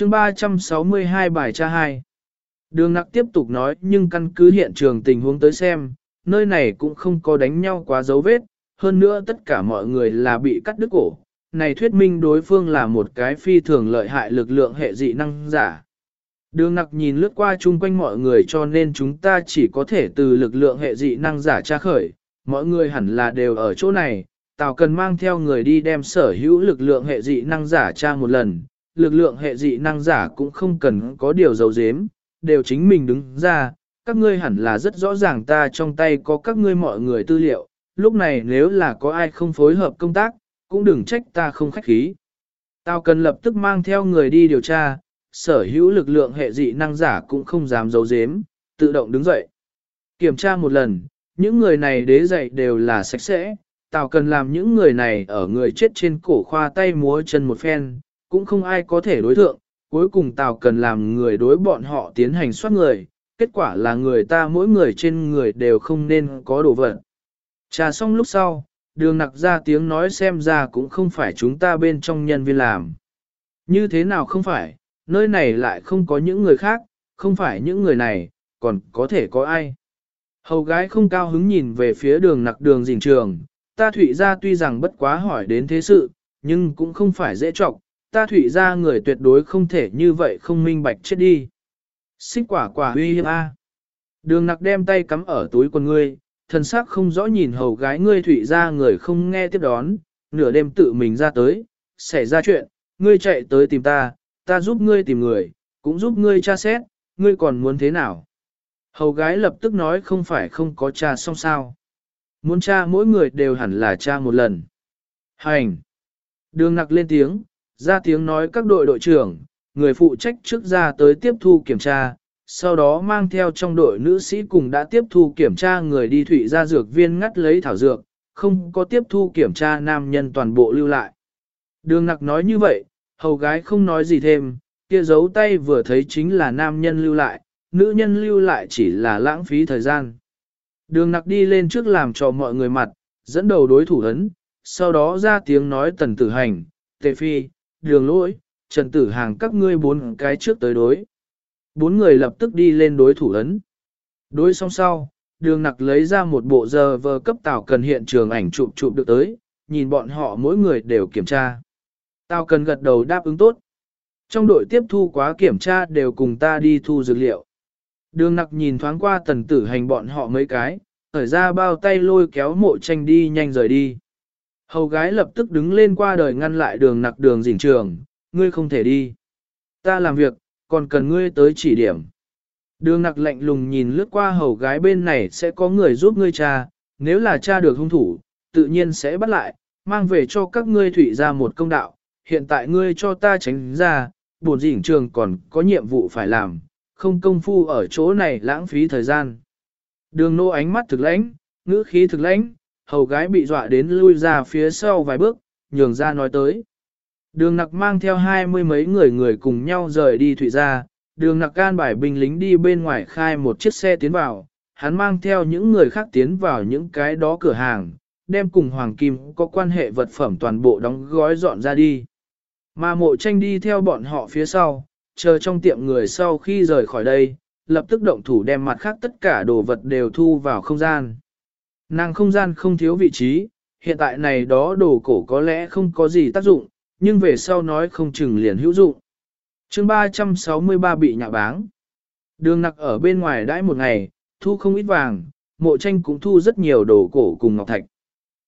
chương 362 bài tra 2 Đường nặc tiếp tục nói nhưng căn cứ hiện trường tình huống tới xem, nơi này cũng không có đánh nhau quá dấu vết, hơn nữa tất cả mọi người là bị cắt đứt cổ. Này thuyết minh đối phương là một cái phi thường lợi hại lực lượng hệ dị năng giả. Đường nặc nhìn lướt qua chung quanh mọi người cho nên chúng ta chỉ có thể từ lực lượng hệ dị năng giả tra khởi, mọi người hẳn là đều ở chỗ này, Tào cần mang theo người đi đem sở hữu lực lượng hệ dị năng giả tra một lần, lực lượng hệ dị năng giả cũng không cần có điều dấu dếm, đều chính mình đứng ra, các ngươi hẳn là rất rõ ràng ta trong tay có các ngươi mọi người tư liệu, lúc này nếu là có ai không phối hợp công tác, cũng đừng trách ta không khách khí. Tao cần lập tức mang theo người đi điều tra, sở hữu lực lượng hệ dị năng giả cũng không dám giấu giếm, tự động đứng dậy. Kiểm tra một lần, những người này đế dậy đều là sạch sẽ, tao cần làm những người này ở người chết trên cổ khoa tay múa chân một phen, cũng không ai có thể đối thượng, cuối cùng Tào cần làm người đối bọn họ tiến hành soát người, kết quả là người ta mỗi người trên người đều không nên có đồ vật. Trà xong lúc sau, đường nặc ra tiếng nói xem ra cũng không phải chúng ta bên trong nhân viên làm. Như thế nào không phải, nơi này lại không có những người khác, không phải những người này, còn có thể có ai. Hầu gái không cao hứng nhìn về phía đường nặc đường dình trường, ta thủy ra tuy rằng bất quá hỏi đến thế sự, nhưng cũng không phải dễ trọng, ta thủy ra người tuyệt đối không thể như vậy không minh bạch chết đi. Xích quả quả uy hiếp A. Đường nặc đem tay cắm ở túi quần ngươi, thần sắc không rõ nhìn hầu gái ngươi thủy ra người không nghe tiếp đón, nửa đêm tự mình ra tới, xảy ra chuyện, ngươi chạy tới tìm ta, ta giúp ngươi tìm người, cũng giúp ngươi tra xét, ngươi còn muốn thế nào? Hầu gái lập tức nói không phải không có cha xong sao. Muốn cha mỗi người đều hẳn là cha một lần. Hành! Đường nặc lên tiếng, ra tiếng nói các đội đội trưởng, người phụ trách trước ra tới tiếp thu kiểm tra, sau đó mang theo trong đội nữ sĩ cùng đã tiếp thu kiểm tra người đi thủy ra dược viên ngắt lấy thảo dược, không có tiếp thu kiểm tra nam nhân toàn bộ lưu lại. Đường nặc nói như vậy, hầu gái không nói gì thêm, kia giấu tay vừa thấy chính là nam nhân lưu lại, nữ nhân lưu lại chỉ là lãng phí thời gian. Đường nặc đi lên trước làm cho mọi người mặt, dẫn đầu đối thủ hấn sau đó ra tiếng nói tần tử hành, tề phi, đường lỗi, trần tử hàng các ngươi bốn cái trước tới đối. Bốn người lập tức đi lên đối thủ ấn. Đối xong sau, đường nặc lấy ra một bộ giờ vờ cấp tàu cần hiện trường ảnh chụp chụp được tới, nhìn bọn họ mỗi người đều kiểm tra. Tao cần gật đầu đáp ứng tốt. Trong đội tiếp thu quá kiểm tra đều cùng ta đi thu dược liệu. Đường nặc nhìn thoáng qua tần tử hành bọn họ mấy cái, thở ra bao tay lôi kéo mộ tranh đi nhanh rời đi. Hầu gái lập tức đứng lên qua đời ngăn lại đường nặc đường dình trường, ngươi không thể đi. Ta làm việc, còn cần ngươi tới chỉ điểm. Đường nặc lạnh lùng nhìn lướt qua hầu gái bên này sẽ có người giúp ngươi cha, nếu là cha được hung thủ, tự nhiên sẽ bắt lại, mang về cho các ngươi thủy ra một công đạo. Hiện tại ngươi cho ta tránh ra, buồn dĩnh trường còn có nhiệm vụ phải làm, không công phu ở chỗ này lãng phí thời gian. Đường nô ánh mắt thực lãnh, ngữ khí thực lãnh, hầu gái bị dọa đến lui ra phía sau vài bước, nhường ra nói tới. Đường nặc mang theo hai mươi mấy người người cùng nhau rời đi thủy ra, đường nặc can bài binh lính đi bên ngoài khai một chiếc xe tiến vào, hắn mang theo những người khác tiến vào những cái đó cửa hàng, đem cùng Hoàng Kim có quan hệ vật phẩm toàn bộ đóng gói dọn ra đi. Mà mộ tranh đi theo bọn họ phía sau, chờ trong tiệm người sau khi rời khỏi đây, lập tức động thủ đem mặt khác tất cả đồ vật đều thu vào không gian. Nàng không gian không thiếu vị trí, hiện tại này đó đồ cổ có lẽ không có gì tác dụng, nhưng về sau nói không chừng liền hữu dụng. chương 363 bị nhạ báng. Đường nặc ở bên ngoài đãi một ngày, thu không ít vàng, mộ tranh cũng thu rất nhiều đồ cổ cùng ngọc thạch.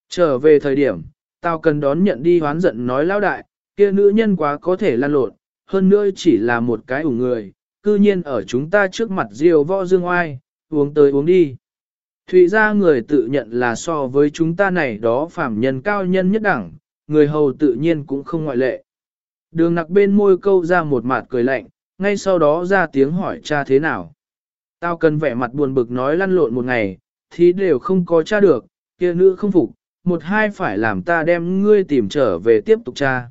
Trở về thời điểm, tao cần đón nhận đi hoán giận nói lão đại, kia nữ nhân quá có thể lan lộn, hơn nữa chỉ là một cái ủng người, cư nhiên ở chúng ta trước mặt diều võ dương oai, uống tới uống đi. Thụy ra người tự nhận là so với chúng ta này đó phạm nhân cao nhân nhất đẳng, người hầu tự nhiên cũng không ngoại lệ. Đường nặc bên môi câu ra một mặt cười lạnh, ngay sau đó ra tiếng hỏi cha thế nào. Tao cần vẻ mặt buồn bực nói lăn lộn một ngày, thì đều không có cha được, kia nữ không phục, một hai phải làm ta đem ngươi tìm trở về tiếp tục cha.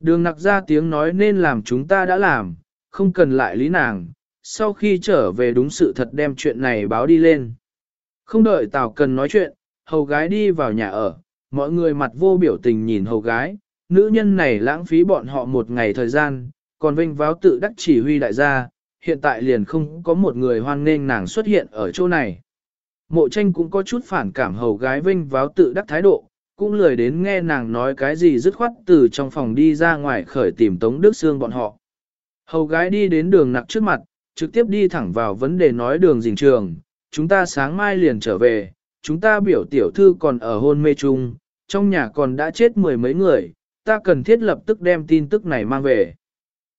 Đường nặc ra tiếng nói nên làm chúng ta đã làm, không cần lại lý nàng, sau khi trở về đúng sự thật đem chuyện này báo đi lên. Không đợi Tào Cần nói chuyện, hầu gái đi vào nhà ở, mọi người mặt vô biểu tình nhìn hầu gái, nữ nhân này lãng phí bọn họ một ngày thời gian, còn vinh váo tự đắc chỉ huy đại gia, hiện tại liền không có một người hoan nghênh nàng xuất hiện ở chỗ này. Mộ tranh cũng có chút phản cảm hầu gái vinh váo tự đắc thái độ, cũng lười đến nghe nàng nói cái gì dứt khoát từ trong phòng đi ra ngoài khởi tìm Tống Đức Sương bọn họ. Hầu gái đi đến đường nặc trước mặt, trực tiếp đi thẳng vào vấn đề nói đường dình trường, chúng ta sáng mai liền trở về, chúng ta biểu tiểu thư còn ở hôn mê chung, trong nhà còn đã chết mười mấy người, ta cần thiết lập tức đem tin tức này mang về.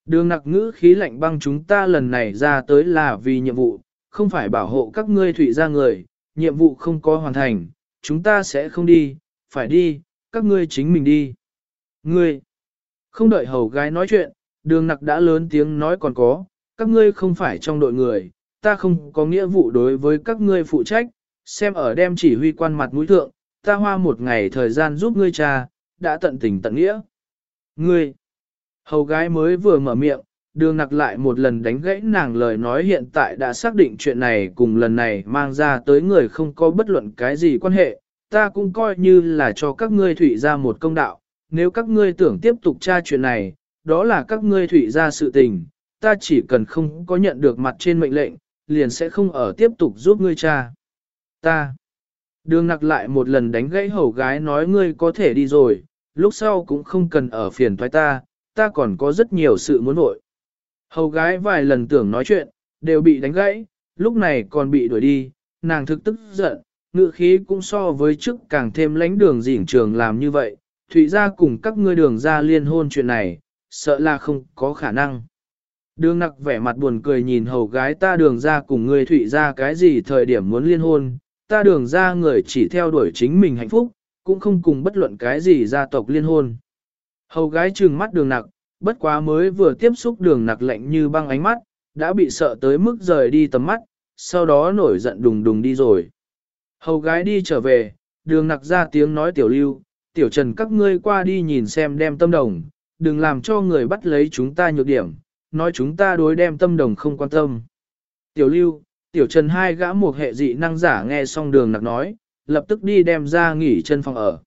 Đường nặc ngữ khí lạnh băng chúng ta lần này ra tới là vì nhiệm vụ, không phải bảo hộ các ngươi thủy ra người, nhiệm vụ không có hoàn thành, chúng ta sẽ không đi, phải đi, các ngươi chính mình đi. Ngươi, không đợi hầu gái nói chuyện, đường nặc đã lớn tiếng nói còn có, các ngươi không phải trong đội người, ta không có nghĩa vụ đối với các ngươi phụ trách, xem ở đem chỉ huy quan mặt mũi thượng, ta hoa một ngày thời gian giúp ngươi cha, đã tận tình tận nghĩa. Ngươi, hầu gái mới vừa mở miệng, đường nặc lại một lần đánh gãy nàng lời nói hiện tại đã xác định chuyện này cùng lần này mang ra tới người không có bất luận cái gì quan hệ, ta cũng coi như là cho các ngươi thủy ra một công đạo, nếu các ngươi tưởng tiếp tục tra chuyện này, đó là các ngươi thủy ra sự tình, ta chỉ cần không có nhận được mặt trên mệnh lệnh, liền sẽ không ở tiếp tục giúp ngươi cha. Ta. Đường nặc lại một lần đánh gãy hầu gái nói ngươi có thể đi rồi, lúc sau cũng không cần ở phiền thoái ta, ta còn có rất nhiều sự muốn vội. Hầu gái vài lần tưởng nói chuyện, đều bị đánh gãy, lúc này còn bị đuổi đi, nàng thực tức giận, ngự khí cũng so với trước càng thêm lãnh đường dỉn trường làm như vậy, thủy ra cùng các ngươi đường ra liên hôn chuyện này, sợ là không có khả năng. Đường nặc vẻ mặt buồn cười nhìn hầu gái ta đường ra cùng người thủy ra cái gì thời điểm muốn liên hôn, ta đường ra người chỉ theo đuổi chính mình hạnh phúc, cũng không cùng bất luận cái gì gia tộc liên hôn. Hầu gái trừng mắt đường nặc, bất quá mới vừa tiếp xúc đường nặc lạnh như băng ánh mắt, đã bị sợ tới mức rời đi tầm mắt, sau đó nổi giận đùng đùng đi rồi. Hầu gái đi trở về, đường nặc ra tiếng nói tiểu lưu, tiểu trần các ngươi qua đi nhìn xem đem tâm đồng, đừng làm cho người bắt lấy chúng ta nhược điểm, nói chúng ta đối đem tâm đồng không quan tâm. Tiểu lưu, tiểu trần hai gã một hệ dị năng giả nghe xong đường nặc nói, lập tức đi đem ra nghỉ chân phòng ở.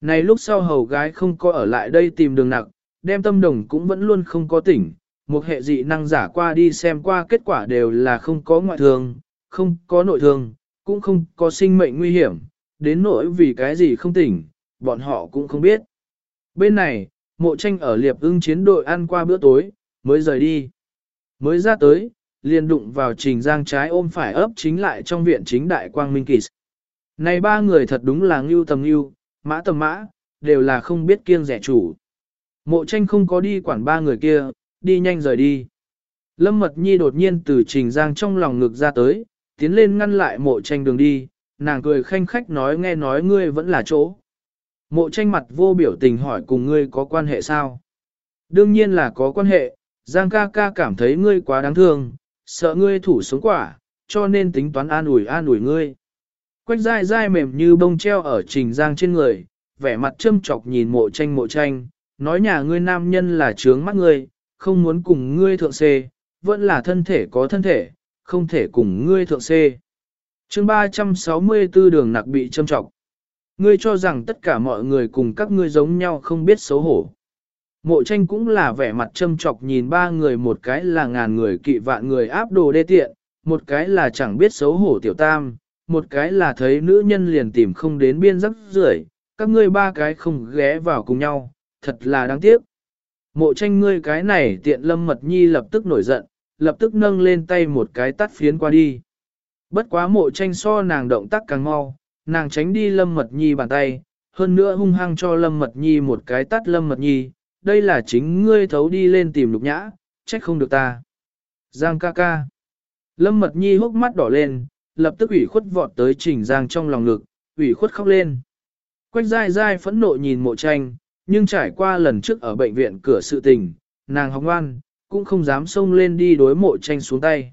Này lúc sau hầu gái không có ở lại đây tìm đường nặc, đem tâm đồng cũng vẫn luôn không có tỉnh, một hệ dị năng giả qua đi xem qua kết quả đều là không có ngoại thương, không có nội thương, cũng không có sinh mệnh nguy hiểm, đến nỗi vì cái gì không tỉnh, bọn họ cũng không biết. Bên này, mộ tranh ở liệp ưng chiến đội ăn qua bữa tối, mới rời đi. Mới ra tới, liền đụng vào trình giang trái ôm phải ấp chính lại trong viện chính đại quang minh kỳ. Này ba người thật đúng là ngưu tầm ngưu, mã tầm mã, đều là không biết kiêng rẻ chủ. Mộ tranh không có đi quản ba người kia, đi nhanh rời đi. Lâm Mật Nhi đột nhiên từ trình giang trong lòng ngực ra tới, tiến lên ngăn lại mộ tranh đường đi, nàng cười khanh khách nói nghe nói ngươi vẫn là chỗ. Mộ tranh mặt vô biểu tình hỏi cùng ngươi có quan hệ sao? Đương nhiên là có quan hệ, Giang ca ca cảm thấy ngươi quá đáng thương, sợ ngươi thủ sống quả, cho nên tính toán an ủi an ủi ngươi. Quách dai dai mềm như bông treo ở trình giang trên người, vẻ mặt châm chọc nhìn mộ tranh mộ tranh, nói nhà ngươi nam nhân là trướng mắt ngươi, không muốn cùng ngươi thượng xê, vẫn là thân thể có thân thể, không thể cùng ngươi thượng xê. chương 364 đường nặc bị châm trọng. Ngươi cho rằng tất cả mọi người cùng các ngươi giống nhau không biết xấu hổ. Mộ tranh cũng là vẻ mặt châm chọc nhìn ba người một cái là ngàn người kỵ vạn người áp đồ đê tiện, một cái là chẳng biết xấu hổ tiểu tam, một cái là thấy nữ nhân liền tìm không đến biên rắc rưởi các ngươi ba cái không ghé vào cùng nhau, thật là đáng tiếc. Mộ tranh ngươi cái này tiện lâm mật nhi lập tức nổi giận, lập tức nâng lên tay một cái tắt phiến qua đi. Bất quá mộ tranh so nàng động tác càng mau, nàng tránh đi lâm mật nhi bàn tay, hơn nữa hung hăng cho lâm mật nhi một cái tắt lâm mật nhi, đây là chính ngươi thấu đi lên tìm lục nhã, trách không được ta. Giang ca ca. Lâm mật nhi hốc mắt đỏ lên, lập tức ủy khuất vọt tới trình giang trong lòng ngực, ủy khuất khóc lên. Quách dai dai phẫn nộ nhìn mộ tranh, nhưng trải qua lần trước ở bệnh viện cửa sự tình, nàng học ngoan, cũng không dám xông lên đi đối mộ tranh xuống tay.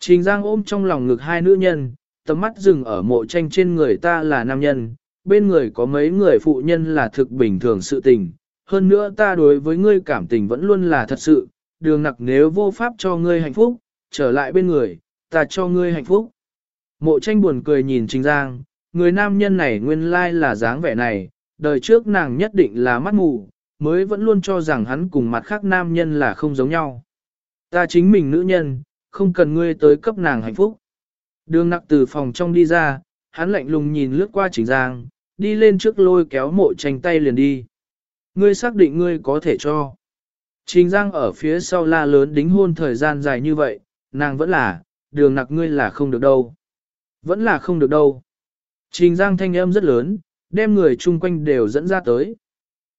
Trình Giang ôm trong lòng ngực hai nữ nhân, tầm mắt dừng ở mộ tranh trên người ta là nam nhân, bên người có mấy người phụ nhân là thực bình thường sự tình. Hơn nữa ta đối với ngươi cảm tình vẫn luôn là thật sự, đường nặc nếu vô pháp cho ngươi hạnh phúc, trở lại bên người, ta cho ngươi hạnh phúc. Mộ tranh buồn cười nhìn Trình Giang, người nam nhân này nguyên lai là dáng vẻ này, đời trước nàng nhất định là mắt mù, mới vẫn luôn cho rằng hắn cùng mặt khác nam nhân là không giống nhau. Ta chính mình nữ nhân, không cần ngươi tới cấp nàng hạnh phúc. Đường nặc từ phòng trong đi ra, hắn lạnh lùng nhìn lướt qua trình giang, đi lên trước lôi kéo mộ tranh tay liền đi. Ngươi xác định ngươi có thể cho. Trình giang ở phía sau la lớn đính hôn thời gian dài như vậy, nàng vẫn là, đường nặc ngươi là không được đâu. Vẫn là không được đâu. Trình giang thanh âm rất lớn, đem người chung quanh đều dẫn ra tới.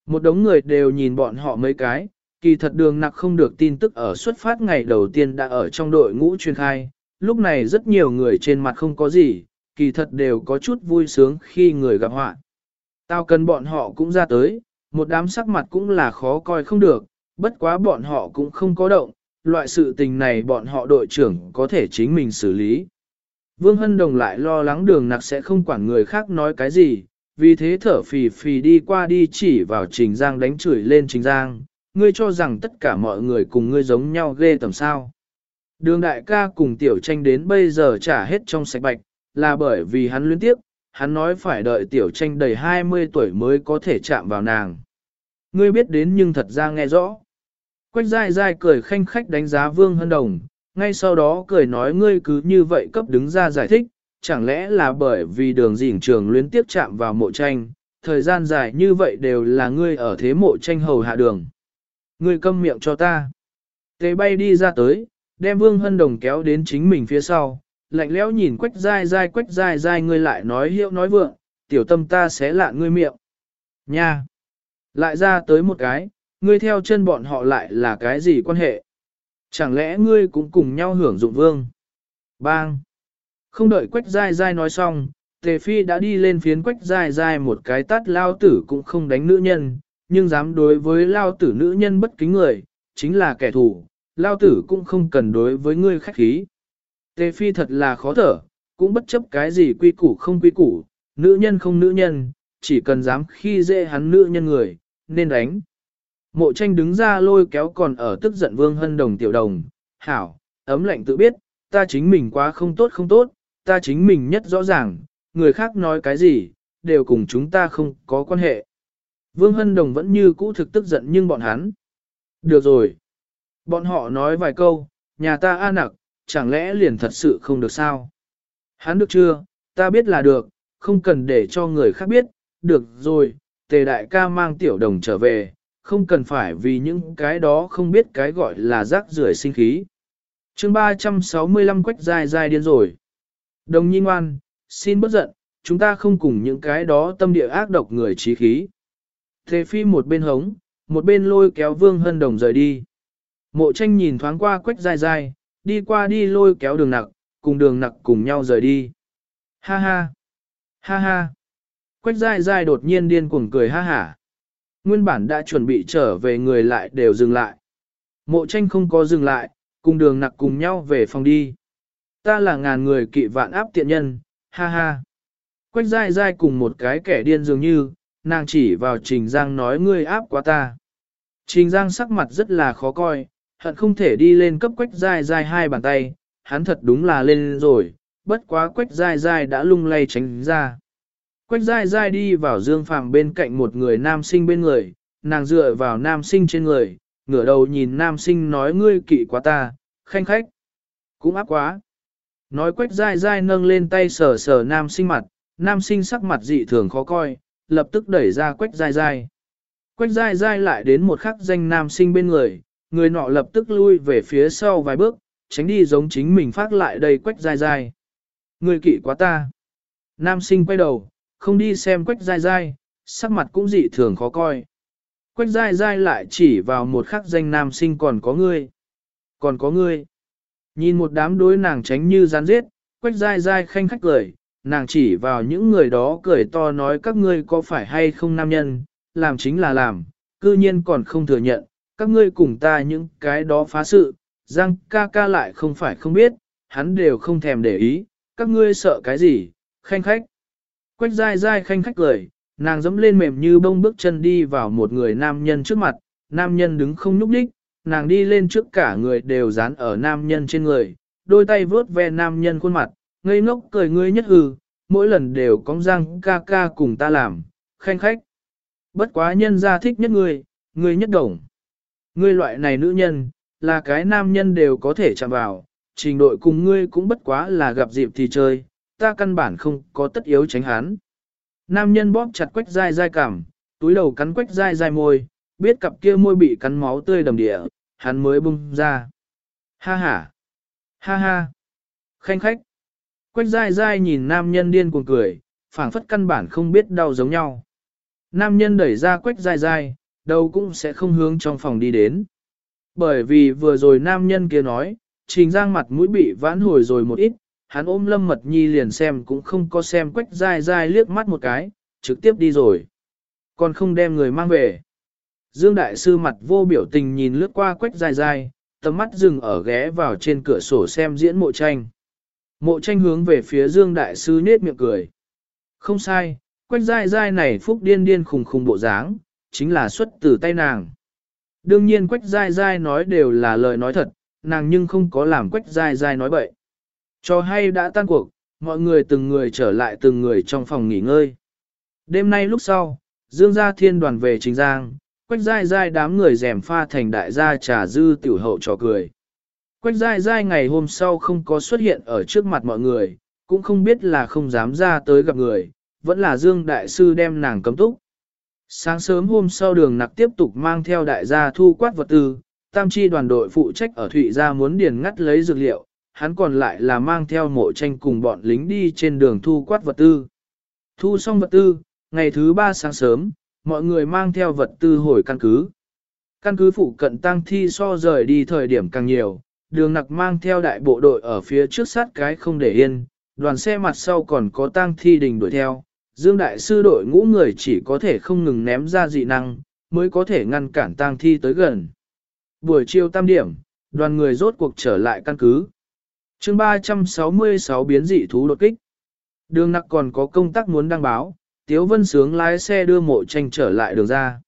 Một đống người đều nhìn bọn họ mấy cái, kỳ thật đường nặc không được tin tức ở xuất phát ngày đầu tiên đã ở trong đội ngũ chuyên khai. Lúc này rất nhiều người trên mặt không có gì, kỳ thật đều có chút vui sướng khi người gặp họa. Tao cần bọn họ cũng ra tới, một đám sắc mặt cũng là khó coi không được, bất quá bọn họ cũng không có động, loại sự tình này bọn họ đội trưởng có thể chính mình xử lý. Vương Hân Đồng lại lo lắng đường nặc sẽ không quản người khác nói cái gì, vì thế thở phì phì đi qua đi chỉ vào Trình Giang đánh chửi lên Trình Giang, ngươi cho rằng tất cả mọi người cùng ngươi giống nhau ghê tầm sao. Đường đại ca cùng tiểu tranh đến bây giờ trả hết trong sạch bạch, là bởi vì hắn luyến tiếp, hắn nói phải đợi tiểu tranh đầy 20 tuổi mới có thể chạm vào nàng. Ngươi biết đến nhưng thật ra nghe rõ. Quách dai dai cười khanh khách đánh giá Vương Hân Đồng, ngay sau đó cười nói ngươi cứ như vậy cấp đứng ra giải thích, chẳng lẽ là bởi vì đường dỉn trường luyến tiếp chạm vào mộ tranh, thời gian dài như vậy đều là ngươi ở thế mộ tranh hầu hạ đường. Ngươi câm miệng cho ta. Tế bay đi ra tới, đem Vương Hân Đồng kéo đến chính mình phía sau, lạnh lẽo nhìn quách dai dai quách dai dai ngươi lại nói hiệu nói vượng, tiểu tâm ta sẽ lạ ngươi miệng. Nha! Lại ra tới một cái, ngươi theo chân bọn họ lại là cái gì quan hệ? Chẳng lẽ ngươi cũng cùng nhau hưởng dụng vương? Bang! Không đợi quách dai dai nói xong, tề phi đã đi lên phiến quách dai dai một cái tát lao tử cũng không đánh nữ nhân, nhưng dám đối với lao tử nữ nhân bất kính người, chính là kẻ thù, lao tử cũng không cần đối với ngươi khách khí. Tề phi thật là khó thở, cũng bất chấp cái gì quy củ không quy củ, nữ nhân không nữ nhân, chỉ cần dám khi dễ hắn nữ nhân người, nên đánh. Mộ tranh đứng ra lôi kéo còn ở tức giận vương hân đồng tiểu đồng, hảo, ấm lạnh tự biết, ta chính mình quá không tốt không tốt, ta chính mình nhất rõ ràng, người khác nói cái gì, đều cùng chúng ta không có quan hệ. Vương Hân Đồng vẫn như cũ thực tức giận nhưng bọn hắn. Được rồi. Bọn họ nói vài câu, nhà ta a nặc, chẳng lẽ liền thật sự không được sao? Hắn được chưa? Ta biết là được, không cần để cho người khác biết. Được rồi, tề đại ca mang tiểu đồng trở về, không cần phải vì những cái đó không biết cái gọi là rác rưởi sinh khí. chương 365 quách dài dài điên rồi. Đồng nhi ngoan, xin bất giận, chúng ta không cùng những cái đó tâm địa ác độc người trí khí. Thề phi một bên hống, một bên lôi kéo vương hân đồng rời đi. Mộ tranh nhìn thoáng qua quách dài dài, đi qua đi lôi kéo đường nặc, cùng đường nặc cùng nhau rời đi. Ha ha! Ha ha! Quách dai dai đột nhiên điên cuồng cười ha hả. Nguyên bản đã chuẩn bị trở về người lại đều dừng lại. Mộ tranh không có dừng lại, cùng đường nặc cùng nhau về phòng đi. Ta là ngàn người kỵ vạn áp tiện nhân, ha ha. Quách dai dai cùng một cái kẻ điên dường như, nàng chỉ vào Trình Giang nói ngươi áp quá ta. Trình Giang sắc mặt rất là khó coi, hận không thể đi lên cấp quách dai dai hai bàn tay, hắn thật đúng là lên rồi, bất quá quách dai dai đã lung lay tránh ra. Quách dai dai đi vào dương phàm bên cạnh một người nam sinh bên người, nàng dựa vào nam sinh trên người, ngửa đầu nhìn nam sinh nói ngươi kỵ quá ta, khanh khách, cũng áp quá. Nói quách dai dai nâng lên tay sờ sờ nam sinh mặt, nam sinh sắc mặt dị thường khó coi, lập tức đẩy ra quách dai dai. Quách dai dai lại đến một khắc danh nam sinh bên người, người nọ lập tức lui về phía sau vài bước, tránh đi giống chính mình phát lại đầy quách dai dai. Người kỵ quá ta. Nam sinh quay đầu, không đi xem quách dai dai, sắc mặt cũng dị thường khó coi. Quách dai dai lại chỉ vào một khắc danh nam sinh còn có ngươi. Còn có ngươi. Nhìn một đám đối nàng tránh như rắn giết, quách dai dai khanh khách cười, nàng chỉ vào những người đó cười to nói các ngươi có phải hay không nam nhân, làm chính là làm, cư nhiên còn không thừa nhận, các ngươi cùng ta những cái đó phá sự, Giang ca ca lại không phải không biết, hắn đều không thèm để ý, các ngươi sợ cái gì, khanh khách. Quách dai dai khanh khách cười, nàng dẫm lên mềm như bông bước chân đi vào một người nam nhân trước mặt, nam nhân đứng không nhúc nhích, nàng đi lên trước cả người đều dán ở nam nhân trên người, đôi tay vớt ve nam nhân khuôn mặt, ngây ngốc cười ngươi nhất hư, mỗi lần đều có Giang ca ca cùng ta làm, khanh khách. Bất quá nhân ra thích nhất ngươi, ngươi nhất đồng. Ngươi loại này nữ nhân, là cái nam nhân đều có thể chạm vào, trình đội cùng ngươi cũng bất quá là gặp dịp thì chơi, ta căn bản không có tất yếu tránh hắn. Nam nhân bóp chặt quách dai dai cảm, túi đầu cắn quách dai dai môi, biết cặp kia môi bị cắn máu tươi đầm địa, hắn mới bung ra. Ha ha! Ha ha! Khanh khách! Quách dai dai nhìn nam nhân điên cuồng cười, phảng phất căn bản không biết đau giống nhau. Nam nhân đẩy ra quách dai dai, đâu cũng sẽ không hướng trong phòng đi đến. Bởi vì vừa rồi nam nhân kia nói, trình giang mặt mũi bị vãn hồi rồi một ít, hắn ôm lâm mật nhi liền xem cũng không có xem quách dai dai liếc mắt một cái, trực tiếp đi rồi. Còn không đem người mang về. Dương Đại Sư mặt vô biểu tình nhìn lướt qua quách dai dai, tầm mắt dừng ở ghé vào trên cửa sổ xem diễn mộ tranh. Mộ tranh hướng về phía Dương Đại Sư nết miệng cười. Không sai, quách dai dai này phúc điên điên khùng khùng bộ dáng, chính là xuất từ tay nàng. Đương nhiên quách giai giai nói đều là lời nói thật, nàng nhưng không có làm quách giai giai nói bậy. Cho hay đã tan cuộc, mọi người từng người trở lại từng người trong phòng nghỉ ngơi. Đêm nay lúc sau, Dương gia thiên đoàn về Trình Giang, quách giai giai đám người rèm pha thành đại gia trà dư tiểu hậu trò cười. Quách giai giai ngày hôm sau không có xuất hiện ở trước mặt mọi người, cũng không biết là không dám ra tới gặp người, vẫn là Dương Đại Sư đem nàng cấm túc. Sáng sớm hôm sau đường nặc tiếp tục mang theo đại gia thu quát vật tư, tam chi đoàn đội phụ trách ở Thụy Gia muốn điền ngắt lấy dược liệu, hắn còn lại là mang theo mộ tranh cùng bọn lính đi trên đường thu quát vật tư. Thu xong vật tư, ngày thứ ba sáng sớm, mọi người mang theo vật tư hồi căn cứ. Căn cứ phụ cận tăng thi so rời đi thời điểm càng nhiều, đường nặc mang theo đại bộ đội ở phía trước sát cái không để yên, đoàn xe mặt sau còn có tăng thi đình đuổi theo. Dương đại sư đội ngũ người chỉ có thể không ngừng ném ra dị năng, mới có thể ngăn cản tang thi tới gần. Buổi chiều tam điểm, đoàn người rốt cuộc trở lại căn cứ. chương 366 biến dị thú đột kích. Đường nặc còn có công tác muốn đăng báo, Tiếu Vân Sướng lái xe đưa mộ tranh trở lại đường ra.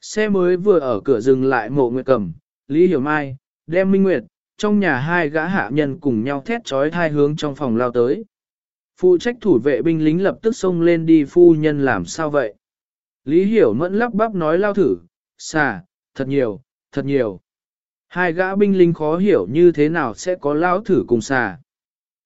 Xe mới vừa ở cửa dừng lại mộ nguyệt cầm, Lý Hiểu Mai, đem Minh Nguyệt, trong nhà hai gã hạ nhân cùng nhau thét trói thai hướng trong phòng lao tới. Phụ trách thủ vệ binh lính lập tức xông lên đi phu nhân làm sao vậy? Lý Hiểu mẫn lắp bắp nói lao thử, xà, thật nhiều, thật nhiều. Hai gã binh lính khó hiểu như thế nào sẽ có lao thử cùng xà.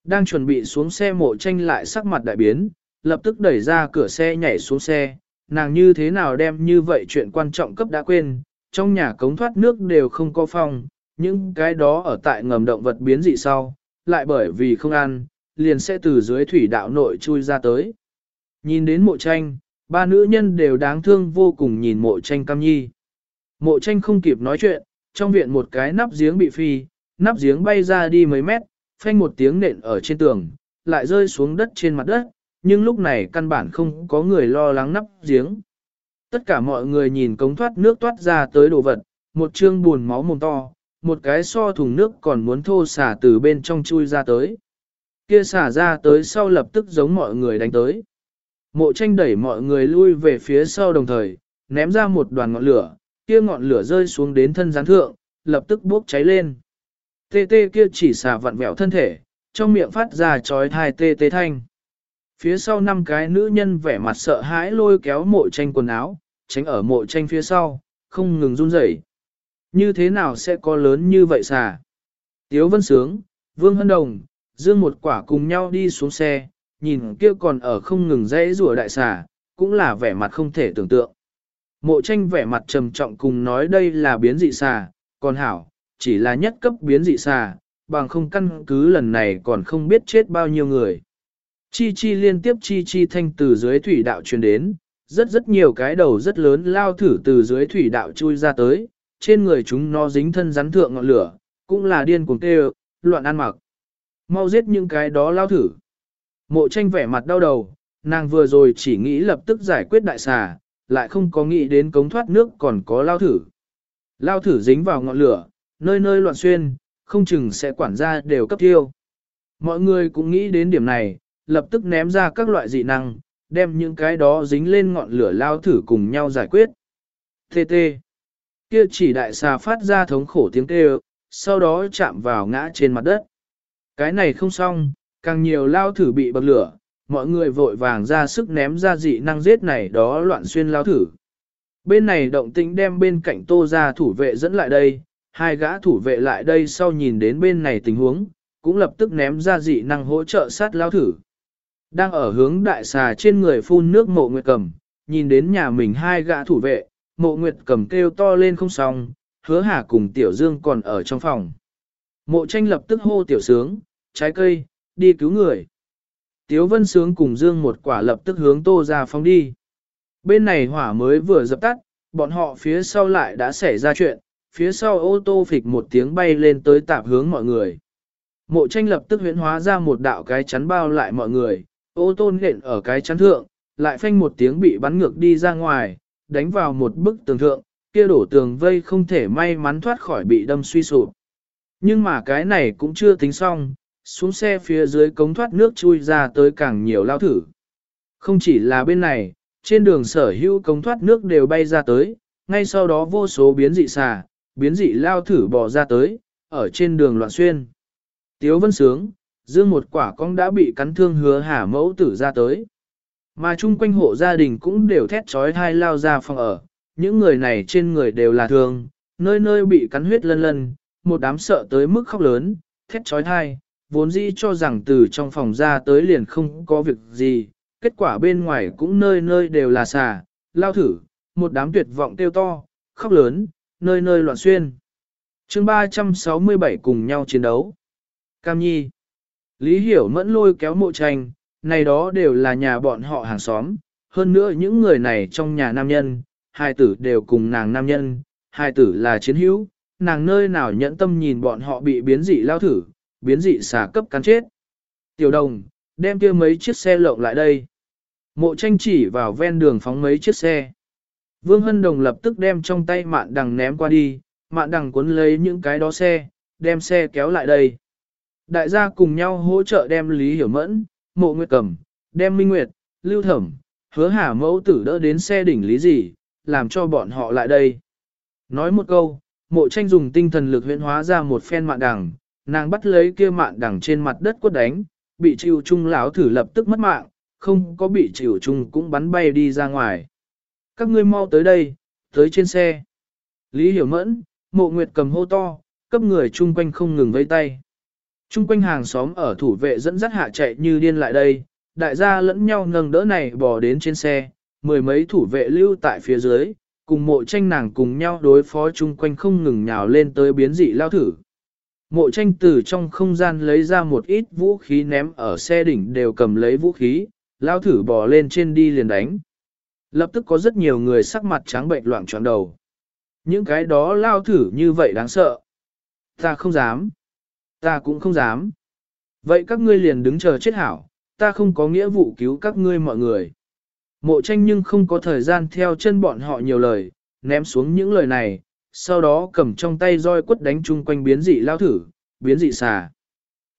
Đang chuẩn bị xuống xe mộ tranh lại sắc mặt đại biến, lập tức đẩy ra cửa xe nhảy xuống xe, nàng như thế nào đem như vậy chuyện quan trọng cấp đã quên, trong nhà cống thoát nước đều không có phòng, những cái đó ở tại ngầm động vật biến dị sau, lại bởi vì không ăn, liền sẽ từ dưới thủy đạo nội chui ra tới. Nhìn đến mộ tranh, ba nữ nhân đều đáng thương vô cùng nhìn mộ tranh cam nhi. Mộ tranh không kịp nói chuyện, trong viện một cái nắp giếng bị phi, nắp giếng bay ra đi mấy mét, phanh một tiếng nện ở trên tường, lại rơi xuống đất trên mặt đất, nhưng lúc này căn bản không có người lo lắng nắp giếng. Tất cả mọi người nhìn cống thoát nước toát ra tới đồ vật, một chương buồn máu mồm to, một cái so thùng nước còn muốn thô xả từ bên trong chui ra tới. Kia xả ra tới sau lập tức giống mọi người đánh tới. Mộ tranh đẩy mọi người lui về phía sau đồng thời, ném ra một đoàn ngọn lửa, kia ngọn lửa rơi xuống đến thân gián thượng, lập tức bốc cháy lên. Tê tê kia chỉ xả vặn vẹo thân thể, trong miệng phát ra chói thai tê tê thanh. Phía sau năm cái nữ nhân vẻ mặt sợ hãi lôi kéo mộ tranh quần áo, tránh ở mộ tranh phía sau, không ngừng run rẩy. Như thế nào sẽ có lớn như vậy xà? Tiếu Vân Sướng, Vương Hân Đồng, Dương một quả cùng nhau đi xuống xe, nhìn kia còn ở không ngừng dãy rùa đại xà, cũng là vẻ mặt không thể tưởng tượng. Mộ tranh vẻ mặt trầm trọng cùng nói đây là biến dị xà, còn hảo, chỉ là nhất cấp biến dị xà, bằng không căn cứ lần này còn không biết chết bao nhiêu người. Chi chi liên tiếp chi chi thanh từ dưới thủy đạo truyền đến, rất rất nhiều cái đầu rất lớn lao thử từ dưới thủy đạo chui ra tới, trên người chúng nó dính thân rắn thượng ngọn lửa, cũng là điên cuồng tê loạn ăn mặc. Mau giết những cái đó lao thử. Mộ tranh vẻ mặt đau đầu, nàng vừa rồi chỉ nghĩ lập tức giải quyết đại xà, lại không có nghĩ đến cống thoát nước còn có lao thử. Lao thử dính vào ngọn lửa, nơi nơi loạn xuyên, không chừng sẽ quản ra đều cấp tiêu. Mọi người cũng nghĩ đến điểm này, lập tức ném ra các loại dị năng, đem những cái đó dính lên ngọn lửa lao thử cùng nhau giải quyết. Tê tê kia chỉ đại xà phát ra thống khổ tiếng kêu, sau đó chạm vào ngã trên mặt đất. Cái này không xong, càng nhiều lao thử bị bậc lửa, mọi người vội vàng ra sức ném ra dị năng giết này đó loạn xuyên lao thử. Bên này động tĩnh đem bên cạnh tô ra thủ vệ dẫn lại đây, hai gã thủ vệ lại đây sau nhìn đến bên này tình huống, cũng lập tức ném ra dị năng hỗ trợ sát lao thử. Đang ở hướng đại xà trên người phun nước mộ nguyệt cầm, nhìn đến nhà mình hai gã thủ vệ, mộ nguyệt cầm kêu to lên không xong, hứa hà cùng tiểu dương còn ở trong phòng. Mộ tranh lập tức hô tiểu sướng, trái cây, đi cứu người. Tiếu vân sướng cùng dương một quả lập tức hướng tô ra phóng đi. Bên này hỏa mới vừa dập tắt, bọn họ phía sau lại đã xảy ra chuyện, phía sau ô tô phịch một tiếng bay lên tới tạp hướng mọi người. Mộ tranh lập tức huyễn hóa ra một đạo cái chắn bao lại mọi người, ô tô nện ở cái chắn thượng, lại phanh một tiếng bị bắn ngược đi ra ngoài, đánh vào một bức tường thượng, kia đổ tường vây không thể may mắn thoát khỏi bị đâm suy sụp. Nhưng mà cái này cũng chưa tính xong, xuống xe phía dưới cống thoát nước chui ra tới càng nhiều lao thử. Không chỉ là bên này, trên đường sở hữu cống thoát nước đều bay ra tới, ngay sau đó vô số biến dị xà, biến dị lao thử bò ra tới, ở trên đường loạn xuyên. Tiếu vân sướng, dương một quả cong đã bị cắn thương hứa hả mẫu tử ra tới. Mà chung quanh hộ gia đình cũng đều thét trói thai lao ra phòng ở, những người này trên người đều là thương, nơi nơi bị cắn huyết lân lân, một đám sợ tới mức khóc lớn, thét trói thai, vốn dĩ cho rằng từ trong phòng ra tới liền không có việc gì, kết quả bên ngoài cũng nơi nơi đều là xà, lao thử, một đám tuyệt vọng kêu to, khóc lớn, nơi nơi loạn xuyên. chương 367 cùng nhau chiến đấu. Cam Nhi Lý Hiểu mẫn lôi kéo mộ tranh, này đó đều là nhà bọn họ hàng xóm, hơn nữa những người này trong nhà nam nhân, hai tử đều cùng nàng nam nhân, hai tử là chiến hữu, nàng nơi nào nhẫn tâm nhìn bọn họ bị biến dị lao thử, biến dị xà cấp cắn chết. Tiểu đồng, đem kia mấy chiếc xe lộng lại đây. Mộ tranh chỉ vào ven đường phóng mấy chiếc xe. Vương Hân Đồng lập tức đem trong tay mạn đằng ném qua đi, mạn đằng cuốn lấy những cái đó xe, đem xe kéo lại đây. Đại gia cùng nhau hỗ trợ đem Lý Hiểu Mẫn, Mộ Nguyệt Cầm, đem Minh Nguyệt, Lưu Thẩm, hứa hả mẫu tử đỡ đến xe đỉnh lý gì, làm cho bọn họ lại đây. Nói một câu, mộ tranh dùng tinh thần lực huyễn hóa ra một phen mạn đằng, nàng bắt lấy kia mạn đằng trên mặt đất quất đánh, bị chịu trung lão thử lập tức mất mạng, không có bị chịu trung cũng bắn bay đi ra ngoài. Các ngươi mau tới đây, tới trên xe. Lý Hiểu Mẫn, mộ nguyệt cầm hô to, cấp người chung quanh không ngừng vây tay. Chung quanh hàng xóm ở thủ vệ dẫn dắt hạ chạy như điên lại đây, đại gia lẫn nhau nâng đỡ này bò đến trên xe, mười mấy thủ vệ lưu tại phía dưới, cùng mộ tranh nàng cùng nhau đối phó chung quanh không ngừng nhào lên tới biến dị lao thử. Mộ tranh từ trong không gian lấy ra một ít vũ khí ném ở xe đỉnh đều cầm lấy vũ khí, lao thử bò lên trên đi liền đánh. Lập tức có rất nhiều người sắc mặt trắng bệnh loạn tròn đầu. Những cái đó lao thử như vậy đáng sợ. Ta không dám. Ta cũng không dám. Vậy các ngươi liền đứng chờ chết hảo, ta không có nghĩa vụ cứu các ngươi mọi người. Mộ tranh nhưng không có thời gian theo chân bọn họ nhiều lời, ném xuống những lời này, sau đó cầm trong tay roi quất đánh chung quanh biến dị lao thử, biến dị xà.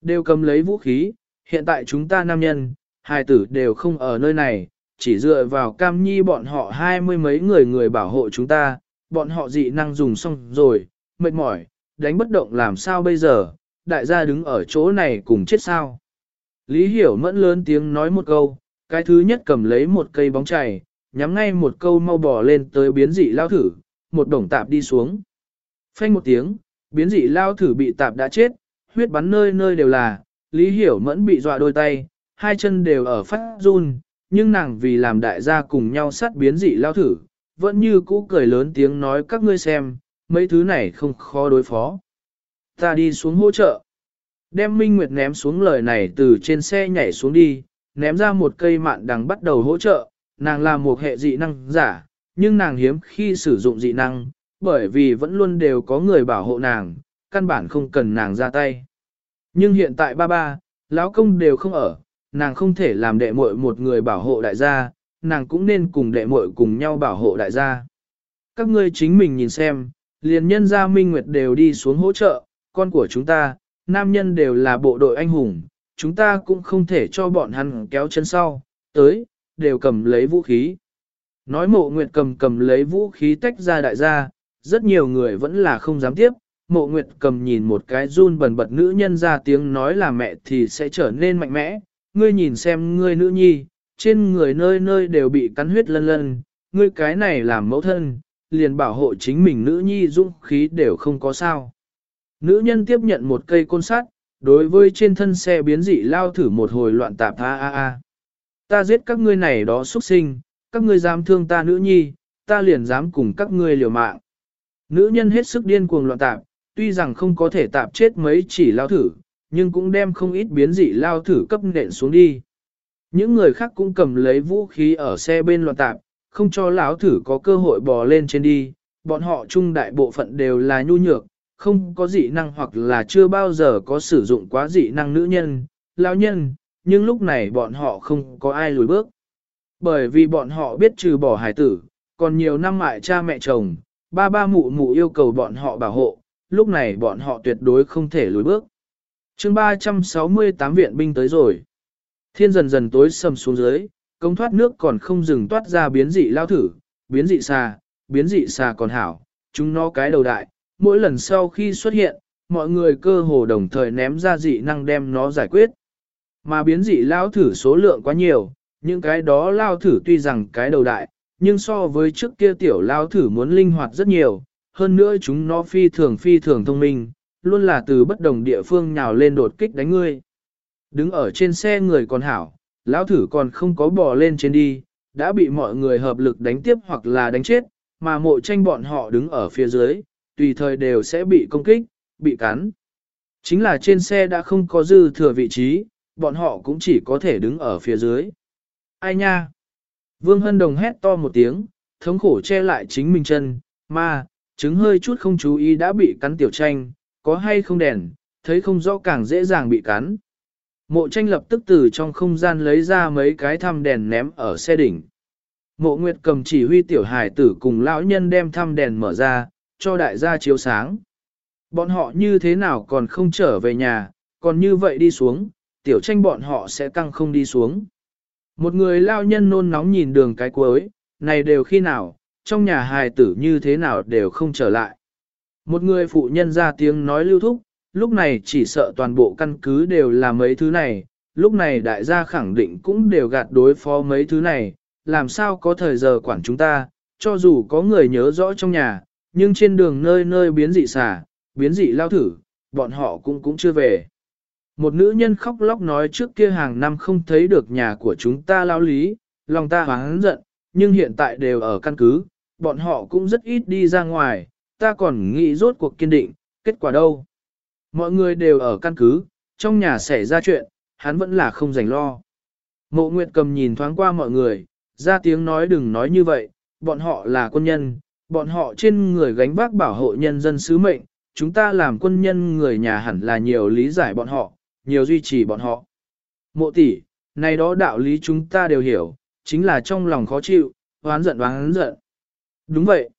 Đều cầm lấy vũ khí, hiện tại chúng ta nam nhân, hai tử đều không ở nơi này, chỉ dựa vào cam nhi bọn họ hai mươi mấy người người bảo hộ chúng ta, bọn họ dị năng dùng xong rồi, mệt mỏi, đánh bất động làm sao bây giờ, đại gia đứng ở chỗ này cùng chết sao. Lý Hiểu mẫn lớn tiếng nói một câu, cái thứ nhất cầm lấy một cây bóng chày, nhắm ngay một câu mau bỏ lên tới biến dị lao thử, một đồng tạp đi xuống. Phanh một tiếng, biến dị lao thử bị tạp đã chết, huyết bắn nơi nơi đều là, Lý Hiểu mẫn bị dọa đôi tay, hai chân đều ở phát run, nhưng nàng vì làm đại gia cùng nhau sát biến dị lao thử, vẫn như cũ cười lớn tiếng nói các ngươi xem, mấy thứ này không khó đối phó. Ta đi xuống hỗ trợ. Đem Minh Nguyệt ném xuống lời này từ trên xe nhảy xuống đi, ném ra một cây mạn đằng bắt đầu hỗ trợ, nàng là một hệ dị năng giả, nhưng nàng hiếm khi sử dụng dị năng, bởi vì vẫn luôn đều có người bảo hộ nàng, căn bản không cần nàng ra tay. Nhưng hiện tại ba ba, lão công đều không ở, nàng không thể làm đệ muội một người bảo hộ đại gia, nàng cũng nên cùng đệ muội cùng nhau bảo hộ đại gia. Các ngươi chính mình nhìn xem, liền nhân gia Minh Nguyệt đều đi xuống hỗ trợ, con của chúng ta, nam nhân đều là bộ đội anh hùng, chúng ta cũng không thể cho bọn hắn kéo chân sau, tới, đều cầm lấy vũ khí. Nói mộ nguyệt cầm cầm lấy vũ khí tách ra đại gia, rất nhiều người vẫn là không dám tiếp, mộ nguyệt cầm nhìn một cái run bần bật nữ nhân ra tiếng nói là mẹ thì sẽ trở nên mạnh mẽ, ngươi nhìn xem ngươi nữ nhi, trên người nơi nơi đều bị cắn huyết lân lân, ngươi cái này làm mẫu thân, liền bảo hộ chính mình nữ nhi dũng khí đều không có sao. Nữ nhân tiếp nhận một cây côn sắt, đối với trên thân xe biến dị lao thử một hồi loạn tạp a a a. Ta giết các ngươi này đó xuất sinh, các ngươi dám thương ta nữ nhi, ta liền dám cùng các ngươi liều mạng. Nữ nhân hết sức điên cuồng loạn tạp, tuy rằng không có thể tạp chết mấy chỉ lao thử, nhưng cũng đem không ít biến dị lao thử cấp nện xuống đi. Những người khác cũng cầm lấy vũ khí ở xe bên loạn tạp, không cho lão thử có cơ hội bò lên trên đi, bọn họ chung đại bộ phận đều là nhu nhược, không có dị năng hoặc là chưa bao giờ có sử dụng quá dị năng nữ nhân, lao nhân, nhưng lúc này bọn họ không có ai lùi bước. Bởi vì bọn họ biết trừ bỏ hải tử, còn nhiều năm mại cha mẹ chồng, ba ba mụ mụ yêu cầu bọn họ bảo hộ, lúc này bọn họ tuyệt đối không thể lùi bước. chương 368 viện binh tới rồi. Thiên dần dần tối sầm xuống dưới, công thoát nước còn không dừng toát ra biến dị lao thử, biến dị xà, biến dị xà còn hảo, chúng nó cái đầu đại, mỗi lần sau khi xuất hiện, mọi người cơ hồ đồng thời ném ra dị năng đem nó giải quyết. Mà biến dị lao thử số lượng quá nhiều, những cái đó lao thử tuy rằng cái đầu đại, nhưng so với trước kia tiểu lao thử muốn linh hoạt rất nhiều, hơn nữa chúng nó phi thường phi thường thông minh, luôn là từ bất đồng địa phương nhào lên đột kích đánh ngươi. Đứng ở trên xe người còn hảo, lão thử còn không có bò lên trên đi, đã bị mọi người hợp lực đánh tiếp hoặc là đánh chết, mà mộ tranh bọn họ đứng ở phía dưới, tùy thời đều sẽ bị công kích, bị cắn. Chính là trên xe đã không có dư thừa vị trí, bọn họ cũng chỉ có thể đứng ở phía dưới. Ai nha? Vương Hân Đồng hét to một tiếng, thống khổ che lại chính mình chân, mà trứng hơi chút không chú ý đã bị cắn tiểu tranh, có hay không đèn, thấy không rõ càng dễ dàng bị cắn. Mộ tranh lập tức từ trong không gian lấy ra mấy cái thăm đèn ném ở xe đỉnh. Mộ Nguyệt cầm chỉ huy tiểu hải tử cùng lão nhân đem thăm đèn mở ra, cho đại gia chiếu sáng. Bọn họ như thế nào còn không trở về nhà, còn như vậy đi xuống, tiểu tranh bọn họ sẽ căng không đi xuống. Một người lao nhân nôn nóng nhìn đường cái cuối, này đều khi nào, trong nhà hài tử như thế nào đều không trở lại. Một người phụ nhân ra tiếng nói lưu thúc, lúc này chỉ sợ toàn bộ căn cứ đều là mấy thứ này, lúc này đại gia khẳng định cũng đều gạt đối phó mấy thứ này, làm sao có thời giờ quản chúng ta, cho dù có người nhớ rõ trong nhà, nhưng trên đường nơi nơi biến dị xà, biến dị lao thử, bọn họ cũng cũng chưa về. Một nữ nhân khóc lóc nói trước kia hàng năm không thấy được nhà của chúng ta lao lý, lòng ta hoáng giận, nhưng hiện tại đều ở căn cứ, bọn họ cũng rất ít đi ra ngoài, ta còn nghĩ rốt cuộc kiên định, kết quả đâu. Mọi người đều ở căn cứ, trong nhà xảy ra chuyện, hắn vẫn là không dành lo. Mộ Nguyệt cầm nhìn thoáng qua mọi người, ra tiếng nói đừng nói như vậy, bọn họ là quân nhân, bọn họ trên người gánh vác bảo hộ nhân dân sứ mệnh, chúng ta làm quân nhân người nhà hẳn là nhiều lý giải bọn họ, nhiều duy trì bọn họ. Mộ tỷ, này đó đạo lý chúng ta đều hiểu, chính là trong lòng khó chịu, oán giận oán giận. Đúng vậy.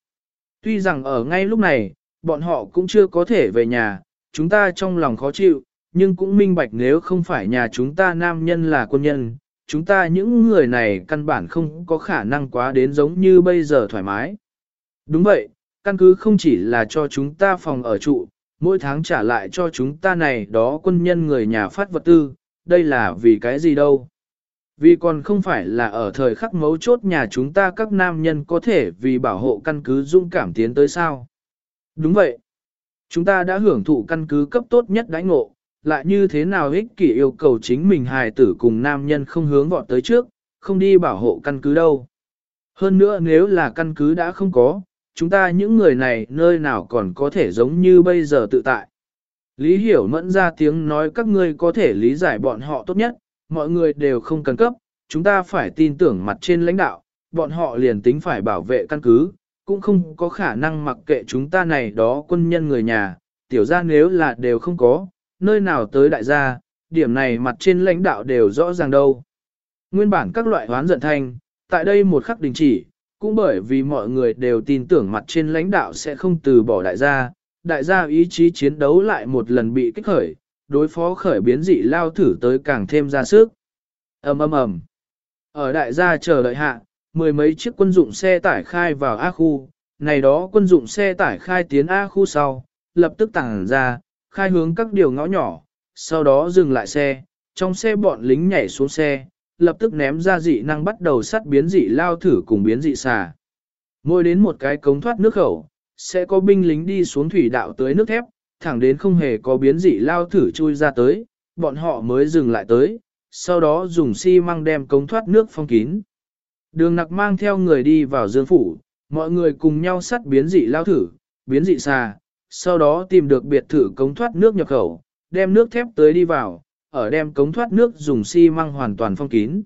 Tuy rằng ở ngay lúc này, bọn họ cũng chưa có thể về nhà, chúng ta trong lòng khó chịu, nhưng cũng minh bạch nếu không phải nhà chúng ta nam nhân là quân nhân, chúng ta những người này căn bản không có khả năng quá đến giống như bây giờ thoải mái. Đúng vậy, căn cứ không chỉ là cho chúng ta phòng ở trụ, mỗi tháng trả lại cho chúng ta này đó quân nhân người nhà phát vật tư, đây là vì cái gì đâu. Vì còn không phải là ở thời khắc mấu chốt nhà chúng ta các nam nhân có thể vì bảo hộ căn cứ dung cảm tiến tới sao. Đúng vậy. Chúng ta đã hưởng thụ căn cứ cấp tốt nhất đãi ngộ, lại như thế nào ích kỷ yêu cầu chính mình hài tử cùng nam nhân không hướng vọt tới trước, không đi bảo hộ căn cứ đâu. Hơn nữa nếu là căn cứ đã không có, chúng ta những người này nơi nào còn có thể giống như bây giờ tự tại. Lý hiểu mẫn ra tiếng nói các ngươi có thể lý giải bọn họ tốt nhất, mọi người đều không cần cấp, chúng ta phải tin tưởng mặt trên lãnh đạo, bọn họ liền tính phải bảo vệ căn cứ, cũng không có khả năng mặc kệ chúng ta này đó quân nhân người nhà, tiểu ra nếu là đều không có, nơi nào tới đại gia, điểm này mặt trên lãnh đạo đều rõ ràng đâu. Nguyên bản các loại hoán giận thanh, tại đây một khắc đình chỉ, cũng bởi vì mọi người đều tin tưởng mặt trên lãnh đạo sẽ không từ bỏ đại gia, đại gia ý chí chiến đấu lại một lần bị kích khởi, đối phó khởi biến dị lao thử tới càng thêm ra sức. ầm ầm ầm. Ở đại gia chờ đợi hạ, mười mấy chiếc quân dụng xe tải khai vào A khu, này đó quân dụng xe tải khai tiến A khu sau, lập tức tàng ra, khai hướng các điều ngõ nhỏ, sau đó dừng lại xe, trong xe bọn lính nhảy xuống xe, lập tức ném ra dị năng bắt đầu sắt biến dị lao thử cùng biến dị xà. Mỗi đến một cái cống thoát nước khẩu, sẽ có binh lính đi xuống thủy đạo tới nước thép, thẳng đến không hề có biến dị lao thử chui ra tới, bọn họ mới dừng lại tới, sau đó dùng xi măng đem cống thoát nước phong kín. Đường nặc mang theo người đi vào dương phủ, mọi người cùng nhau sắt biến dị lao thử, biến dị xà, sau đó tìm được biệt thự cống thoát nước nhập khẩu, đem nước thép tới đi vào, ở đem cống thoát nước dùng xi măng hoàn toàn phong kín.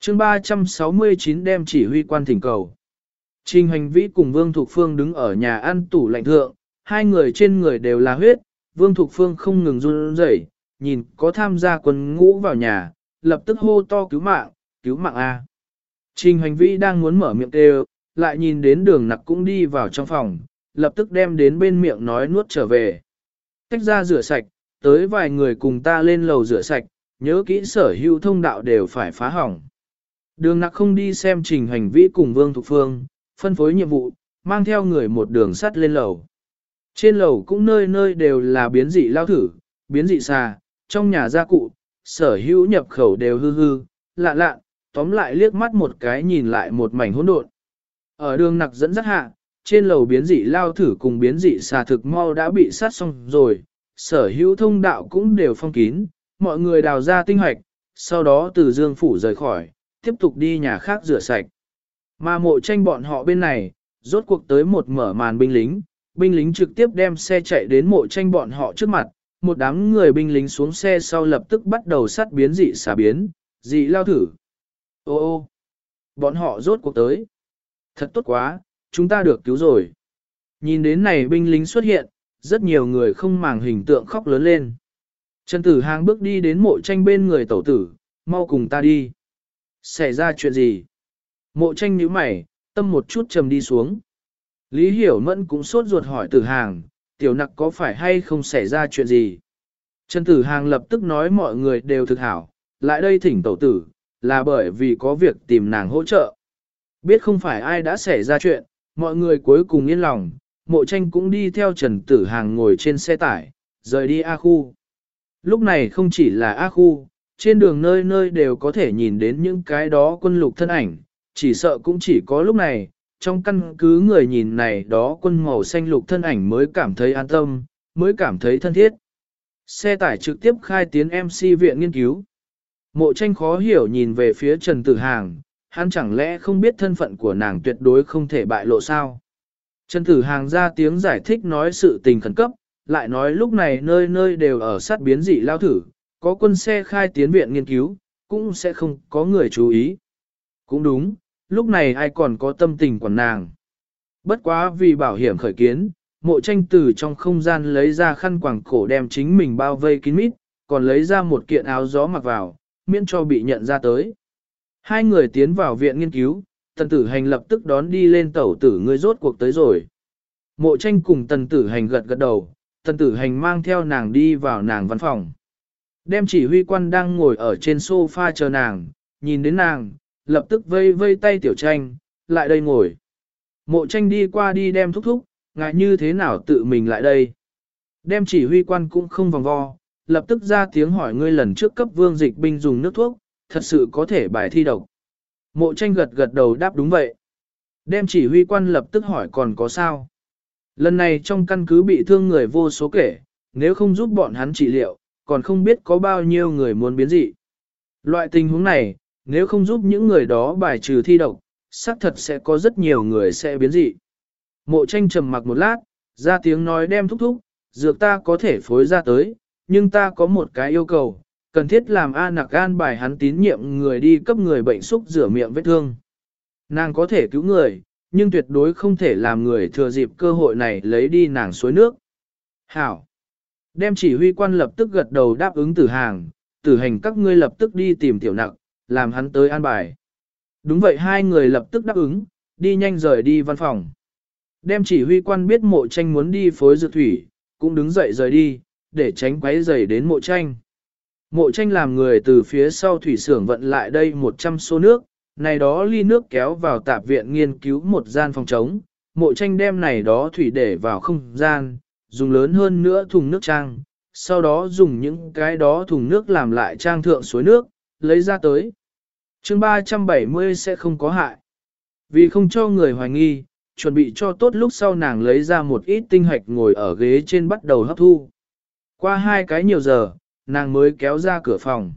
chương 369 đem chỉ huy quan thỉnh cầu. Trình hành vĩ cùng Vương Thục Phương đứng ở nhà ăn tủ lạnh thượng, hai người trên người đều là huyết, Vương Thục Phương không ngừng run rẩy, nhìn có tham gia quân ngũ vào nhà, lập tức hô to cứu mạng, cứu mạng A. Trình hành vĩ đang muốn mở miệng kêu, lại nhìn đến đường nặc cũng đi vào trong phòng, lập tức đem đến bên miệng nói nuốt trở về. Tách ra rửa sạch, tới vài người cùng ta lên lầu rửa sạch, nhớ kỹ sở hữu thông đạo đều phải phá hỏng. Đường nặc không đi xem trình hành vi cùng Vương Thục Phương, phân phối nhiệm vụ, mang theo người một đường sắt lên lầu. Trên lầu cũng nơi nơi đều là biến dị lao thử, biến dị xà, trong nhà gia cụ, sở hữu nhập khẩu đều hư hư, lạ lạ, tóm lại liếc mắt một cái nhìn lại một mảnh hỗn độn. Ở đường nặc dẫn dắt hạ, trên lầu biến dị lao thử cùng biến dị xà thực mau đã bị sát xong rồi, sở hữu thông đạo cũng đều phong kín, mọi người đào ra tinh hoạch, sau đó từ dương phủ rời khỏi, tiếp tục đi nhà khác rửa sạch. Mà mộ tranh bọn họ bên này, rốt cuộc tới một mở màn binh lính, binh lính trực tiếp đem xe chạy đến mộ tranh bọn họ trước mặt, một đám người binh lính xuống xe sau lập tức bắt đầu sát biến dị xả biến, dị lao thử. Ô ô, bọn họ rốt cuộc tới. Thật tốt quá, chúng ta được cứu rồi. Nhìn đến này binh lính xuất hiện, rất nhiều người không màng hình tượng khóc lớn lên. Trần Tử Hàng bước đi đến mộ tranh bên người tẩu tử, mau cùng ta đi. Xảy ra chuyện gì? Mộ tranh nhíu mày, tâm một chút trầm đi xuống. Lý Hiểu Mẫn cũng sốt ruột hỏi Tử Hàng, tiểu nặc có phải hay không xảy ra chuyện gì? Trần Tử Hàng lập tức nói mọi người đều thực hảo, lại đây thỉnh tẩu tử, là bởi vì có việc tìm nàng hỗ trợ. Biết không phải ai đã xảy ra chuyện, mọi người cuối cùng yên lòng, mộ tranh cũng đi theo Trần Tử Hàng ngồi trên xe tải, rời đi A khu. Lúc này không chỉ là A khu, trên đường nơi nơi đều có thể nhìn đến những cái đó quân lục thân ảnh, chỉ sợ cũng chỉ có lúc này, trong căn cứ người nhìn này đó quân màu xanh lục thân ảnh mới cảm thấy an tâm, mới cảm thấy thân thiết. Xe tải trực tiếp khai tiến MC viện nghiên cứu. Mộ tranh khó hiểu nhìn về phía Trần Tử Hàng, hắn chẳng lẽ không biết thân phận của nàng tuyệt đối không thể bại lộ sao. Trần Tử Hàng ra tiếng giải thích nói sự tình khẩn cấp, lại nói lúc này nơi nơi đều ở sát biến dị lao thử, có quân xe khai tiến viện nghiên cứu, cũng sẽ không có người chú ý. Cũng đúng, lúc này ai còn có tâm tình quản nàng. Bất quá vì bảo hiểm khởi kiến, mộ tranh từ trong không gian lấy ra khăn quàng cổ đem chính mình bao vây kín mít, còn lấy ra một kiện áo gió mặc vào, miễn cho bị nhận ra tới. Hai người tiến vào viện nghiên cứu, tần tử hành lập tức đón đi lên tẩu tử người rốt cuộc tới rồi. Mộ tranh cùng tần tử hành gật gật đầu, tần tử hành mang theo nàng đi vào nàng văn phòng. Đem chỉ huy quan đang ngồi ở trên sofa chờ nàng, nhìn đến nàng, lập tức vây vây tay tiểu tranh, lại đây ngồi. Mộ tranh đi qua đi đem thúc thúc, ngại như thế nào tự mình lại đây. Đem chỉ huy quan cũng không vòng vo, lập tức ra tiếng hỏi ngươi lần trước cấp vương dịch binh dùng nước thuốc, thật sự có thể bài thi độc. Mộ tranh gật gật đầu đáp đúng vậy. Đem chỉ huy quan lập tức hỏi còn có sao. Lần này trong căn cứ bị thương người vô số kể, nếu không giúp bọn hắn trị liệu, còn không biết có bao nhiêu người muốn biến dị. Loại tình huống này, nếu không giúp những người đó bài trừ thi độc, xác thật sẽ có rất nhiều người sẽ biến dị. Mộ tranh trầm mặc một lát, ra tiếng nói đem thúc thúc, dược ta có thể phối ra tới, nhưng ta có một cái yêu cầu, cần thiết làm A nặc gan bài hắn tín nhiệm người đi cấp người bệnh xúc rửa miệng vết thương. Nàng có thể cứu người, nhưng tuyệt đối không thể làm người thừa dịp cơ hội này lấy đi nàng suối nước. Hảo! Đem chỉ huy quan lập tức gật đầu đáp ứng tử hàng, tử hành các ngươi lập tức đi tìm tiểu nặc, làm hắn tới an bài. Đúng vậy hai người lập tức đáp ứng, đi nhanh rời đi văn phòng. Đem chỉ huy quan biết mộ tranh muốn đi phối dược thủy, cũng đứng dậy rời đi, để tránh quấy rầy đến mộ tranh. Mộ tranh làm người từ phía sau thủy xưởng vận lại đây 100 xô nước, này đó ly nước kéo vào tạp viện nghiên cứu một gian phòng trống, mộ tranh đem này đó thủy để vào không gian, dùng lớn hơn nữa thùng nước trang, sau đó dùng những cái đó thùng nước làm lại trang thượng suối nước, lấy ra tới chương 370 sẽ không có hại. Vì không cho người hoài nghi, chuẩn bị cho tốt lúc sau nàng lấy ra một ít tinh hạch ngồi ở ghế trên bắt đầu hấp thu. Qua hai cái nhiều giờ, nàng mới kéo ra cửa phòng.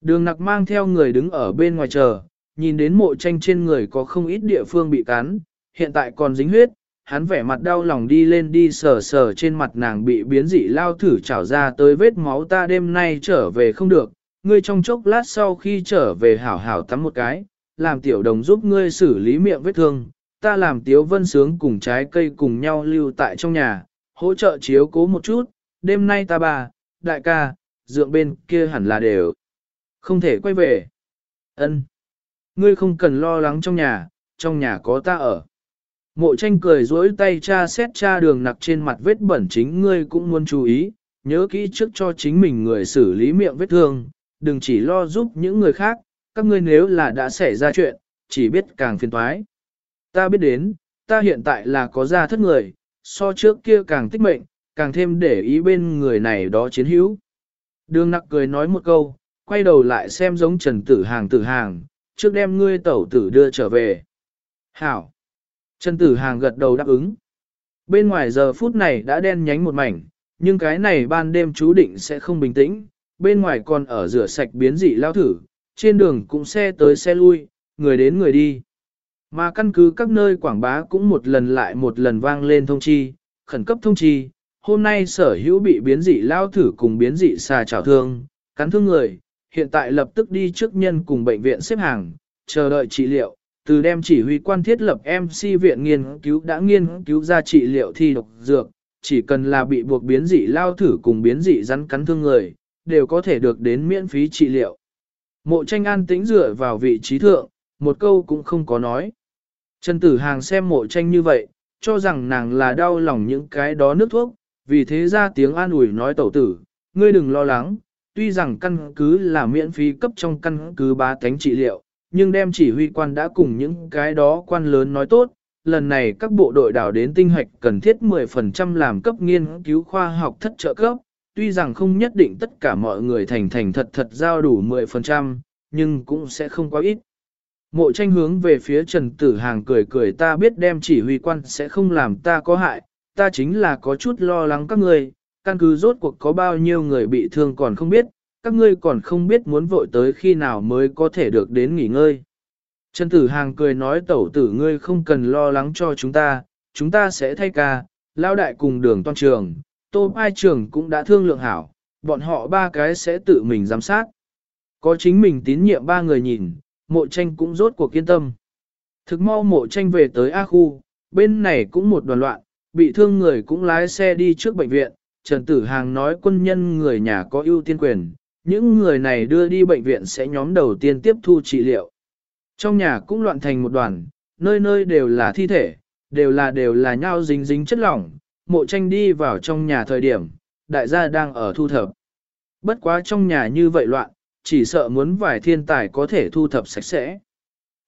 Đường nặc mang theo người đứng ở bên ngoài chờ, nhìn đến mộ tranh trên người có không ít địa phương bị cắn, hiện tại còn dính huyết, hắn vẻ mặt đau lòng đi lên đi sờ sờ trên mặt nàng bị biến dị lao thử trào ra tới vết máu ta đêm nay trở về không được, ngươi trong chốc lát sau khi trở về hảo hảo tắm một cái, làm tiểu đồng giúp ngươi xử lý miệng vết thương, ta làm tiếu vân sướng cùng trái cây cùng nhau lưu tại trong nhà, hỗ trợ chiếu cố một chút, đêm nay ta bà, đại ca, dượng bên kia hẳn là đều. Không thể quay về. ân Ngươi không cần lo lắng trong nhà, trong nhà có ta ở. Mộ tranh cười dối tay cha xét cha đường nặc trên mặt vết bẩn chính ngươi cũng muốn chú ý, nhớ kỹ trước cho chính mình người xử lý miệng vết thương, đừng chỉ lo giúp những người khác, các ngươi nếu là đã xảy ra chuyện, chỉ biết càng phiền toái. Ta biết đến, ta hiện tại là có gia thất người, so trước kia càng tích mệnh, càng thêm để ý bên người này đó chiến hữu. Đường nặc cười nói một câu, quay đầu lại xem giống trần tử hàng tử hàng, trước đem ngươi tẩu tử đưa trở về. Hảo! Trần tử hàng gật đầu đáp ứng. Bên ngoài giờ phút này đã đen nhánh một mảnh, nhưng cái này ban đêm chú định sẽ không bình tĩnh, bên ngoài còn ở rửa sạch biến dị lao thử, trên đường cũng xe tới xe lui, người đến người đi. Mà căn cứ các nơi quảng bá cũng một lần lại một lần vang lên thông chi, khẩn cấp thông chi, hôm nay sở hữu bị biến dị lao thử cùng biến dị xà trào thương, cắn thương người, hiện tại lập tức đi trước nhân cùng bệnh viện xếp hàng, chờ đợi trị liệu, từ đem chỉ huy quan thiết lập MC viện nghiên cứu đã nghiên cứu ra trị liệu thi độc dược, chỉ cần là bị buộc biến dị lao thử cùng biến dị rắn cắn thương người, đều có thể được đến miễn phí trị liệu. Mộ tranh an tĩnh dựa vào vị trí thượng, một câu cũng không có nói. Trần Tử Hàng xem mộ tranh như vậy, cho rằng nàng là đau lòng những cái đó nước thuốc, vì thế ra tiếng an ủi nói tẩu tử, ngươi đừng lo lắng, tuy rằng căn cứ là miễn phí cấp trong căn cứ bá tánh trị liệu, nhưng đem chỉ huy quan đã cùng những cái đó quan lớn nói tốt, lần này các bộ đội đảo đến tinh hoạch cần thiết 10% làm cấp nghiên cứu khoa học thất trợ cấp, tuy rằng không nhất định tất cả mọi người thành thành thật thật giao đủ 10%, nhưng cũng sẽ không quá ít. Mộ tranh hướng về phía Trần Tử Hàng cười cười ta biết đem chỉ huy quan sẽ không làm ta có hại, ta chính là có chút lo lắng các ngươi, căn cứ rốt cuộc có bao nhiêu người bị thương còn không biết, các ngươi còn không biết muốn vội tới khi nào mới có thể được đến nghỉ ngơi. Trần Tử Hàng cười nói tẩu tử ngươi không cần lo lắng cho chúng ta, chúng ta sẽ thay ca, lao đại cùng đường toàn trường, tô ai trường cũng đã thương lượng hảo, bọn họ ba cái sẽ tự mình giám sát. Có chính mình tín nhiệm ba người nhìn, mộ tranh cũng rốt cuộc kiên tâm. Thực mau mộ tranh về tới A khu, bên này cũng một đoàn loạn, bị thương người cũng lái xe đi trước bệnh viện, Trần Tử Hàng nói quân nhân người nhà có ưu tiên quyền, những người này đưa đi bệnh viện sẽ nhóm đầu tiên tiếp thu trị liệu. Trong nhà cũng loạn thành một đoàn, nơi nơi đều là thi thể, đều là đều là nhau dính dính chất lỏng, mộ tranh đi vào trong nhà thời điểm, đại gia đang ở thu thập. Bất quá trong nhà như vậy loạn, chỉ sợ muốn vài thiên tài có thể thu thập sạch sẽ.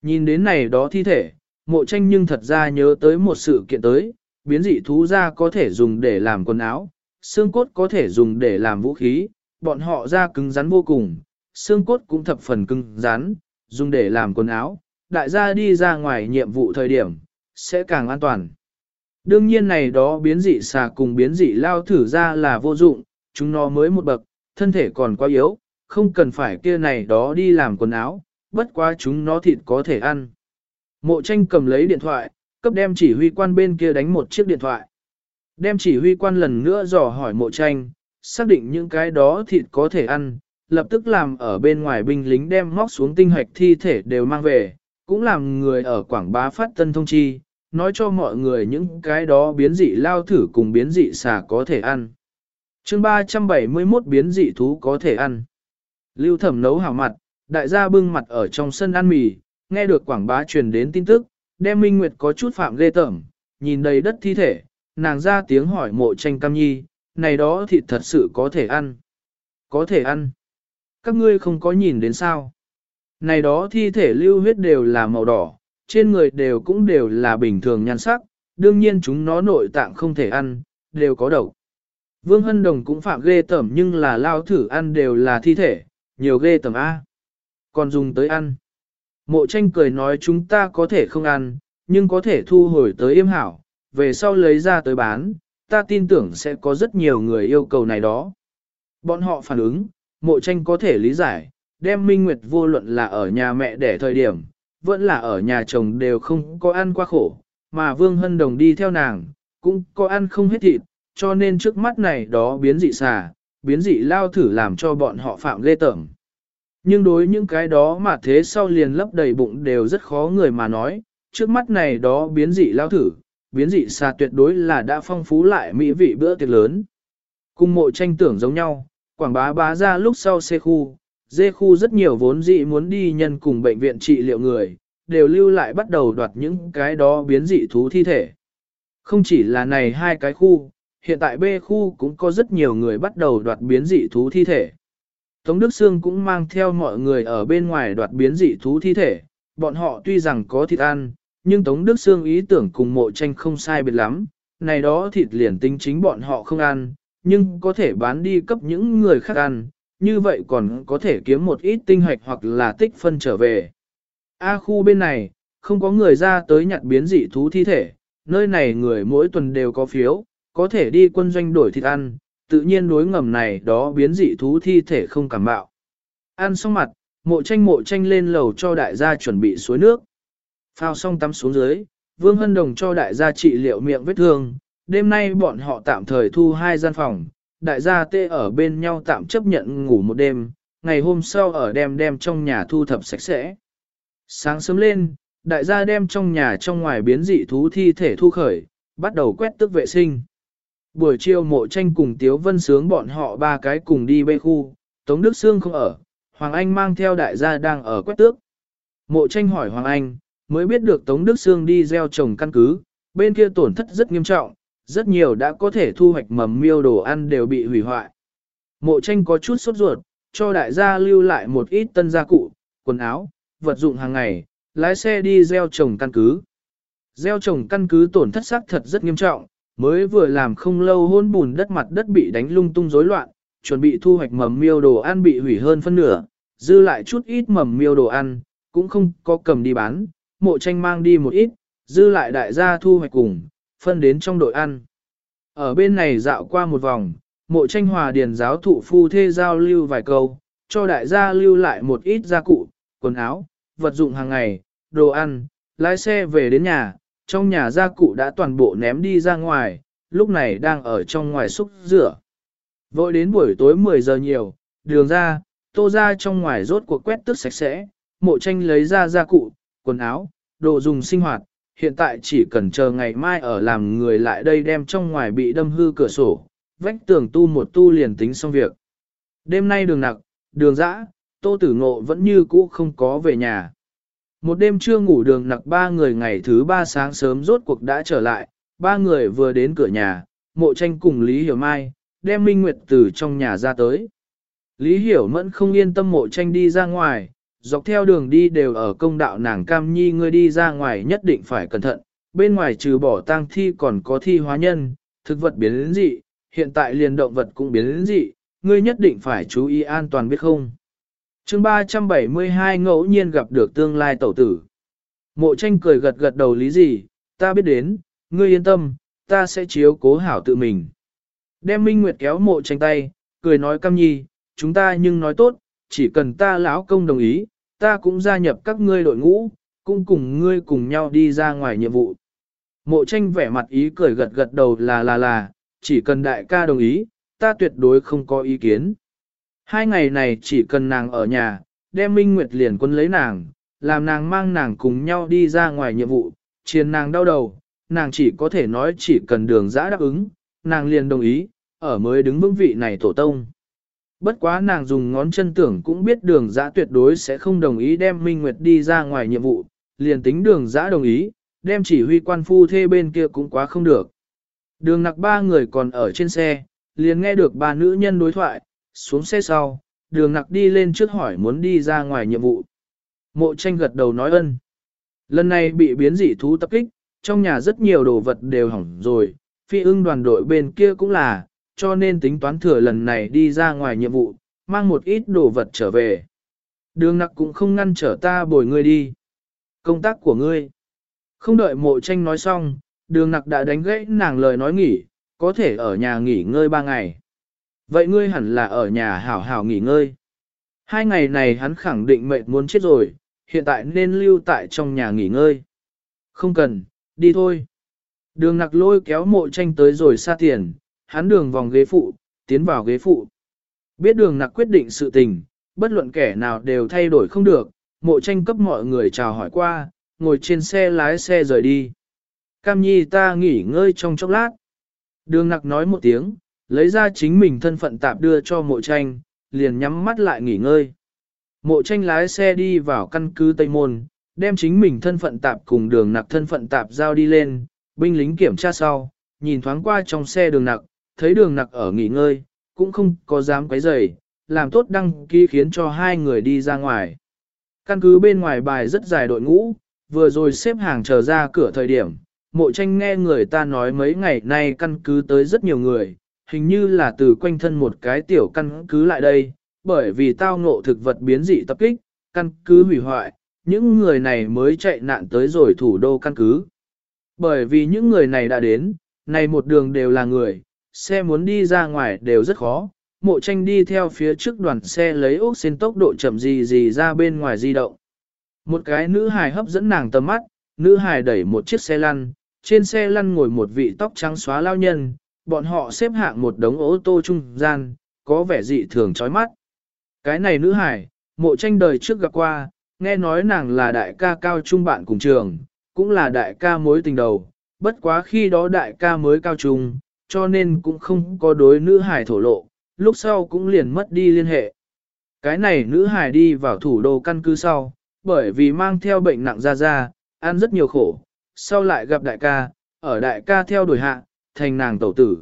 Nhìn đến này đó thi thể, mộ tranh nhưng thật ra nhớ tới một sự kiện tới, biến dị thú ra có thể dùng để làm quần áo, xương cốt có thể dùng để làm vũ khí, bọn họ da cứng rắn vô cùng, xương cốt cũng thập phần cứng rắn, dùng để làm quần áo, đại gia đi ra ngoài nhiệm vụ thời điểm, sẽ càng an toàn. Đương nhiên này đó biến dị xà cùng biến dị lao thử ra là vô dụng, chúng nó mới một bậc, thân thể còn quá yếu, không cần phải kia này đó đi làm quần áo, bất quá chúng nó thịt có thể ăn. Mộ tranh cầm lấy điện thoại, cấp đem chỉ huy quan bên kia đánh một chiếc điện thoại. Đem chỉ huy quan lần nữa dò hỏi mộ tranh, xác định những cái đó thịt có thể ăn, lập tức làm ở bên ngoài binh lính đem móc xuống tinh hoạch thi thể đều mang về, cũng làm người ở Quảng Bá phát tân thông chi, nói cho mọi người những cái đó biến dị lao thử cùng biến dị xà có thể ăn. chương 371 biến dị thú có thể ăn. Lưu thẩm nấu hảo mặt, đại gia bưng mặt ở trong sân ăn mì, nghe được Quảng Bá truyền đến tin tức, đem Minh Nguyệt có chút phạm ghê tởm, nhìn đầy đất thi thể, nàng ra tiếng hỏi mộ tranh cam nhi, này đó thịt thật sự có thể ăn. Có thể ăn. Các ngươi không có nhìn đến sao. Này đó thi thể lưu huyết đều là màu đỏ, trên người đều cũng đều là bình thường nhan sắc, đương nhiên chúng nó nội tạng không thể ăn, đều có độc. Vương Hân Đồng cũng phạm ghê tẩm nhưng là lao thử ăn đều là thi thể, nhiều ghê tẩm A. Còn dùng tới ăn. Mộ tranh cười nói chúng ta có thể không ăn, nhưng có thể thu hồi tới yêm hảo, về sau lấy ra tới bán, ta tin tưởng sẽ có rất nhiều người yêu cầu này đó. Bọn họ phản ứng, mộ tranh có thể lý giải, đem Minh Nguyệt vô luận là ở nhà mẹ để thời điểm, vẫn là ở nhà chồng đều không có ăn qua khổ, mà Vương Hân Đồng đi theo nàng, cũng có ăn không hết thịt, cho nên trước mắt này đó biến dị xà, biến dị lao thử làm cho bọn họ phạm lê tởm. Nhưng đối những cái đó mà thế sau liền lấp đầy bụng đều rất khó người mà nói, trước mắt này đó biến dị lao thử, biến dị xà tuyệt đối là đã phong phú lại mỹ vị bữa tiệc lớn. Cùng mộ tranh tưởng giống nhau, quảng bá bá ra lúc sau xe khu, dê khu rất nhiều vốn dị muốn đi nhân cùng bệnh viện trị liệu người, đều lưu lại bắt đầu đoạt những cái đó biến dị thú thi thể. Không chỉ là này hai cái khu, hiện tại B khu cũng có rất nhiều người bắt đầu đoạt biến dị thú thi thể. Tống Đức Sương cũng mang theo mọi người ở bên ngoài đoạt biến dị thú thi thể, bọn họ tuy rằng có thịt ăn, nhưng Tống Đức Sương ý tưởng cùng mộ tranh không sai biệt lắm, này đó thịt liền tính chính bọn họ không ăn, nhưng có thể bán đi cấp những người khác ăn, như vậy còn có thể kiếm một ít tinh hoạch hoặc là tích phân trở về. A khu bên này, không có người ra tới nhặt biến dị thú thi thể, nơi này người mỗi tuần đều có phiếu, có thể đi quân doanh đổi thịt ăn, tự nhiên đối ngầm này đó biến dị thú thi thể không cảm bạo. Ăn xong mặt, mộ tranh mộ tranh lên lầu cho đại gia chuẩn bị suối nước. Phao xong tắm xuống dưới, Vương Hân Đồng cho đại gia trị liệu miệng vết thương, đêm nay bọn họ tạm thời thu hai gian phòng, đại gia tê ở bên nhau tạm chấp nhận ngủ một đêm, ngày hôm sau ở đem đem trong nhà thu thập sạch sẽ. Sáng sớm lên, đại gia đem trong nhà trong ngoài biến dị thú thi thể thu khởi, bắt đầu quét tước vệ sinh. Buổi chiều mộ tranh cùng Tiếu Vân Sướng bọn họ ba cái cùng đi bê khu, Tống Đức Sương không ở, Hoàng Anh mang theo đại gia đang ở quét tước. Mộ tranh hỏi Hoàng Anh, mới biết được Tống Đức Sương đi gieo trồng căn cứ, bên kia tổn thất rất nghiêm trọng, rất nhiều đã có thể thu hoạch mầm miêu đồ ăn đều bị hủy hoại. Mộ tranh có chút sốt ruột, cho đại gia lưu lại một ít tân gia cụ, quần áo, vật dụng hàng ngày, lái xe đi gieo trồng căn cứ. Gieo trồng căn cứ tổn thất xác thật rất nghiêm trọng, mới vừa làm không lâu hôn bùn đất mặt đất bị đánh lung tung rối loạn, chuẩn bị thu hoạch mầm miêu đồ ăn bị hủy hơn phân nửa, dư lại chút ít mầm miêu đồ ăn, cũng không có cầm đi bán, mộ tranh mang đi một ít, dư lại đại gia thu hoạch cùng, phân đến trong đội ăn. Ở bên này dạo qua một vòng, mộ tranh hòa điền giáo thụ phu thê giao lưu vài câu, cho đại gia lưu lại một ít gia cụ, quần áo, vật dụng hàng ngày, đồ ăn, lái xe về đến nhà, trong nhà gia cụ đã toàn bộ ném đi ra ngoài, lúc này đang ở trong ngoài xúc rửa. Vội đến buổi tối 10 giờ nhiều, đường ra, tô ra trong ngoài rốt cuộc quét tước sạch sẽ, mộ tranh lấy ra gia cụ, quần áo, đồ dùng sinh hoạt, hiện tại chỉ cần chờ ngày mai ở làm người lại đây đem trong ngoài bị đâm hư cửa sổ, vách tường tu một tu liền tính xong việc. Đêm nay đường nặc, đường dã, tô tử ngộ vẫn như cũ không có về nhà. Một đêm chưa ngủ đường nặc ba người ngày thứ ba sáng sớm rốt cuộc đã trở lại, ba người vừa đến cửa nhà, mộ tranh cùng Lý Hiểu Mai, đem Minh Nguyệt từ trong nhà ra tới. Lý Hiểu Mẫn không yên tâm mộ tranh đi ra ngoài, dọc theo đường đi đều ở công đạo nàng cam nhi ngươi đi ra ngoài nhất định phải cẩn thận, bên ngoài trừ bỏ tang thi còn có thi hóa nhân, thực vật biến dị, hiện tại liền động vật cũng biến dị, ngươi nhất định phải chú ý an toàn biết không chương 372 ngẫu nhiên gặp được tương lai tẩu tử. Mộ tranh cười gật gật đầu lý gì, ta biết đến, ngươi yên tâm, ta sẽ chiếu cố hảo tự mình. Đem Minh Nguyệt kéo mộ tranh tay, cười nói cam nhi, chúng ta nhưng nói tốt, chỉ cần ta lão công đồng ý, ta cũng gia nhập các ngươi đội ngũ, cũng cùng ngươi cùng nhau đi ra ngoài nhiệm vụ. Mộ tranh vẻ mặt ý cười gật gật đầu là là là, chỉ cần đại ca đồng ý, ta tuyệt đối không có ý kiến. Hai ngày này chỉ cần nàng ở nhà, đem Minh Nguyệt liền quân lấy nàng, làm nàng mang nàng cùng nhau đi ra ngoài nhiệm vụ, chiền nàng đau đầu, nàng chỉ có thể nói chỉ cần đường giã đáp ứng, nàng liền đồng ý, ở mới đứng vững vị này tổ tông. Bất quá nàng dùng ngón chân tưởng cũng biết đường giã tuyệt đối sẽ không đồng ý đem Minh Nguyệt đi ra ngoài nhiệm vụ, liền tính đường giã đồng ý, đem chỉ huy quan phu thê bên kia cũng quá không được. Đường nặc ba người còn ở trên xe, liền nghe được ba nữ nhân đối thoại, xuống xe sau, đường nặc đi lên trước hỏi muốn đi ra ngoài nhiệm vụ. Mộ tranh gật đầu nói ân. Lần này bị biến dị thú tập kích, trong nhà rất nhiều đồ vật đều hỏng rồi, phi ưng đoàn đội bên kia cũng là, cho nên tính toán thừa lần này đi ra ngoài nhiệm vụ, mang một ít đồ vật trở về. Đường nặc cũng không ngăn trở ta bồi ngươi đi. Công tác của ngươi. Không đợi mộ tranh nói xong, đường nặc đã đánh gãy nàng lời nói nghỉ, có thể ở nhà nghỉ ngơi ba ngày. Vậy ngươi hẳn là ở nhà hảo hảo nghỉ ngơi. Hai ngày này hắn khẳng định mệt muốn chết rồi, hiện tại nên lưu tại trong nhà nghỉ ngơi. Không cần, đi thôi. Đường nặc lôi kéo mộ tranh tới rồi xa tiền, hắn đường vòng ghế phụ, tiến vào ghế phụ. Biết đường nặc quyết định sự tình, bất luận kẻ nào đều thay đổi không được, mộ tranh cấp mọi người chào hỏi qua, ngồi trên xe lái xe rời đi. Cam nhi ta nghỉ ngơi trong chốc lát. Đường nặc nói một tiếng, lấy ra chính mình thân phận tạp đưa cho mộ tranh, liền nhắm mắt lại nghỉ ngơi. Mộ tranh lái xe đi vào căn cứ Tây Môn, đem chính mình thân phận tạp cùng đường nặc thân phận tạp giao đi lên, binh lính kiểm tra sau, nhìn thoáng qua trong xe đường nặc, thấy đường nặc ở nghỉ ngơi, cũng không có dám quấy rầy, làm tốt đăng ký khiến cho hai người đi ra ngoài. Căn cứ bên ngoài bài rất dài đội ngũ, vừa rồi xếp hàng chờ ra cửa thời điểm, mộ tranh nghe người ta nói mấy ngày nay căn cứ tới rất nhiều người, hình như là từ quanh thân một cái tiểu căn cứ lại đây, bởi vì tao ngộ thực vật biến dị tập kích, căn cứ hủy hoại, những người này mới chạy nạn tới rồi thủ đô căn cứ. Bởi vì những người này đã đến, này một đường đều là người, xe muốn đi ra ngoài đều rất khó, mộ tranh đi theo phía trước đoàn xe lấy ốc xin tốc độ chậm gì gì ra bên ngoài di động. Một cái nữ hài hấp dẫn nàng tầm mắt, nữ hài đẩy một chiếc xe lăn, trên xe lăn ngồi một vị tóc trắng xóa lao nhân, bọn họ xếp hạng một đống ô tô trung gian, có vẻ dị thường chói mắt. Cái này nữ hải, mộ tranh đời trước gặp qua, nghe nói nàng là đại ca cao trung bạn cùng trường, cũng là đại ca mối tình đầu, bất quá khi đó đại ca mới cao trung, cho nên cũng không có đối nữ hải thổ lộ, lúc sau cũng liền mất đi liên hệ. Cái này nữ hải đi vào thủ đô căn cứ sau, bởi vì mang theo bệnh nặng ra ra, ăn rất nhiều khổ, sau lại gặp đại ca, ở đại ca theo đuổi hạ, thành nàng tẩu tử.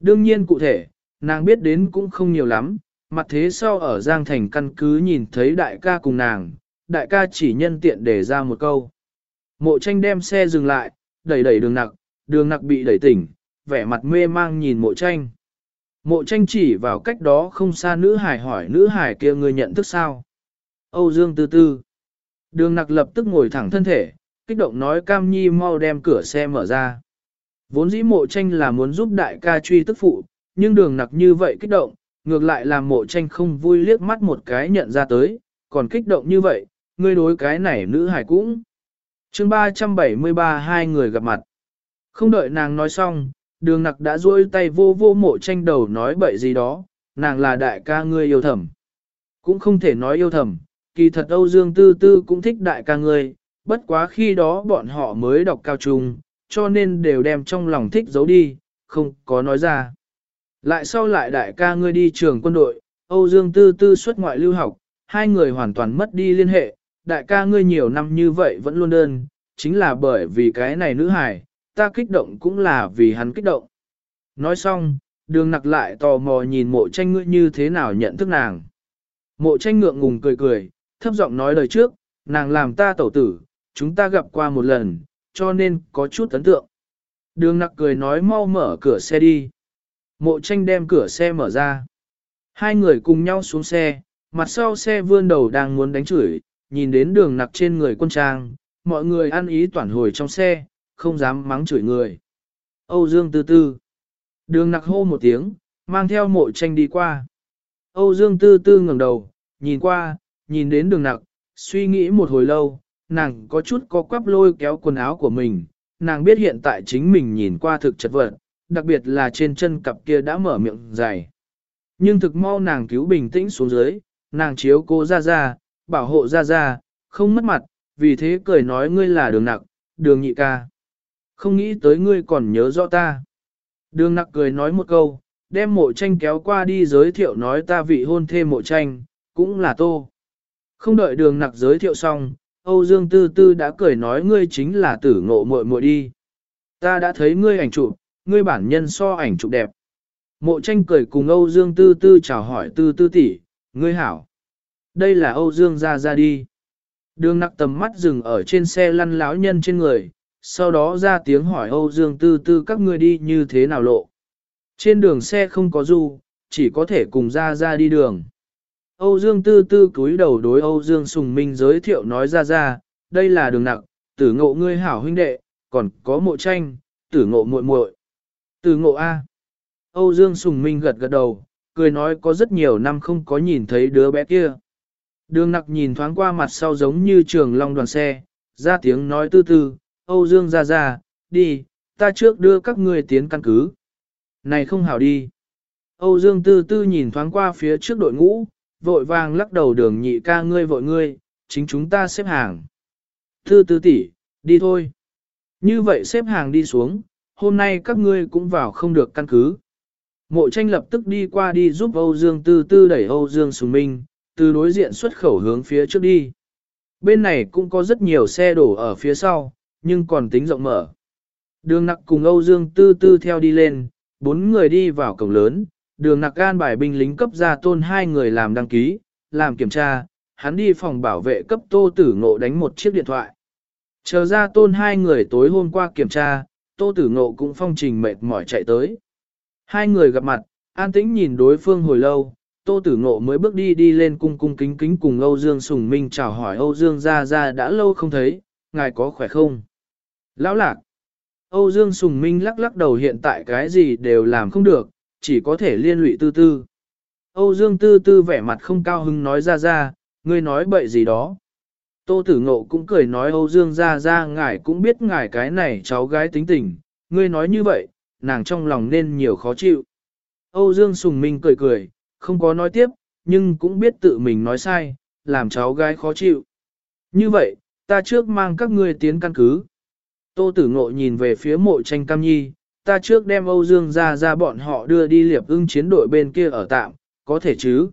Đương nhiên cụ thể, nàng biết đến cũng không nhiều lắm, mặt thế sau ở Giang Thành căn cứ nhìn thấy đại ca cùng nàng, đại ca chỉ nhân tiện để ra một câu. Mộ tranh đem xe dừng lại, đẩy đẩy đường nặc, đường nặc bị đẩy tỉnh, vẻ mặt mê mang nhìn mộ tranh. Mộ tranh chỉ vào cách đó không xa nữ hải hỏi nữ hải kia người nhận thức sao. Âu Dương tư tư. Đường nặc lập tức ngồi thẳng thân thể, kích động nói cam nhi mau đem cửa xe mở ra. Vốn dĩ mộ tranh là muốn giúp đại ca truy tức phụ, nhưng đường nặc như vậy kích động, ngược lại làm mộ tranh không vui liếc mắt một cái nhận ra tới, còn kích động như vậy, ngươi đối cái này nữ hải cũng. chương 373 hai người gặp mặt. Không đợi nàng nói xong, đường nặc đã duỗi tay vô vô mộ tranh đầu nói bậy gì đó, nàng là đại ca ngươi yêu thầm. Cũng không thể nói yêu thầm, kỳ thật Âu Dương Tư Tư cũng thích đại ca ngươi, bất quá khi đó bọn họ mới đọc cao trung, cho nên đều đem trong lòng thích giấu đi, không có nói ra. Lại sau lại đại ca ngươi đi trường quân đội, Âu Dương Tư Tư xuất ngoại lưu học, hai người hoàn toàn mất đi liên hệ, đại ca ngươi nhiều năm như vậy vẫn luôn đơn, chính là bởi vì cái này nữ hài, ta kích động cũng là vì hắn kích động. Nói xong, đường nặc lại tò mò nhìn mộ tranh ngươi như thế nào nhận thức nàng. Mộ tranh ngượng ngùng cười cười, thấp giọng nói lời trước, nàng làm ta tẩu tử, chúng ta gặp qua một lần, cho nên có chút ấn tượng. Đường nặc cười nói mau mở cửa xe đi. Mộ tranh đem cửa xe mở ra. Hai người cùng nhau xuống xe, mặt sau xe vươn đầu đang muốn đánh chửi, nhìn đến đường nặc trên người quân trang, mọi người ăn ý toàn hồi trong xe, không dám mắng chửi người. Âu Dương Tư Tư. Đường nặc hô một tiếng, mang theo mộ tranh đi qua. Âu Dương Tư Tư ngẩng đầu, nhìn qua, nhìn đến đường nặc, suy nghĩ một hồi lâu, nàng có chút có quắp lôi kéo quần áo của mình, nàng biết hiện tại chính mình nhìn qua thực chật vật, đặc biệt là trên chân cặp kia đã mở miệng dài. Nhưng thực mau nàng cứu bình tĩnh xuống dưới, nàng chiếu cô ra ra, bảo hộ ra ra, không mất mặt, vì thế cười nói ngươi là đường nặc, đường nhị ca. Không nghĩ tới ngươi còn nhớ rõ ta. Đường nặc cười nói một câu, đem mộ tranh kéo qua đi giới thiệu nói ta vị hôn thêm mộ tranh, cũng là tô. Không đợi đường nặc giới thiệu xong, Âu Dương Tư Tư đã cười nói ngươi chính là tử ngộ muội muội đi. Ta đã thấy ngươi ảnh chụp, ngươi bản nhân so ảnh chụp đẹp. Mộ tranh cười cùng Âu Dương Tư Tư chào hỏi Tư Tư tỷ, ngươi hảo. Đây là Âu Dương ra ra đi. Đường nặc tầm mắt dừng ở trên xe lăn láo nhân trên người, sau đó ra tiếng hỏi Âu Dương Tư Tư các ngươi đi như thế nào lộ. Trên đường xe không có du, chỉ có thể cùng ra ra đi đường. Âu Dương Tư Tư cúi đầu đối Âu Dương Sùng Minh giới thiệu nói ra ra, đây là đường nặc, tử ngộ ngươi hảo huynh đệ, còn có mộ tranh, tử ngộ muội muội. Tử ngộ A. Âu Dương Sùng Minh gật gật đầu, cười nói có rất nhiều năm không có nhìn thấy đứa bé kia. Đường nặc nhìn thoáng qua mặt sau giống như trường long đoàn xe, ra tiếng nói tư tư, Âu Dương ra ra, đi, ta trước đưa các ngươi tiến căn cứ. Này không hảo đi. Âu Dương tư tư nhìn thoáng qua phía trước đội ngũ, vội vàng lắc đầu đường nhị ca ngươi vội ngươi, chính chúng ta xếp hàng. thư tư tỷ, đi thôi. Như vậy xếp hàng đi xuống, hôm nay các ngươi cũng vào không được căn cứ. Mộ tranh lập tức đi qua đi giúp Âu Dương tư tư đẩy Âu Dương Sùng Minh, từ đối diện xuất khẩu hướng phía trước đi. Bên này cũng có rất nhiều xe đổ ở phía sau, nhưng còn tính rộng mở. Đường nặc cùng Âu Dương tư tư theo đi lên, bốn người đi vào cổng lớn, đường nặc gan bài binh lính cấp ra tôn hai người làm đăng ký, làm kiểm tra, hắn đi phòng bảo vệ cấp tô tử ngộ đánh một chiếc điện thoại. Chờ ra tôn hai người tối hôm qua kiểm tra, tô tử ngộ cũng phong trình mệt mỏi chạy tới. Hai người gặp mặt, an tĩnh nhìn đối phương hồi lâu, tô tử ngộ mới bước đi đi lên cung cung kính kính cùng Âu Dương Sùng Minh chào hỏi Âu Dương ra ra đã lâu không thấy, ngài có khỏe không? Lão lạc! Âu Dương Sùng Minh lắc lắc đầu hiện tại cái gì đều làm không được, chỉ có thể liên lụy tư tư. Âu Dương tư tư vẻ mặt không cao hứng nói ra ra, ngươi nói bậy gì đó. Tô Tử Ngộ cũng cười nói Âu Dương ra ra ngài cũng biết ngài cái này cháu gái tính tình, ngươi nói như vậy, nàng trong lòng nên nhiều khó chịu. Âu Dương Sùng Minh cười cười, không có nói tiếp, nhưng cũng biết tự mình nói sai, làm cháu gái khó chịu. Như vậy, ta trước mang các ngươi tiến căn cứ. Tô Tử Ngộ nhìn về phía mộ tranh cam nhi, ta trước đem Âu Dương ra ra bọn họ đưa đi liệp ưng chiến đội bên kia ở tạm, có thể chứ?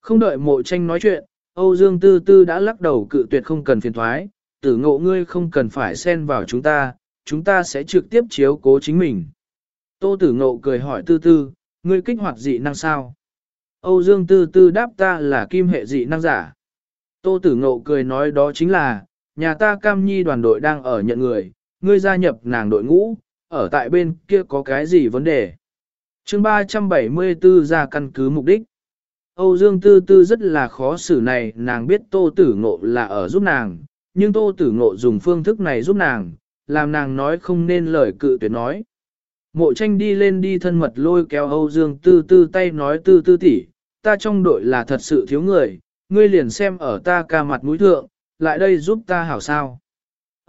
Không đợi mộ tranh nói chuyện, Âu Dương Tư Tư đã lắc đầu cự tuyệt không cần phiền thoái, tử ngộ ngươi không cần phải xen vào chúng ta, chúng ta sẽ trực tiếp chiếu cố chính mình. Tô tử ngộ cười hỏi Tư Tư, ngươi kích hoạt dị năng sao? Âu Dương Tư Tư đáp ta là kim hệ dị năng giả. Tô tử ngộ cười nói đó chính là, nhà ta cam nhi đoàn đội đang ở nhận người, ngươi gia nhập nàng đội ngũ, ở tại bên kia có cái gì vấn đề? chương 374 ra căn cứ mục đích. Âu Dương Tư Tư rất là khó xử này, nàng biết Tô Tử Ngộ là ở giúp nàng, nhưng Tô Tử Ngộ dùng phương thức này giúp nàng, làm nàng nói không nên lời cự tuyệt nói. Mộ tranh đi lên đi thân mật lôi kéo Âu Dương Tư Tư tay nói Tư Tư tỷ, ta trong đội là thật sự thiếu người, ngươi liền xem ở ta ca mặt mũi thượng, lại đây giúp ta hảo sao.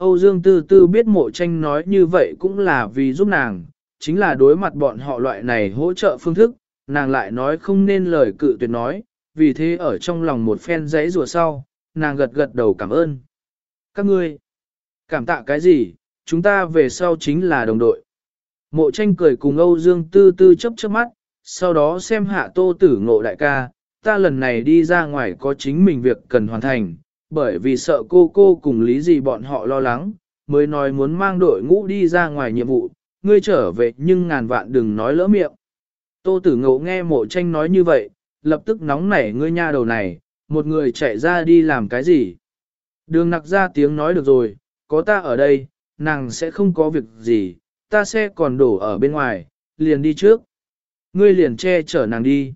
Âu Dương Tư Tư biết mộ tranh nói như vậy cũng là vì giúp nàng, chính là đối mặt bọn họ loại này hỗ trợ phương thức, nàng lại nói không nên lời cự tuyệt nói, vì thế ở trong lòng một phen giấy rùa sau, nàng gật gật đầu cảm ơn. Các ngươi, cảm tạ cái gì, chúng ta về sau chính là đồng đội. Mộ tranh cười cùng Âu Dương Tư Tư chấp chớp mắt, sau đó xem hạ tô tử ngộ đại ca, ta lần này đi ra ngoài có chính mình việc cần hoàn thành, bởi vì sợ cô cô cùng lý gì bọn họ lo lắng, mới nói muốn mang đội ngũ đi ra ngoài nhiệm vụ, ngươi trở về nhưng ngàn vạn đừng nói lỡ miệng. Tô tử ngộ nghe mộ tranh nói như vậy, lập tức nóng nảy ngươi nha đầu này, một người chạy ra đi làm cái gì. Đường nặc ra tiếng nói được rồi, có ta ở đây, nàng sẽ không có việc gì, ta sẽ còn đổ ở bên ngoài, liền đi trước. Ngươi liền che chở nàng đi.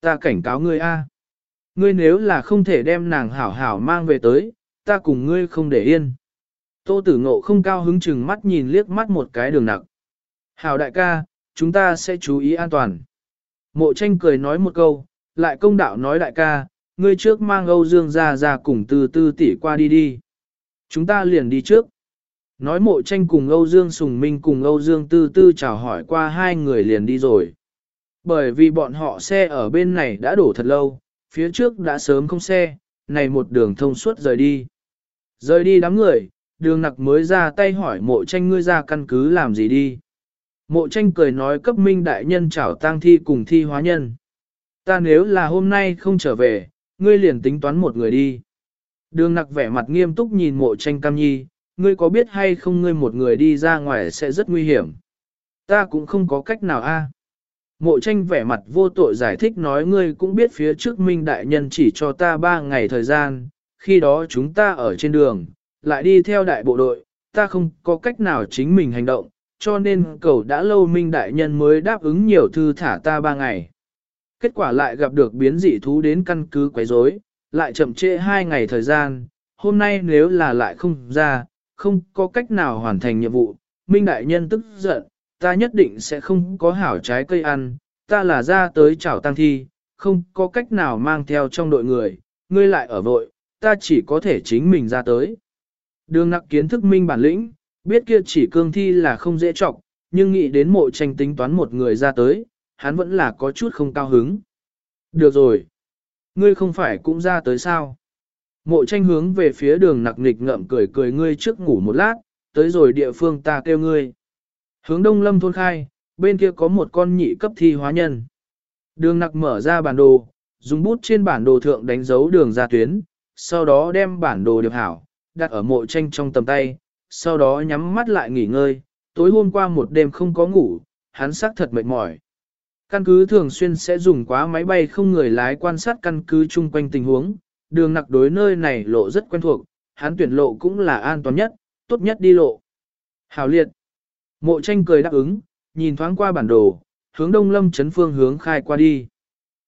Ta cảnh cáo ngươi a, Ngươi nếu là không thể đem nàng hảo hảo mang về tới, ta cùng ngươi không để yên. Tô tử ngộ không cao hứng chừng mắt nhìn liếc mắt một cái đường nặc. Hảo đại ca, chúng ta sẽ chú ý an toàn. Mộ tranh cười nói một câu, lại công đạo nói đại ca, ngươi trước mang Âu Dương ra ra cùng từ tư tỷ qua đi đi. Chúng ta liền đi trước. Nói mộ tranh cùng Âu Dương Sùng Minh cùng Âu Dương Tư Tư chào hỏi qua hai người liền đi rồi. Bởi vì bọn họ xe ở bên này đã đổ thật lâu, phía trước đã sớm không xe, này một đường thông suốt rời đi. Rời đi đám người, đường nặc mới ra tay hỏi mộ tranh ngươi ra căn cứ làm gì đi. Mộ tranh cười nói cấp minh đại nhân chảo tang thi cùng thi hóa nhân. Ta nếu là hôm nay không trở về, ngươi liền tính toán một người đi. Đường nặc vẻ mặt nghiêm túc nhìn mộ tranh cam nhi, ngươi có biết hay không ngươi một người đi ra ngoài sẽ rất nguy hiểm. Ta cũng không có cách nào a. Mộ tranh vẻ mặt vô tội giải thích nói ngươi cũng biết phía trước minh đại nhân chỉ cho ta ba ngày thời gian, khi đó chúng ta ở trên đường, lại đi theo đại bộ đội, ta không có cách nào chính mình hành động, cho nên cầu đã lâu minh đại nhân mới đáp ứng nhiều thư thả ta ba ngày. Kết quả lại gặp được biến dị thú đến căn cứ quấy rối, lại chậm trễ hai ngày thời gian, hôm nay nếu là lại không ra, không có cách nào hoàn thành nhiệm vụ, Minh Đại Nhân tức giận, ta nhất định sẽ không có hảo trái cây ăn, ta là ra tới chảo tăng thi, không có cách nào mang theo trong đội người, ngươi lại ở vội, ta chỉ có thể chính mình ra tới. Đường nặc kiến thức minh bản lĩnh, biết kia chỉ cương thi là không dễ trọng, nhưng nghĩ đến mộ tranh tính toán một người ra tới, hắn vẫn là có chút không cao hứng. Được rồi. Ngươi không phải cũng ra tới sao? Mộ tranh hướng về phía đường nặc nịch ngậm cười cười ngươi trước ngủ một lát, tới rồi địa phương ta kêu ngươi. Hướng đông lâm thôn khai, bên kia có một con nhị cấp thi hóa nhân. Đường nặc mở ra bản đồ, dùng bút trên bản đồ thượng đánh dấu đường ra tuyến, sau đó đem bản đồ điệp hảo, đặt ở mộ tranh trong tầm tay, sau đó nhắm mắt lại nghỉ ngơi, tối hôm qua một đêm không có ngủ, hắn xác thật mệt mỏi. Căn cứ thường xuyên sẽ dùng quá máy bay không người lái quan sát căn cứ chung quanh tình huống, đường nặc đối nơi này lộ rất quen thuộc, hắn tuyển lộ cũng là an toàn nhất, tốt nhất đi lộ. Hảo liệt. Mộ tranh cười đáp ứng, nhìn thoáng qua bản đồ, hướng đông lâm chấn phương hướng khai qua đi.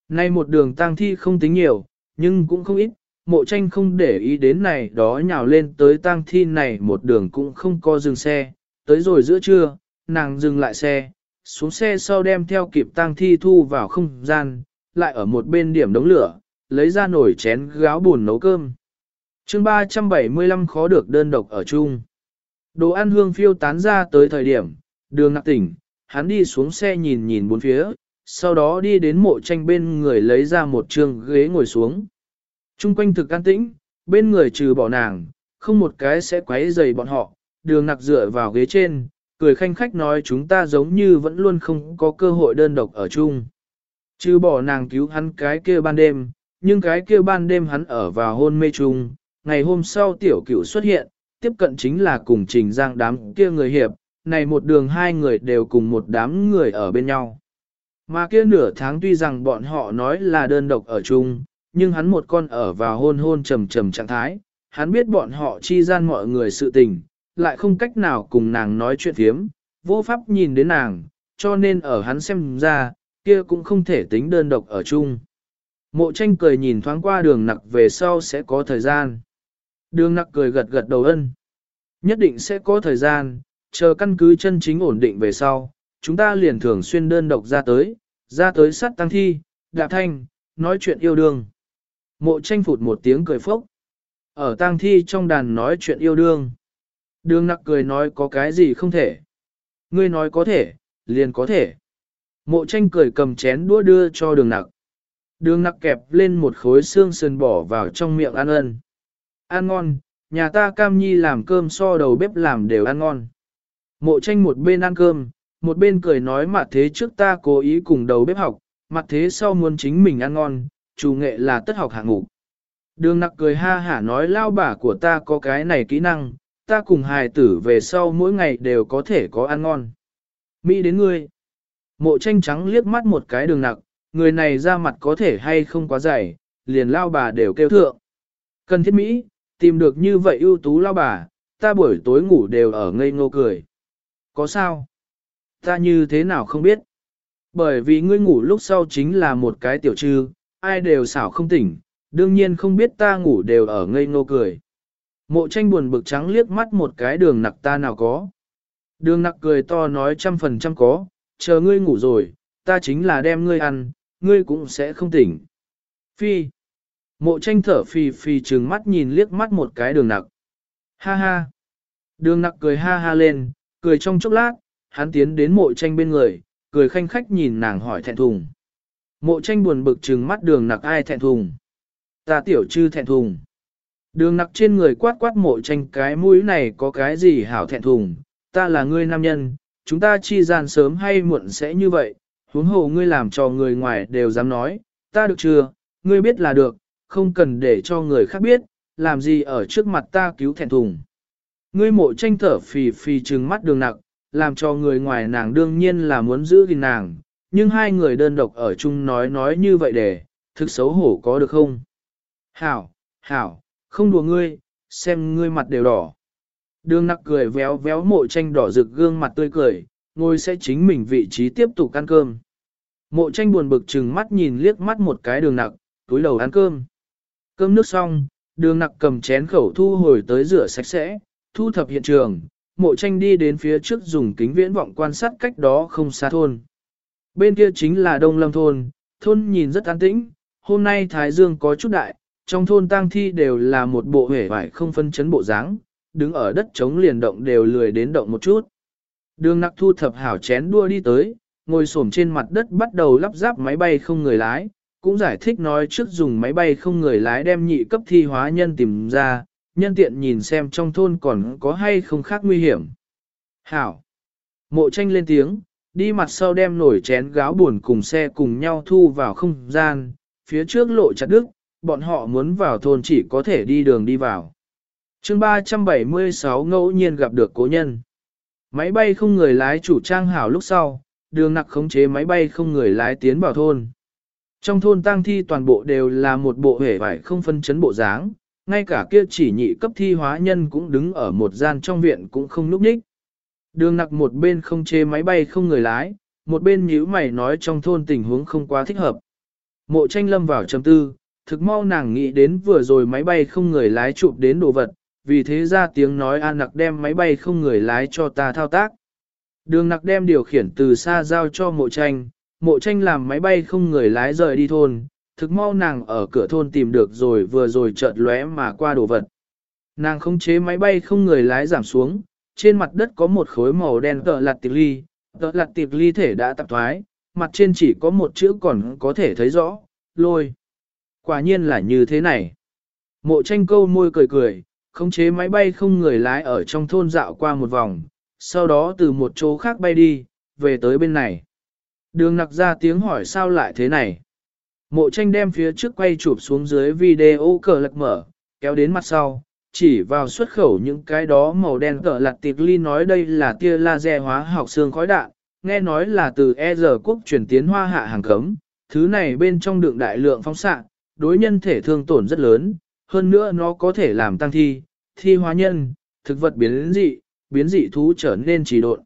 Nay một đường tang thi không tính nhiều, nhưng cũng không ít, mộ tranh không để ý đến này đó nhào lên tới tang thi này một đường cũng không có dừng xe, tới rồi giữa trưa, nàng dừng lại xe, xuống xe sau đem theo kịp tang thi thu vào không gian, lại ở một bên điểm đống lửa, lấy ra nồi chén gáo buồn nấu cơm. chương 375 khó được đơn độc ở chung. Đồ ăn hương phiêu tán ra tới thời điểm, đường nạc tỉnh, hắn đi xuống xe nhìn nhìn bốn phía, sau đó đi đến mộ tranh bên người lấy ra một trường ghế ngồi xuống. Trung quanh thực an tĩnh, bên người trừ bỏ nàng, không một cái sẽ quấy rầy bọn họ, đường nặc dựa vào ghế trên, cười khanh khách nói chúng ta giống như vẫn luôn không có cơ hội đơn độc ở chung. Trừ bỏ nàng cứu hắn cái kia ban đêm, nhưng cái kia ban đêm hắn ở vào hôn mê chung, ngày hôm sau tiểu cửu xuất hiện, tiếp cận chính là cùng trình giang đám kia người hiệp, này một đường hai người đều cùng một đám người ở bên nhau. Mà kia nửa tháng tuy rằng bọn họ nói là đơn độc ở chung, nhưng hắn một con ở vào hôn hôn trầm trầm trạng thái, hắn biết bọn họ chi gian mọi người sự tình, lại không cách nào cùng nàng nói chuyện thiếm, vô pháp nhìn đến nàng, cho nên ở hắn xem ra, kia cũng không thể tính đơn độc ở chung. Mộ tranh cười nhìn thoáng qua đường nặc về sau sẽ có thời gian. Đường nặc cười gật gật đầu ân. Nhất định sẽ có thời gian, chờ căn cứ chân chính ổn định về sau, chúng ta liền thường xuyên đơn độc ra tới, ra tới sát tăng thi, đạp thanh, nói chuyện yêu đương. Mộ tranh phụt một tiếng cười phốc. Ở tang thi trong đàn nói chuyện yêu đương. Đường nặc cười nói có cái gì không thể. Ngươi nói có thể, liền có thể. Mộ tranh cười cầm chén đũa đưa cho đường nặc. Đường nặc kẹp lên một khối xương sườn bỏ vào trong miệng ăn ân. Ăn ngon, nhà ta cam nhi làm cơm so đầu bếp làm đều ăn ngon. Mộ tranh một bên ăn cơm, một bên cười nói mặt thế trước ta cố ý cùng đầu bếp học, mặt thế sau muốn chính mình ăn ngon, chủ nghệ là tất học hạng ngủ. Đường nặc cười ha hả nói lao bà của ta có cái này kỹ năng, ta cùng hài tử về sau mỗi ngày đều có thể có ăn ngon. Mỹ đến ngươi. Mộ tranh trắng liếc mắt một cái đường nặc, người này ra mặt có thể hay không quá dày, liền lao bà đều kêu thượng. Cần thiết Mỹ, tìm được như vậy ưu tú lao bà, ta buổi tối ngủ đều ở ngây ngô cười. Có sao? Ta như thế nào không biết? Bởi vì ngươi ngủ lúc sau chính là một cái tiểu trư, ai đều xảo không tỉnh, đương nhiên không biết ta ngủ đều ở ngây ngô cười. Mộ tranh buồn bực trắng liếc mắt một cái đường nặc ta nào có. Đường nặc cười to nói trăm phần trăm có, chờ ngươi ngủ rồi, ta chính là đem ngươi ăn, ngươi cũng sẽ không tỉnh. Phi. Mộ tranh thở phì phì trừng mắt nhìn liếc mắt một cái đường nặc. Ha ha. Đường nặc cười ha ha lên, cười trong chốc lát, hắn tiến đến mộ tranh bên người, cười khanh khách nhìn nàng hỏi thẹn thùng. Mộ tranh buồn bực trừng mắt đường nặc ai thẹn thùng. Ta tiểu chư thẹn thùng. Đường nặc trên người quát quát mộ tranh cái mũi này có cái gì hảo thẹn thùng. Ta là ngươi nam nhân, chúng ta chi gian sớm hay muộn sẽ như vậy. Huống hồ ngươi làm cho người ngoài đều dám nói, ta được chưa, ngươi biết là được, không cần để cho người khác biết, làm gì ở trước mặt ta cứu thẹn thùng. Ngươi mộ tranh thở phì phì trừng mắt đường nặng làm cho người ngoài nàng đương nhiên là muốn giữ gìn nàng, nhưng hai người đơn độc ở chung nói nói như vậy để, thực xấu hổ có được không? Hảo, hảo, không đùa ngươi, xem ngươi mặt đều đỏ. Đường nặc cười véo véo mộ tranh đỏ rực gương mặt tươi cười, ngồi sẽ chính mình vị trí tiếp tục ăn cơm. Mộ tranh buồn bực chừng mắt nhìn liếc mắt một cái đường nặc, túi đầu ăn cơm. Cơm nước xong, đường nặc cầm chén khẩu thu hồi tới rửa sạch sẽ, thu thập hiện trường, mộ tranh đi đến phía trước dùng kính viễn vọng quan sát cách đó không xa thôn. Bên kia chính là Đông Lâm thôn, thôn nhìn rất an tĩnh, hôm nay Thái Dương có chút đại, trong thôn tang thi đều là một bộ hể vải không phân chấn bộ dáng, đứng ở đất trống liền động đều lười đến động một chút. Đường nặc thu thập hảo chén đua đi tới, ngồi xổm trên mặt đất bắt đầu lắp ráp máy bay không người lái, cũng giải thích nói trước dùng máy bay không người lái đem nhị cấp thi hóa nhân tìm ra, nhân tiện nhìn xem trong thôn còn có hay không khác nguy hiểm. Hảo! Mộ tranh lên tiếng, đi mặt sau đem nổi chén gáo buồn cùng xe cùng nhau thu vào không gian, phía trước lộ chặt đức, bọn họ muốn vào thôn chỉ có thể đi đường đi vào. chương 376 ngẫu nhiên gặp được cố nhân. Máy bay không người lái chủ trang hảo lúc sau, đường nặc khống chế máy bay không người lái tiến vào thôn. Trong thôn tang thi toàn bộ đều là một bộ hể vải không phân chấn bộ dáng, ngay cả kia chỉ nhị cấp thi hóa nhân cũng đứng ở một gian trong viện cũng không núp ních. Đường nặc một bên không chế máy bay không người lái, một bên nhíu mày nói trong thôn tình huống không quá thích hợp. Mộ tranh lâm vào trầm tư, thực mau nàng nghĩ đến vừa rồi máy bay không người lái chụp đến đồ vật, vì thế ra tiếng nói an nặc đem máy bay không người lái cho ta thao tác. Đường nặc đem điều khiển từ xa giao cho mộ tranh, mộ tranh làm máy bay không người lái rời đi thôn, thực mau nàng ở cửa thôn tìm được rồi vừa rồi chợt lóe mà qua đồ vật. Nàng không chế máy bay không người lái giảm xuống, trên mặt đất có một khối màu đen tợ lặt tiệp ly, tợ lặt tiệp ly thể đã tạp thoái, mặt trên chỉ có một chữ còn có thể thấy rõ, lôi. Quả nhiên là như thế này. Mộ tranh câu môi cười cười, khống chế máy bay không người lái ở trong thôn dạo qua một vòng, sau đó từ một chỗ khác bay đi, về tới bên này. Đường nặc ra tiếng hỏi sao lại thế này. Mộ tranh đem phía trước quay chụp xuống dưới video cờ lật mở, kéo đến mặt sau, chỉ vào xuất khẩu những cái đó màu đen cờ lật tiệp ly nói đây là tia laser hóa học xương khói đạn, nghe nói là từ E giờ quốc chuyển tiến hoa hạ hàng cấm, thứ này bên trong đựng đại lượng phóng xạ, đối nhân thể thương tổn rất lớn, hơn nữa nó có thể làm tăng thi, thi hóa nhân, thực vật biến dị, biến dị thú trở nên trì độn.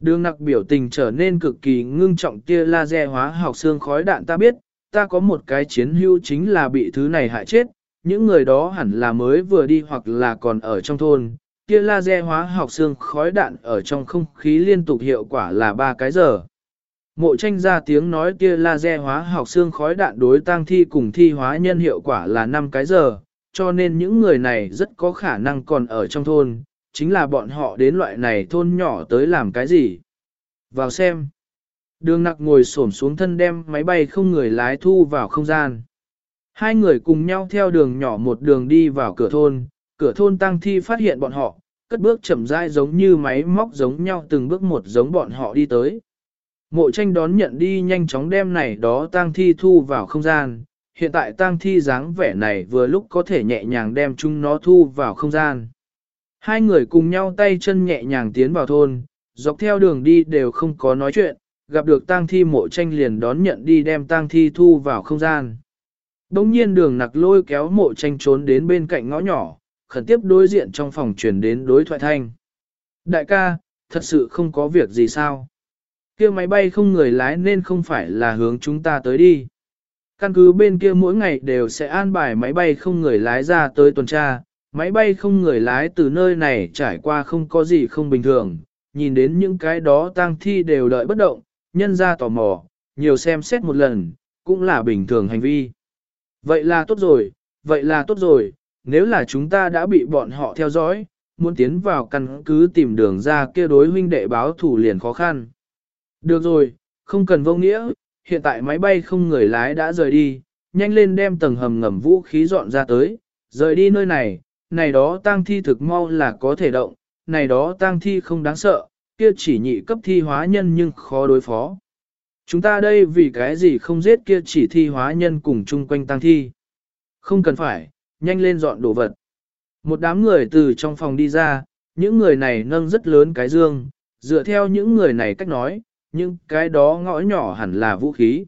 Đường nặc biểu tình trở nên cực kỳ ngưng trọng tia laser hóa học xương khói đạn ta biết, ta có một cái chiến hữu chính là bị thứ này hại chết, những người đó hẳn là mới vừa đi hoặc là còn ở trong thôn. Tia laser hóa học xương khói đạn ở trong không khí liên tục hiệu quả là 3 cái giờ. Mộ tranh ra tiếng nói tia laser hóa học xương khói đạn đối tăng thi cùng thi hóa nhân hiệu quả là 5 cái giờ, cho nên những người này rất có khả năng còn ở trong thôn, chính là bọn họ đến loại này thôn nhỏ tới làm cái gì. Vào xem. Đường nặc ngồi xổm xuống thân đem máy bay không người lái thu vào không gian. Hai người cùng nhau theo đường nhỏ một đường đi vào cửa thôn, cửa thôn tăng thi phát hiện bọn họ, cất bước chậm rãi giống như máy móc giống nhau từng bước một giống bọn họ đi tới. Mộ tranh đón nhận đi nhanh chóng đem này đó tăng thi thu vào không gian, hiện tại tăng thi dáng vẻ này vừa lúc có thể nhẹ nhàng đem chúng nó thu vào không gian. Hai người cùng nhau tay chân nhẹ nhàng tiến vào thôn, dọc theo đường đi đều không có nói chuyện, gặp được tang thi mộ tranh liền đón nhận đi đem tang thi thu vào không gian. Đông nhiên đường nặc lôi kéo mộ tranh trốn đến bên cạnh ngõ nhỏ, khẩn tiếp đối diện trong phòng chuyển đến đối thoại thanh. Đại ca, thật sự không có việc gì sao? kia máy bay không người lái nên không phải là hướng chúng ta tới đi. Căn cứ bên kia mỗi ngày đều sẽ an bài máy bay không người lái ra tới tuần tra, máy bay không người lái từ nơi này trải qua không có gì không bình thường, nhìn đến những cái đó tang thi đều đợi bất động, nhân ra tò mò, nhiều xem xét một lần, cũng là bình thường hành vi. Vậy là tốt rồi, vậy là tốt rồi, nếu là chúng ta đã bị bọn họ theo dõi, muốn tiến vào căn cứ tìm đường ra kia đối huynh đệ báo thủ liền khó khăn. Được rồi, không cần vô nghĩa, hiện tại máy bay không người lái đã rời đi, nhanh lên đem tầng hầm ngầm vũ khí dọn ra tới, rời đi nơi này, này đó tang thi thực mau là có thể động, này đó tang thi không đáng sợ, kia chỉ nhị cấp thi hóa nhân nhưng khó đối phó. Chúng ta đây vì cái gì không giết kia chỉ thi hóa nhân cùng chung quanh tang thi. Không cần phải, nhanh lên dọn đồ vật. Một đám người từ trong phòng đi ra, những người này nâng rất lớn cái dương, dựa theo những người này cách nói, những cái đó ngõ nhỏ hẳn là vũ khí.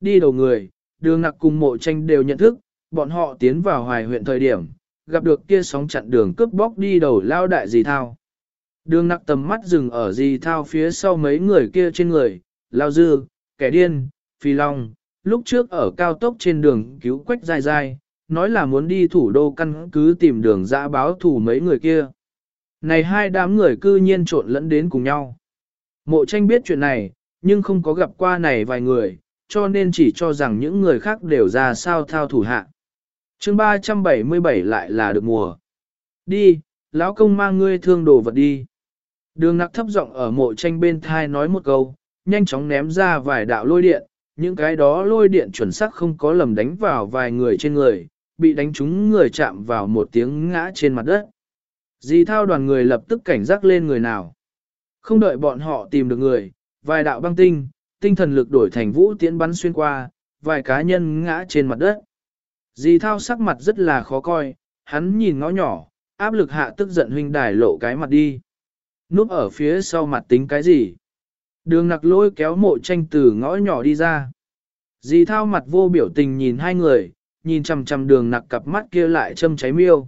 Đi đầu người, đường nặc cùng mộ tranh đều nhận thức, bọn họ tiến vào hoài huyện thời điểm, gặp được kia sóng chặn đường cướp bóc đi đầu lao đại dì thao. Đường nặc tầm mắt dừng ở dì thao phía sau mấy người kia trên người, lao dư, kẻ điên, phi long, lúc trước ở cao tốc trên đường cứu quách dài dài, nói là muốn đi thủ đô căn cứ tìm đường dã báo thủ mấy người kia. Này hai đám người cư nhiên trộn lẫn đến cùng nhau. Mộ tranh biết chuyện này, nhưng không có gặp qua này vài người, cho nên chỉ cho rằng những người khác đều ra sao thao thủ hạ chương 377 lại là được mùa. Đi, lão công mang ngươi thương đồ vật đi. Đường nặc thấp giọng ở mộ tranh bên thai nói một câu, nhanh chóng ném ra vài đạo lôi điện, những cái đó lôi điện chuẩn xác không có lầm đánh vào vài người trên người, bị đánh trúng người chạm vào một tiếng ngã trên mặt đất. Dì thao đoàn người lập tức cảnh giác lên người nào. Không đợi bọn họ tìm được người, vài đạo băng tinh, tinh thần lực đổi thành vũ tiễn bắn xuyên qua, vài cá nhân ngã trên mặt đất. Dì thao sắc mặt rất là khó coi, hắn nhìn ngõ nhỏ, áp lực hạ tức giận huynh đài lộ cái mặt đi. Núp ở phía sau mặt tính cái gì? Đường nặc lôi kéo mộ tranh từ ngõ nhỏ đi ra. Dì thao mặt vô biểu tình nhìn hai người, nhìn chằm chằm đường nặc cặp mắt kia lại châm cháy miêu.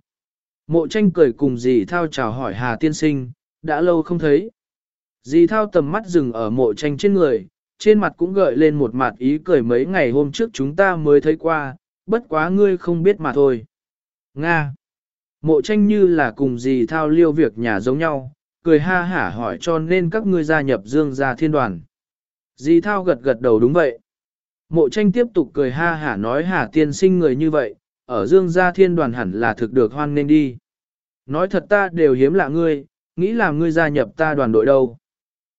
Mộ tranh cười cùng dì thao chào hỏi Hà tiên sinh, đã lâu không thấy. Dì thao tầm mắt dừng ở mộ tranh trên người, trên mặt cũng gợi lên một mặt ý cười mấy ngày hôm trước chúng ta mới thấy qua, bất quá ngươi không biết mà thôi. Nga. Mộ tranh như là cùng dì thao liêu việc nhà giống nhau, cười ha hả hỏi cho nên các ngươi gia nhập dương gia thiên đoàn. Dì thao gật gật đầu đúng vậy. Mộ tranh tiếp tục cười ha hả nói hà tiên sinh người như vậy, ở dương gia thiên đoàn hẳn là thực được hoan nên đi. Nói thật ta đều hiếm lạ ngươi, nghĩ là ngươi gia nhập ta đoàn đội đâu.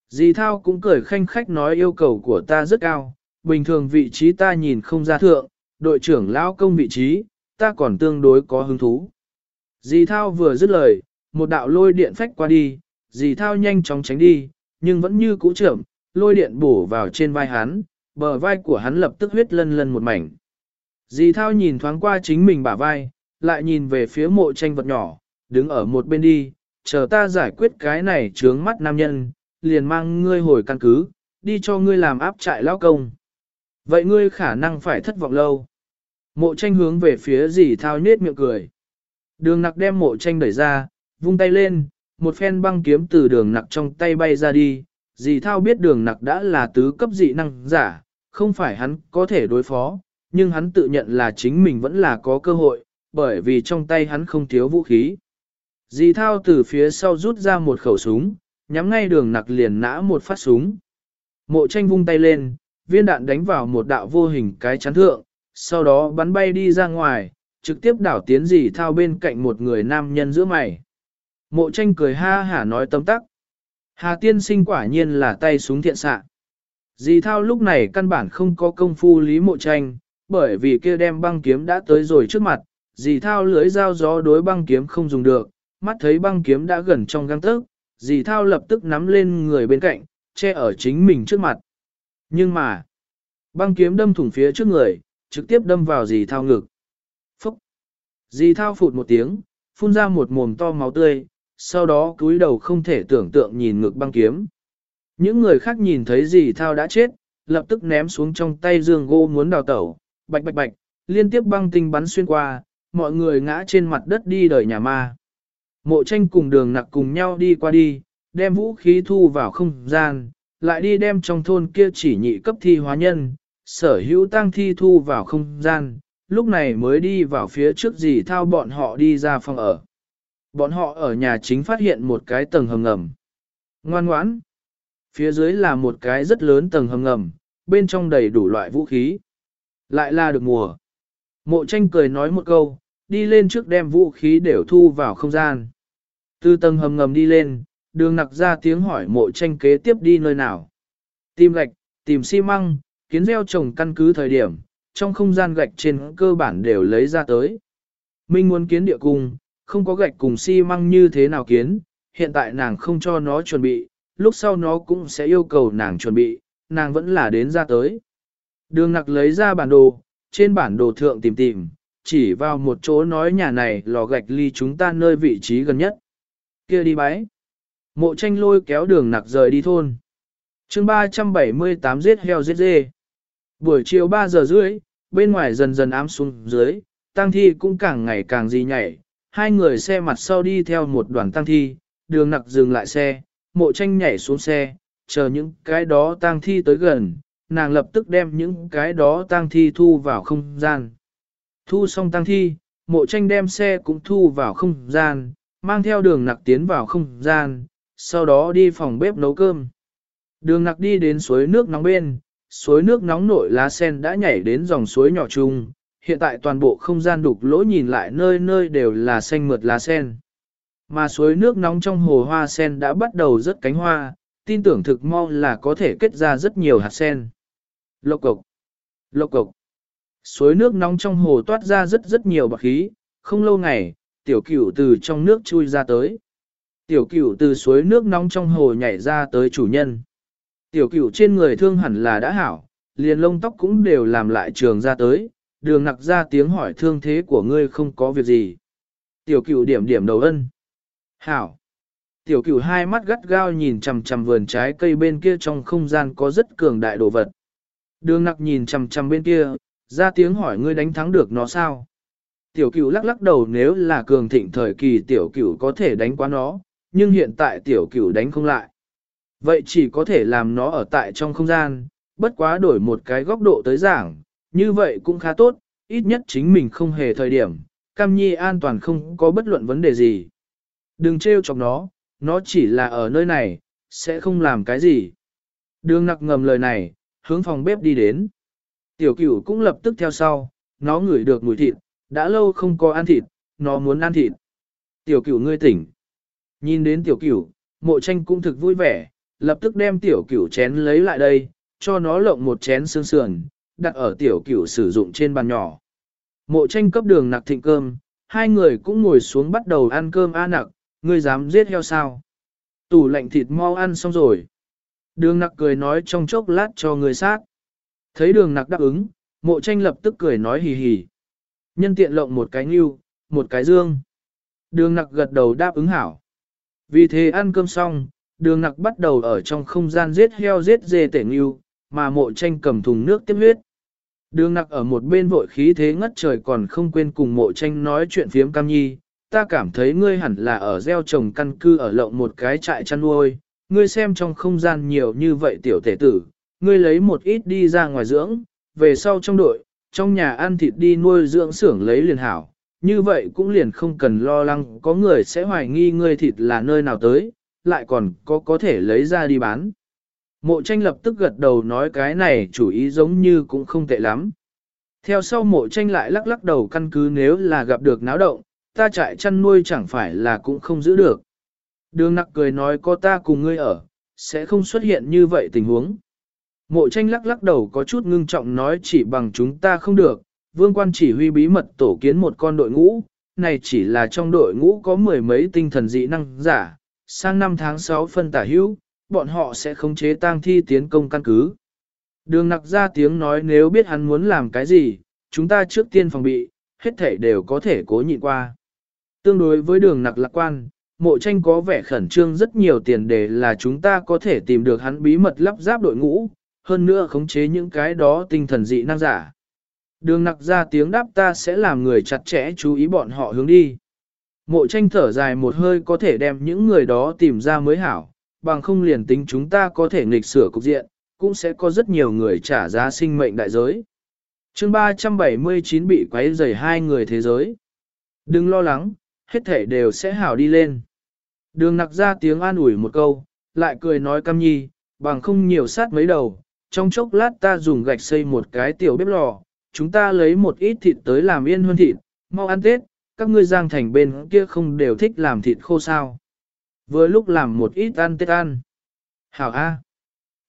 Dì thao cũng cười khanh khách nói yêu cầu của ta rất cao, bình thường vị trí ta nhìn không ra thượng, đội trưởng lão công vị trí, ta còn tương đối có hứng thú. Dì thao vừa dứt lời, một đạo lôi điện phách qua đi, dì thao nhanh chóng tránh đi, nhưng vẫn như cũ trưởng, lôi điện bổ vào trên vai hắn, bờ vai của hắn lập tức huyết lân lân một mảnh. Dì thao nhìn thoáng qua chính mình bả vai, lại nhìn về phía mộ tranh vật nhỏ, đứng ở một bên đi, chờ ta giải quyết cái này trướng mắt nam nhân, liền mang ngươi hồi căn cứ, đi cho ngươi làm áp trại lao công. Vậy ngươi khả năng phải thất vọng lâu. Mộ tranh hướng về phía dì thao nết miệng cười. Đường nặc đem mộ tranh đẩy ra, vung tay lên, một phen băng kiếm từ đường nặc trong tay bay ra đi. Dì thao biết đường nặc đã là tứ cấp dị năng giả, không phải hắn có thể đối phó, nhưng hắn tự nhận là chính mình vẫn là có cơ hội, bởi vì trong tay hắn không thiếu vũ khí. Dì thao từ phía sau rút ra một khẩu súng, nhắm ngay đường nặc liền nã một phát súng. Mộ tranh vung tay lên, viên đạn đánh vào một đạo vô hình cái chắn thượng, sau đó bắn bay đi ra ngoài, trực tiếp đảo tiến dì thao bên cạnh một người nam nhân giữa mày. Mộ tranh cười ha hả nói tâm tắc. Hà tiên sinh quả nhiên là tay súng thiện xạ. Dì thao lúc này căn bản không có công phu lý mộ tranh, bởi vì kia đem băng kiếm đã tới rồi trước mặt, dì thao lưới dao gió đối băng kiếm không dùng được, mắt thấy băng kiếm đã gần trong găng tức, dì thao lập tức nắm lên người bên cạnh, che ở chính mình trước mặt. Nhưng mà, băng kiếm đâm thủng phía trước người, trực tiếp đâm vào dì thao ngực. Phúc! Dì thao phụt một tiếng, phun ra một mồm to máu tươi, sau đó cúi đầu không thể tưởng tượng nhìn ngực băng kiếm. Những người khác nhìn thấy dì thao đã chết, lập tức ném xuống trong tay giường gỗ muốn đào tẩu, bạch bạch bạch, liên tiếp băng tinh bắn xuyên qua, mọi người ngã trên mặt đất đi đời nhà ma. Mộ tranh cùng đường nặc cùng nhau đi qua đi, đem vũ khí thu vào không gian, lại đi đem trong thôn kia chỉ nhị cấp thi hóa nhân, sở hữu tăng thi thu vào không gian, lúc này mới đi vào phía trước gì thao bọn họ đi ra phòng ở. Bọn họ ở nhà chính phát hiện một cái tầng hầm ngầm. Ngoan ngoãn. Phía dưới là một cái rất lớn tầng hầm ngầm, bên trong đầy đủ loại vũ khí. Lại là được mùa. Mộ tranh cười nói một câu, đi lên trước đem vũ khí đều thu vào không gian. Từ tầng hầm ngầm đi lên, đường nặc ra tiếng hỏi mộ tranh kế tiếp đi nơi nào. Tìm gạch, tìm xi măng, kiến gieo trồng căn cứ thời điểm, trong không gian gạch trên cơ bản đều lấy ra tới. Minh muốn kiến địa cung, không có gạch cùng xi măng như thế nào kiến, hiện tại nàng không cho nó chuẩn bị, lúc sau nó cũng sẽ yêu cầu nàng chuẩn bị, nàng vẫn là đến ra tới. Đường nặc lấy ra bản đồ, trên bản đồ thượng tìm tìm, chỉ vào một chỗ nói nhà này lò gạch ly chúng ta nơi vị trí gần nhất. kia đi bái. Mộ tranh lôi kéo đường nặc rời đi thôn. chương 378 giết heo giết dê. Buổi chiều 3 giờ rưỡi, bên ngoài dần dần ám xuống dưới, tăng thi cũng càng ngày càng gì nhảy. Hai người xe mặt sau đi theo một đoàn tăng thi, đường nặc dừng lại xe, mộ tranh nhảy xuống xe, chờ những cái đó tang thi tới gần, nàng lập tức đem những cái đó tang thi thu vào không gian. Thu xong tang thi, mộ tranh đem xe cũng thu vào không gian, mang theo đường nặc tiến vào không gian, sau đó đi phòng bếp nấu cơm. Đường nặc đi đến suối nước nóng bên, suối nước nóng nổi lá sen đã nhảy đến dòng suối nhỏ chung, hiện tại toàn bộ không gian đục lỗ nhìn lại nơi nơi đều là xanh mượt lá sen. Mà suối nước nóng trong hồ hoa sen đã bắt đầu rớt cánh hoa, tin tưởng thực mau là có thể kết ra rất nhiều hạt sen. Lộc cục, lộc cục. Suối nước nóng trong hồ toát ra rất rất nhiều bạc khí, không lâu ngày, tiểu cửu từ trong nước chui ra tới. Tiểu cửu từ suối nước nóng trong hồ nhảy ra tới chủ nhân. Tiểu cửu trên người thương hẳn là đã hảo, liền lông tóc cũng đều làm lại trường ra tới, đường nặc ra tiếng hỏi thương thế của ngươi không có việc gì. Tiểu cửu điểm điểm đầu ân. Hảo. Tiểu cửu hai mắt gắt gao nhìn chằm chằm vườn trái cây bên kia trong không gian có rất cường đại đồ vật. Đường nặc nhìn chằm chằm bên kia, ra tiếng hỏi ngươi đánh thắng được nó sao? Tiểu cửu lắc lắc đầu nếu là cường thịnh thời kỳ tiểu cửu có thể đánh qua nó, nhưng hiện tại tiểu cửu đánh không lại. Vậy chỉ có thể làm nó ở tại trong không gian, bất quá đổi một cái góc độ tới giảng, như vậy cũng khá tốt, ít nhất chính mình không hề thời điểm, Cam Nhi an toàn không có bất luận vấn đề gì. Đừng trêu chọc nó, nó chỉ là ở nơi này, sẽ không làm cái gì. Đường nặc ngầm lời này, hướng phòng bếp đi đến. Tiểu cửu cũng lập tức theo sau, nó ngửi được mùi thịt, đã lâu không có ăn thịt, nó muốn ăn thịt. Tiểu cửu ngươi tỉnh. Nhìn đến tiểu cửu, mộ tranh cũng thực vui vẻ, lập tức đem tiểu cửu chén lấy lại đây, cho nó lộng một chén xương sườn, đặt ở tiểu cửu sử dụng trên bàn nhỏ. Mộ tranh cấp đường nặc thịnh cơm, hai người cũng ngồi xuống bắt đầu ăn cơm a nặc, ngươi dám giết heo sao? Tủ lạnh thịt mau ăn xong rồi. Đường nặc cười nói trong chốc lát cho người sát. Thấy đường nặc đáp ứng, mộ tranh lập tức cười nói hì hì. Nhân tiện lộng một cái nghiêu, một cái dương. Đường nặc gật đầu đáp ứng hảo. Vì thế ăn cơm xong, đường nặc bắt đầu ở trong không gian giết heo giết dê tể nghiêu, mà mộ tranh cầm thùng nước tiếp huyết. Đường nặc ở một bên vội khí thế ngất trời còn không quên cùng mộ tranh nói chuyện phiếm cam nhi, ta cảm thấy ngươi hẳn là ở gieo trồng căn cư ở lộng một cái trại chăn nuôi, ngươi xem trong không gian nhiều như vậy tiểu tể tử, ngươi lấy một ít đi ra ngoài dưỡng, về sau trong đội, trong nhà ăn thịt đi nuôi dưỡng xưởng lấy liền hảo, như vậy cũng liền không cần lo lắng có người sẽ hoài nghi ngươi thịt là nơi nào tới, lại còn có có thể lấy ra đi bán. Mộ tranh lập tức gật đầu nói cái này chủ ý giống như cũng không tệ lắm. Theo sau mộ tranh lại lắc lắc đầu căn cứ nếu là gặp được náo động, ta trại chăn nuôi chẳng phải là cũng không giữ được. Đường nặc cười nói có ta cùng ngươi ở, sẽ không xuất hiện như vậy tình huống. Mộ tranh lắc lắc đầu có chút ngưng trọng nói chỉ bằng chúng ta không được, vương quan chỉ huy bí mật tổ kiến một con đội ngũ, này chỉ là trong đội ngũ có mười mấy tinh thần dị năng giả, sang năm tháng 6 phân tả hữu, bọn họ sẽ khống chế tang thi tiến công căn cứ. Đường nặc ra tiếng nói nếu biết hắn muốn làm cái gì, chúng ta trước tiên phòng bị, hết thể đều có thể cố nhịn qua. Tương đối với đường nặc lạc quan, mộ tranh có vẻ khẩn trương rất nhiều tiền đề là chúng ta có thể tìm được hắn bí mật lắp ráp đội ngũ, hơn nữa khống chế những cái đó tinh thần dị năng giả. Đường nặc ra tiếng đáp ta sẽ làm người chặt chẽ chú ý bọn họ hướng đi. Mộ tranh thở dài một hơi có thể đem những người đó tìm ra mới hảo, bằng không liền tính chúng ta có thể nghịch sửa cục diện, cũng sẽ có rất nhiều người trả giá sinh mệnh đại giới. chương 379 bị quấy rầy hai người thế giới. Đừng lo lắng, hết thể đều sẽ hảo đi lên. Đường nặc ra tiếng an ủi một câu, lại cười nói cam nhi, bằng không nhiều sát mấy đầu, trong chốc lát ta dùng gạch xây một cái tiểu bếp lò, chúng ta lấy một ít thịt tới làm yên hơn thịt, mau ăn tết, các ngươi giang thành bên kia không đều thích làm thịt khô sao. Vừa lúc làm một ít ăn tết ăn. Hảo A.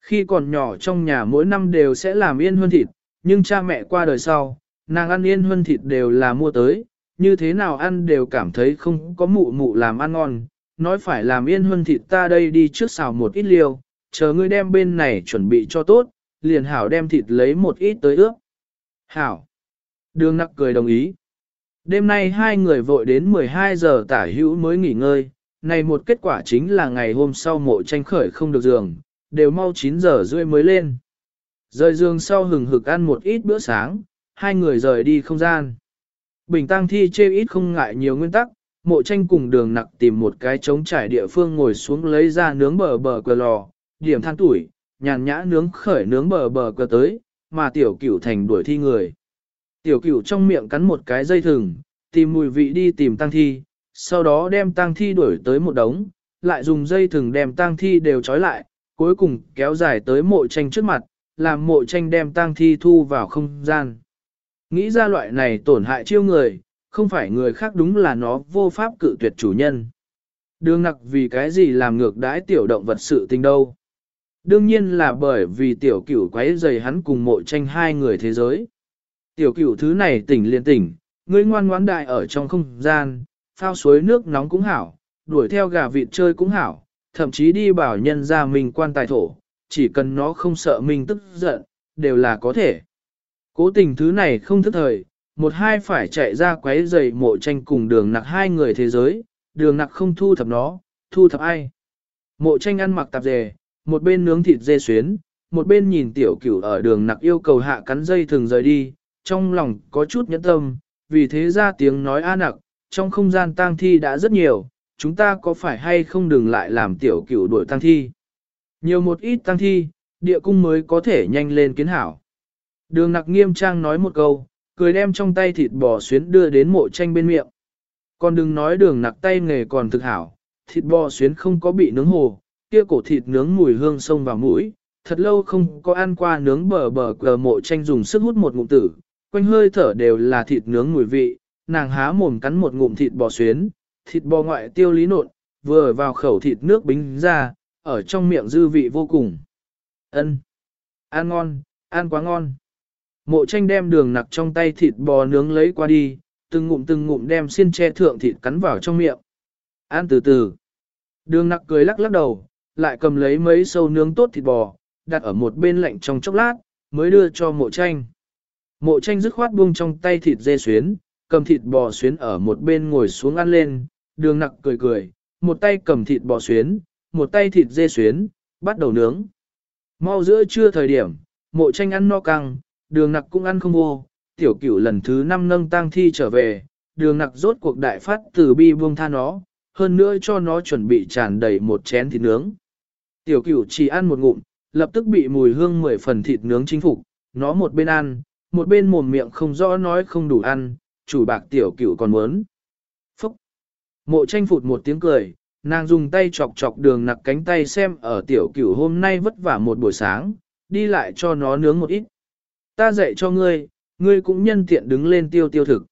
Khi còn nhỏ trong nhà mỗi năm đều sẽ làm yên hơn thịt, nhưng cha mẹ qua đời sau, nàng ăn yên hơn thịt đều là mua tới, như thế nào ăn đều cảm thấy không có mụ mụ làm ăn ngon, nói phải làm yên hơn thịt ta đây đi trước xào một ít liều, chờ ngươi đem bên này chuẩn bị cho tốt, liền hảo đem thịt lấy một ít tới ướp. Hảo. Đường nặc cười đồng ý. Đêm nay hai người vội đến 12 giờ tả hữu mới nghỉ ngơi, này một kết quả chính là ngày hôm sau mộ tranh khởi không được giường, đều mau 9 giờ rưỡi mới lên. Rời giường sau hừng hực ăn một ít bữa sáng, hai người rời đi không gian. Bình tăng thi chê ít không ngại nhiều nguyên tắc, mộ tranh cùng đường nặc tìm một cái trống trải địa phương ngồi xuống lấy ra nướng bờ bờ cờ lò, điểm than tuổi, nhàn nhã nướng khởi nướng bờ bờ cờ tới, mà tiểu cửu thành đuổi thi người. Tiểu cửu trong miệng cắn một cái dây thừng, tìm mùi vị đi tìm tăng thi, sau đó đem tang thi đuổi tới một đống, lại dùng dây thừng đem tang thi đều trói lại, cuối cùng kéo dài tới mộ tranh trước mặt, làm mộ tranh đem tang thi thu vào không gian. Nghĩ ra loại này tổn hại chiêu người, không phải người khác đúng là nó vô pháp cự tuyệt chủ nhân. Đường nặc vì cái gì làm ngược đãi tiểu động vật sự tình đâu. Đương nhiên là bởi vì tiểu cửu quấy dày hắn cùng mộ tranh hai người thế giới. Tiểu cửu thứ này tỉnh liền tỉnh, ngươi ngoan ngoãn đại ở trong không gian, phao suối nước nóng cũng hảo, đuổi theo gà vịt chơi cũng hảo, thậm chí đi bảo nhân ra mình quan tài thổ, chỉ cần nó không sợ mình tức giận, đều là có thể. Cố tình thứ này không thức thời, một hai phải chạy ra quấy giày mộ tranh cùng đường nặc hai người thế giới, đường nặc không thu thập nó, thu thập ai. Mộ tranh ăn mặc tạp dề, một bên nướng thịt dê xuyến, một bên nhìn tiểu cửu ở đường nặc yêu cầu hạ cắn dây thường rời đi, trong lòng có chút nhẫn tâm, vì thế ra tiếng nói a nặc, trong không gian tang thi đã rất nhiều, chúng ta có phải hay không đừng lại làm tiểu cửu đuổi tang thi. Nhiều một ít tang thi, địa cung mới có thể nhanh lên kiến hảo. Đường nặc nghiêm trang nói một câu, cười đem trong tay thịt bò xuyến đưa đến mộ tranh bên miệng. Còn đừng nói đường nặc tay nghề còn thực hảo, thịt bò xuyến không có bị nướng hồ, kia cổ thịt nướng mùi hương sông vào mũi, thật lâu không có ăn qua nướng bờ bờ cờ mộ tranh dùng sức hút một ngụm tử, quanh hơi thở đều là thịt nướng mùi vị, nàng há mồm cắn một ngụm thịt bò xuyến, thịt bò ngoại tiêu lý nộn, vừa vào khẩu thịt nước bính ra, ở trong miệng dư vị vô cùng. Ân, Ăn ngon, ăn quá ngon. Mộ tranh đem đường nặc trong tay thịt bò nướng lấy qua đi, từng ngụm từng ngụm đem xiên che thượng thịt cắn vào trong miệng. Ăn từ từ. Đường nặc cười lắc lắc đầu, lại cầm lấy mấy sâu nướng tốt thịt bò, đặt ở một bên lạnh trong chốc lát, mới đưa cho mộ tranh. Mộ tranh dứt khoát buông trong tay thịt dê xuyến, cầm thịt bò xuyến ở một bên ngồi xuống ăn lên, đường nặc cười cười, một tay cầm thịt bò xuyến, một tay thịt dê xuyến, bắt đầu nướng. Mau giữa trưa thời điểm, mộ tranh ăn no căng, đường nặc cũng ăn không vô, tiểu cửu lần thứ năm nâng tang thi trở về, đường nặc rốt cuộc đại phát từ bi buông tha nó, hơn nữa cho nó chuẩn bị tràn đầy một chén thịt nướng. Tiểu cửu chỉ ăn một ngụm, lập tức bị mùi hương mười phần thịt nướng chính phục, nó một bên ăn, một bên mồm miệng không rõ nói không đủ ăn, chủ bạc tiểu cửu còn muốn. Phúc! Mộ tranh phụt một tiếng cười, nàng dùng tay chọc chọc đường nặc cánh tay xem ở tiểu cửu hôm nay vất vả một buổi sáng, đi lại cho nó nướng một ít. Ta dạy cho ngươi, ngươi cũng nhân tiện đứng lên tiêu tiêu thực.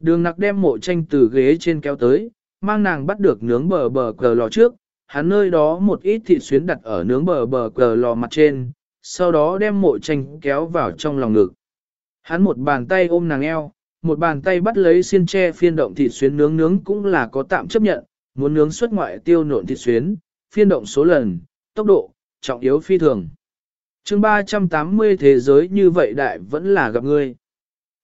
Đường nặc đem mộ tranh từ ghế trên kéo tới, mang nàng bắt được nướng bờ bờ cờ lò trước, hắn nơi đó một ít thịt xuyến đặt ở nướng bờ bờ cờ lò mặt trên, sau đó đem mộ tranh kéo vào trong lòng ngực. Hắn một bàn tay ôm nàng eo, một bàn tay bắt lấy xiên tre phiên động thịt xuyến nướng nướng cũng là có tạm chấp nhận, muốn nướng xuất ngoại tiêu nộn thịt xuyến, phiên động số lần, tốc độ, trọng yếu phi thường. chương 380 thế giới như vậy đại vẫn là gặp ngươi.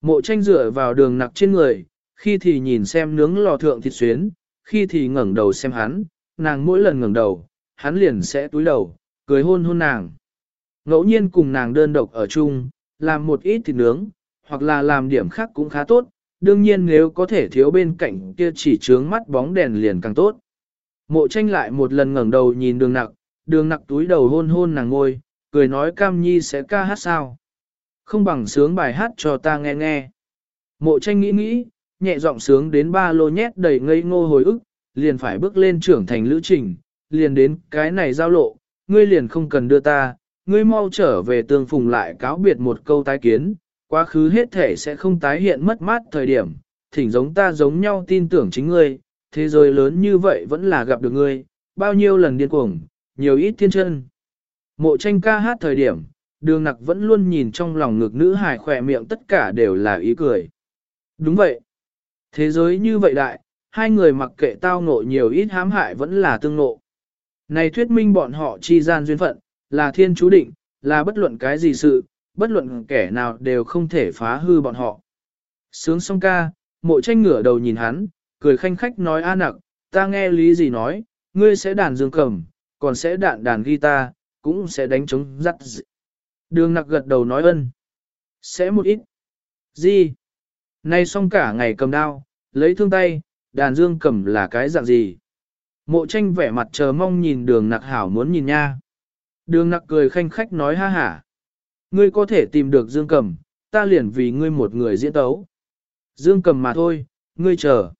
Mộ tranh dựa vào đường nặc trên người, khi thì nhìn xem nướng lò thượng thịt xuyến, khi thì ngẩng đầu xem hắn, nàng mỗi lần ngẩng đầu, hắn liền sẽ túi đầu, cười hôn hôn nàng. Ngẫu nhiên cùng nàng đơn độc ở chung, làm một ít thịt nướng, hoặc là làm điểm khác cũng khá tốt, đương nhiên nếu có thể thiếu bên cạnh kia chỉ trướng mắt bóng đèn liền càng tốt. Mộ tranh lại một lần ngẩng đầu nhìn đường nặc, đường nặc túi đầu hôn hôn nàng ngôi, cười nói cam nhi sẽ ca hát sao. Không bằng sướng bài hát cho ta nghe nghe. Mộ tranh nghĩ nghĩ, nhẹ giọng sướng đến ba lô nhét đầy ngây ngô hồi ức, liền phải bước lên trưởng thành lữ trình, liền đến cái này giao lộ, ngươi liền không cần đưa ta, ngươi mau trở về tương phùng lại cáo biệt một câu tái kiến, quá khứ hết thể sẽ không tái hiện mất mát thời điểm, thỉnh giống ta giống nhau tin tưởng chính ngươi, thế giới lớn như vậy vẫn là gặp được ngươi, bao nhiêu lần điên cuồng, nhiều ít thiên chân. Mộ tranh ca hát thời điểm, đường nặc vẫn luôn nhìn trong lòng ngực nữ hài khỏe miệng tất cả đều là ý cười. Đúng vậy. Thế giới như vậy đại, hai người mặc kệ tao ngộ nhiều ít hãm hại vẫn là tương ngộ. Này thuyết minh bọn họ chi gian duyên phận, là thiên chú định, là bất luận cái gì sự, bất luận kẻ nào đều không thể phá hư bọn họ. Sướng xong ca, mộ tranh ngửa đầu nhìn hắn, cười khanh khách nói a nặc, ta nghe lý gì nói, ngươi sẽ đàn dương cầm, còn sẽ đạn đàn guitar, cũng sẽ đánh trống rắt dị. Đường nặc gật đầu nói ân. Sẽ một ít. Gì? Nay xong cả ngày cầm đao, lấy thương tay, đàn dương cầm là cái dạng gì? Mộ tranh vẻ mặt chờ mong nhìn đường nặc hảo muốn nhìn nha. Đường nặc cười khanh khách nói ha hả. Ngươi có thể tìm được dương cầm, ta liền vì ngươi một người diễn tấu. Dương cầm mà thôi, ngươi chờ.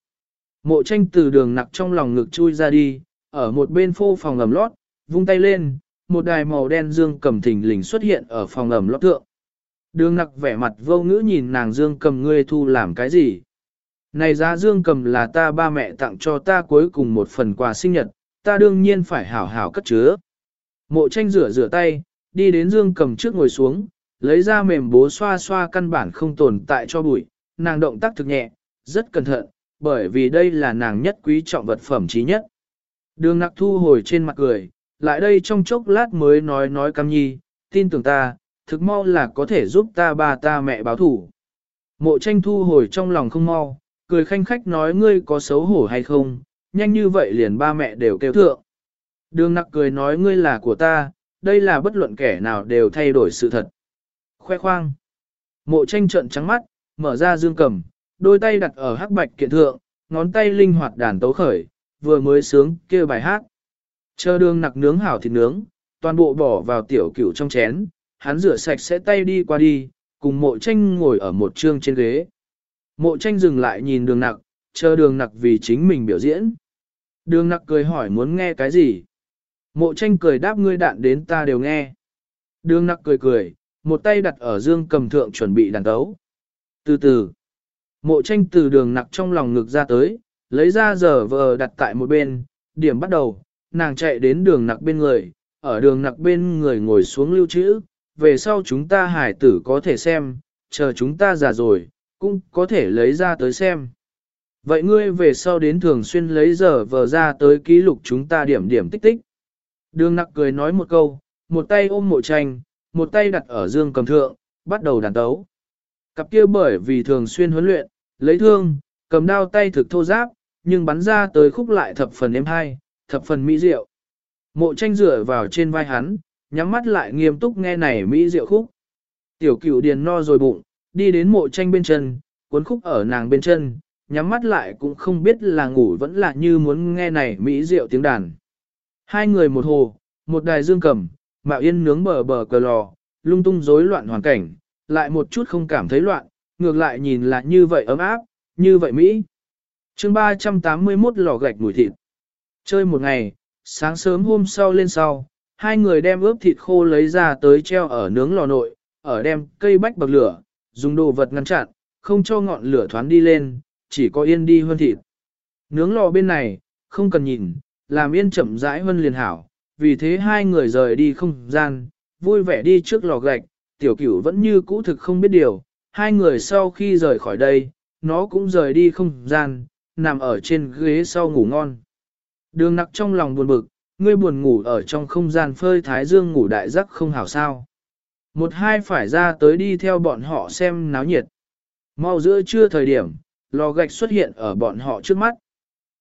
Mộ tranh từ đường nặc trong lòng ngực chui ra đi, ở một bên phô phòng ẩm lót, vung tay lên, một đài màu đen dương cầm thình lình xuất hiện ở phòng ẩm lót thượng. Đường nặc vẻ mặt vô ngữ nhìn nàng dương cầm ngươi thu làm cái gì. Này giá dương cầm là ta ba mẹ tặng cho ta cuối cùng một phần quà sinh nhật, ta đương nhiên phải hảo hảo cất chứa. Mộ tranh rửa rửa tay, đi đến dương cầm trước ngồi xuống, lấy ra mềm bố xoa xoa căn bản không tồn tại cho bụi, nàng động tác thực nhẹ, rất cẩn thận, bởi vì đây là nàng nhất quý trọng vật phẩm trí nhất. Đường nặc thu hồi trên mặt cười, lại đây trong chốc lát mới nói nói cam nhi, tin tưởng ta, thực mau là có thể giúp ta ba ta mẹ báo thủ. Mộ tranh thu hồi trong lòng không mau, cười khanh khách nói ngươi có xấu hổ hay không, nhanh như vậy liền ba mẹ đều kêu thượng. Đường nặc cười nói ngươi là của ta, đây là bất luận kẻ nào đều thay đổi sự thật. Khoe khoang. Mộ tranh trận trắng mắt, mở ra dương cầm, đôi tay đặt ở hắc bạch kiện thượng, ngón tay linh hoạt đàn tấu khởi, vừa mới sướng kêu bài hát. Chờ đường nặc nướng hảo thịt nướng, toàn bộ bỏ vào tiểu cửu trong chén, hắn rửa sạch sẽ tay đi qua đi, cùng mộ tranh ngồi ở một trương trên ghế. Mộ tranh dừng lại nhìn đường nặc, chờ đường nặc vì chính mình biểu diễn. Đường nặc cười hỏi muốn nghe cái gì? Mộ tranh cười đáp ngươi đạn đến ta đều nghe. Đường nặc cười cười, một tay đặt ở dương cầm thượng chuẩn bị đàn tấu. Từ từ, mộ tranh từ đường nặc trong lòng ngực ra tới, lấy ra giờ vờ đặt tại một bên, điểm bắt đầu, nàng chạy đến đường nặc bên người, ở đường nặc bên người ngồi xuống lưu trữ, về sau chúng ta hải tử có thể xem, chờ chúng ta già rồi, cũng có thể lấy ra tới xem. Vậy ngươi về sau đến thường xuyên lấy giờ vờ ra tới ký lục chúng ta điểm điểm tích tích. Đường nặc cười nói một câu, một tay ôm mộ tranh, một tay đặt ở dương cầm thượng, bắt đầu đàn tấu. Cặp kia bởi vì thường xuyên huấn luyện, lấy thương, cầm đao tay thực thô giáp, nhưng bắn ra tới khúc lại thập phần êm hai, thập phần mỹ diệu. Mộ tranh dựa vào trên vai hắn, nhắm mắt lại nghiêm túc nghe này mỹ diệu khúc. Tiểu cửu điền no rồi bụng, đi đến mộ tranh bên chân, cuốn khúc ở nàng bên chân, nhắm mắt lại cũng không biết là ngủ vẫn là như muốn nghe này mỹ diệu tiếng đàn. Hai người một hồ, một đài dương cầm, mạo yên nướng bờ bờ cờ lò, lung tung rối loạn hoàn cảnh, lại một chút không cảm thấy loạn, ngược lại nhìn là như vậy ấm áp, như vậy Mỹ. chương 381 lò gạch mùi thịt. Chơi một ngày, sáng sớm hôm sau lên sau, hai người đem ướp thịt khô lấy ra tới treo ở nướng lò nội, ở đem cây bách bậc lửa, dùng đồ vật ngăn chặn, không cho ngọn lửa thoáng đi lên, chỉ có yên đi hơn thịt. Nướng lò bên này, không cần nhìn, làm yên chậm rãi hơn liền hảo, vì thế hai người rời đi không gian, vui vẻ đi trước lò gạch, tiểu cửu vẫn như cũ thực không biết điều, hai người sau khi rời khỏi đây, nó cũng rời đi không gian, nằm ở trên ghế sau ngủ ngon. Đường nặc trong lòng buồn bực, ngươi buồn ngủ ở trong không gian phơi thái dương ngủ đại giấc không hảo sao. Một hai phải ra tới đi theo bọn họ xem náo nhiệt. Mau giữa trưa thời điểm, lò gạch xuất hiện ở bọn họ trước mắt.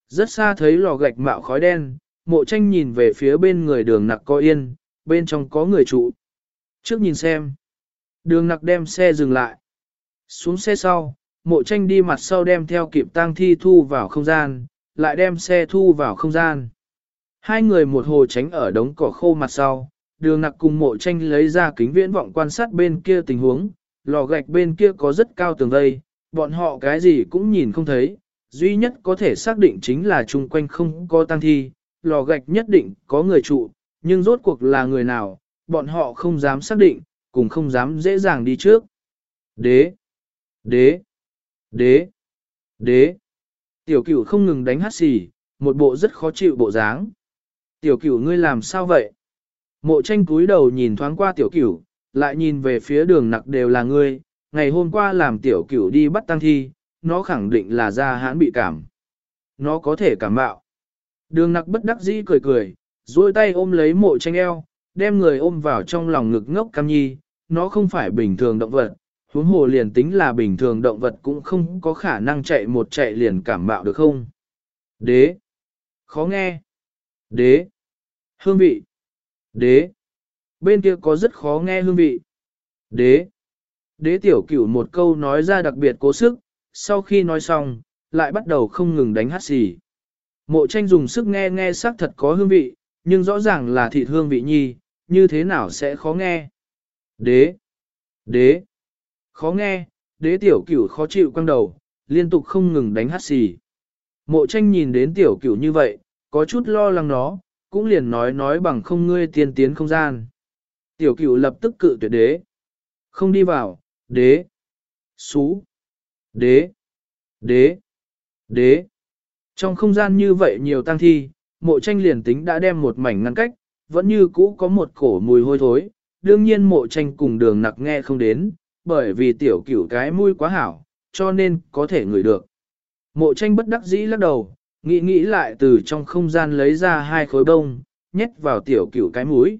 Rất xa thấy lò gạch mạo khói đen, mộ tranh nhìn về phía bên người đường nặc có yên, bên trong có người trụ. Trước nhìn xem. Đường nặc đem xe dừng lại. Xuống xe sau, mộ tranh đi mặt sau đem theo kịp tang thi thu vào không gian, lại đem xe thu vào không gian. Hai người một hồ tránh ở đống cỏ khô mặt sau, đường nặc cùng mộ tranh lấy ra kính viễn vọng quan sát bên kia tình huống, lò gạch bên kia có rất cao tường vây, bọn họ cái gì cũng nhìn không thấy, duy nhất có thể xác định chính là chung quanh không có tăng thi, lò gạch nhất định có người trụ, nhưng rốt cuộc là người nào, bọn họ không dám xác định, cũng không dám dễ dàng đi trước. Đế! Đế! Đế! Đế! Tiểu cửu không ngừng đánh hát xì, một bộ rất khó chịu bộ dáng. Tiểu cửu ngươi làm sao vậy? Mộ tranh cúi đầu nhìn thoáng qua tiểu cửu, lại nhìn về phía đường nặc đều là ngươi, ngày hôm qua làm tiểu cửu đi bắt tăng thi, nó khẳng định là ra hãn bị cảm. Nó có thể cảm bạo. Đường nặc bất đắc dĩ cười cười, duỗi tay ôm lấy mộ tranh eo, đem người ôm vào trong lòng ngực ngốc cam nhi, nó không phải bình thường động vật, huống hồ liền tính là bình thường động vật cũng không có khả năng chạy một chạy liền cảm bạo được không. Đế. Khó nghe. Đế. Hương vị. Đế. Bên kia có rất khó nghe hương vị. Đế. Đế tiểu cửu một câu nói ra đặc biệt cố sức, sau khi nói xong, lại bắt đầu không ngừng đánh hát xì. Mộ tranh dùng sức nghe nghe xác thật có hương vị, nhưng rõ ràng là thịt hương vị nhi, như thế nào sẽ khó nghe. Đế, đế, khó nghe, đế tiểu cửu khó chịu quăng đầu, liên tục không ngừng đánh hát xì. Mộ tranh nhìn đến tiểu cửu như vậy, có chút lo lắng nó, cũng liền nói nói bằng không ngươi tiên tiến không gian. Tiểu cửu lập tức cự tuyệt đế. Không đi vào, đế. Xú. Đế. Đế. Đế. Trong không gian như vậy nhiều tăng thi, mộ tranh liền tính đã đem một mảnh ngăn cách, vẫn như cũ có một cổ mùi hôi thối. Đương nhiên mộ tranh cùng đường nặc nghe không đến, bởi vì tiểu cửu cái mũi quá hảo, cho nên có thể ngửi được. Mộ tranh bất đắc dĩ lắc đầu, nghĩ nghĩ lại từ trong không gian lấy ra hai khối bông, nhét vào tiểu cửu cái mũi.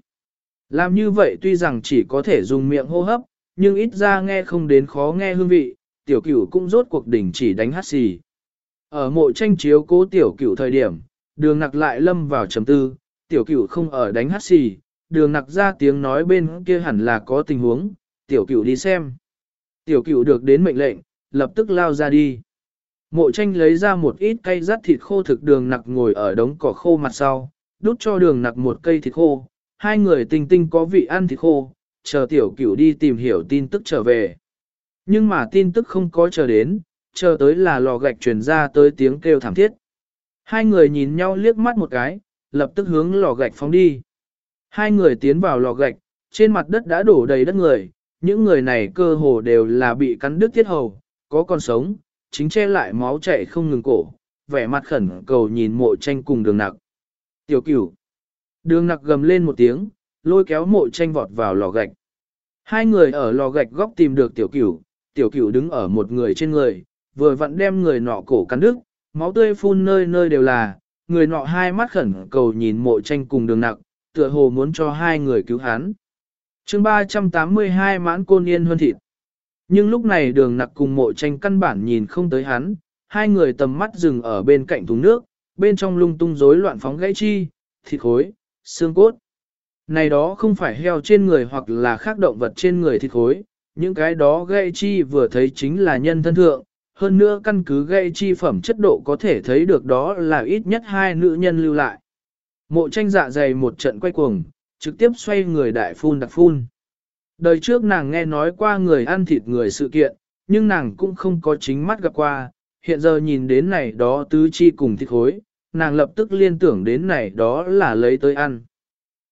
Làm như vậy tuy rằng chỉ có thể dùng miệng hô hấp, nhưng ít ra nghe không đến khó nghe hương vị, tiểu cửu cũng rốt cuộc đỉnh chỉ đánh hát xì. Ở mộ tranh chiếu cố tiểu cửu thời điểm, đường nặc lại lâm vào trầm tư, tiểu cửu không ở đánh hát xì, đường nặc ra tiếng nói bên kia hẳn là có tình huống, tiểu cửu đi xem. Tiểu cửu được đến mệnh lệnh, lập tức lao ra đi. Mộ tranh lấy ra một ít cây rắt thịt khô thực đường nặc ngồi ở đống cỏ khô mặt sau, đút cho đường nặc một cây thịt khô, hai người tinh tinh có vị ăn thịt khô, chờ tiểu cửu đi tìm hiểu tin tức trở về. Nhưng mà tin tức không có chờ đến, chờ tới là lò gạch truyền ra tới tiếng kêu thảm thiết. Hai người nhìn nhau liếc mắt một cái, lập tức hướng lò gạch phóng đi. Hai người tiến vào lò gạch, trên mặt đất đã đổ đầy đất người, những người này cơ hồ đều là bị cắn đứt tiết hầu, có còn sống, chính che lại máu chảy không ngừng cổ, vẻ mặt khẩn cầu nhìn mộ tranh cùng đường nặc. Tiểu cửu. Đường nặc gầm lên một tiếng, lôi kéo mộ tranh vọt vào lò gạch. Hai người ở lò gạch góc tìm được tiểu cửu, tiểu cửu đứng ở một người trên người, vừa vặn đem người nọ cổ cắn đứt, máu tươi phun nơi nơi đều là, người nọ hai mắt khẩn cầu nhìn mộ tranh cùng đường nặc, tựa hồ muốn cho hai người cứu hắn. chương 382 mãn côn yên hơn thịt. Nhưng lúc này đường nặc cùng mộ tranh căn bản nhìn không tới hắn, hai người tầm mắt dừng ở bên cạnh thùng nước, bên trong lung tung rối loạn phóng gãy chi, thịt khối, xương cốt. Này đó không phải heo trên người hoặc là khác động vật trên người thịt khối, những cái đó gãy chi vừa thấy chính là nhân thân thượng, hơn nữa căn cứ gãy chi phẩm chất độ có thể thấy được đó là ít nhất hai nữ nhân lưu lại. Mộ tranh dạ dày một trận quay cuồng, trực tiếp xoay người đại phun đặc phun. Đời trước nàng nghe nói qua người ăn thịt người sự kiện, nhưng nàng cũng không có chính mắt gặp qua, hiện giờ nhìn đến này đó tứ chi cùng thịt khối, nàng lập tức liên tưởng đến này đó là lấy tới ăn.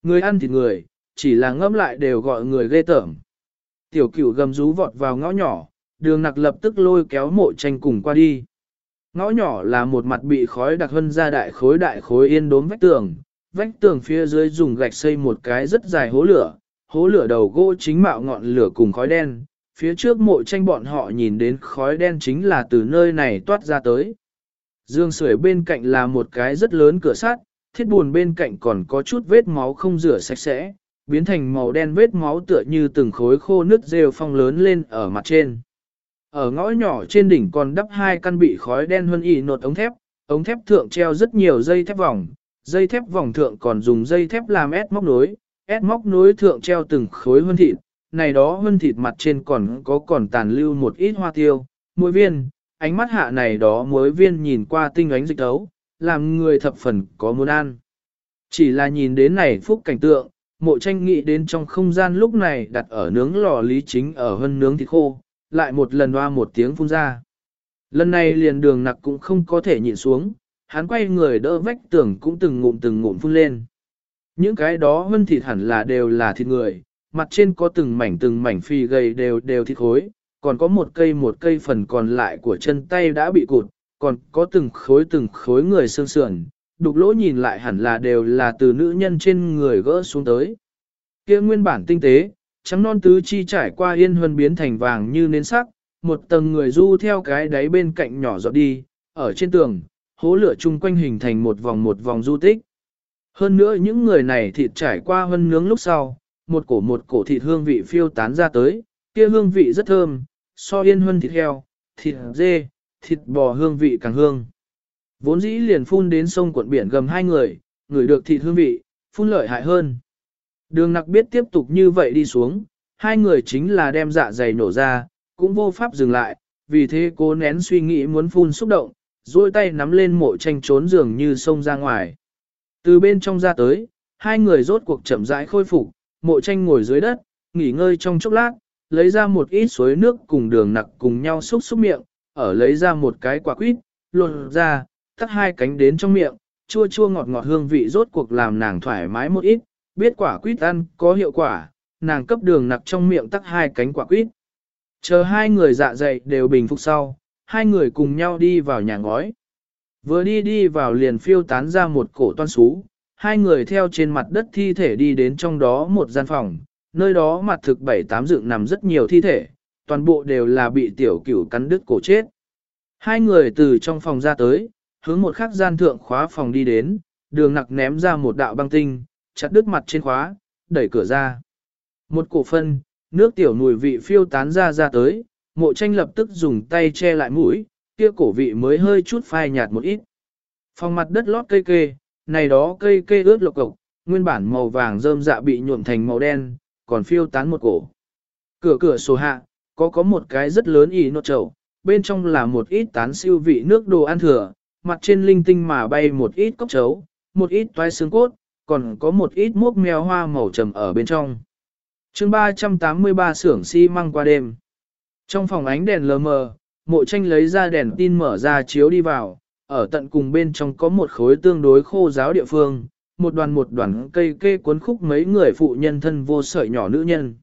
Người ăn thịt người, chỉ là ngâm lại đều gọi người ghê tởm. Tiểu cửu gầm rú vọt vào ngõ nhỏ, đường nặc lập tức lôi kéo mộ tranh cùng qua đi. Ngõ nhỏ là một mặt bị khói đặc hơn ra đại khối đại khối yên đốm vách tường, vách tường phía dưới dùng gạch xây một cái rất dài hố lửa, hố lửa đầu gỗ chính mạo ngọn lửa cùng khói đen, phía trước mộ tranh bọn họ nhìn đến khói đen chính là từ nơi này toát ra tới. Dương sưởi bên cạnh là một cái rất lớn cửa sắt, thiết buồn bên cạnh còn có chút vết máu không rửa sạch sẽ, biến thành màu đen vết máu tựa như từng khối khô nước rêu phong lớn lên ở mặt trên. Ở ngõ nhỏ trên đỉnh còn đắp hai căn bị khói đen hơn ỉ nột ống thép, ống thép thượng treo rất nhiều dây thép vòng, dây thép vòng thượng còn dùng dây thép làm ép móc nối, ép móc nối thượng treo từng khối hơn thịt, này đó hơn thịt mặt trên còn có còn tàn lưu một ít hoa tiêu, muối viên, ánh mắt hạ này đó muối viên nhìn qua tinh ánh dịch tấu, làm người thập phần có muốn ăn. Chỉ là nhìn đến này phúc cảnh tượng, mộ tranh nghĩ đến trong không gian lúc này đặt ở nướng lò lý chính ở hơn nướng thịt khô, lại một lần hoa một tiếng phun ra. Lần này liền đường nặc cũng không có thể nhịn xuống, hắn quay người đỡ vách tường cũng từng ngụm từng ngụm phun lên. Những cái đó hơn thịt hẳn là đều là thịt người, mặt trên có từng mảnh từng mảnh phi gầy đều đều thịt khối, còn có một cây một cây phần còn lại của chân tay đã bị cụt, còn có từng khối từng khối người xương sườn, đục lỗ nhìn lại hẳn là đều là từ nữ nhân trên người gỡ xuống tới. kia nguyên bản tinh tế, trắng non tứ chi trải qua yên huân biến thành vàng như nến sắc, một tầng người du theo cái đáy bên cạnh nhỏ giọt đi, ở trên tường, hố lửa chung quanh hình thành một vòng một vòng du tích. Hơn nữa những người này thịt trải qua hân nướng lúc sau, một cổ một cổ thịt hương vị phiêu tán ra tới, kia hương vị rất thơm, so yên hơn thịt heo, thịt dê, thịt bò hương vị càng hương. Vốn dĩ liền phun đến sông cuộn biển gầm hai người, người được thịt hương vị, phun lợi hại hơn. Đường nặc biết tiếp tục như vậy đi xuống, hai người chính là đem dạ dày nổ ra, cũng vô pháp dừng lại, vì thế cố nén suy nghĩ muốn phun xúc động, duỗi tay nắm lên mộ tranh trốn giường như sông ra ngoài. Từ bên trong ra tới, hai người rốt cuộc chậm rãi khôi phục, mộ tranh ngồi dưới đất, nghỉ ngơi trong chốc lát, lấy ra một ít suối nước cùng đường nặc cùng nhau xúc xúc miệng, ở lấy ra một cái quả quýt, lột ra, tắt hai cánh đến trong miệng, chua chua ngọt ngọt hương vị rốt cuộc làm nàng thoải mái một ít, biết quả quýt ăn có hiệu quả, nàng cấp đường nặc trong miệng tắt hai cánh quả quýt. Chờ hai người dạ dày đều bình phục sau, hai người cùng nhau đi vào nhà ngói. Vừa đi đi vào liền phiêu tán ra một cổ toan xú, hai người theo trên mặt đất thi thể đi đến trong đó một gian phòng, nơi đó mặt thực bảy tám dựng nằm rất nhiều thi thể, toàn bộ đều là bị tiểu cửu cắn đứt cổ chết. Hai người từ trong phòng ra tới, hướng một khắc gian thượng khóa phòng đi đến, đường nặc ném ra một đạo băng tinh, chặt đứt mặt trên khóa, đẩy cửa ra. Một cổ phân, nước tiểu mùi vị phiêu tán ra ra tới, mộ tranh lập tức dùng tay che lại mũi, kia cổ vị mới hơi chút phai nhạt một ít. Phòng mặt đất lót cây kê, này đó cây kê ướt lộc cộc, nguyên bản màu vàng rơm dạ bị nhuộm thành màu đen, còn phiêu tán một cổ. Cửa cửa sổ hạ, có có một cái rất lớn ý nốt trầu, bên trong là một ít tán siêu vị nước đồ ăn thừa, mặt trên linh tinh mà bay một ít cốc chấu, một ít toái xương cốt, còn có một ít mốc mèo hoa màu trầm ở bên trong. chương 383 xưởng xi măng qua đêm. Trong phòng ánh đèn lờ mờ, mộ tranh lấy ra đèn tin mở ra chiếu đi vào, ở tận cùng bên trong có một khối tương đối khô giáo địa phương, một đoàn một đoàn cây kê cuốn khúc mấy người phụ nhân thân vô sợi nhỏ nữ nhân.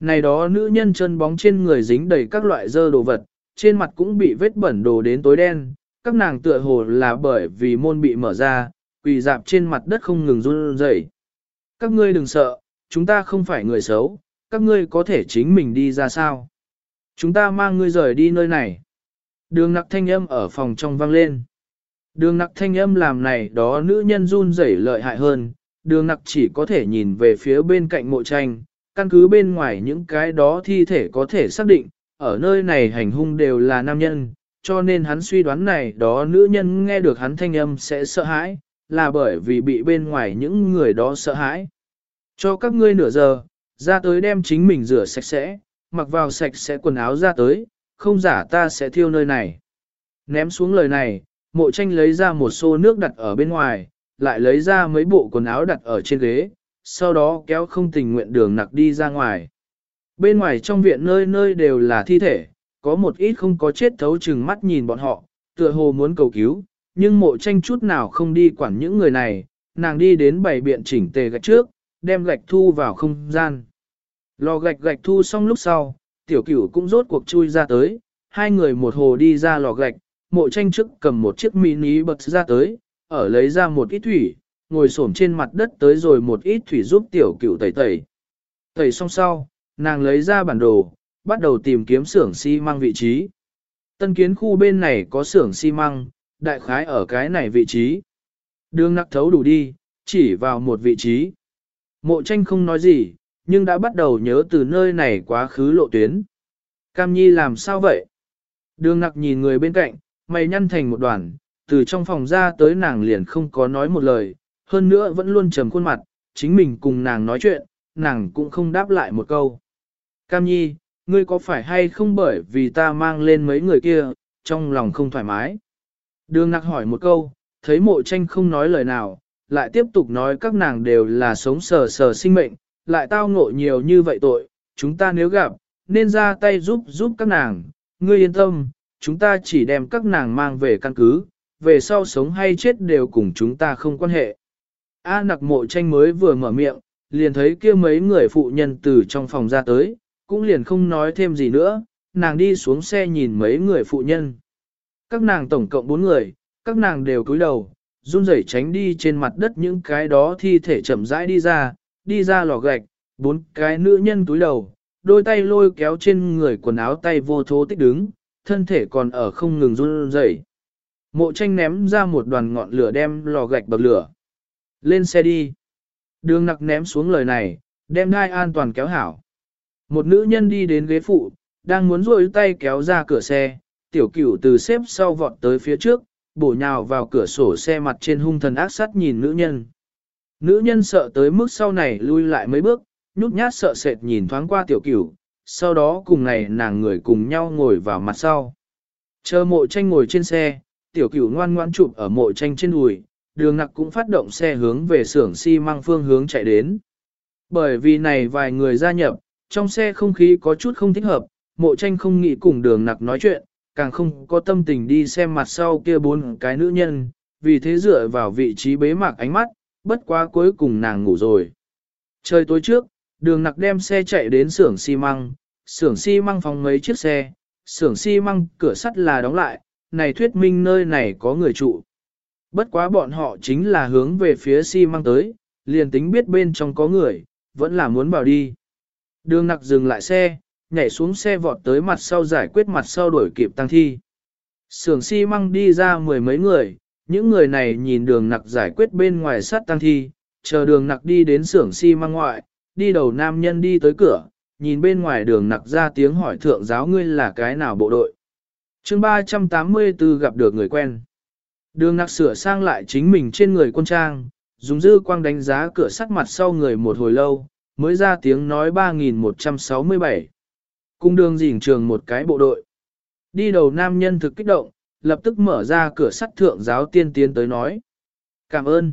Này đó nữ nhân chân bóng trên người dính đầy các loại dơ đồ vật, trên mặt cũng bị vết bẩn đồ đến tối đen, các nàng tựa hồ là bởi vì môn bị mở ra, quỳ dạp trên mặt đất không ngừng run rẩy. Các ngươi đừng sợ, chúng ta không phải người xấu, các ngươi có thể chính mình đi ra sao. Chúng ta mang ngươi rời đi nơi này. Đường nặc thanh âm ở phòng trong vang lên. Đường nặc thanh âm làm này đó nữ nhân run rẩy lợi hại hơn, đường nặc chỉ có thể nhìn về phía bên cạnh mộ tranh, căn cứ bên ngoài những cái đó thi thể có thể xác định, ở nơi này hành hung đều là nam nhân, cho nên hắn suy đoán này đó nữ nhân nghe được hắn thanh âm sẽ sợ hãi, là bởi vì bị bên ngoài những người đó sợ hãi. Cho các ngươi nửa giờ, ra tới đem chính mình rửa sạch sẽ, mặc vào sạch sẽ quần áo ra tới, không giả ta sẽ thiêu nơi này. Ném xuống lời này, mộ tranh lấy ra một xô nước đặt ở bên ngoài, lại lấy ra mấy bộ quần áo đặt ở trên ghế, sau đó kéo không tình nguyện đường nặc đi ra ngoài. Bên ngoài trong viện nơi nơi đều là thi thể, có một ít không có chết thấu chừng mắt nhìn bọn họ, tựa hồ muốn cầu cứu, nhưng mộ tranh chút nào không đi quản những người này, nàng đi đến bảy biện chỉnh tề gạch trước, đem gạch thu vào không gian. Lò gạch gạch thu xong lúc sau, tiểu cửu cũng rốt cuộc chui ra tới, hai người một hồ đi ra lò gạch, mộ tranh trước cầm một chiếc mini bật ra tới, ở lấy ra một ít thủy, ngồi xổm trên mặt đất tới rồi một ít thủy giúp tiểu cửu tẩy tẩy. Tẩy xong sau, nàng lấy ra bản đồ, bắt đầu tìm kiếm xưởng xi măng vị trí. Tân kiến khu bên này có xưởng xi măng, đại khái ở cái này vị trí. Đường nặc thấu đủ đi, chỉ vào một vị trí. Mộ tranh không nói gì, nhưng đã bắt đầu nhớ từ nơi này quá khứ lộ tuyến. Cam Nhi làm sao vậy? Đường nặc nhìn người bên cạnh, mày nhăn thành một đoàn, từ trong phòng ra tới nàng liền không có nói một lời, hơn nữa vẫn luôn trầm khuôn mặt, chính mình cùng nàng nói chuyện, nàng cũng không đáp lại một câu. Cam Nhi, ngươi có phải hay không bởi vì ta mang lên mấy người kia, trong lòng không thoải mái? Đường nặc hỏi một câu, thấy mộ tranh không nói lời nào, lại tiếp tục nói các nàng đều là sống sờ sờ sinh mệnh, lại tao ngộ nhiều như vậy tội, chúng ta nếu gặp, nên ra tay giúp giúp các nàng, ngươi yên tâm, chúng ta chỉ đem các nàng mang về căn cứ, về sau sống hay chết đều cùng chúng ta không quan hệ. A nặc mộ tranh mới vừa mở miệng, liền thấy kia mấy người phụ nhân từ trong phòng ra tới, cũng liền không nói thêm gì nữa, nàng đi xuống xe nhìn mấy người phụ nhân. Các nàng tổng cộng bốn người, các nàng đều cúi đầu, run rẩy tránh đi trên mặt đất những cái đó thi thể chậm rãi đi ra, đi ra lò gạch, bốn cái nữ nhân cúi đầu, đôi tay lôi kéo trên người quần áo tay vô thố tích đứng, thân thể còn ở không ngừng run rẩy. Mộ tranh ném ra một đoàn ngọn lửa đem lò gạch bập lửa. Lên xe đi. Đường nặc ném xuống lời này, đem đai an toàn kéo hảo. Một nữ nhân đi đến ghế phụ, đang muốn rôi tay kéo ra cửa xe, tiểu cửu từ xếp sau vọt tới phía trước, bổ nhào vào cửa sổ xe mặt trên hung thần ác sắt nhìn nữ nhân. Nữ nhân sợ tới mức sau này lui lại mấy bước, nhút nhát sợ sệt nhìn thoáng qua tiểu cửu, sau đó cùng này nàng người cùng nhau ngồi vào mặt sau. Chờ mộ tranh ngồi trên xe, tiểu cửu ngoan ngoan chụp ở mộ tranh trên đùi, đường nặc cũng phát động xe hướng về xưởng xi măng phương hướng chạy đến. Bởi vì này vài người gia nhập, trong xe không khí có chút không thích hợp, mộ tranh không nghĩ cùng đường nặc nói chuyện, càng không có tâm tình đi xem mặt sau kia bốn cái nữ nhân, vì thế dựa vào vị trí bế mạc ánh mắt, bất quá cuối cùng nàng ngủ rồi. Trời tối trước, đường nặc đem xe chạy đến xưởng xi măng, xưởng xi măng phòng mấy chiếc xe, xưởng xi măng cửa sắt là đóng lại, này thuyết minh nơi này có người trụ. Bất quá bọn họ chính là hướng về phía xi măng tới, liền tính biết bên trong có người, vẫn là muốn bảo đi. Đường nặc dừng lại xe, nhảy xuống xe vọt tới mặt sau giải quyết mặt sau đuổi kịp tăng thi. Sưởng xi măng đi ra mười mấy người, những người này nhìn đường nặc giải quyết bên ngoài sát tăng thi, chờ đường nặc đi đến xưởng xi măng ngoại, đi đầu nam nhân đi tới cửa, nhìn bên ngoài đường nặc ra tiếng hỏi thượng giáo ngươi là cái nào bộ đội. chương 384 gặp được người quen. Đường nặc sửa sang lại chính mình trên người quân trang, dùng dư quang đánh giá cửa sắt mặt sau người một hồi lâu, mới ra tiếng nói 3167. Cung đường dình trường một cái bộ đội. Đi đầu nam nhân thực kích động, lập tức mở ra cửa sắt thượng giáo tiên tiến tới nói. Cảm ơn.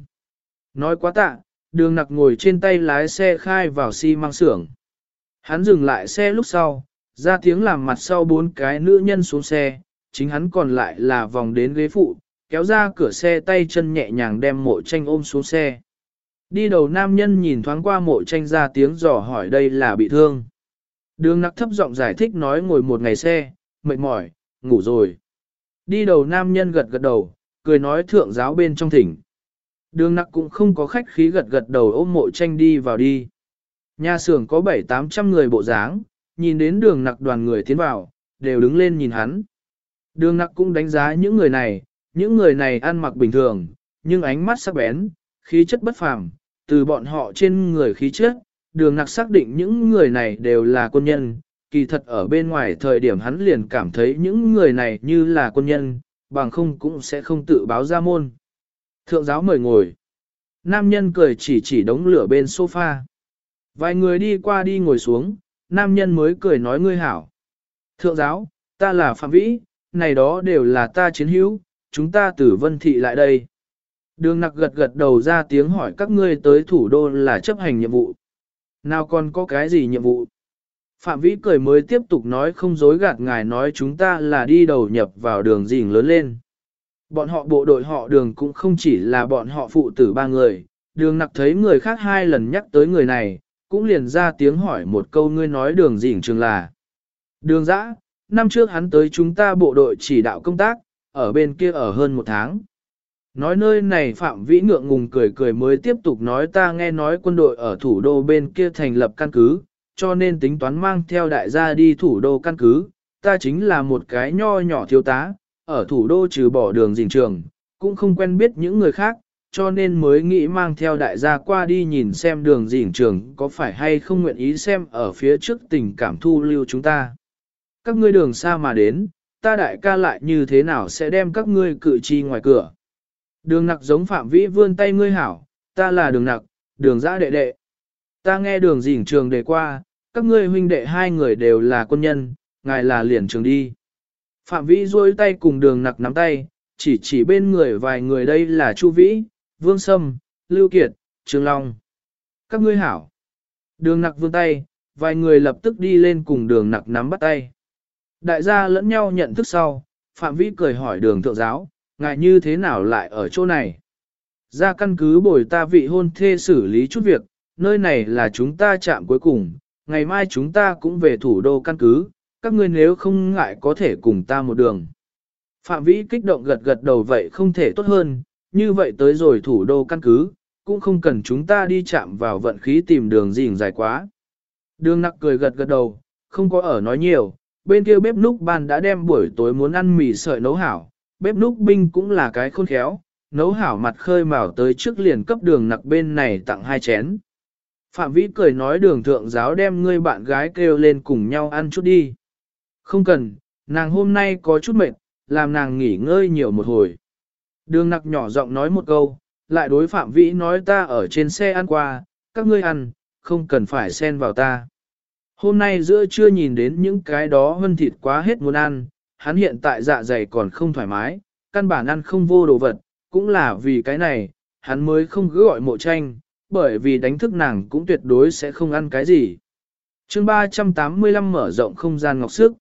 Nói quá tạ, đường nặc ngồi trên tay lái xe khai vào xi si măng xưởng. Hắn dừng lại xe lúc sau, ra tiếng làm mặt sau bốn cái nữ nhân xuống xe, chính hắn còn lại là vòng đến ghế phụ, kéo ra cửa xe tay chân nhẹ nhàng đem mộ tranh ôm xuống xe. Đi đầu nam nhân nhìn thoáng qua mộ tranh ra tiếng dò hỏi đây là bị thương. Đường nặc thấp giọng giải thích nói ngồi một ngày xe, mệt mỏi, ngủ rồi. Đi đầu nam nhân gật gật đầu, cười nói thượng giáo bên trong thỉnh. Đường nặc cũng không có khách khí gật gật đầu ôm mộ tranh đi vào đi. Nhà xưởng có 7-800 người bộ dáng, nhìn đến đường nặc đoàn người tiến vào, đều đứng lên nhìn hắn. Đường nặc cũng đánh giá những người này, những người này ăn mặc bình thường, nhưng ánh mắt sắc bén, khí chất bất phàm, từ bọn họ trên người khí chất, đường nặc xác định những người này đều là quân nhân, kỳ thật ở bên ngoài thời điểm hắn liền cảm thấy những người này như là quân nhân, bằng không cũng sẽ không tự báo ra môn. Thượng giáo mời ngồi. Nam nhân cười chỉ chỉ đống lửa bên sofa. Vài người đi qua đi ngồi xuống, nam nhân mới cười nói ngươi hảo. Thượng giáo, ta là Phạm Vĩ, này đó đều là ta chiến hữu, chúng ta từ Vân Thị lại đây. Đường nặc gật gật đầu ra tiếng hỏi các ngươi tới thủ đô là chấp hành nhiệm vụ. Nào còn có cái gì nhiệm vụ? Phạm Vĩ cười mới tiếp tục nói không dối gạt ngài nói chúng ta là đi đầu nhập vào đường dình lớn lên. Bọn họ bộ đội họ đường cũng không chỉ là bọn họ phụ tử ba người, đường nặc thấy người khác hai lần nhắc tới người này, cũng liền ra tiếng hỏi một câu ngươi nói đường dình trường là. Đường dã, năm trước hắn tới chúng ta bộ đội chỉ đạo công tác, ở bên kia ở hơn một tháng. Nói nơi này Phạm Vĩ ngượng ngùng cười cười mới tiếp tục nói ta nghe nói quân đội ở thủ đô bên kia thành lập căn cứ, cho nên tính toán mang theo đại gia đi thủ đô căn cứ, ta chính là một cái nho nhỏ thiếu tá, ở thủ đô trừ bỏ đường dình trường, cũng không quen biết những người khác, cho nên mới nghĩ mang theo đại gia qua đi nhìn xem đường dình trường có phải hay không nguyện ý xem ở phía trước tình cảm thu lưu chúng ta. Các ngươi đường xa mà đến, ta đại ca lại như thế nào sẽ đem các ngươi cự chi ngoài cửa. Đường nặc giống phạm vĩ vươn tay ngươi hảo, ta là đường nặc, đường giã đệ đệ. Ta nghe đường dình trường đề qua, các ngươi huynh đệ hai người đều là quân nhân, ngài là liền trường đi. Phạm vĩ duỗi tay cùng đường nặc nắm tay, chỉ chỉ bên người vài người đây là Chu Vĩ, Vương Sâm, Lưu Kiệt, Trường Long. Các ngươi hảo. Đường nặc vươn tay, vài người lập tức đi lên cùng đường nặc nắm bắt tay. Đại gia lẫn nhau nhận thức sau, Phạm Vĩ cười hỏi đường thượng giáo, ngài như thế nào lại ở chỗ này? Ra căn cứ bồi ta vị hôn thê xử lý chút việc, nơi này là chúng ta chạm cuối cùng, ngày mai chúng ta cũng về thủ đô căn cứ, các ngươi nếu không ngại có thể cùng ta một đường. Phạm Vĩ kích động gật gật đầu vậy không thể tốt hơn, như vậy tới rồi thủ đô căn cứ, cũng không cần chúng ta đi chạm vào vận khí tìm đường dình dài quá. Đường nặc cười gật gật đầu, không có ở nói nhiều, bên kia bếp núc ban đã đem buổi tối muốn ăn mì sợi nấu hảo, bếp núc binh cũng là cái khôn khéo, nấu hảo mặt khơi mào tới trước liền cấp đường nặc bên này tặng hai chén. Phạm Vĩ cười nói đường thượng giáo đem ngươi bạn gái kêu lên cùng nhau ăn chút đi. Không cần, nàng hôm nay có chút mệt, làm nàng nghỉ ngơi nhiều một hồi. Đường nặc nhỏ giọng nói một câu, lại đối Phạm Vĩ nói ta ở trên xe ăn qua, các ngươi ăn, không cần phải xen vào ta. Hôm nay giữa trưa nhìn đến những cái đó hân thịt quá hết muốn ăn, hắn hiện tại dạ dày còn không thoải mái, căn bản ăn không vô đồ vật, cũng là vì cái này, hắn mới không cứ gọi mộ tranh, bởi vì đánh thức nàng cũng tuyệt đối sẽ không ăn cái gì. chương 385 mở rộng không gian ngọc sức.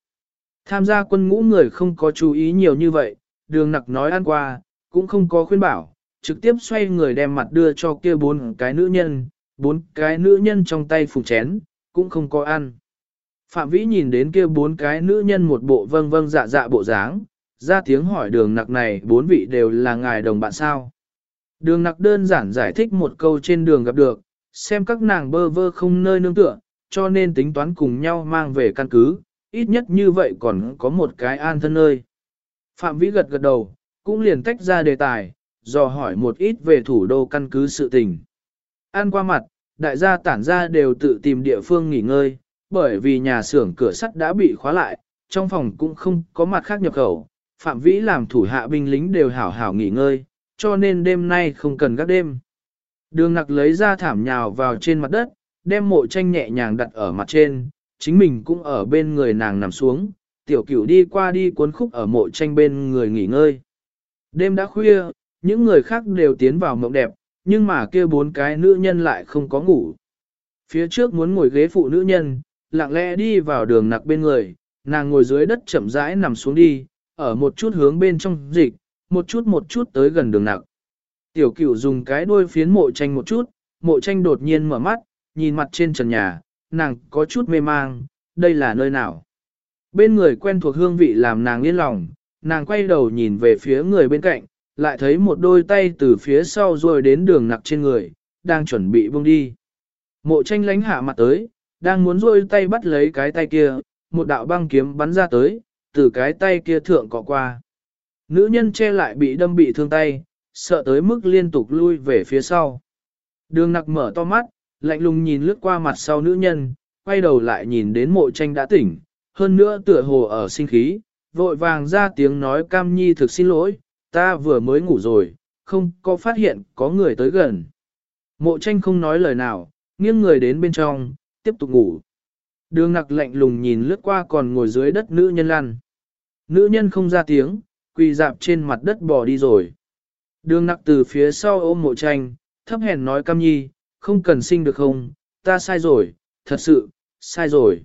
Tham gia quân ngũ người không có chú ý nhiều như vậy, đường nặc nói ăn qua, cũng không có khuyên bảo, trực tiếp xoay người đem mặt đưa cho kia bốn cái nữ nhân, bốn cái nữ nhân trong tay phủ chén, cũng không có ăn. Phạm Vĩ nhìn đến kia bốn cái nữ nhân một bộ vâng vâng dạ dạ bộ dáng, ra tiếng hỏi đường nặc này bốn vị đều là ngài đồng bạn sao. Đường nặc đơn giản giải thích một câu trên đường gặp được, xem các nàng bơ vơ không nơi nương tựa, cho nên tính toán cùng nhau mang về căn cứ, ít nhất như vậy còn có một cái an thân nơi. Phạm Vĩ gật gật đầu, cũng liền tách ra đề tài, dò hỏi một ít về thủ đô căn cứ sự tình. An qua mặt, đại gia tản ra đều tự tìm địa phương nghỉ ngơi, bởi vì nhà xưởng cửa sắt đã bị khóa lại, trong phòng cũng không có mặt khác nhập khẩu. Phạm Vĩ làm thủ hạ binh lính đều hảo hảo nghỉ ngơi, cho nên đêm nay không cần gác đêm. Đường nặc lấy ra thảm nhào vào trên mặt đất, đem mộ tranh nhẹ nhàng đặt ở mặt trên, chính mình cũng ở bên người nàng nằm xuống, tiểu cửu đi qua đi cuốn khúc ở mộ tranh bên người nghỉ ngơi. Đêm đã khuya, những người khác đều tiến vào mộng đẹp, nhưng mà kia bốn cái nữ nhân lại không có ngủ. Phía trước muốn ngồi ghế phụ nữ nhân, lặng lẽ đi vào đường nặc bên người, nàng ngồi dưới đất chậm rãi nằm xuống đi, ở một chút hướng bên trong dịch, một chút một chút tới gần đường nặc. Tiểu cửu dùng cái đuôi phiến mộ tranh một chút, mộ tranh đột nhiên mở mắt, nhìn mặt trên trần nhà, nàng có chút mê mang, đây là nơi nào. Bên người quen thuộc hương vị làm nàng yên lòng, nàng quay đầu nhìn về phía người bên cạnh, lại thấy một đôi tay từ phía sau rồi đến đường nặc trên người, đang chuẩn bị buông đi. Mộ tranh lánh hạ mặt tới, đang muốn rôi tay bắt lấy cái tay kia, một đạo băng kiếm bắn ra tới, từ cái tay kia thượng cọ qua. Nữ nhân che lại bị đâm bị thương tay, sợ tới mức liên tục lui về phía sau. Đường nặc mở to mắt, lạnh lùng nhìn lướt qua mặt sau nữ nhân, quay đầu lại nhìn đến mộ tranh đã tỉnh, hơn nữa tựa hồ ở sinh khí, vội vàng ra tiếng nói cam nhi thực xin lỗi, ta vừa mới ngủ rồi, không có phát hiện có người tới gần. Mộ tranh không nói lời nào, nghiêng người đến bên trong, tiếp tục ngủ. Đường nặc lạnh lùng nhìn lướt qua còn ngồi dưới đất nữ nhân lăn. Nữ nhân không ra tiếng, quỳ dạp trên mặt đất bò đi rồi. Đường nặc từ phía sau ôm mộ tranh, thấp hèn nói cam nhi, không cần sinh được không, ta sai rồi, thật sự, sai rồi.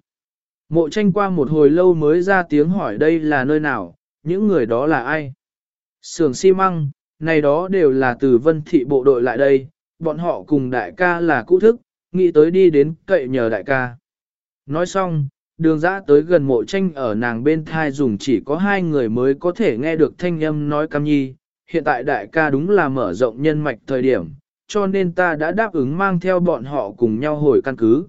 Mộ tranh qua một hồi lâu mới ra tiếng hỏi đây là nơi nào, những người đó là ai? Sưởng xi măng, này đó đều là từ vân thị bộ đội lại đây, bọn họ cùng đại ca là cũ thức, nghĩ tới đi đến cậy nhờ đại ca. Nói xong, đường giã tới gần mộ tranh ở nàng bên thai dùng chỉ có hai người mới có thể nghe được thanh âm nói cam nhi, hiện tại đại ca đúng là mở rộng nhân mạch thời điểm, cho nên ta đã đáp ứng mang theo bọn họ cùng nhau hồi căn cứ.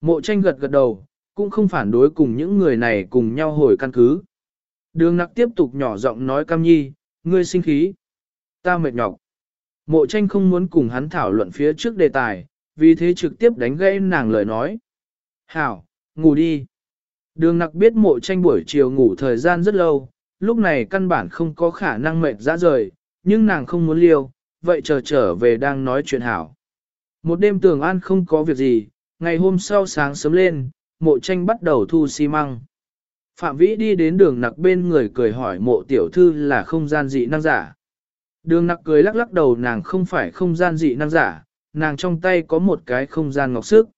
Mộ tranh gật gật đầu, cũng không phản đối cùng những người này cùng nhau hồi căn cứ. Đường nặc tiếp tục nhỏ giọng nói cam nhi, ngươi sinh khí. Ta mệt nhọc. Mộ tranh không muốn cùng hắn thảo luận phía trước đề tài, vì thế trực tiếp đánh gãy nàng lời nói. Hảo, ngủ đi. Đường nặc biết mộ tranh buổi chiều ngủ thời gian rất lâu, lúc này căn bản không có khả năng mệt ra rời, nhưng nàng không muốn liêu, vậy chờ trở về đang nói chuyện hảo. Một đêm tường an không có việc gì, ngày hôm sau sáng sớm lên, mộ tranh bắt đầu thu xi măng. Phạm Vĩ đi đến đường nặc bên người cười hỏi mộ tiểu thư là không gian dị năng giả. Đường nặc cười lắc lắc đầu nàng không phải không gian dị năng giả, nàng trong tay có một cái không gian ngọc sức.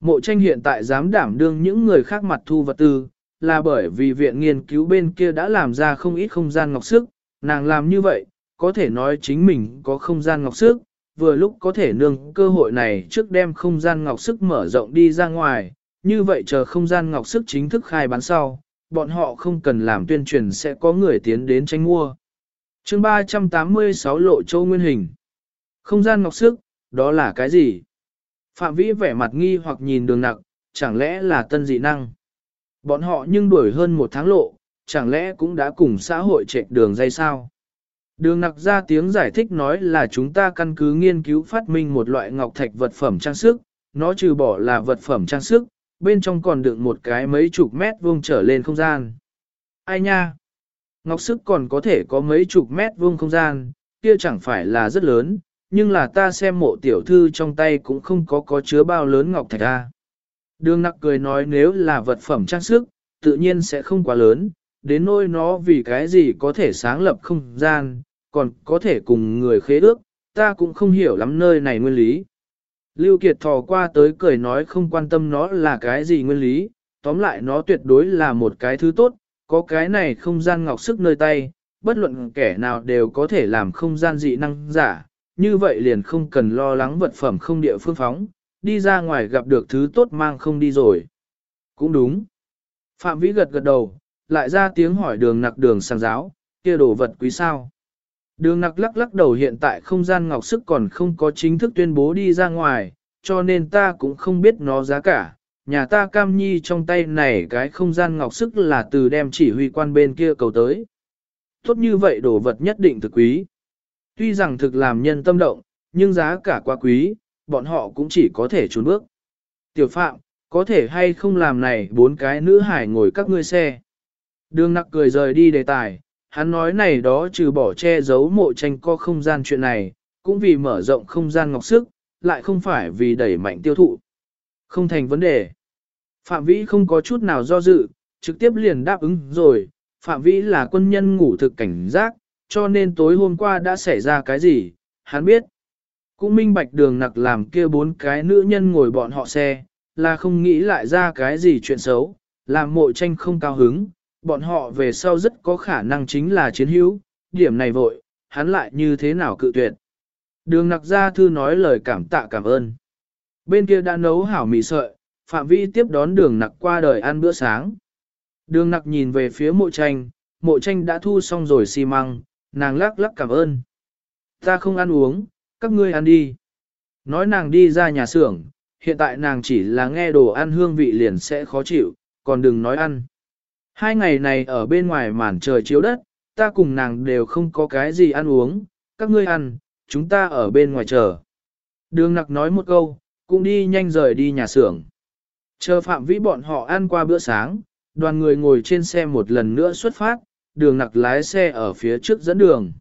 Mộ tranh hiện tại dám đảm đương những người khác mặt thu vật tư, là bởi vì viện nghiên cứu bên kia đã làm ra không ít không gian ngọc sức, nàng làm như vậy, có thể nói chính mình có không gian ngọc sức, vừa lúc có thể nương cơ hội này trước đem không gian ngọc sức mở rộng đi ra ngoài, như vậy chờ không gian ngọc sức chính thức khai bán sau, bọn họ không cần làm tuyên truyền sẽ có người tiến đến tranh mua. chương 386 lộ châu nguyên hình. Không gian ngọc sức, đó là cái gì? Phạm vĩ vẻ mặt nghi hoặc nhìn đường Nặc, chẳng lẽ là tân dị năng? Bọn họ nhưng đuổi hơn một tháng lộ, chẳng lẽ cũng đã cùng xã hội chạy đường dây sao? Đường nặc ra tiếng giải thích nói là chúng ta căn cứ nghiên cứu phát minh một loại ngọc thạch vật phẩm trang sức, nó trừ bỏ là vật phẩm trang sức, bên trong còn đựng một cái mấy chục mét vuông trở lên không gian. Ai nha? Ngọc sức còn có thể có mấy chục mét vuông không gian, kia chẳng phải là rất lớn, nhưng là ta xem mộ tiểu thư trong tay cũng không có có chứa bao lớn ngọc thạch a. Đường nặc cười nói nếu là vật phẩm trang sức, tự nhiên sẽ không quá lớn, đến nỗi nó vì cái gì có thể sáng lập không gian, còn có thể cùng người khế ước, ta cũng không hiểu lắm nơi này nguyên lý. Lưu Kiệt thò qua tới cười nói không quan tâm nó là cái gì nguyên lý, tóm lại nó tuyệt đối là một cái thứ tốt, có cái này không gian ngọc sức nơi tay, bất luận kẻ nào đều có thể làm không gian dị năng giả, như vậy liền không cần lo lắng vật phẩm không địa phương phóng, đi ra ngoài gặp được thứ tốt mang không đi rồi. Cũng đúng. Phạm Vĩ gật gật đầu, lại ra tiếng hỏi đường nặc đường sang giáo, kia đồ vật quý sao. Đường nặc lắc lắc đầu hiện tại không gian ngọc sức còn không có chính thức tuyên bố đi ra ngoài, cho nên ta cũng không biết nó giá cả. Nhà ta cam nhi trong tay này cái không gian ngọc sức là từ đem chỉ huy quan bên kia cầu tới. Tốt như vậy đồ vật nhất định thực quý. Tuy rằng thực làm nhân tâm động, nhưng giá cả quá quý, bọn họ cũng chỉ có thể trốn bước. Tiểu Phạm, có thể hay không làm này bốn cái nữ hải ngồi các ngươi xe. Đường nặc cười rời đi đề tài, hắn nói này đó trừ bỏ che giấu mộ tranh co không gian chuyện này, cũng vì mở rộng không gian ngọc sức, lại không phải vì đẩy mạnh tiêu thụ. Không thành vấn đề. Phạm Vĩ không có chút nào do dự, trực tiếp liền đáp ứng rồi, Phạm Vĩ là quân nhân ngủ thực cảnh giác, cho nên tối hôm qua đã xảy ra cái gì, hắn biết. Cũng minh bạch đường nặc làm kia bốn cái nữ nhân ngồi bọn họ xe, là không nghĩ lại ra cái gì chuyện xấu, làm mộ tranh không cao hứng, bọn họ về sau rất có khả năng chính là chiến hữu, điểm này vội, hắn lại như thế nào cự tuyệt. Đường nặc ra thư nói lời cảm tạ cảm ơn. Bên kia đã nấu hảo mì sợi, Phạm Vi tiếp đón đường nặc qua đời ăn bữa sáng. Đường nặc nhìn về phía mộ tranh, mộ tranh đã thu xong rồi xi măng, nàng lắc lắc cảm ơn. Ta không ăn uống, các ngươi ăn đi. Nói nàng đi ra nhà xưởng, hiện tại nàng chỉ là nghe đồ ăn hương vị liền sẽ khó chịu, còn đừng nói ăn. Hai ngày này ở bên ngoài màn trời chiếu đất, ta cùng nàng đều không có cái gì ăn uống, các ngươi ăn, chúng ta ở bên ngoài chờ. Đường nặc nói một câu, cũng đi nhanh rời đi nhà xưởng. Chờ phạm vĩ bọn họ ăn qua bữa sáng, đoàn người ngồi trên xe một lần nữa xuất phát, đường nặc lái xe ở phía trước dẫn đường.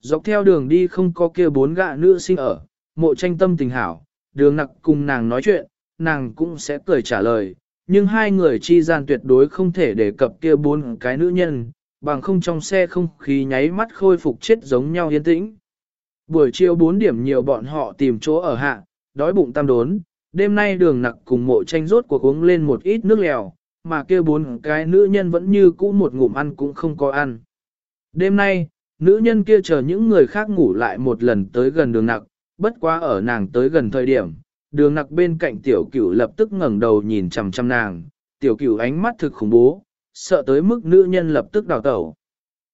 Dọc theo đường đi không có kia bốn gạ nữ sinh ở, mộ tranh tâm tình hảo, đường nặc cùng nàng nói chuyện, nàng cũng sẽ cười trả lời, nhưng hai người chi gian tuyệt đối không thể đề cập kia bốn cái nữ nhân, bằng không trong xe không khí nháy mắt khôi phục chết giống nhau yên tĩnh. Buổi chiều 4 điểm nhiều bọn họ tìm chỗ ở hạ, đói bụng tam đốn, đêm nay đường nặc cùng mộ tranh rốt cuộc uống lên một ít nước lèo, mà kia bốn cái nữ nhân vẫn như cũ một ngụm ăn cũng không có ăn. Đêm nay, nữ nhân kia chờ những người khác ngủ lại một lần tới gần đường nặc, bất quá ở nàng tới gần thời điểm, đường nặc bên cạnh tiểu cửu lập tức ngẩng đầu nhìn chằm chằm nàng, tiểu cửu ánh mắt thực khủng bố, sợ tới mức nữ nhân lập tức đào tẩu.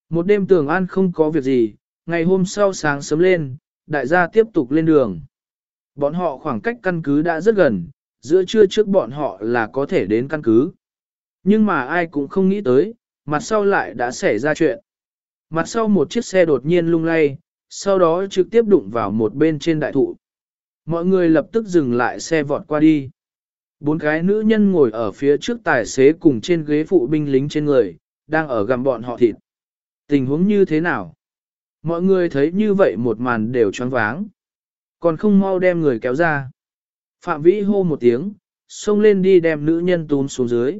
Một đêm tường an không có việc gì, ngày hôm sau sáng sớm lên, đại gia tiếp tục lên đường. Bọn họ khoảng cách căn cứ đã rất gần, giữa trưa trước bọn họ là có thể đến căn cứ. Nhưng mà ai cũng không nghĩ tới, mặt sau lại đã xảy ra chuyện. Mặt sau một chiếc xe đột nhiên lung lay, sau đó trực tiếp đụng vào một bên trên đại thụ. Mọi người lập tức dừng lại xe vọt qua đi. Bốn cái nữ nhân ngồi ở phía trước tài xế cùng trên ghế phụ binh lính trên người, đang ở gặm bọn họ thịt. Tình huống như thế nào? Mọi người thấy như vậy một màn đều choáng váng. Còn không mau đem người kéo ra. Phạm Vĩ hô một tiếng, xông lên đi đem nữ nhân tún xuống dưới.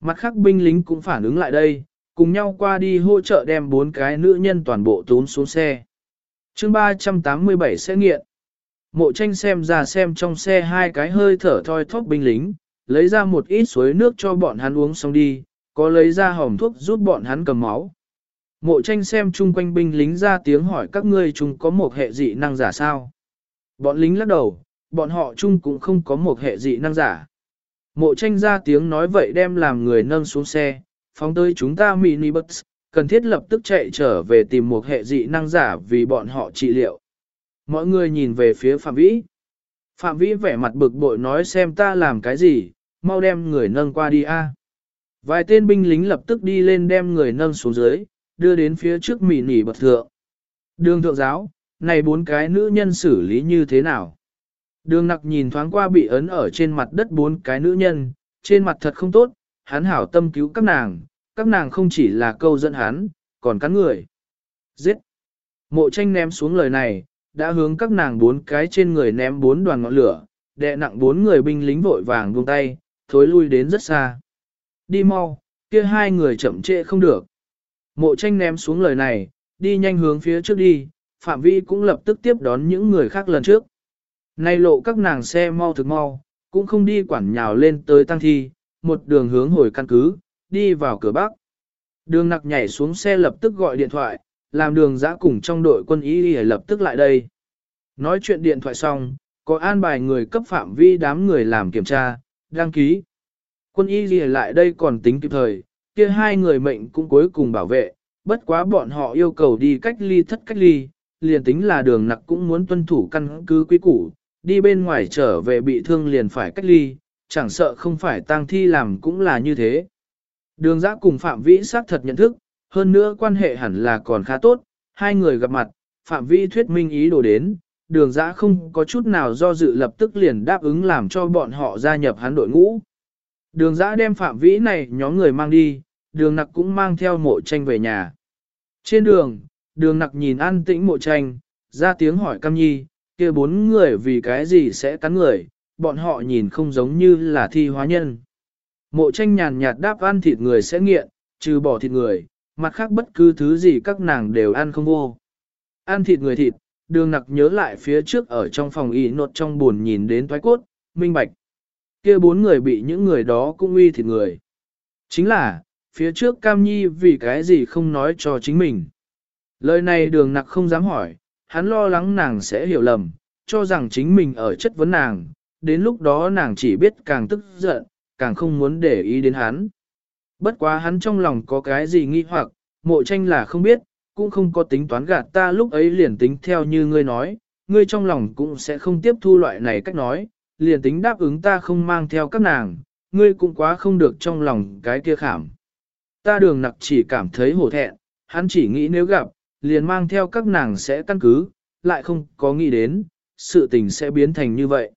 Mặt khác binh lính cũng phản ứng lại đây, cùng nhau qua đi hỗ trợ đem bốn cái nữ nhân toàn bộ tốn xuống xe. chương 387 sẽ nghiện. Mộ tranh xem ra xem trong xe hai cái hơi thở thoi thóp binh lính, lấy ra một ít suối nước cho bọn hắn uống xong đi, có lấy ra hòm thuốc giúp bọn hắn cầm máu. Mộ tranh xem chung quanh binh lính ra tiếng hỏi các ngươi chung có một hệ dị năng giả sao. Bọn lính lắc đầu, bọn họ chung cũng không có một hệ dị năng giả. Mộ tranh ra tiếng nói vậy đem làm người nâng xuống xe, phóng tới chúng ta mini bus, cần thiết lập tức chạy trở về tìm một hệ dị năng giả vì bọn họ trị liệu. Mọi người nhìn về phía Phạm Vĩ. Phạm Vĩ vẻ mặt bực bội nói xem ta làm cái gì, mau đem người nâng qua đi a. Vài tên binh lính lập tức đi lên đem người nâng xuống dưới, đưa đến phía trước mỉ nỉ bật thượng. Đường thượng giáo, này bốn cái nữ nhân xử lý như thế nào? Đường nặc nhìn thoáng qua bị ấn ở trên mặt đất bốn cái nữ nhân, trên mặt thật không tốt, hắn hảo tâm cứu các nàng, các nàng không chỉ là câu dẫn hắn, còn cắn người. Giết! Mộ tranh ném xuống lời này, đã hướng các nàng bốn cái trên người ném bốn đoàn ngọn lửa, đè nặng bốn người binh lính vội vàng buông tay, thối lui đến rất xa. Đi mau, kia hai người chậm trễ không được. Mộ tranh ném xuống lời này, đi nhanh hướng phía trước đi, phạm vi cũng lập tức tiếp đón những người khác lần trước. Nay lộ các nàng xe mau thực mau, cũng không đi quản nhào lên tới tăng thi, một đường hướng hồi căn cứ, đi vào cửa bắc. Đường nặc nhảy xuống xe lập tức gọi điện thoại, làm đường giã cùng trong đội quân y đi lập tức lại đây. Nói chuyện điện thoại xong, có an bài người cấp phạm vi đám người làm kiểm tra, đăng ký. Quân y gì lại đây còn tính kịp thời, kia hai người mệnh cũng cuối cùng bảo vệ, bất quá bọn họ yêu cầu đi cách ly thất cách ly, liền tính là đường nặc cũng muốn tuân thủ căn cứ quy củ, đi bên ngoài trở về bị thương liền phải cách ly, chẳng sợ không phải tang thi làm cũng là như thế. Đường giã cùng Phạm Vĩ xác thật nhận thức, hơn nữa quan hệ hẳn là còn khá tốt, hai người gặp mặt, Phạm Vĩ thuyết minh ý đồ đến, đường giã không có chút nào do dự lập tức liền đáp ứng làm cho bọn họ gia nhập hắn đội ngũ. Đường giã đem Phạm Vĩ này nhóm người mang đi, đường nặc cũng mang theo mộ tranh về nhà. Trên đường, đường nặc nhìn an tĩnh mộ tranh, ra tiếng hỏi Cam Nhi, kia bốn người vì cái gì sẽ cắn người, bọn họ nhìn không giống như là thi hóa nhân. Mộ tranh nhàn nhạt đáp ăn thịt người sẽ nghiện, trừ bỏ thịt người, mặt khác bất cứ thứ gì các nàng đều ăn không vô. Ăn thịt người thịt, đường nặc nhớ lại phía trước ở trong phòng y nột trong buồn nhìn đến thoái cốt, minh bạch. kia bốn người bị những người đó cũng uy thịt người. Chính là, phía trước Cam Nhi vì cái gì không nói cho chính mình. Lời này đường nặc không dám hỏi, hắn lo lắng nàng sẽ hiểu lầm, cho rằng chính mình ở chất vấn nàng, đến lúc đó nàng chỉ biết càng tức giận, càng không muốn để ý đến hắn. Bất quá hắn trong lòng có cái gì nghi hoặc, mộ tranh là không biết, cũng không có tính toán gạt ta lúc ấy liền tính theo như ngươi nói, ngươi trong lòng cũng sẽ không tiếp thu loại này cách nói, liền tính đáp ứng ta không mang theo các nàng, ngươi cũng quá không được trong lòng cái kia khảm. Ta đường nặc chỉ cảm thấy hổ thẹn, hắn chỉ nghĩ nếu gặp, liền mang theo các nàng sẽ căn cứ, lại không có nghĩ đến, sự tình sẽ biến thành như vậy.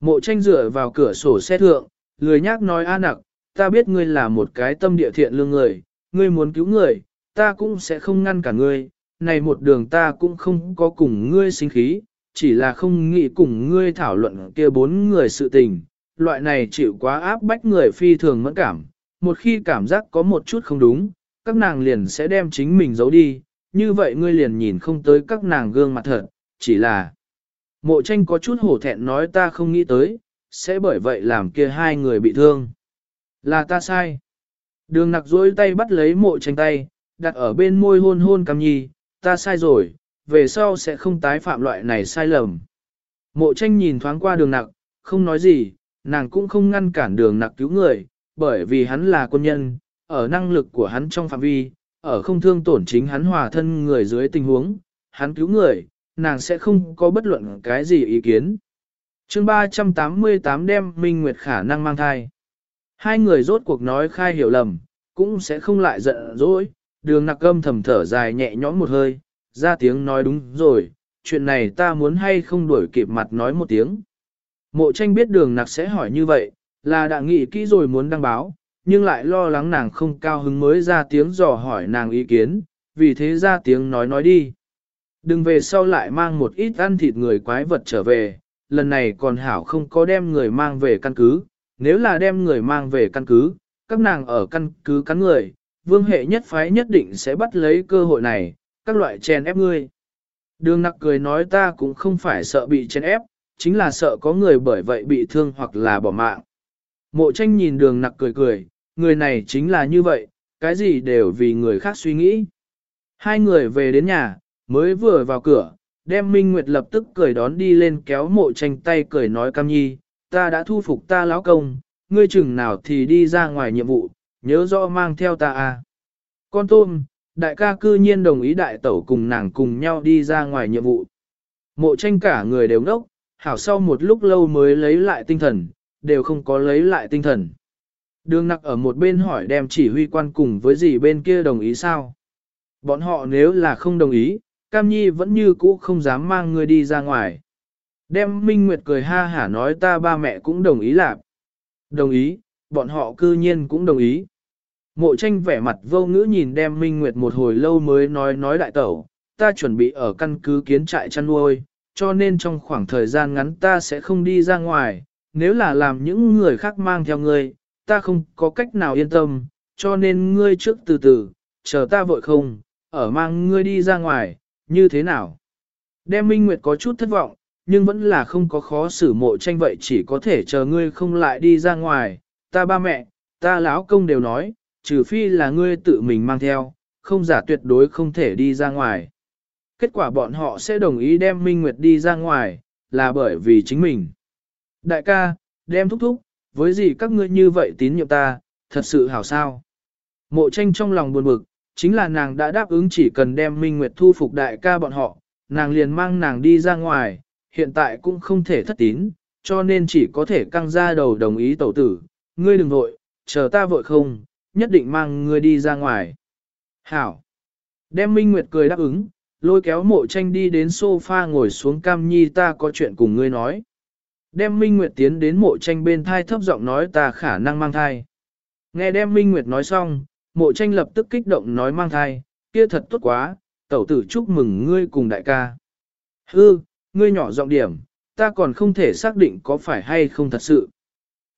Mộ tranh dựa vào cửa sổ xe thượng, lười nhác nói a nặc, ta biết ngươi là một cái tâm địa thiện lương người, ngươi muốn cứu người, ta cũng sẽ không ngăn cả ngươi, này một đường ta cũng không có cùng ngươi sinh khí, chỉ là không nghĩ cùng ngươi thảo luận kia bốn người sự tình, loại này chịu quá áp bách người phi thường mẫn cảm, một khi cảm giác có một chút không đúng, các nàng liền sẽ đem chính mình giấu đi, như vậy ngươi liền nhìn không tới các nàng gương mặt thật, chỉ là mộ tranh có chút hổ thẹn nói ta không nghĩ tới, sẽ bởi vậy làm kia hai người bị thương. Là ta sai. Đường nặc dối tay bắt lấy mộ tranh tay, đặt ở bên môi hôn hôn cam nhi, ta sai rồi, về sau sẽ không tái phạm loại này sai lầm. Mộ tranh nhìn thoáng qua đường nặc, không nói gì, nàng cũng không ngăn cản đường nặc cứu người, bởi vì hắn là quân nhân, ở năng lực của hắn trong phạm vi, ở không thương tổn chính hắn hòa thân người dưới tình huống, hắn cứu người, nàng sẽ không có bất luận cái gì ý kiến. chương 388 đem Minh Nguyệt khả năng mang thai. Hai người rốt cuộc nói khai hiểu lầm, cũng sẽ không lại giận dỗi, đường nặc âm thầm thở dài nhẹ nhõm một hơi, ra tiếng nói đúng rồi, chuyện này ta muốn hay không đuổi kịp mặt nói một tiếng. Mộ tranh biết đường nặc sẽ hỏi như vậy, là đã nghĩ kỹ rồi muốn đăng báo, nhưng lại lo lắng nàng không cao hứng mới ra tiếng dò hỏi nàng ý kiến, vì thế ra tiếng nói nói đi. Đừng về sau lại mang một ít ăn thịt người quái vật trở về, lần này còn hảo không có đem người mang về căn cứ, nếu là đem người mang về căn cứ, các nàng ở căn cứ cắn người, vương hệ nhất phái nhất định sẽ bắt lấy cơ hội này, các loại chèn ép ngươi. Đường nặc cười nói ta cũng không phải sợ bị chèn ép, chính là sợ có người bởi vậy bị thương hoặc là bỏ mạng. Mộ tranh nhìn đường nặc cười cười, người này chính là như vậy, cái gì đều vì người khác suy nghĩ. Hai người về đến nhà, mới vừa vào cửa, đem Minh Nguyệt lập tức cười đón đi lên kéo mộ tranh tay cười nói cam nhi, ta đã thu phục ta lão công, ngươi chừng nào thì đi ra ngoài nhiệm vụ, nhớ rõ mang theo ta à. Con tôm, đại ca cư nhiên đồng ý đại tẩu cùng nàng cùng nhau đi ra ngoài nhiệm vụ. Mộ tranh cả người đều ngốc, hảo sau một lúc lâu mới lấy lại tinh thần, đều không có lấy lại tinh thần. Đường nặc ở một bên hỏi đem chỉ huy quan cùng với gì bên kia đồng ý sao? Bọn họ nếu là không đồng ý, Cam Nhi vẫn như cũ không dám mang người đi ra ngoài. Đem Minh Nguyệt cười ha hả nói ta ba mẹ cũng đồng ý lạp. Đồng ý, bọn họ cư nhiên cũng đồng ý. Mộ tranh vẻ mặt vô ngữ nhìn đem Minh Nguyệt một hồi lâu mới nói nói đại tẩu, ta chuẩn bị ở căn cứ kiến trại chăn nuôi, cho nên trong khoảng thời gian ngắn ta sẽ không đi ra ngoài, nếu là làm những người khác mang theo ngươi, ta không có cách nào yên tâm, cho nên ngươi trước từ từ, chờ ta vội không, ở mang ngươi đi ra ngoài, như thế nào? Đem Minh Nguyệt có chút thất vọng, nhưng vẫn là không có khó xử mộ tranh vậy chỉ có thể chờ ngươi không lại đi ra ngoài, ta ba mẹ, ta lão công đều nói, trừ phi là ngươi tự mình mang theo, không giả tuyệt đối không thể đi ra ngoài. Kết quả bọn họ sẽ đồng ý đem Minh Nguyệt đi ra ngoài, là bởi vì chính mình. Đại ca, đem thúc thúc, với gì các ngươi như vậy tín nhiệm ta, thật sự hảo sao. Mộ tranh trong lòng buồn bực, chính là nàng đã đáp ứng chỉ cần đem Minh Nguyệt thu phục đại ca bọn họ, nàng liền mang nàng đi ra ngoài, hiện tại cũng không thể thất tín, cho nên chỉ có thể căng ra đầu đồng ý tẩu tử, ngươi đừng vội, chờ ta vội không, nhất định mang ngươi đi ra ngoài. Hảo! Đem Minh Nguyệt cười đáp ứng, lôi kéo mộ tranh đi đến sofa ngồi xuống cam nhi ta có chuyện cùng ngươi nói. Đem Minh Nguyệt tiến đến mộ tranh bên thai thấp giọng nói ta khả năng mang thai. Nghe đem Minh Nguyệt nói xong, mộ tranh lập tức kích động nói mang thai, kia thật tốt quá, tẩu tử chúc mừng ngươi cùng đại ca. Hư, ngươi nhỏ giọng điểm, ta còn không thể xác định có phải hay không thật sự.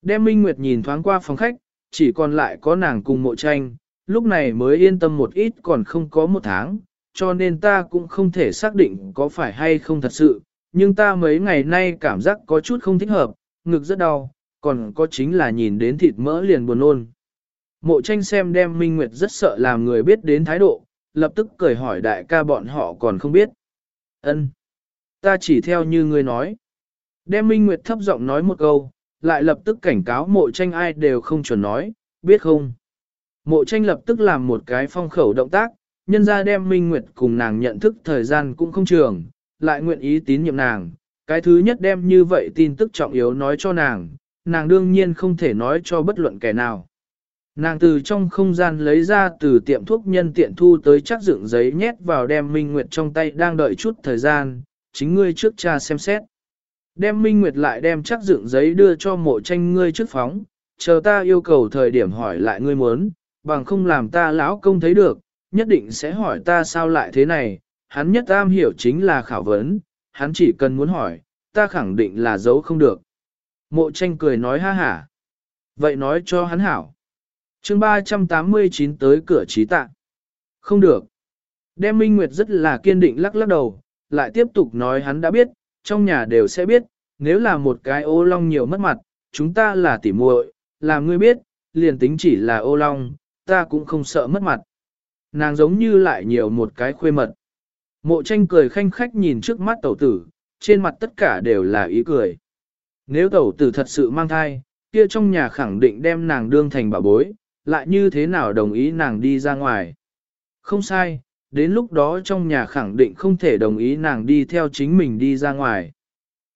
Đem Minh Nguyệt nhìn thoáng qua phòng khách, chỉ còn lại có nàng cùng mộ tranh, lúc này mới yên tâm một ít còn không có một tháng, cho nên ta cũng không thể xác định có phải hay không thật sự, nhưng ta mấy ngày nay cảm giác có chút không thích hợp, ngực rất đau, còn có chính là nhìn đến thịt mỡ liền buồn nôn. Mộ tranh xem đem Minh Nguyệt rất sợ làm người biết đến thái độ, lập tức cười hỏi đại ca bọn họ còn không biết. Ân, Ta chỉ theo như ngươi nói. Đem Minh Nguyệt thấp giọng nói một câu, lại lập tức cảnh cáo mộ tranh ai đều không chuẩn nói, biết không? Mộ tranh lập tức làm một cái phong khẩu động tác, nhân ra đem Minh Nguyệt cùng nàng nhận thức thời gian cũng không trường, lại nguyện ý tín nhiệm nàng. Cái thứ nhất đem như vậy tin tức trọng yếu nói cho nàng, nàng đương nhiên không thể nói cho bất luận kẻ nào. Nàng từ trong không gian lấy ra từ tiệm thuốc nhân tiện thu tới chắc dựng giấy nhét vào đem Minh Nguyệt trong tay đang đợi chút thời gian, chính ngươi trước cha xem xét. Đem Minh Nguyệt lại đem chắc dựng giấy đưa cho mộ tranh ngươi trước phóng, chờ ta yêu cầu thời điểm hỏi lại ngươi muốn, bằng không làm ta lão công thấy được, nhất định sẽ hỏi ta sao lại thế này, hắn nhất am hiểu chính là khảo vấn, hắn chỉ cần muốn hỏi, ta khẳng định là giấu không được. Mộ tranh cười nói ha hả. Vậy nói cho hắn hảo. chương 389 tới cửa trí tạ. Không được. Đem Minh Nguyệt rất là kiên định lắc lắc đầu, lại tiếp tục nói hắn đã biết, trong nhà đều sẽ biết, nếu là một cái ô long nhiều mất mặt, chúng ta là tỉ muội, là ngươi biết, liền tính chỉ là ô long, ta cũng không sợ mất mặt. Nàng giống như lại nhiều một cái khuê mật. Mộ tranh cười khanh khách nhìn trước mắt tẩu tử, trên mặt tất cả đều là ý cười. Nếu tẩu tử thật sự mang thai, kia trong nhà khẳng định đem nàng đương thành bảo bối, lại như thế nào đồng ý nàng đi ra ngoài. Không sai, đến lúc đó trong nhà khẳng định không thể đồng ý nàng đi theo chính mình đi ra ngoài.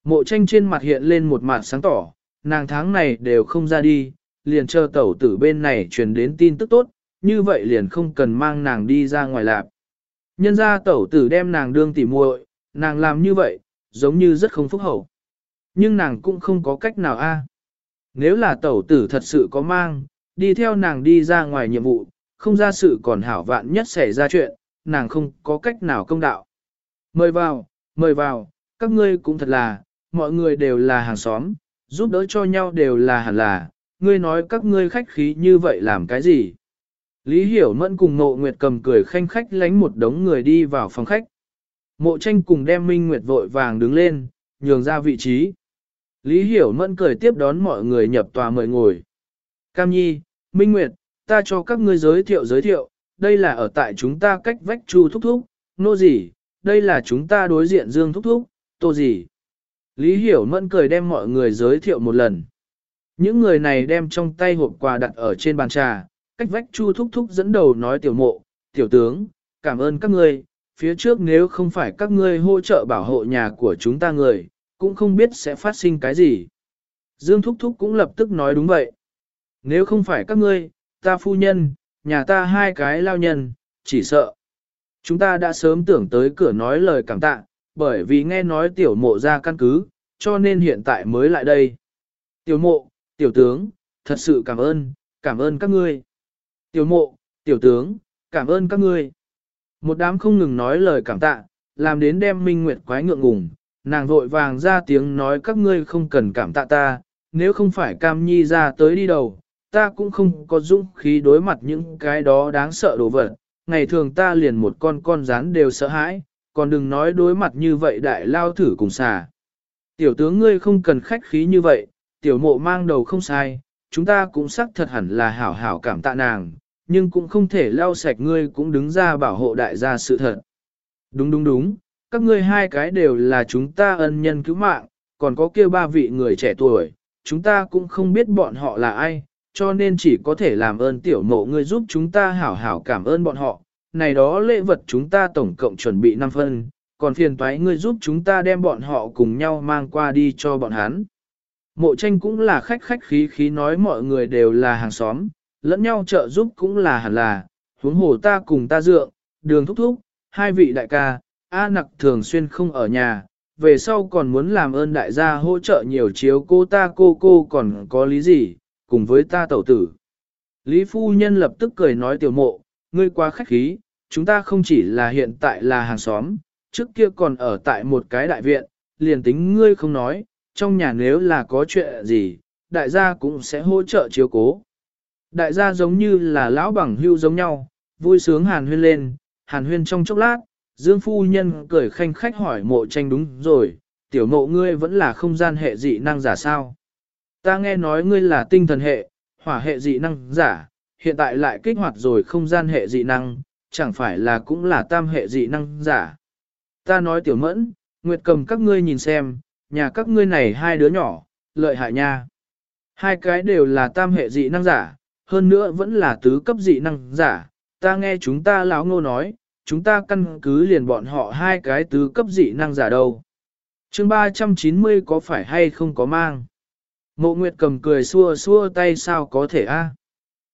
Mộ tranh trên mặt hiện lên một mặt sáng tỏ, nàng tháng này đều không ra đi, liền chờ tẩu tử bên này truyền đến tin tức tốt, như vậy liền không cần mang nàng đi ra ngoài lạp. Nhân ra tẩu tử đem nàng đương tỉ muội, nàng làm như vậy, giống như rất không phúc hậu. Nhưng nàng cũng không có cách nào a. Nếu là tẩu tử thật sự có mang, đi theo nàng đi ra ngoài nhiệm vụ, không ra sự còn hảo vạn nhất xảy ra chuyện, nàng không có cách nào công đạo. Mời vào, mời vào, các ngươi cũng thật là, mọi người đều là hàng xóm, giúp đỡ cho nhau đều là hẳn là, ngươi nói các ngươi khách khí như vậy làm cái gì? Lý Hiểu Mẫn cùng Mộ Nguyệt cầm cười khanh khách lánh một đống người đi vào phòng khách. Mộ tranh cùng đem Minh Nguyệt vội vàng đứng lên, nhường ra vị trí. Lý Hiểu Mẫn cười tiếp đón mọi người nhập tòa mời ngồi. Cam Nhi, Minh Nguyệt, ta cho các ngươi giới thiệu giới thiệu, đây là ở tại chúng ta cách vách chu thúc thúc, nô gì, đây là chúng ta đối diện dương thúc thúc, tô gì. Lý Hiểu Mẫn cười đem mọi người giới thiệu một lần. Những người này đem trong tay hộp quà đặt ở trên bàn trà, cách vách chu thúc thúc dẫn đầu nói tiểu mộ, tiểu tướng, cảm ơn các ngươi, phía trước nếu không phải các ngươi hỗ trợ bảo hộ nhà của chúng ta người, cũng không biết sẽ phát sinh cái gì. Dương thúc thúc cũng lập tức nói đúng vậy. Nếu không phải các ngươi, ta phu nhân, nhà ta hai cái lao nhân, chỉ sợ. Chúng ta đã sớm tưởng tới cửa nói lời cảm tạ, bởi vì nghe nói tiểu mộ ra căn cứ, cho nên hiện tại mới lại đây. Tiểu mộ, tiểu tướng, thật sự cảm ơn, cảm ơn các ngươi. Tiểu mộ, tiểu tướng, cảm ơn các ngươi. Một đám không ngừng nói lời cảm tạ, làm đến đem minh nguyệt quái ngượng ngùng, nàng vội vàng ra tiếng nói các ngươi không cần cảm tạ ta, nếu không phải cam nhi ra tới đi đầu, ta cũng không có dũng khí đối mặt những cái đó đáng sợ đồ vật. Ngày thường ta liền một con con rắn đều sợ hãi, còn đừng nói đối mặt như vậy đại lao thử cùng xà. Tiểu tướng ngươi không cần khách khí như vậy, tiểu mộ mang đầu không sai, chúng ta cũng xác thật hẳn là hảo hảo cảm tạ nàng, nhưng cũng không thể lau sạch ngươi cũng đứng ra bảo hộ đại gia sự thật. Đúng đúng đúng, các ngươi hai cái đều là chúng ta ân nhân cứu mạng, còn có kia ba vị người trẻ tuổi, chúng ta cũng không biết bọn họ là ai, cho nên chỉ có thể làm ơn tiểu mộ ngươi giúp chúng ta hảo hảo cảm ơn bọn họ. Này đó lễ vật chúng ta tổng cộng chuẩn bị 5 phân, còn phiền toái ngươi giúp chúng ta đem bọn họ cùng nhau mang qua đi cho bọn hắn. Mộ tranh cũng là khách khách khí khí nói mọi người đều là hàng xóm, lẫn nhau trợ giúp cũng là hẳn là, huống hồ ta cùng ta dượng, đường thúc thúc, hai vị đại ca, A nặc thường xuyên không ở nhà, về sau còn muốn làm ơn đại gia hỗ trợ nhiều chiếu cô ta cô cô còn có lý gì, cùng với ta tẩu tử. Lý phu nhân lập tức cười nói tiểu mộ, ngươi quá khách khí, chúng ta không chỉ là hiện tại là hàng xóm, trước kia còn ở tại một cái đại viện, liền tính ngươi không nói, trong nhà nếu là có chuyện gì, đại gia cũng sẽ hỗ trợ chiếu cố. Đại gia giống như là lão bằng hưu giống nhau, vui sướng hàn huyên lên, hàn huyên trong chốc lát, Dương phu nhân cười khanh khách hỏi mộ tranh đúng rồi, tiểu mộ ngươi vẫn là không gian hệ dị năng giả sao. Ta nghe nói ngươi là tinh thần hệ, hỏa hệ dị năng giả, hiện tại lại kích hoạt rồi không gian hệ dị năng, chẳng phải là cũng là tam hệ dị năng giả. Ta nói tiểu mẫn, nguyệt cầm các ngươi nhìn xem, nhà các ngươi này hai đứa nhỏ, lợi hại nha. Hai cái đều là tam hệ dị năng giả, hơn nữa vẫn là tứ cấp dị năng giả, ta nghe chúng ta lão ngô nói, chúng ta căn cứ liền bọn họ hai cái tứ cấp dị năng giả đâu. chương 390 có phải hay không có mang? Mộ Nguyệt cầm cười xua xua tay sao có thể a?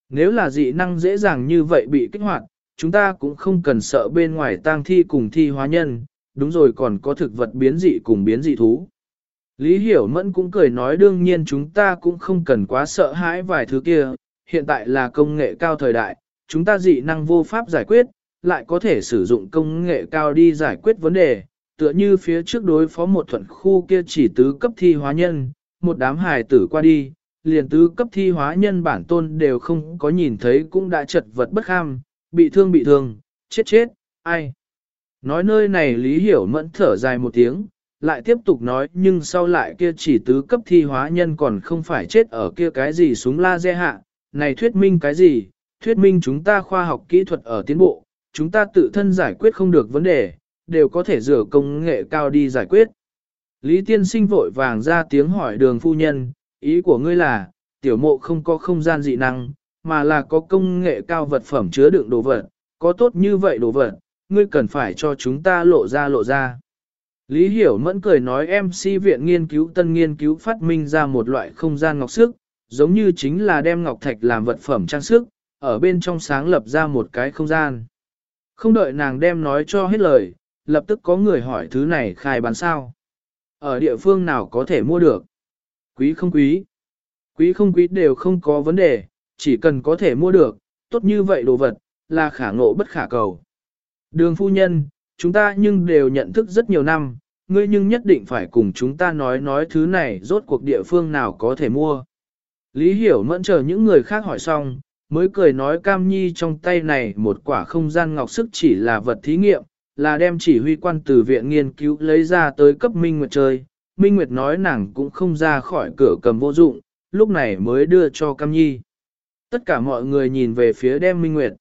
Nếu là dị năng dễ dàng như vậy bị kích hoạt, chúng ta cũng không cần sợ bên ngoài tang thi cùng thi hóa nhân, đúng rồi còn có thực vật biến dị cùng biến dị thú. Lý Hiểu Mẫn cũng cười nói đương nhiên chúng ta cũng không cần quá sợ hãi vài thứ kia, hiện tại là công nghệ cao thời đại, chúng ta dị năng vô pháp giải quyết, lại có thể sử dụng công nghệ cao đi giải quyết vấn đề, tựa như phía trước đối phó một thuận khu kia chỉ tứ cấp thi hóa nhân, một đám hài tử qua đi, liền tứ cấp thi hóa nhân bản tôn đều không có nhìn thấy cũng đã chật vật bất kham, bị thương bị thương, chết chết, ai. Nói nơi này Lý Hiểu mẫn thở dài một tiếng, lại tiếp tục nói nhưng sau lại kia chỉ tứ cấp thi hóa nhân còn không phải chết ở kia cái gì súng laser hạ, này thuyết minh cái gì, thuyết minh chúng ta khoa học kỹ thuật ở tiến bộ, chúng ta tự thân giải quyết không được vấn đề, đều có thể dựa công nghệ cao đi giải quyết. Lý tiên sinh vội vàng ra tiếng hỏi đường phu nhân, ý của ngươi là, tiểu mộ không có không gian dị năng, mà là có công nghệ cao vật phẩm chứa đựng đồ vật, có tốt như vậy đồ vật, ngươi cần phải cho chúng ta lộ ra lộ ra. Lý Hiểu mẫn cười nói MC viện nghiên cứu tân nghiên cứu phát minh ra một loại không gian ngọc sức, giống như chính là đem ngọc thạch làm vật phẩm trang sức, ở bên trong sáng lập ra một cái không gian. Không đợi nàng đem nói cho hết lời, lập tức có người hỏi thứ này khai bán sao. Ở địa phương nào có thể mua được? Quý không quý? Quý không quý đều không có vấn đề, chỉ cần có thể mua được, tốt như vậy đồ vật, là khả ngộ bất khả cầu. Đường phu nhân, chúng ta nhưng đều nhận thức rất nhiều năm, ngươi nhưng nhất định phải cùng chúng ta nói nói thứ này rốt cuộc địa phương nào có thể mua. Lý hiểu mẫn chờ những người khác hỏi xong, mới cười nói cam nhi trong tay này một quả không gian ngọc sức chỉ là vật thí nghiệm, là đem chỉ huy quan từ viện nghiên cứu lấy ra tới cấp Minh Nguyệt chơi. Minh Nguyệt nói nàng cũng không ra khỏi cửa cầm vô dụng, lúc này mới đưa cho cam nhi. Tất cả mọi người nhìn về phía đem Minh Nguyệt.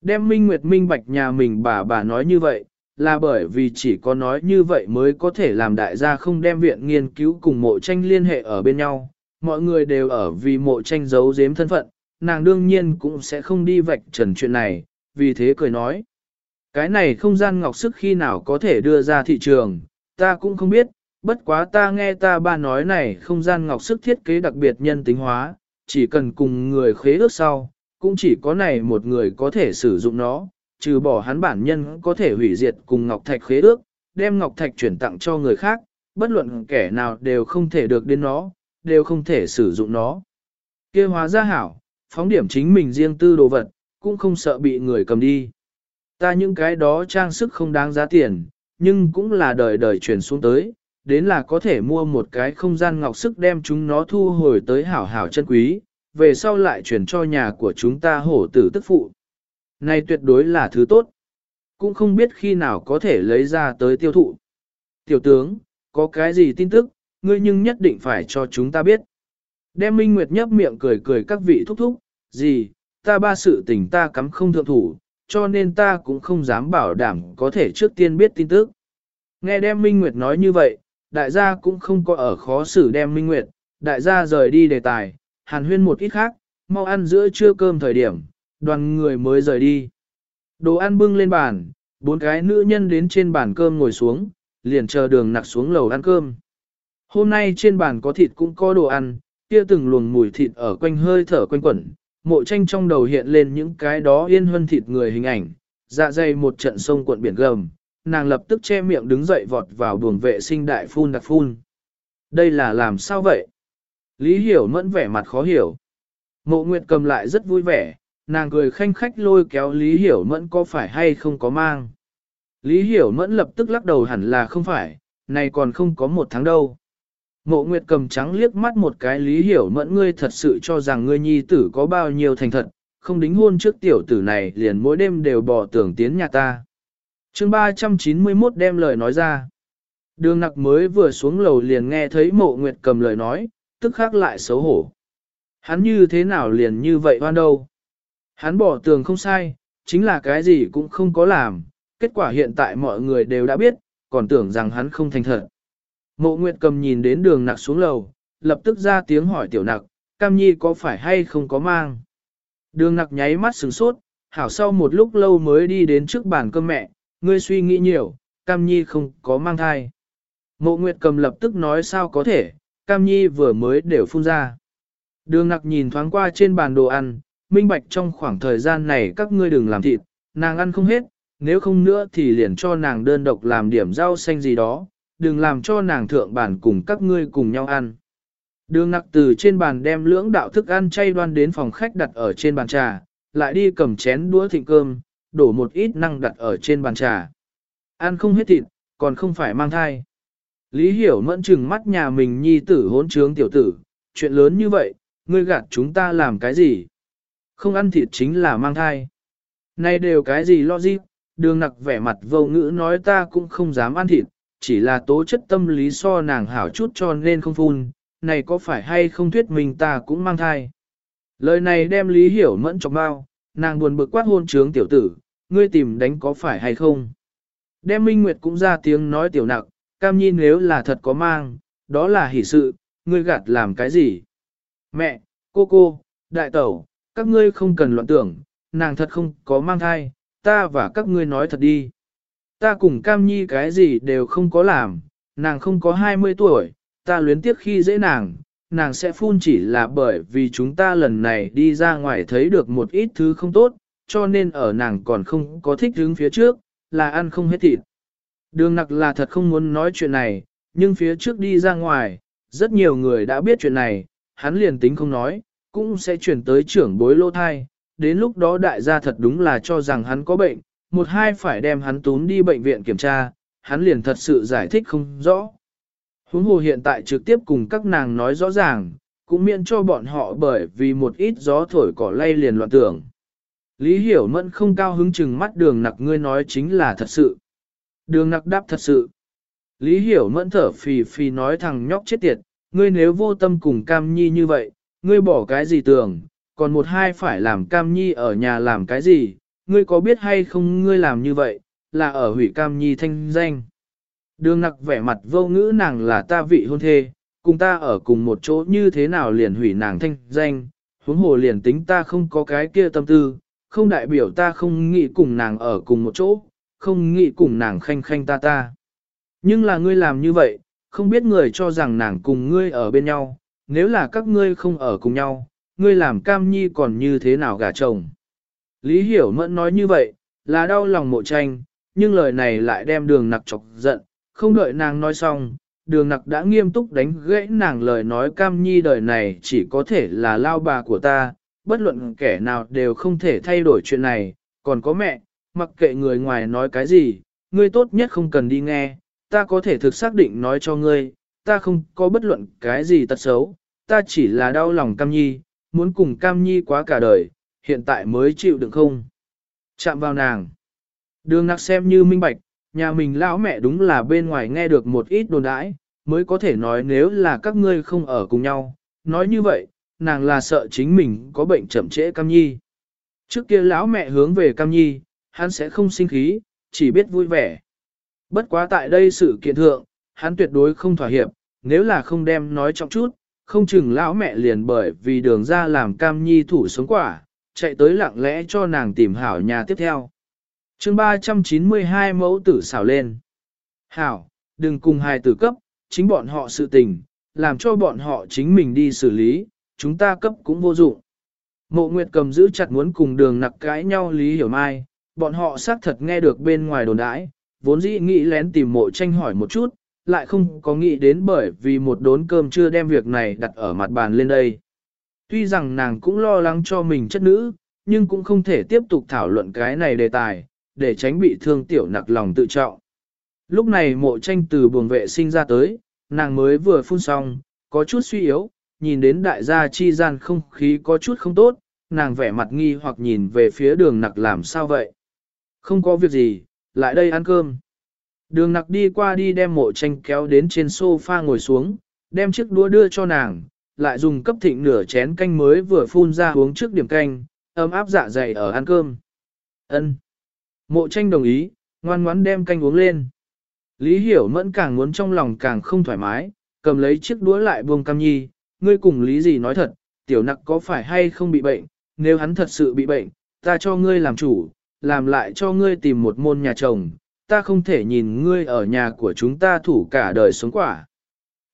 Đem Minh Nguyệt minh bạch nhà mình bà bà nói như vậy, là bởi vì chỉ có nói như vậy mới có thể làm đại gia không đem viện nghiên cứu cùng mộ tranh liên hệ ở bên nhau. Mọi người đều ở vì mộ tranh giấu giếm thân phận, nàng đương nhiên cũng sẽ không đi vạch trần chuyện này, vì thế cười nói. Cái này không gian ngọc sức khi nào có thể đưa ra thị trường, ta cũng không biết, bất quá ta nghe ta ba nói này không gian ngọc sức thiết kế đặc biệt nhân tính hóa, chỉ cần cùng người khế ước sau, cũng chỉ có này một người có thể sử dụng nó, trừ bỏ hắn bản nhân có thể hủy diệt cùng ngọc thạch khế ước, đem ngọc thạch chuyển tặng cho người khác, bất luận kẻ nào đều không thể được đến nó, đều không thể sử dụng nó. kia hóa ra hảo, phóng điểm chính mình riêng tư đồ vật, cũng không sợ bị người cầm đi. Ta những cái đó trang sức không đáng giá tiền, nhưng cũng là đời đời truyền xuống tới, đến là có thể mua một cái không gian ngọc sức đem chúng nó thu hồi tới hảo hảo chân quý, về sau lại chuyển cho nhà của chúng ta hổ tử tức phụ. Này tuyệt đối là thứ tốt, cũng không biết khi nào có thể lấy ra tới tiêu thụ. Tiểu tướng, có cái gì tin tức, ngươi nhưng nhất định phải cho chúng ta biết. Đem Minh Nguyệt nhấp miệng cười cười các vị thúc thúc, gì, ta ba sự tình ta cắm không thượng thủ, cho nên ta cũng không dám bảo đảm có thể trước tiên biết tin tức. Nghe đem Minh Nguyệt nói như vậy, đại gia cũng không có ở khó xử đem Minh Nguyệt, đại gia rời đi đề tài, hàn huyên một ít khác, mau ăn giữa trưa cơm thời điểm, đoàn người mới rời đi. Đồ ăn bưng lên bàn, bốn cái nữ nhân đến trên bàn cơm ngồi xuống, liền chờ đường nặc xuống lầu ăn cơm. Hôm nay trên bàn có thịt cũng có đồ ăn, kia từng luồng mùi thịt ở quanh hơi thở quanh quẩn, mộ tranh trong đầu hiện lên những cái đó yên hơn thịt người hình ảnh, dạ dày một trận sông cuộn biển gầm, nàng lập tức che miệng đứng dậy vọt vào buồng vệ sinh đại phun đặc phun. Đây là làm sao vậy? Lý hiểu mẫn vẻ mặt khó hiểu. Mộ Nguyệt cầm lại rất vui vẻ, nàng cười khanh khách lôi kéo Lý hiểu mẫn có phải hay không có mang. Lý hiểu mẫn lập tức lắc đầu hẳn là không phải, này còn không có một tháng đâu. Mộ Nguyệt cầm trắng liếc mắt một cái Lý hiểu mẫn ngươi thật sự cho rằng ngươi nhi tử có bao nhiêu thành thật, không đính hôn trước tiểu tử này liền mỗi đêm đều bỏ tưởng tiến nhà ta chương 391 đem lời nói ra. Đường nặc mới vừa xuống lầu liền nghe thấy mộ nguyệt cầm lời nói, tức khắc lại xấu hổ. Hắn như thế nào liền như vậy hoan đâu. Hắn bỏ tường không sai, chính là cái gì cũng không có làm, kết quả hiện tại mọi người đều đã biết, còn tưởng rằng hắn không thành thật. Mộ nguyệt cầm nhìn đến đường nặc xuống lầu, lập tức ra tiếng hỏi tiểu nặc, cam nhi có phải hay không có mang. Đường nặc nháy mắt sửng sốt, hảo sau một lúc lâu mới đi đến trước bàn cơm mẹ, ngươi suy nghĩ nhiều, Cam Nhi không có mang thai. Mộ Nguyệt cầm lập tức nói sao có thể, Cam Nhi vừa mới đều phun ra. Đường nặc nhìn thoáng qua trên bàn đồ ăn, minh bạch trong khoảng thời gian này các ngươi đừng làm thịt, nàng ăn không hết, nếu không nữa thì liền cho nàng đơn độc làm điểm rau xanh gì đó, đừng làm cho nàng thượng bàn cùng các ngươi cùng nhau ăn. Đường nặc từ trên bàn đem lưỡng đạo thức ăn chay đoan đến phòng khách đặt ở trên bàn trà, lại đi cầm chén đũa thịnh cơm, đổ một ít năng đặt ở trên bàn trà. Ăn không hết thịt, còn không phải mang thai. Lý hiểu mẫn chừng mắt nhà mình nhi tử hốn trướng tiểu tử, chuyện lớn như vậy, ngươi gạt chúng ta làm cái gì? Không ăn thịt chính là mang thai. Này đều cái gì lo gì? Đường nặc vẻ mặt vô ngữ nói ta cũng không dám ăn thịt, chỉ là tố chất tâm lý so nàng hảo chút cho nên không phun, này có phải hay không thuyết mình ta cũng mang thai. Lời này đem lý hiểu mẫn trọng bao, nàng buồn bực quát hôn trướng tiểu tử, ngươi tìm đánh có phải hay không? Đem Minh Nguyệt cũng ra tiếng nói tiểu nặc, cam nhi nếu là thật có mang, đó là hỷ sự, ngươi gạt làm cái gì? Mẹ, cô cô, đại tẩu, các ngươi không cần loạn tưởng, nàng thật không có mang thai, ta và các ngươi nói thật đi. Ta cùng cam nhi cái gì đều không có làm, nàng không có 20 tuổi, ta luyến tiếc khi dễ nàng, nàng sẽ phun chỉ là bởi vì chúng ta lần này đi ra ngoài thấy được một ít thứ không tốt, cho nên ở nàng còn không có thích hướng phía trước, là ăn không hết thịt. Đường nặc là thật không muốn nói chuyện này, nhưng phía trước đi ra ngoài, rất nhiều người đã biết chuyện này, hắn liền tính không nói, cũng sẽ chuyển tới trưởng bối lô thai, đến lúc đó đại gia thật đúng là cho rằng hắn có bệnh, một hai phải đem hắn tún đi bệnh viện kiểm tra, hắn liền thật sự giải thích không rõ. Huống hồ hiện tại trực tiếp cùng các nàng nói rõ ràng, cũng miễn cho bọn họ bởi vì một ít gió thổi cỏ lay liền loạn tưởng. Lý Hiểu Mẫn không cao hứng chừng mắt đường nặc ngươi nói chính là thật sự. Đường nặc đáp thật sự. Lý Hiểu Mẫn thở phì phì nói thằng nhóc chết tiệt, ngươi nếu vô tâm cùng Cam Nhi như vậy, ngươi bỏ cái gì tưởng, còn một hai phải làm Cam Nhi ở nhà làm cái gì, ngươi có biết hay không ngươi làm như vậy, là ở hủy Cam Nhi thanh danh. Đường nặc vẻ mặt vô ngữ nàng là ta vị hôn thê, cùng ta ở cùng một chỗ như thế nào liền hủy nàng thanh danh, huống hồ liền tính ta không có cái kia tâm tư, không đại biểu ta không nghĩ cùng nàng ở cùng một chỗ, không nghĩ cùng nàng khanh khanh ta ta. Nhưng là ngươi làm như vậy, không biết người cho rằng nàng cùng ngươi ở bên nhau, nếu là các ngươi không ở cùng nhau, ngươi làm cam nhi còn như thế nào gả chồng. Lý Hiểu Mẫn nói như vậy, là đau lòng mộ tranh, nhưng lời này lại đem đường nặc chọc giận, không đợi nàng nói xong, đường nặc đã nghiêm túc đánh gãy nàng lời nói cam nhi đời này chỉ có thể là lao bà của ta, bất luận kẻ nào đều không thể thay đổi chuyện này, còn có mẹ, mặc kệ người ngoài nói cái gì, ngươi tốt nhất không cần đi nghe, ta có thể thực xác định nói cho ngươi, ta không có bất luận cái gì tật xấu, ta chỉ là đau lòng Cam Nhi, muốn cùng Cam Nhi quá cả đời, hiện tại mới chịu đựng không. Chạm vào nàng. Đường nặc xem như minh bạch, nhà mình lão mẹ đúng là bên ngoài nghe được một ít đồn đãi, mới có thể nói nếu là các ngươi không ở cùng nhau. Nói như vậy, nàng là sợ chính mình có bệnh chậm trễ cam nhi. Trước kia lão mẹ hướng về Cam Nhi, hắn sẽ không sinh khí, chỉ biết vui vẻ. Bất quá tại đây sự kiện thượng, hắn tuyệt đối không thỏa hiệp, nếu là không đem nói trọng chút, không chừng lão mẹ liền bởi vì đường ra làm Cam Nhi thủ sống quả, chạy tới lặng lẽ cho nàng tìm hảo nhà tiếp theo. chương 392 mẫu tử xảo lên. Hảo, đừng cùng hai tử cấp, chính bọn họ sự tình, làm cho bọn họ chính mình đi xử lý, chúng ta cấp cũng vô dụng. Mộ Nguyệt cầm giữ chặt muốn cùng đường nặc cãi nhau Lý Hiểu Mai, bọn họ xác thật nghe được bên ngoài đồn đãi, vốn dĩ nghĩ lén tìm mộ tranh hỏi một chút, lại không có nghĩ đến bởi vì một đốn cơm chưa đem việc này đặt ở mặt bàn lên đây. Tuy rằng nàng cũng lo lắng cho mình chất nữ, nhưng cũng không thể tiếp tục thảo luận cái này đề tài, để tránh bị thương tiểu nặc lòng tự trọng. Lúc này mộ tranh từ buồng vệ sinh ra tới, nàng mới vừa phun xong, có chút suy yếu, nhìn đến đại gia chi gian không khí có chút không tốt, nàng vẻ mặt nghi hoặc nhìn về phía đường nặc làm sao vậy. Không có việc gì, lại đây ăn cơm. Đường nặc đi qua đi đem mộ tranh kéo đến trên sofa ngồi xuống, đem chiếc đũa đưa cho nàng, lại dùng cấp thịnh nửa chén canh mới vừa phun ra uống trước điểm canh, ấm áp dạ dày ở ăn cơm. Ân. Mộ tranh đồng ý, ngoan ngoãn đem canh uống lên. Lý hiểu mẫn càng muốn trong lòng càng không thoải mái, cầm lấy chiếc đũa lại buông cam nhi, ngươi cùng lý gì nói thật, tiểu nặc có phải hay không bị bệnh, nếu hắn thật sự bị bệnh, ta cho ngươi làm chủ, làm lại cho ngươi tìm một môn nhà chồng, ta không thể nhìn ngươi ở nhà của chúng ta thủ cả đời sống quả.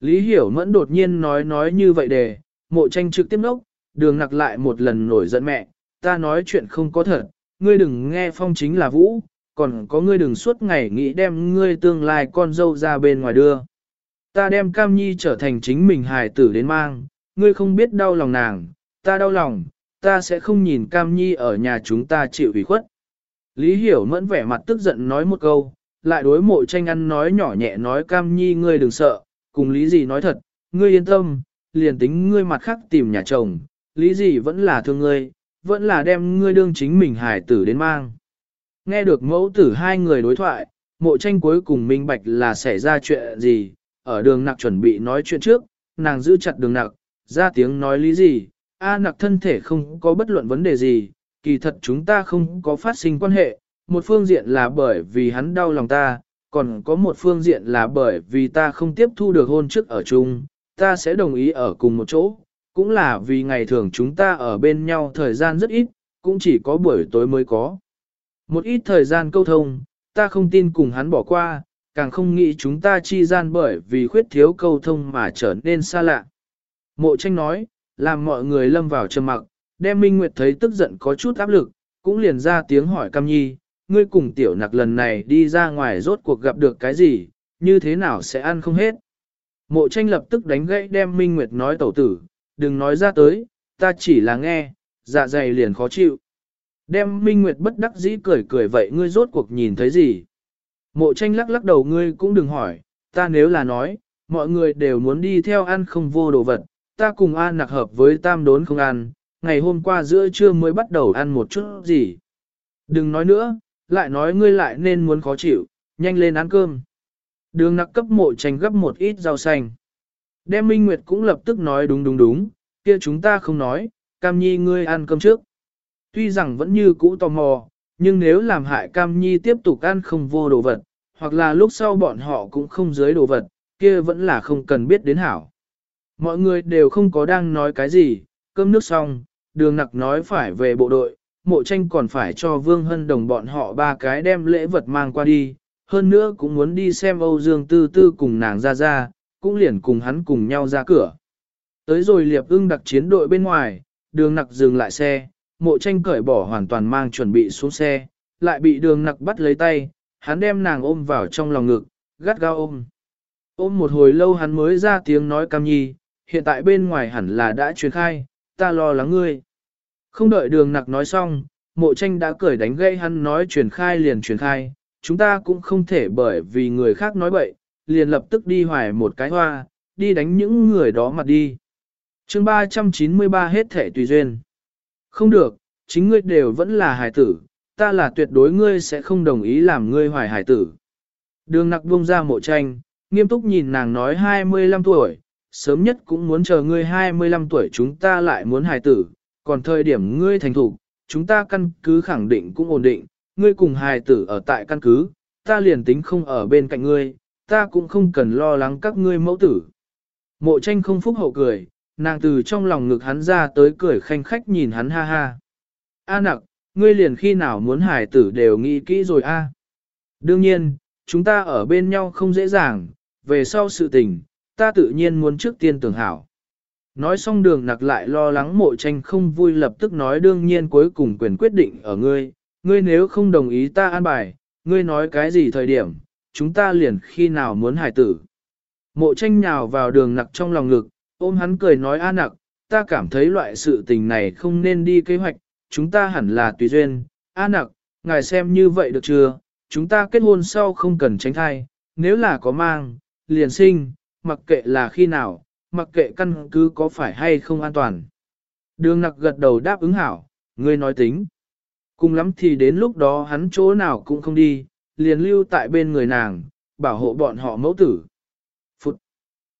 Lý Hiểu Mẫn đột nhiên nói nói như vậy để, mộ tranh trực tiếp nốc, đường nặc lại một lần nổi giận mẹ, ta nói chuyện không có thật, ngươi đừng nghe phong chính là vũ, còn có ngươi đừng suốt ngày nghĩ đem ngươi tương lai con dâu ra bên ngoài đưa. Ta đem cam nhi trở thành chính mình hài tử đến mang, ngươi không biết đau lòng nàng, ta đau lòng, ta sẽ không nhìn cam nhi ở nhà chúng ta chịu ủy khuất. Lý hiểu mẫn vẻ mặt tức giận nói một câu, lại đối mộ tranh ăn nói nhỏ nhẹ nói cam nhi ngươi đừng sợ, cùng lý gì nói thật, ngươi yên tâm, liền tính ngươi mặt khác tìm nhà chồng, lý gì vẫn là thương ngươi, vẫn là đem ngươi đương chính mình hài tử đến mang. Nghe được mẫu tử hai người đối thoại, mộ tranh cuối cùng minh bạch là xảy ra chuyện gì, ở đường nặc chuẩn bị nói chuyện trước, nàng giữ chặt đường nặc, ra tiếng nói lý gì, A nặc thân thể không có bất luận vấn đề gì, kỳ thật chúng ta không có phát sinh quan hệ, một phương diện là bởi vì hắn đau lòng ta, còn có một phương diện là bởi vì ta không tiếp thu được hôn trước ở chung, ta sẽ đồng ý ở cùng một chỗ, cũng là vì ngày thường chúng ta ở bên nhau thời gian rất ít, cũng chỉ có buổi tối mới có. Một ít thời gian câu thông, ta không tin cùng hắn bỏ qua, càng không nghĩ chúng ta chi gian bởi vì khuyết thiếu câu thông mà trở nên xa lạ. Mộ tranh nói, làm mọi người lâm vào trầm mặc, đem Minh Nguyệt thấy tức giận có chút áp lực, cũng liền ra tiếng hỏi Cam Nhi, ngươi cùng tiểu nặc lần này đi ra ngoài rốt cuộc gặp được cái gì, như thế nào sẽ ăn không hết. Mộ tranh lập tức đánh gãy đem Minh Nguyệt nói tẩu tử, đừng nói ra tới, ta chỉ là nghe, dạ dày liền khó chịu. Đem Minh Nguyệt bất đắc dĩ cười cười vậy ngươi rốt cuộc nhìn thấy gì? Mộ tranh lắc lắc đầu ngươi cũng đừng hỏi, ta nếu là nói, mọi người đều muốn đi theo ăn không vô đồ vật, ta cùng an nặc hợp với tam đốn không ăn, ngày hôm qua giữa trưa mới bắt đầu ăn một chút gì. Đừng nói nữa, lại nói ngươi lại nên muốn khó chịu, nhanh lên ăn cơm. Đường nặc cấp mộ tranh gấp một ít rau xanh. Đem Minh Nguyệt cũng lập tức nói đúng đúng đúng, kia chúng ta không nói, cam nhi ngươi ăn cơm trước. Tuy rằng vẫn như cũ tò mò, nhưng nếu làm hại cam nhi tiếp tục ăn không vô đồ vật, hoặc là lúc sau bọn họ cũng không dưới đồ vật, kia vẫn là không cần biết đến hảo. Mọi người đều không có đang nói cái gì, cơm nước xong, đường nặc nói phải về bộ đội, mộ tranh còn phải cho Vương Hân Đồng bọn họ ba cái đem lễ vật mang qua đi, hơn nữa cũng muốn đi xem Âu Dương Tư Tư cùng nàng ra ra, cũng liền cùng hắn cùng nhau ra cửa. Tới rồi liệp ưng đặc chiến đội bên ngoài, đường nặc dừng lại xe, mộ tranh cởi bỏ hoàn toàn mang chuẩn bị xuống xe, lại bị đường nặc bắt lấy tay, hắn đem nàng ôm vào trong lòng ngực, gắt gao ôm. Ôm một hồi lâu hắn mới ra tiếng nói cam nhi, hiện tại bên ngoài hẳn là đã truyền khai, ta lo lắng ngươi. Không đợi đường nặc nói xong, mộ tranh đã cởi đánh gây hắn nói truyền khai liền truyền khai, chúng ta cũng không thể bởi vì người khác nói bậy, liền lập tức đi hoài một cái hoa, đi đánh những người đó mặt đi. chương 393 hết thể tùy duyên. Không được, chính ngươi đều vẫn là hài tử, ta là tuyệt đối ngươi sẽ không đồng ý làm ngươi hoài hài tử. Đường nặc buông ra mộ tranh, nghiêm túc nhìn nàng nói 25 tuổi, sớm nhất cũng muốn chờ ngươi 25 tuổi chúng ta lại muốn hài tử, còn thời điểm ngươi thành thủ, chúng ta căn cứ khẳng định cũng ổn định, ngươi cùng hài tử ở tại căn cứ, ta liền tính không ở bên cạnh ngươi, ta cũng không cần lo lắng các ngươi mẫu tử. Mộ tranh không phúc hậu cười, nàng từ trong lòng ngực hắn ra tới cười khanh khách nhìn hắn ha ha. A nặc, ngươi liền khi nào muốn hài tử đều nghĩ kỹ rồi a. Đương nhiên, chúng ta ở bên nhau không dễ dàng, về sau sự tình, ta tự nhiên muốn trước tiên tưởng hảo. Nói xong đường nặc lại lo lắng mộ tranh không vui lập tức nói đương nhiên cuối cùng quyền quyết định ở ngươi, ngươi nếu không đồng ý ta an bài, ngươi nói cái gì thời điểm, chúng ta liền khi nào muốn hải tử. Mộ tranh nhào vào đường nặc trong lòng ngực, ôm hắn cười nói a nặc, ta cảm thấy loại sự tình này không nên đi kế hoạch, chúng ta hẳn là tùy duyên, a nặc, ngài xem như vậy được chưa, chúng ta kết hôn sau không cần tránh thai, nếu là có mang, liền sinh, mặc kệ là khi nào, mặc kệ căn cứ có phải hay không an toàn. Đường nặc gật đầu đáp ứng hảo, ngươi nói tính. Cùng lắm thì đến lúc đó hắn chỗ nào cũng không đi, liền lưu tại bên người nàng, bảo hộ bọn họ mẫu tử. Phụt.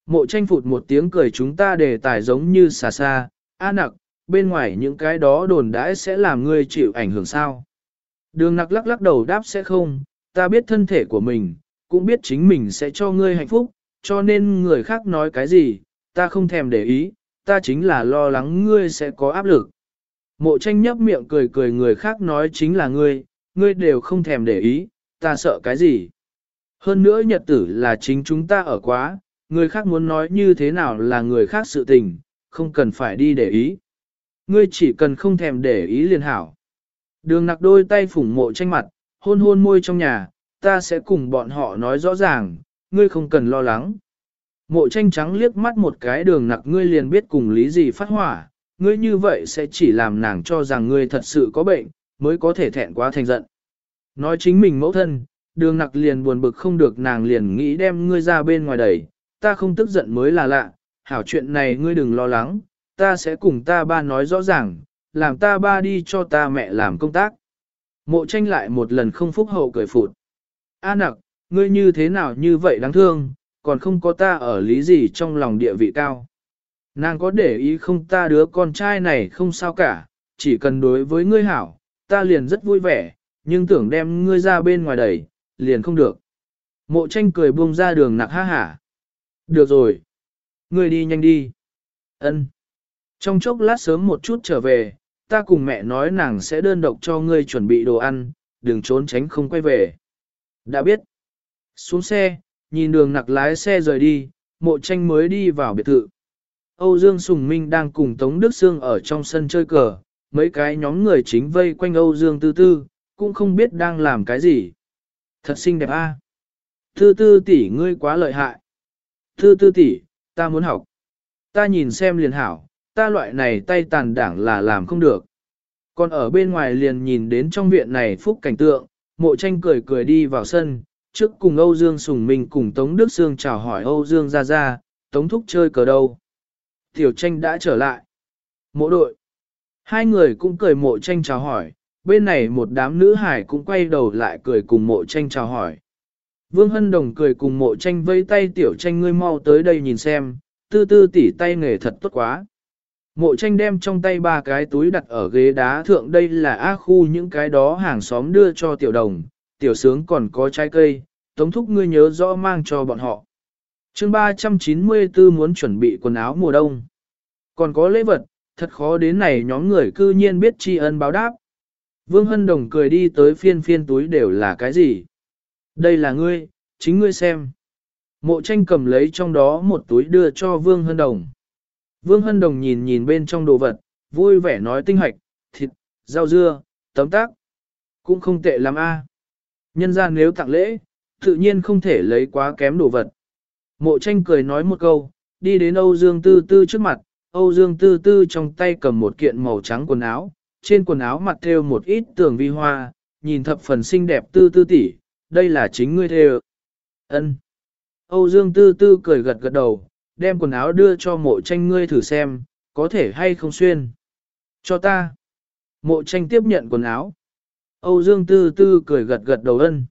Mộ tranh phụt một tiếng cười chúng ta đề tài giống như xà xa, a nặc, bên ngoài những cái đó đồn đãi sẽ làm ngươi chịu ảnh hưởng sao. Đường nặc lắc lắc đầu đáp sẽ không, ta biết thân thể của mình, cũng biết chính mình sẽ cho ngươi hạnh phúc, cho nên người khác nói cái gì, ta không thèm để ý, ta chính là lo lắng ngươi sẽ có áp lực. Mộ tranh nhấp miệng cười cười người khác nói chính là ngươi, ngươi đều không thèm để ý, ta sợ cái gì. Hơn nữa nhật tử là chính chúng ta ở quá, người khác muốn nói như thế nào là người khác sự tình, không cần phải đi để ý. Ngươi chỉ cần không thèm để ý liền hảo. Đường nặc đôi tay phủng mộ tranh mặt, hôn hôn môi trong nhà, ta sẽ cùng bọn họ nói rõ ràng, ngươi không cần lo lắng. Mộ tranh trắng liếc mắt một cái đường nặc ngươi liền biết cùng lý gì phát hỏa, ngươi như vậy sẽ chỉ làm nàng cho rằng ngươi thật sự có bệnh, mới có thể thẹn quá thành giận. Nói chính mình mẫu thân, đường nặc liền buồn bực không được nàng liền nghĩ đem ngươi ra bên ngoài đẩy, ta không tức giận mới là lạ, hảo chuyện này ngươi đừng lo lắng, ta sẽ cùng ta ba nói rõ ràng, làm ta ba đi cho ta mẹ làm công tác. Mộ tranh lại một lần không phúc hậu cười phụt. A nặc, ngươi như thế nào như vậy đáng thương, còn không có ta ở lý gì trong lòng địa vị cao. Nàng có để ý không ta đứa con trai này không sao cả, chỉ cần đối với ngươi hảo, ta liền rất vui vẻ, nhưng tưởng đem ngươi ra bên ngoài đẩy, liền không được. Mộ tranh cười buông ra đường nặc ha hả. Được rồi. Ngươi đi nhanh đi. Ân. Trong chốc lát sớm một chút trở về, ta cùng mẹ nói nàng sẽ đơn độc cho ngươi chuẩn bị đồ ăn, đừng trốn tránh không quay về. Đã biết. Xuống xe, nhìn đường nặc lái xe rời đi, mộ tranh mới đi vào biệt thự. Âu Dương Sùng Minh đang cùng Tống Đức Sương ở trong sân chơi cờ, mấy cái nhóm người chính vây quanh Âu Dương Tư Tư, cũng không biết đang làm cái gì. Thật xinh đẹp a. À? Tư Tư tỷ ngươi quá lợi hại. Tư Tư tỷ, ta muốn học. Ta nhìn xem liền hảo, ta loại này tay tàn đảng là làm không được. Còn ở bên ngoài liền nhìn đến trong viện này phúc cảnh tượng, mộ tranh cười cười đi vào sân, trước cùng Âu Dương Sùng Minh cùng Tống Đức Sương chào hỏi Âu Dương ra ra, Tống Thúc chơi cờ đâu. Tiểu tranh đã trở lại. Mộ đội. Hai người cũng cười mộ tranh chào hỏi, bên này một đám nữ hải cũng quay đầu lại cười cùng mộ tranh chào hỏi. Vương Hân Đồng cười cùng mộ tranh vây tay tiểu tranh ngươi mau tới đây nhìn xem, tư tư tỉ tay nghề thật tốt quá. Mộ tranh đem trong tay ba cái túi đặt ở ghế đá thượng đây là A khu những cái đó hàng xóm đưa cho tiểu đồng, tiểu sướng còn có trái cây, tống thúc ngươi nhớ rõ mang cho bọn họ. chương 394 muốn chuẩn bị quần áo mùa đông. Còn có lễ vật, thật khó đến này nhóm người cư nhiên biết tri ân báo đáp. Vương Hân Đồng cười đi tới phiên phiên túi đều là cái gì? Đây là ngươi, chính ngươi xem. Mộ tranh cầm lấy trong đó một túi đưa cho Vương Hân Đồng. Vương Hân Đồng nhìn nhìn bên trong đồ vật, vui vẻ nói tinh hoạch, thịt, rau dưa, tấm tác. Cũng không tệ lắm a. Nhân ra nếu tặng lễ, tự nhiên không thể lấy quá kém đồ vật. Mộ tranh cười nói một câu, đi đến Âu Dương Tư Tư trước mặt, Âu Dương Tư Tư trong tay cầm một kiện màu trắng quần áo, trên quần áo mặt thêu một ít tường vi hoa, nhìn thập phần xinh đẹp Tư Tư tỷ, đây là chính ngươi thêu. Ân. Âu Dương Tư Tư cười gật gật đầu, đem quần áo đưa cho mộ tranh ngươi thử xem, có thể hay không xuyên. Cho ta. Mộ tranh tiếp nhận quần áo. Âu Dương Tư Tư cười gật gật đầu ân.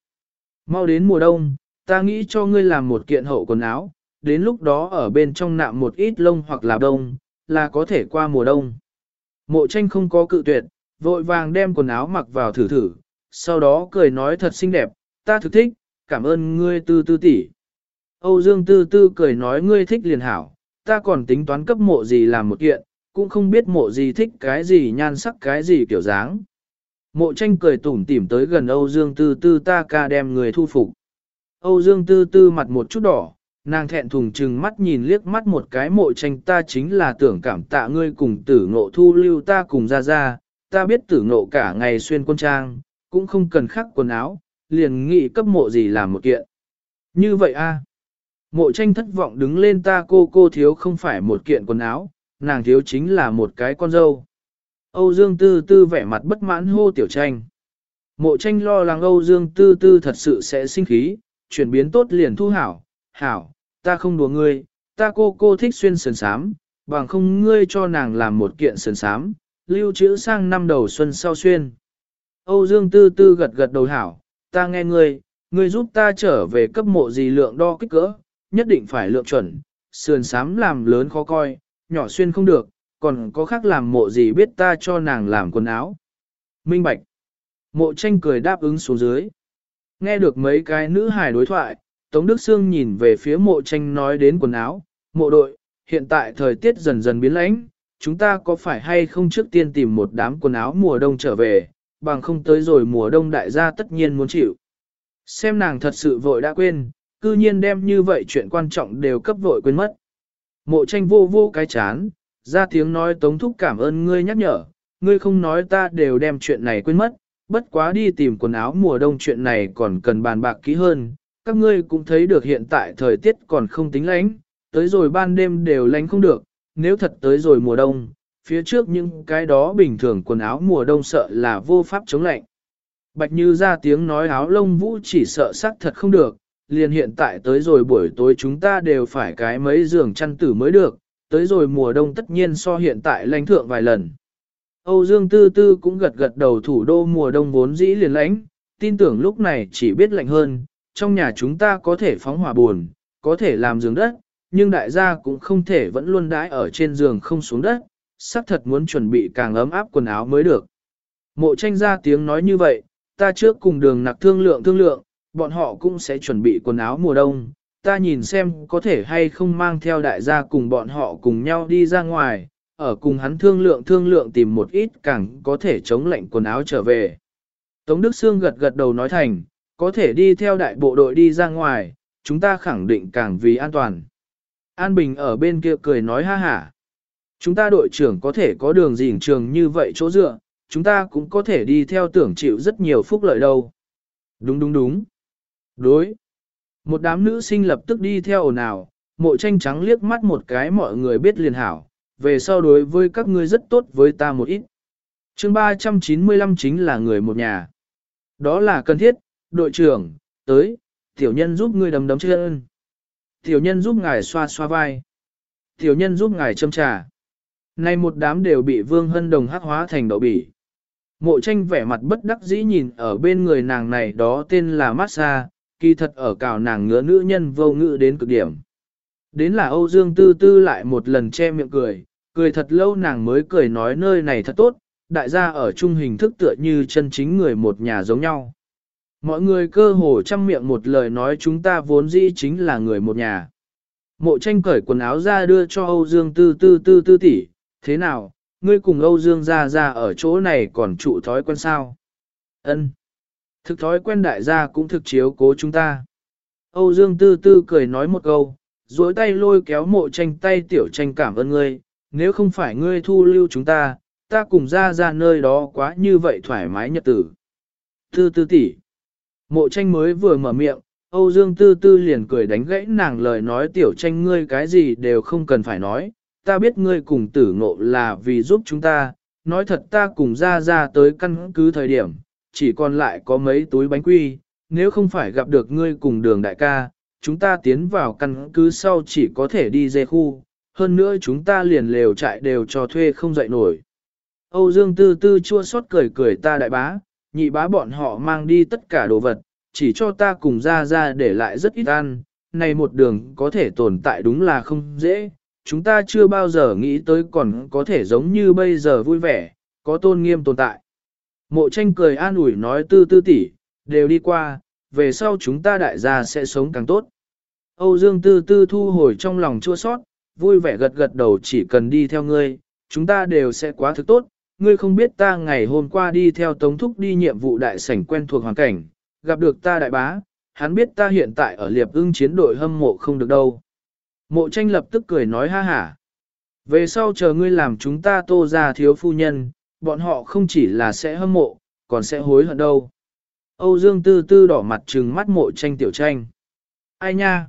Mau đến mùa đông, ta nghĩ cho ngươi làm một kiện hậu quần áo, đến lúc đó ở bên trong nạm một ít lông hoặc là đông, là có thể qua mùa đông. Mộ tranh không có cự tuyệt, vội vàng đem quần áo mặc vào thử thử, sau đó cười nói thật xinh đẹp, ta thực thích, cảm ơn ngươi tư tư tỷ. Âu Dương tư tư cười nói ngươi thích liền hảo, ta còn tính toán cấp mộ gì làm một kiện, cũng không biết mộ gì thích cái gì nhan sắc cái gì kiểu dáng. Mộ tranh cười tủm tỉm tới gần Âu Dương tư tư ta ca đem người thu phục. Âu Dương tư tư mặt một chút đỏ, nàng thẹn thùng chừng mắt nhìn liếc mắt một cái mộ tranh ta chính là tưởng cảm tạ ngươi cùng tử ngộ thu lưu ta cùng ra ra, ta biết tử ngộ cả ngày xuyên quân trang, cũng không cần khắc quần áo, liền nghĩ cấp mộ gì làm một kiện. Như vậy a Mộ tranh thất vọng đứng lên ta cô cô thiếu không phải một kiện quần áo, nàng thiếu chính là một cái con dâu. Âu Dương Tư Tư vẻ mặt bất mãn hô tiểu tranh. Mộ tranh lo lắng Âu Dương Tư Tư thật sự sẽ sinh khí, chuyển biến tốt liền thu hảo, hảo, ta không đùa ngươi, ta cô cô thích xuyên sườn sám, bằng không ngươi cho nàng làm một kiện sườn sám, lưu trữ sang năm đầu xuân sau xuyên. Âu Dương Tư Tư gật gật đầu hảo, ta nghe ngươi, ngươi giúp ta trở về cấp mộ gì lượng đo kích cỡ, nhất định phải lượng chuẩn, sườn sám làm lớn khó coi, nhỏ xuyên không được, còn có khác làm mộ gì biết ta cho nàng làm quần áo. Minh Bạch. Mộ tranh cười đáp ứng xuống dưới. Nghe được mấy cái nữ hài đối thoại, Tống Đức Sương nhìn về phía mộ tranh nói đến quần áo, mộ đội, hiện tại thời tiết dần dần biến lãnh, chúng ta có phải hay không trước tiên tìm một đám quần áo mùa đông trở về, bằng không tới rồi mùa đông đại gia tất nhiên muốn chịu. Xem nàng thật sự vội đã quên, cư nhiên đem như vậy chuyện quan trọng đều cấp vội quên mất. Mộ tranh vô vô cái chán, ra tiếng nói tống thúc cảm ơn ngươi nhắc nhở, ngươi không nói ta đều đem chuyện này quên mất, bất quá đi tìm quần áo mùa đông chuyện này còn cần bàn bạc kỹ hơn, các ngươi cũng thấy được hiện tại thời tiết còn không tính lánh, tới rồi ban đêm đều lánh không được, nếu thật tới rồi mùa đông, phía trước những cái đó bình thường quần áo mùa đông sợ là vô pháp chống lạnh. Bạch Như ra tiếng nói áo lông vũ chỉ sợ sắc thật không được, liền hiện tại tới rồi buổi tối chúng ta đều phải cái mấy giường chăn tử mới được, tới rồi mùa đông tất nhiên so hiện tại lãnh thượng vài lần. Âu Dương Tư Tư cũng gật gật đầu thủ đô mùa đông vốn dĩ liền lãnh, tin tưởng lúc này chỉ biết lạnh hơn, trong nhà chúng ta có thể phóng hỏa buồn, có thể làm giường đất, nhưng đại gia cũng không thể vẫn luôn đãi ở trên giường không xuống đất, sắp thật muốn chuẩn bị càng ấm áp quần áo mới được. Mộ tranh ra tiếng nói như vậy, ta trước cùng đường nặc thương lượng thương lượng, bọn họ cũng sẽ chuẩn bị quần áo mùa đông, ta nhìn xem có thể hay không mang theo đại gia cùng bọn họ cùng nhau đi ra ngoài, ở cùng hắn thương lượng thương lượng tìm một ít càng có thể chống lạnh quần áo trở về. Tống Đức Sương gật gật đầu nói thành, có thể đi theo đại bộ đội đi ra ngoài, chúng ta khẳng định càng vì an toàn. An Bình ở bên kia cười nói ha hả. Chúng ta đội trưởng có thể có đường dình trường như vậy chỗ dựa, chúng ta cũng có thể đi theo tưởng chịu rất nhiều phúc lợi đâu. Đúng đúng đúng. Đối. Một đám nữ sinh lập tức đi theo ồn ào, mộ tranh trắng liếc mắt một cái mọi người biết liền hảo, về sau đối với các ngươi rất tốt với ta một ít. chương 395 chính là người một nhà. Đó là cần thiết, đội trưởng, tới, tiểu nhân giúp ngươi đấm đấm chân. Tiểu nhân giúp ngài xoa xoa vai. Tiểu nhân giúp ngài châm trà. Nay một đám đều bị Vương Hân Đồng hắc hóa thành đậu bỉ. Mộ tranh vẻ mặt bất đắc dĩ nhìn ở bên người nàng này đó tên là Massa, kỳ thật ở cào nàng ngứa nữ nhân vô ngữ đến cực điểm. Đến là Âu Dương Tư Tư lại một lần che miệng cười, cười thật lâu nàng mới cười nói nơi này thật tốt, đại gia ở chung hình thức tựa như chân chính người một nhà giống nhau. Mọi người cơ hồ chăm miệng một lời nói chúng ta vốn dĩ chính là người một nhà. Mộ tranh cởi quần áo ra đưa cho Âu Dương Tư Tư Tư Tư tỷ, thế nào, ngươi cùng Âu Dương ra ra ở chỗ này còn trụ thói quen sao? Ân. Thực thói quen đại gia cũng thực chiếu cố chúng ta. Âu Dương Tư Tư cười nói một câu, duỗi tay lôi kéo mộ tranh tay tiểu tranh cảm ơn ngươi, nếu không phải ngươi thu lưu chúng ta, ta cùng ra ra nơi đó quá như vậy thoải mái nhật tử. Tư tư tỷ. Mộ tranh mới vừa mở miệng, Âu Dương Tư Tư liền cười đánh gãy nàng lời nói tiểu tranh ngươi cái gì đều không cần phải nói, ta biết ngươi cùng tử ngộ là vì giúp chúng ta, nói thật ta cùng ra ra tới căn cứ thời điểm, chỉ còn lại có mấy túi bánh quy, nếu không phải gặp được ngươi cùng đường đại ca, chúng ta tiến vào căn cứ sau chỉ có thể đi dê khu, hơn nữa chúng ta liền lều trại đều cho thuê không dậy nổi. Âu Dương Tư Tư chua xót cười cười ta đại bá, nhị bá bọn họ mang đi tất cả đồ vật, chỉ cho ta cùng ra ra để lại rất ít ăn, này một đường có thể tồn tại đúng là không dễ, chúng ta chưa bao giờ nghĩ tới còn có thể giống như bây giờ vui vẻ, có tôn nghiêm tồn tại. Mộ tranh cười an ủi nói tư tư tỷ đều đi qua, về sau chúng ta đại gia sẽ sống càng tốt. Âu Dương tư tư thu hồi trong lòng chua sót, vui vẻ gật gật đầu chỉ cần đi theo ngươi, chúng ta đều sẽ quá thực tốt. Ngươi không biết ta ngày hôm qua đi theo Tống Thúc đi nhiệm vụ đại sảnh quen thuộc hoàn cảnh, gặp được ta đại bá, hắn biết ta hiện tại ở liệp ưng chiến đội hâm mộ không được đâu. Mộ tranh lập tức cười nói ha hả. Về sau chờ ngươi làm chúng ta tô ra thiếu phu nhân, bọn họ không chỉ là sẽ hâm mộ, còn sẽ hối hận đâu. Âu Dương Tư Tư đỏ mặt trừng mắt mộ tranh tiểu tranh. Ai nha?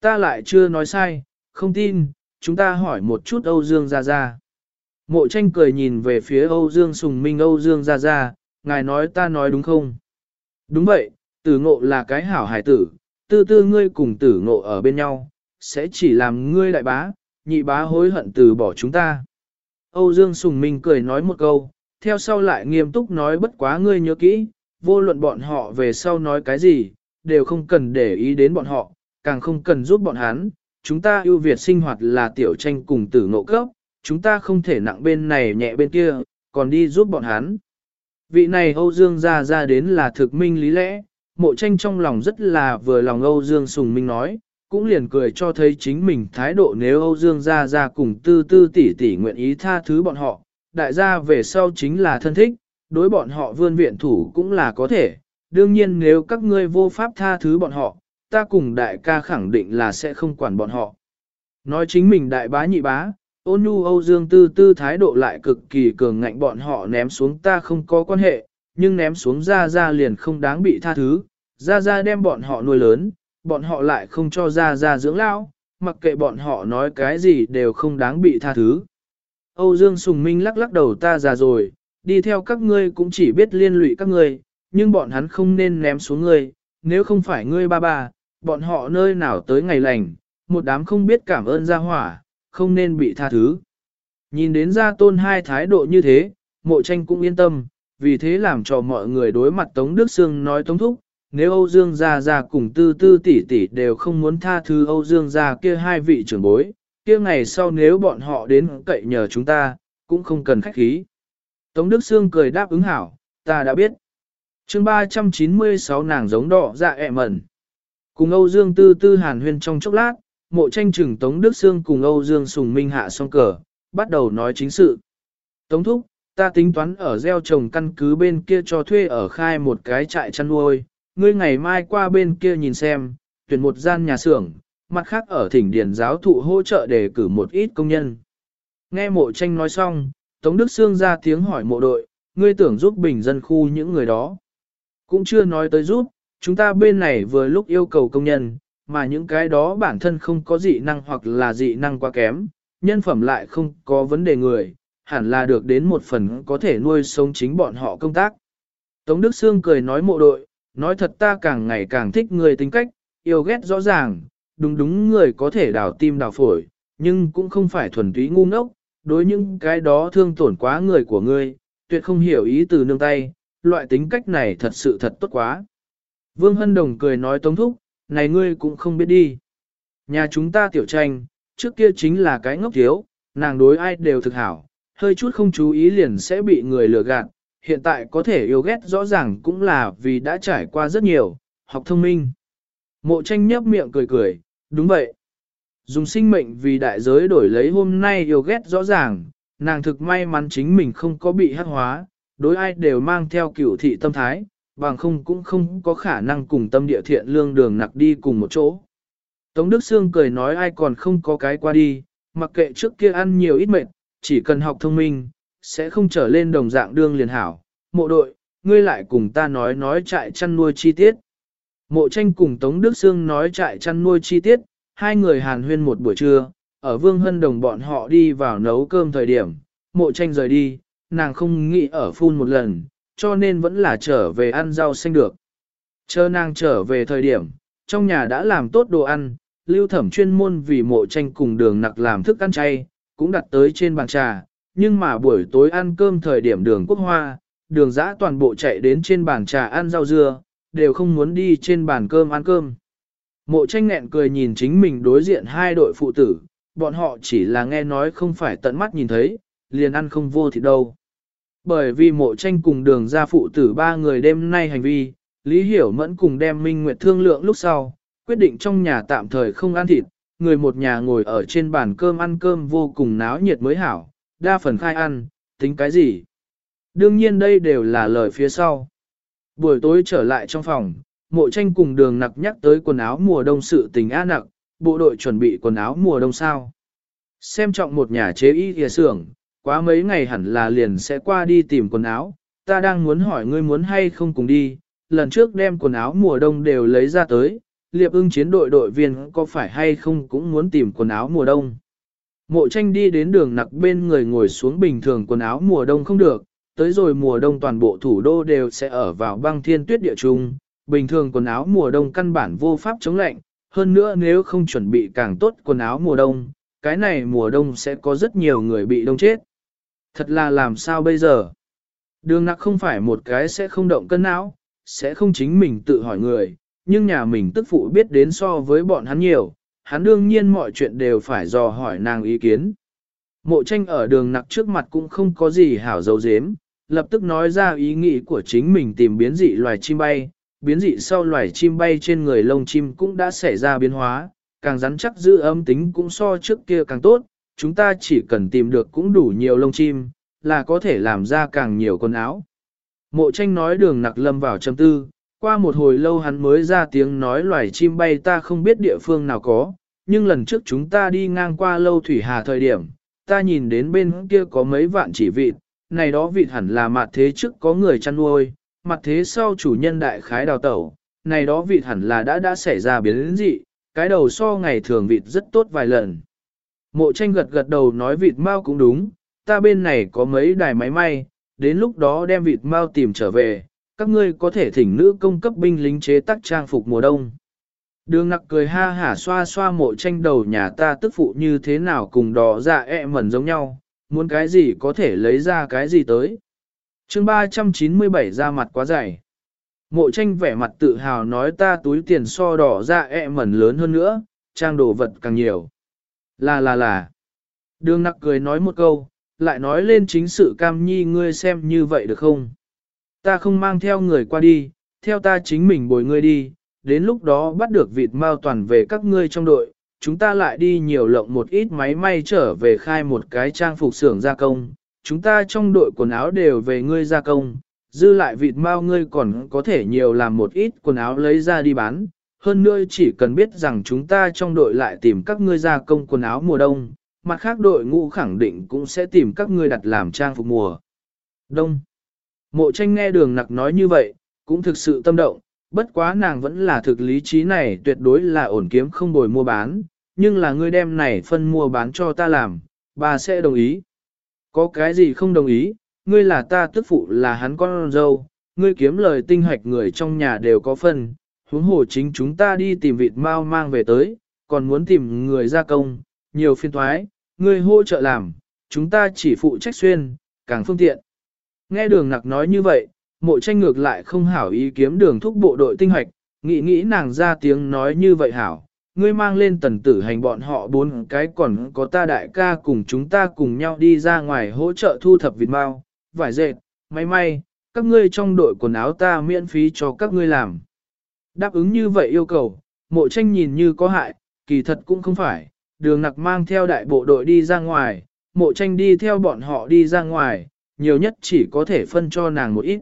Ta lại chưa nói sai, không tin, chúng ta hỏi một chút Âu Dương ra ra. Mộ tranh cười nhìn về phía Âu Dương Sùng Minh Âu Dương ra ra, ngài nói ta nói đúng không? Đúng vậy, tử ngộ là cái hảo hải tử, tư tư ngươi cùng tử ngộ ở bên nhau, sẽ chỉ làm ngươi đại bá, nhị bá hối hận từ bỏ chúng ta. Âu Dương Sùng Minh cười nói một câu, theo sau lại nghiêm túc nói bất quá ngươi nhớ kỹ, vô luận bọn họ về sau nói cái gì, đều không cần để ý đến bọn họ, càng không cần giúp bọn hắn. Chúng ta ưu việt sinh hoạt là tiểu tranh cùng tử ngộ cấp, chúng ta không thể nặng bên này nhẹ bên kia, còn đi giúp bọn hắn. Vị này Âu Dương ra ra đến là thực minh lý lẽ, mộ tranh trong lòng rất là vừa lòng Âu Dương Sùng Minh nói, cũng liền cười cho thấy chính mình thái độ nếu Âu Dương gia gia cùng tư tư tỷ tỷ nguyện ý tha thứ bọn họ, đại gia về sau chính là thân thích, đối bọn họ vươn viện thủ cũng là có thể, đương nhiên nếu các ngươi vô pháp tha thứ bọn họ, ta cùng đại ca khẳng định là sẽ không quản bọn họ. Nói chính mình đại bá nhị bá, ôn nhu Âu Dương Tư Tư thái độ lại cực kỳ cường ngạnh bọn họ ném xuống ta không có quan hệ, nhưng ném xuống ra ra liền không đáng bị tha thứ, ra ra đem bọn họ nuôi lớn, bọn họ lại không cho ra ra dưỡng lão, mặc kệ bọn họ nói cái gì đều không đáng bị tha thứ. Âu Dương Sùng Minh lắc lắc đầu ta già rồi, đi theo các ngươi cũng chỉ biết liên lụy các ngươi, nhưng bọn hắn không nên ném xuống ngươi, nếu không phải ngươi ba ba, bọn họ nơi nào tới ngày lành, một đám không biết cảm ơn gia hỏa, không nên bị tha thứ. Nhìn đến gia tôn hai thái độ như thế, mộ tranh cũng yên tâm, vì thế làm cho mọi người đối mặt Tống Đức Sương nói Tống Thúc, nếu Âu Dương gia gia cùng tư tư tỷ tỷ đều không muốn tha thứ Âu Dương gia kia hai vị trưởng bối, kia ngày sau nếu bọn họ đến cậy nhờ chúng ta, cũng không cần khách khí. Tống Đức Sương cười đáp ứng hảo, ta đã biết. chương 396 nàng giống đỏ dạ ẹ mẩn. Cùng Âu Dương tư tư hàn huyên trong chốc lát, mộ tranh trừng Tống Đức Sương cùng Âu Dương Sùng Minh hạ xong cờ, bắt đầu nói chính sự. Tống Thúc, ta tính toán ở gieo trồng căn cứ bên kia cho thuê ở khai một cái trại chăn nuôi, ngươi ngày mai qua bên kia nhìn xem, tuyển một gian nhà xưởng, mặt khác ở thỉnh điển giáo thụ hỗ trợ để cử một ít công nhân. Nghe mộ tranh nói xong, Tống Đức Sương ra tiếng hỏi mộ đội, ngươi tưởng giúp bình dân khu những người đó. Cũng chưa nói tới giúp, chúng ta bên này vừa lúc yêu cầu công nhân, mà những cái đó bản thân không có dị năng hoặc là dị năng quá kém, nhân phẩm lại không có vấn đề người, hẳn là được đến một phần có thể nuôi sống chính bọn họ công tác. Tống Đức Sương cười nói mộ đội, nói thật ta càng ngày càng thích người tính cách, yêu ghét rõ ràng, đúng đúng người có thể đào tim đào phổi, nhưng cũng không phải thuần túy ngu ngốc, đối những cái đó thương tổn quá người của ngươi, tuyệt không hiểu ý từ nương tay, loại tính cách này thật sự thật tốt quá. Vương Hân Đồng cười nói tống thúc, này ngươi cũng không biết đi. Nhà chúng ta tiểu tranh, trước kia chính là cái ngốc thiếu, nàng đối ai đều thực hảo, hơi chút không chú ý liền sẽ bị người lừa gạt, hiện tại có thể yêu ghét rõ ràng cũng là vì đã trải qua rất nhiều, học thông minh. Mộ tranh nhấp miệng cười cười, đúng vậy. Dùng sinh mệnh vì đại giới đổi lấy hôm nay yêu ghét rõ ràng, nàng thực may mắn chính mình không có bị hắc hóa, đối ai đều mang theo cửu thị tâm thái, bằng không cũng không có khả năng cùng tâm địa thiện lương đường nặc đi cùng một chỗ. Tống Đức Sương cười nói ai còn không có cái qua đi, mặc kệ trước kia ăn nhiều ít mệt, chỉ cần học thông minh, sẽ không trở lên đồng dạng đương liền hảo. Mộ đội, ngươi lại cùng ta nói nói trại chăn nuôi chi tiết. Mộ tranh cùng Tống Đức Sương nói trại chăn nuôi chi tiết, hai người hàn huyên một buổi trưa, ở Vương Hân Đồng bọn họ đi vào nấu cơm thời điểm, mộ tranh rời đi, nàng không nghĩ ở phun một lần, cho nên vẫn là trở về ăn rau xanh được. Chờ nàng trở về thời điểm, trong nhà đã làm tốt đồ ăn, lưu thẩm chuyên môn vì mộ tranh cùng đường nặc làm thức ăn chay, cũng đặt tới trên bàn trà, nhưng mà buổi tối ăn cơm thời điểm đường quốc hoa, đường giã toàn bộ chạy đến trên bàn trà ăn rau dưa, đều không muốn đi trên bàn cơm ăn cơm. Mộ tranh nghẹn cười nhìn chính mình đối diện hai đội phụ tử, bọn họ chỉ là nghe nói không phải tận mắt nhìn thấy, liền ăn không vô thịt đâu. Bởi vì mộ tranh cùng đường ra phụ tử ba người đêm nay hành vi, Lý Hiểu Mẫn cùng đem Minh Nguyệt thương lượng lúc sau, quyết định trong nhà tạm thời không ăn thịt, người một nhà ngồi ở trên bàn cơm ăn cơm vô cùng náo nhiệt mới hảo, đa phần khai ăn, tính cái gì. Đương nhiên đây đều là lời phía sau. Buổi tối trở lại trong phòng, mộ tranh cùng đường nặc nhắc tới quần áo mùa đông sự tình á nặc, bộ đội chuẩn bị quần áo mùa đông sao. Xem trọng một nhà chế y thìa xưởng, quá mấy ngày hẳn là liền sẽ qua đi tìm quần áo, ta đang muốn hỏi ngươi muốn hay không cùng đi, lần trước đem quần áo mùa đông đều lấy ra tới, liệp ưng chiến đội đội viên có phải hay không cũng muốn tìm quần áo mùa đông. Mộ tranh đi đến đường nặc bên người ngồi xuống bình thường quần áo mùa đông không được, tới rồi mùa đông toàn bộ thủ đô đều sẽ ở vào băng thiên tuyết địa trung, bình thường quần áo mùa đông căn bản vô pháp chống lạnh, hơn nữa nếu không chuẩn bị càng tốt quần áo mùa đông, cái này mùa đông sẽ có rất nhiều người bị đông chết. Thật là làm sao bây giờ? Đường nặc không phải một cái sẽ không động cân não, sẽ không chính mình tự hỏi người, nhưng nhà mình tức phụ biết đến so với bọn hắn nhiều, hắn đương nhiên mọi chuyện đều phải dò hỏi nàng ý kiến. Mộ tranh ở đường nặc trước mặt cũng không có gì hảo dấu dếm, lập tức nói ra ý nghĩ của chính mình tìm biến dị loài chim bay, biến dị sau loài chim bay trên người lông chim cũng đã xảy ra biến hóa, càng rắn chắc giữ âm tính cũng so trước kia càng tốt, chúng ta chỉ cần tìm được cũng đủ nhiều lông chim, là có thể làm ra càng nhiều quần áo. Mộ tranh nói đường nặc lâm vào châm tư, qua một hồi lâu hắn mới ra tiếng nói loài chim bay ta không biết địa phương nào có, nhưng lần trước chúng ta đi ngang qua lâu thủy hà thời điểm, ta nhìn đến bên kia có mấy vạn chỉ vịt, này đó vịt hẳn là mặt thế trước có người chăn nuôi, mặt thế sau chủ nhân đại khái đào tẩu, này đó vịt hẳn là đã đã xảy ra biến dị, cái đầu so ngày thường vịt rất tốt vài lần. Mộ tranh gật gật đầu nói vịt mau cũng đúng, ta bên này có mấy đài máy may, đến lúc đó đem vịt mau tìm trở về, các ngươi có thể thỉnh nữ công cấp binh lính chế tác trang phục mùa đông. Đường nặc cười ha hả xoa xoa mộ tranh đầu nhà ta tức phụ như thế nào cùng đỏ dạ ẹ mẩn giống nhau, muốn cái gì có thể lấy ra cái gì tới. chương 397 ra mặt quá dày. Mộ tranh vẻ mặt tự hào nói ta túi tiền so đỏ dạ ẹ mẩn lớn hơn nữa, trang đồ vật càng nhiều. Là là là. Đường nặc cười nói một câu, lại nói lên chính sự cam nhi ngươi xem như vậy được không? Ta không mang theo người qua đi, theo ta chính mình bồi ngươi đi, đến lúc đó bắt được vịt mao toàn về các ngươi trong đội, chúng ta lại đi nhiều lộng một ít máy may trở về khai một cái trang phục xưởng gia công, chúng ta trong đội quần áo đều về ngươi gia công, dư lại vịt mao ngươi còn có thể nhiều làm một ít quần áo lấy ra đi bán, hơn nữa chỉ cần biết rằng chúng ta trong đội lại tìm các ngươi gia công quần áo mùa đông, mặt khác đội ngũ khẳng định cũng sẽ tìm các ngươi đặt làm trang phục mùa đông. Mộ tranh nghe đường nặc nói như vậy, cũng thực sự tâm động, bất quá nàng vẫn là thực lý trí này tuyệt đối là ổn kiếm không bồi mua bán, nhưng là ngươi đem này phân mua bán cho ta làm, bà sẽ đồng ý. Có cái gì không đồng ý, ngươi là ta tức phụ là hắn con dâu, ngươi kiếm lời tinh hoạch người trong nhà đều có phần. huống hồ chính chúng ta đi tìm vịt mau mang về tới, còn muốn tìm người gia công, nhiều phiên thoái, ngươi hỗ trợ làm, chúng ta chỉ phụ trách xuyên, càng phương tiện. Nghe đường nặc nói như vậy, mộ tranh ngược lại không hảo ý kiếm đường thúc bộ đội tinh hoạch, nghĩ nghĩ nàng ra tiếng nói như vậy hảo. Ngươi mang lên tần tử hành bọn họ bốn cái còn có ta đại ca cùng chúng ta cùng nhau đi ra ngoài hỗ trợ thu thập vịt mau, vải dệt, may may, các ngươi trong đội quần áo ta miễn phí cho các ngươi làm. Đáp ứng như vậy yêu cầu, mộ tranh nhìn như có hại, kỳ thật cũng không phải, đường nặc mang theo đại bộ đội đi ra ngoài, mộ tranh đi theo bọn họ đi ra ngoài, nhiều nhất chỉ có thể phân cho nàng một ít.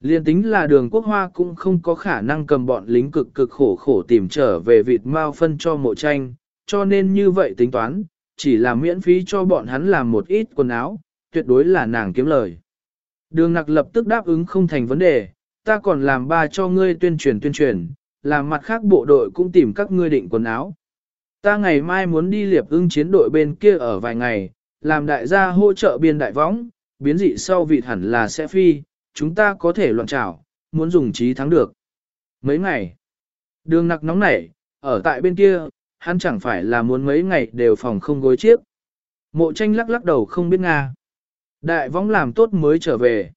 Liên tính là đường quốc hoa cũng không có khả năng cầm bọn lính cực cực khổ khổ tìm trở về vịt mao phân cho mộ tranh, cho nên như vậy tính toán, chỉ là miễn phí cho bọn hắn làm một ít quần áo, tuyệt đối là nàng kiếm lời. Đường nặc lập tức đáp ứng không thành vấn đề, ta còn làm ba cho ngươi tuyên truyền tuyên truyền, làm mặt khác bộ đội cũng tìm các ngươi định quần áo. Ta ngày mai muốn đi liệp ưng chiến đội bên kia ở vài ngày, làm đại gia hỗ trợ biên đại võng, biến dị sau vịt hẳn là sẽ phi, chúng ta có thể loạn trảo, muốn dùng trí thắng được. Mấy ngày, đường nặc nóng nảy, ở tại bên kia, hắn chẳng phải là muốn mấy ngày đều phòng không gối chiếc. Mộ tranh lắc lắc đầu không biết Nga. Đại võng làm tốt mới trở về.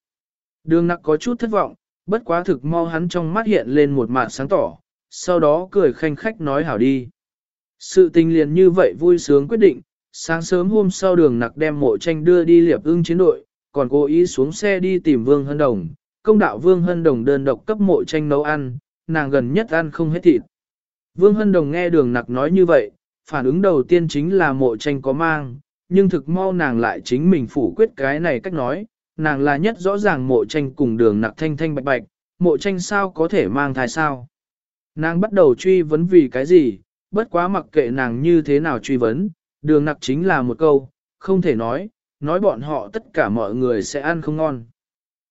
Đường nặc có chút thất vọng, bất quá thực mau hắn trong mắt hiện lên một mạt sáng tỏ, sau đó cười khanh khách nói hảo đi. Sự tình liền như vậy vui sướng quyết định, sáng sớm hôm sau đường nặc đem mộ tranh đưa đi liệp ưng chiến đội, còn cố ý xuống xe đi tìm Vương Hân Đồng. Công đạo Vương Hân Đồng đơn độc cấp mộ tranh nấu ăn, nàng gần nhất ăn không hết thịt. Vương Hân Đồng nghe đường nặc nói như vậy, phản ứng đầu tiên chính là mộ tranh có mang, nhưng thực mau nàng lại chính mình phủ quyết cái này cách nói, nàng là nhất rõ ràng mộ tranh cùng đường nặc thanh thanh bạch bạch, mộ tranh sao có thể mang thai sao. Nàng bắt đầu truy vấn vì cái gì, bất quá mặc kệ nàng như thế nào truy vấn, đường nặc chính là một câu, không thể nói, nói bọn họ tất cả mọi người sẽ ăn không ngon.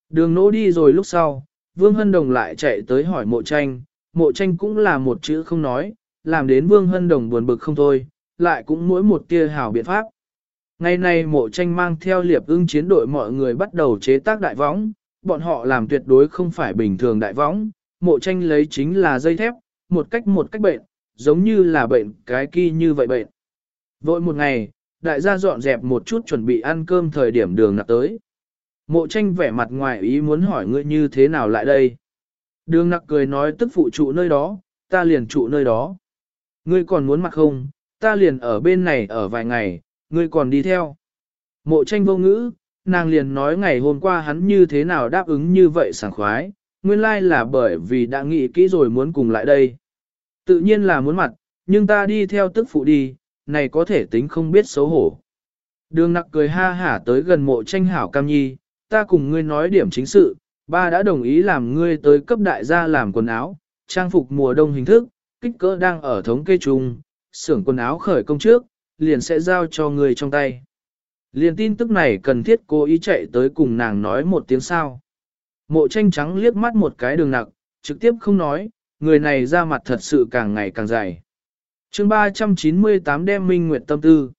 Đường nỗ đi rồi lúc sau, Vương Hân Đồng lại chạy tới hỏi mộ tranh, mộ tranh cũng là một chữ không nói, làm đến Vương Hân Đồng buồn bực không thôi, lại cũng mỗi một tia hảo biện pháp. Ngày nay mộ tranh mang theo liệp ưng chiến đội mọi người bắt đầu chế tác đại võng, bọn họ làm tuyệt đối không phải bình thường đại võng, mộ tranh lấy chính là dây thép, một cách một cách bệnh, giống như là bệnh cái kỳ như vậy bệnh. Vội một ngày, đại gia dọn dẹp một chút chuẩn bị ăn cơm thời điểm đường nặc tới. Mộ tranh vẻ mặt ngoài ý muốn hỏi ngươi như thế nào lại đây. Đường nặc cười nói tức phụ trụ nơi đó, ta liền trụ nơi đó. Ngươi còn muốn mặt không, ta liền ở bên này ở vài ngày, ngươi còn đi theo. Mộ tranh vô ngữ, nàng liền nói ngày hôm qua hắn như thế nào đáp ứng như vậy sảng khoái, nguyên lai là bởi vì đã nghĩ kỹ rồi muốn cùng lại đây. Tự nhiên là muốn mặt, nhưng ta đi theo tức phụ đi, này có thể tính không biết xấu hổ. Đường nặc cười ha hả tới gần mộ tranh hảo cam nhi, ta cùng ngươi nói điểm chính sự, ba đã đồng ý làm ngươi tới cấp đại gia làm quần áo, trang phục mùa đông hình thức, kích cỡ đang ở thống kê chung, xưởng quần áo khởi công trước, liền sẽ giao cho ngươi trong tay. Liền tin tức này cần thiết cố ý chạy tới cùng nàng nói một tiếng sao. Mộ tranh trắng liếc mắt một cái đường nặc, trực tiếp không nói, người này ra mặt thật sự càng ngày càng dày chương 398 đem Minh Nguyệt tâm tư.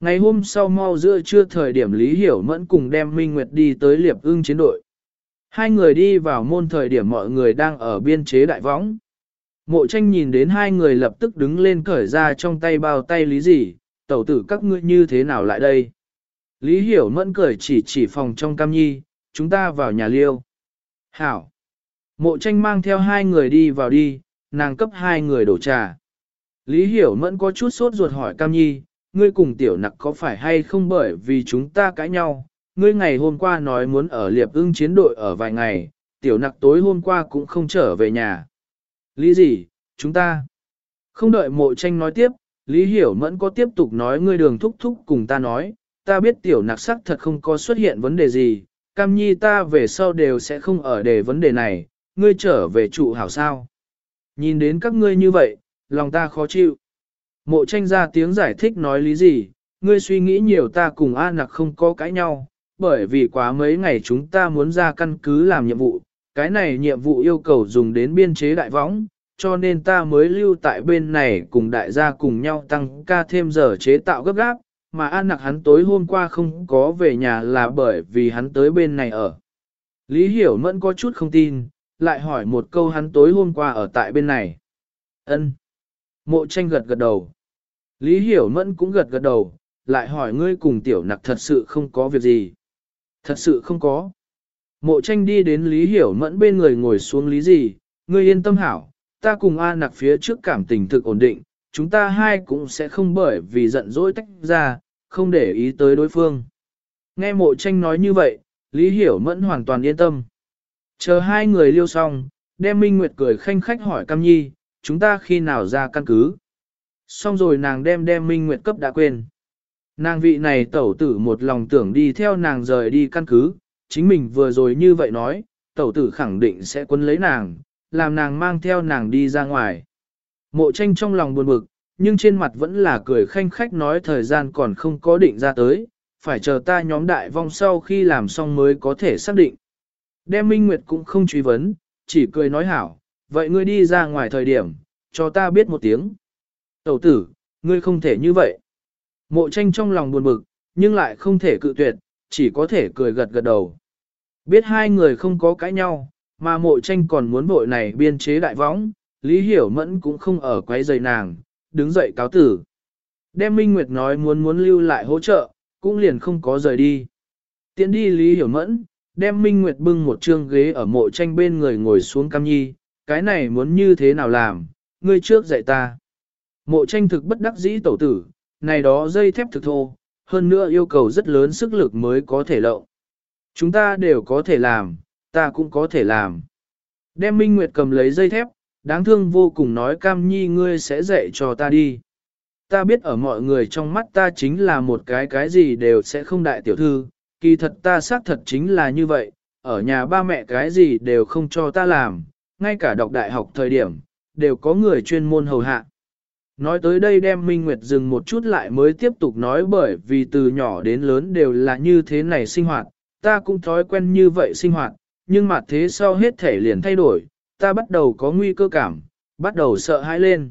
Ngày hôm sau mau giữa trưa thời điểm Lý Hiểu Mẫn cùng đem Minh Nguyệt đi tới liệp ưng chiến đội. Hai người đi vào môn thời điểm mọi người đang ở biên chế đại võng. Mộ tranh nhìn đến hai người lập tức đứng lên cởi ra trong tay bao tay lý gì, tẩu tử các ngươi như thế nào lại đây. Lý Hiểu Mẫn cởi chỉ chỉ phòng trong cam nhi, chúng ta vào nhà liêu. Hảo. Mộ tranh mang theo hai người đi vào đi, nàng cấp hai người đổ trà. Lý Hiểu Mẫn có chút sốt ruột hỏi Cam Nhi, ngươi cùng tiểu nặc có phải hay không bởi vì chúng ta cãi nhau, ngươi ngày hôm qua nói muốn ở liệp ưng chiến đội ở vài ngày, tiểu nặc tối hôm qua cũng không trở về nhà. Lý gì, chúng ta? Không đợi mộ tranh nói tiếp, Lý Hiểu Mẫn có tiếp tục nói ngươi đường thúc thúc cùng ta nói, ta biết tiểu nặc sắc thật không có xuất hiện vấn đề gì, Cam Nhi ta về sau đều sẽ không ở đề vấn đề này, ngươi trở về trụ hảo sao. Nhìn đến các ngươi như vậy, lòng ta khó chịu. Mộ tranh ra tiếng giải thích nói lý gì, ngươi suy nghĩ nhiều ta cùng A nặc không có cãi nhau, bởi vì quá mấy ngày chúng ta muốn ra căn cứ làm nhiệm vụ, cái này nhiệm vụ yêu cầu dùng đến biên chế đại võng, cho nên ta mới lưu tại bên này cùng đại gia cùng nhau tăng ca thêm giờ chế tạo gấp gáp, mà An nặc hắn tối hôm qua không có về nhà là bởi vì hắn tới bên này ở. Lý Hiểu Mẫn có chút không tin, lại hỏi một câu hắn tối hôm qua ở tại bên này. Ân. Mộ tranh gật gật đầu. Lý Hiểu Mẫn cũng gật gật đầu, lại hỏi ngươi cùng tiểu nặc thật sự không có việc gì. Thật sự không có. Mộ tranh đi đến Lý Hiểu Mẫn bên người ngồi xuống lý gì, ngươi yên tâm hảo, ta cùng A nặc phía trước cảm tình thực ổn định, chúng ta hai cũng sẽ không bởi vì giận dỗi tách ra, không để ý tới đối phương. Nghe mộ tranh nói như vậy, Lý Hiểu Mẫn hoàn toàn yên tâm. Chờ hai người liêu xong, đem Minh Nguyệt cười khanh khách hỏi Cam Nhi, chúng ta khi nào ra căn cứ. Xong rồi nàng đem đem Minh Nguyệt cấp đã quên. Nàng vị này tẩu tử một lòng tưởng đi theo nàng rời đi căn cứ, chính mình vừa rồi như vậy nói, tẩu tử khẳng định sẽ quân lấy nàng, làm nàng mang theo nàng đi ra ngoài. Mộ tranh trong lòng buồn bực, nhưng trên mặt vẫn là cười khanh khách nói thời gian còn không có định ra tới, phải chờ ta nhóm đại vong sau khi làm xong mới có thể xác định. Đem Minh Nguyệt cũng không truy vấn, chỉ cười nói hảo, vậy ngươi đi ra ngoài thời điểm, cho ta biết một tiếng. Tẩu tử, ngươi không thể như vậy. Mộ tranh trong lòng buồn bực, nhưng lại không thể cự tuyệt, chỉ có thể cười gật gật đầu. Biết hai người không có cãi nhau, mà mộ tranh còn muốn vội này biên chế đại võng, Lý Hiểu Mẫn cũng không ở quấy giày nàng, đứng dậy cáo tử. Đem Minh Nguyệt nói muốn muốn lưu lại hỗ trợ, cũng liền không có rời đi. Tiến đi Lý Hiểu Mẫn, đem Minh Nguyệt bưng một trương ghế ở mộ tranh bên người ngồi xuống cam nhi, cái này muốn như thế nào làm, ngươi trước dạy ta. Mộ tranh thực bất đắc dĩ tẩu tử, này đó dây thép thực thô, hơn nữa yêu cầu rất lớn sức lực mới có thể lậu. Chúng ta đều có thể làm, ta cũng có thể làm. Đem Minh Nguyệt cầm lấy dây thép, đáng thương vô cùng nói cam nhi ngươi sẽ dạy cho ta đi. Ta biết ở mọi người trong mắt ta chính là một cái cái gì đều sẽ không đại tiểu thư, kỳ thật ta xác thật chính là như vậy, ở nhà ba mẹ cái gì đều không cho ta làm, ngay cả đọc đại học thời điểm, đều có người chuyên môn hầu hạ. Nói tới đây đem Minh Nguyệt dừng một chút lại mới tiếp tục nói bởi vì từ nhỏ đến lớn đều là như thế này sinh hoạt, ta cũng thói quen như vậy sinh hoạt, nhưng mà thế sau hết thể liền thay đổi, ta bắt đầu có nguy cơ cảm, bắt đầu sợ hãi lên.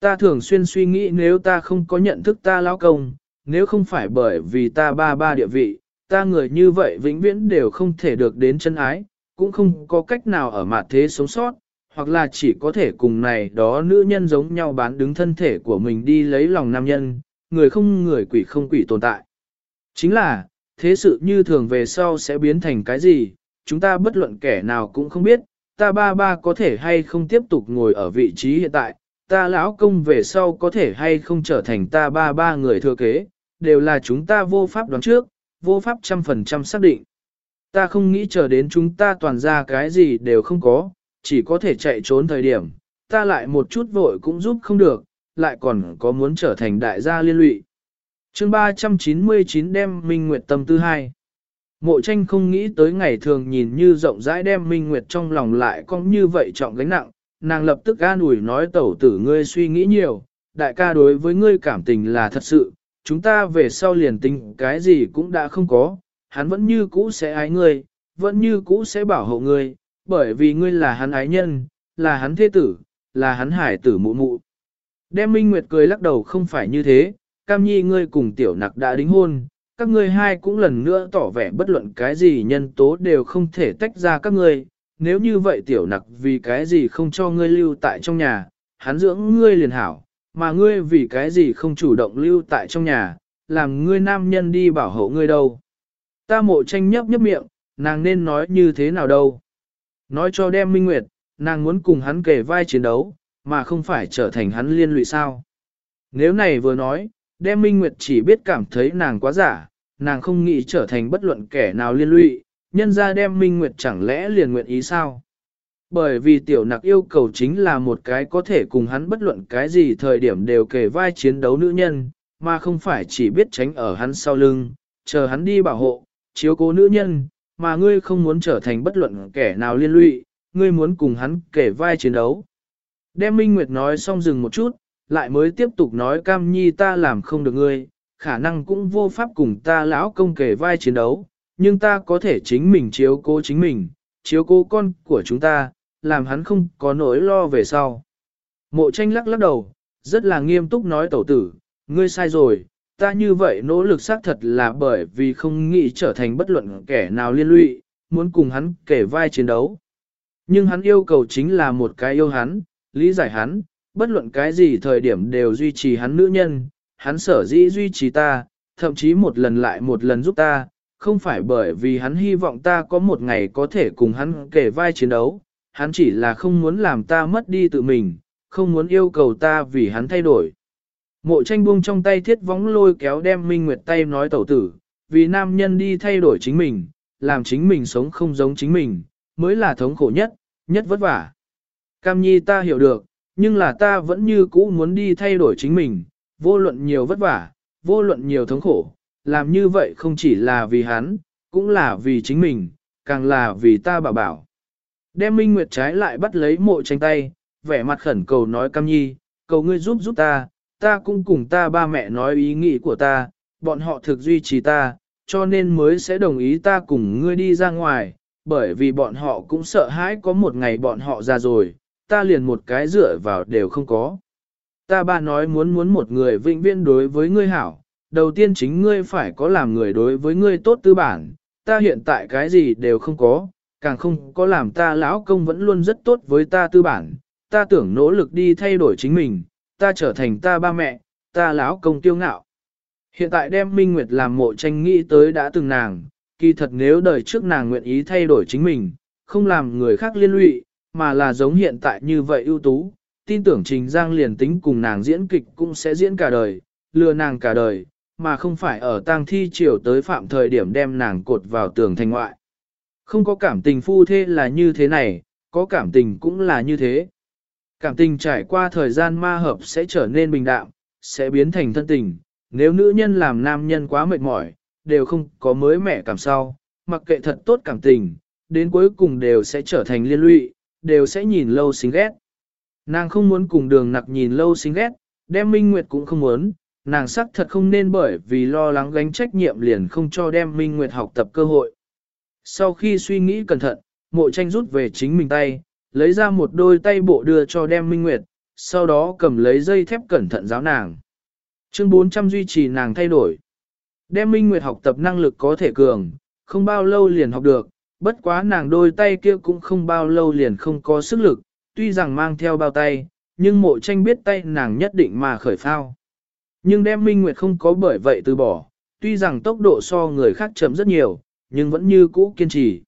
Ta thường xuyên suy nghĩ nếu ta không có nhận thức ta lão công, nếu không phải bởi vì ta ba ba địa vị, ta người như vậy vĩnh viễn đều không thể được đến chân ái, cũng không có cách nào ở mặt thế sống sót, hoặc là chỉ có thể cùng này đó nữ nhân giống nhau bán đứng thân thể của mình đi lấy lòng nam nhân, người không người quỷ không quỷ tồn tại. Chính là, thế sự như thường về sau sẽ biến thành cái gì, chúng ta bất luận kẻ nào cũng không biết, ta ba ba có thể hay không tiếp tục ngồi ở vị trí hiện tại, ta lão công về sau có thể hay không trở thành ta ba ba người thừa kế, đều là chúng ta vô pháp đoán trước, vô pháp trăm phần trăm xác định. Ta không nghĩ chờ đến chúng ta toàn ra cái gì đều không có, chỉ có thể chạy trốn thời điểm, ta lại một chút vội cũng giúp không được, lại còn có muốn trở thành đại gia liên lụy. chương 399 đem Minh Nguyệt tâm tư hai. Mộ tranh không nghĩ tới ngày thường nhìn như rộng rãi đem Minh Nguyệt trong lòng lại cũng như vậy trọng gánh nặng, nàng lập tức an ủi nói tẩu tử ngươi suy nghĩ nhiều, đại ca đối với ngươi cảm tình là thật sự, chúng ta về sau liền tình cái gì cũng đã không có, hắn vẫn như cũ sẽ ái ngươi, vẫn như cũ sẽ bảo hộ ngươi, bởi vì ngươi là hắn ái nhân, là hắn thế tử, là hắn hải tử mụ mụ. Đem Minh Nguyệt cười lắc đầu không phải như thế, cam nhi ngươi cùng tiểu nặc đã đính hôn, các ngươi hai cũng lần nữa tỏ vẻ bất luận cái gì nhân tố đều không thể tách ra các ngươi, nếu như vậy tiểu nặc vì cái gì không cho ngươi lưu tại trong nhà, hắn dưỡng ngươi liền hảo, mà ngươi vì cái gì không chủ động lưu tại trong nhà, làm ngươi nam nhân đi bảo hộ ngươi đâu. Ta mộ tranh nhấp nhấp miệng, nàng nên nói như thế nào đâu. Nói cho đem minh nguyệt, nàng muốn cùng hắn kể vai chiến đấu, mà không phải trở thành hắn liên lụy sao. Nếu này vừa nói, đem minh nguyệt chỉ biết cảm thấy nàng quá giả, nàng không nghĩ trở thành bất luận kẻ nào liên lụy, nhân ra đem minh nguyệt chẳng lẽ liền nguyện ý sao. Bởi vì tiểu nặc yêu cầu chính là một cái có thể cùng hắn bất luận cái gì thời điểm đều kể vai chiến đấu nữ nhân, mà không phải chỉ biết tránh ở hắn sau lưng, chờ hắn đi bảo hộ, chiếu cố nữ nhân, mà ngươi không muốn trở thành bất luận kẻ nào liên lụy, ngươi muốn cùng hắn kể vai chiến đấu. Đem Minh Nguyệt nói xong dừng một chút, lại mới tiếp tục nói cam nhi ta làm không được ngươi, khả năng cũng vô pháp cùng ta lão công kể vai chiến đấu, nhưng ta có thể chính mình chiếu cố chính mình, chiếu cố con của chúng ta, làm hắn không có nỗi lo về sau. Mộ tranh lắc lắc đầu, rất là nghiêm túc nói tẩu tử, ngươi sai rồi, ta như vậy nỗ lực xác thật là bởi vì không nghĩ trở thành bất luận kẻ nào liên lụy, muốn cùng hắn kể vai chiến đấu. Nhưng hắn yêu cầu chính là một cái yêu hắn, lý giải hắn, bất luận cái gì thời điểm đều duy trì hắn nữ nhân, hắn sở dĩ duy trì ta, thậm chí một lần lại một lần giúp ta, không phải bởi vì hắn hy vọng ta có một ngày có thể cùng hắn kể vai chiến đấu, hắn chỉ là không muốn làm ta mất đi tự mình, không muốn yêu cầu ta vì hắn thay đổi. Mộ tranh buông trong tay thiết võng lôi kéo đem Minh Nguyệt tay nói tẩu tử, vì nam nhân đi thay đổi chính mình, làm chính mình sống không giống chính mình, mới là thống khổ nhất, nhất vất vả. Cam nhi ta hiểu được, nhưng là ta vẫn như cũ muốn đi thay đổi chính mình, vô luận nhiều vất vả, vô luận nhiều thống khổ, làm như vậy không chỉ là vì hắn, cũng là vì chính mình, càng là vì ta bảo bảo. Đem Minh Nguyệt trái lại bắt lấy mộ tranh tay, vẻ mặt khẩn cầu nói Cam nhi, cầu ngươi giúp giúp ta, ta cũng cùng ta ba mẹ nói ý nghĩ của ta, bọn họ thực duy trì ta, cho nên mới sẽ đồng ý ta cùng ngươi đi ra ngoài, bởi vì bọn họ cũng sợ hãi có một ngày bọn họ ra rồi, ta liền một cái dựa vào đều không có. Ta ba nói muốn muốn một người vĩnh viễn đối với ngươi hảo, đầu tiên chính ngươi phải có làm người đối với ngươi tốt tư bản, ta hiện tại cái gì đều không có, càng không có làm ta lão công vẫn luôn rất tốt với ta tư bản, ta tưởng nỗ lực đi thay đổi chính mình, ta trở thành ta ba mẹ, ta lão công tiêu ngạo. Hiện tại đem Minh Nguyệt làm mộ tranh nghĩ tới đã từng nàng, kỳ thật nếu đời trước nàng nguyện ý thay đổi chính mình, không làm người khác liên lụy, mà là giống hiện tại như vậy ưu tú, tin tưởng Trình Giang liền tính cùng nàng diễn kịch cũng sẽ diễn cả đời, lừa nàng cả đời, mà không phải ở tang thi chiều tới phạm thời điểm đem nàng cột vào tường thành ngoại. Không có cảm tình phu thế là như thế này, có cảm tình cũng là như thế. Cảm tình trải qua thời gian ma hợp sẽ trở nên bình đạm, sẽ biến thành thân tình. Nếu nữ nhân làm nam nhân quá mệt mỏi, đều không có mới mẻ cảm sau, mặc kệ thật tốt cảm tình, đến cuối cùng đều sẽ trở thành liên lụy, đều sẽ nhìn lâu xinh ghét. Nàng không muốn cùng đường nặc nhìn lâu xinh ghét, đem Minh Nguyệt cũng không muốn, nàng sắc thật không nên bởi vì lo lắng gánh trách nhiệm liền không cho đem Minh Nguyệt học tập cơ hội. Sau khi suy nghĩ cẩn thận, mộ tranh rút về chính mình tay, lấy ra một đôi tay bộ đưa cho đem Minh Nguyệt, sau đó cầm lấy dây thép cẩn thận giáo nàng. Chương 400 duy trì nàng thay đổi. Đem Minh Nguyệt học tập năng lực có thể cường, không bao lâu liền học được, bất quá nàng đôi tay kia cũng không bao lâu liền không có sức lực, tuy rằng mang theo bao tay, nhưng mộ tranh biết tay nàng nhất định mà khởi phao. Nhưng đem Minh Nguyệt không có bởi vậy từ bỏ, tuy rằng tốc độ so người khác chậm rất nhiều, nhưng vẫn như cũ kiên trì.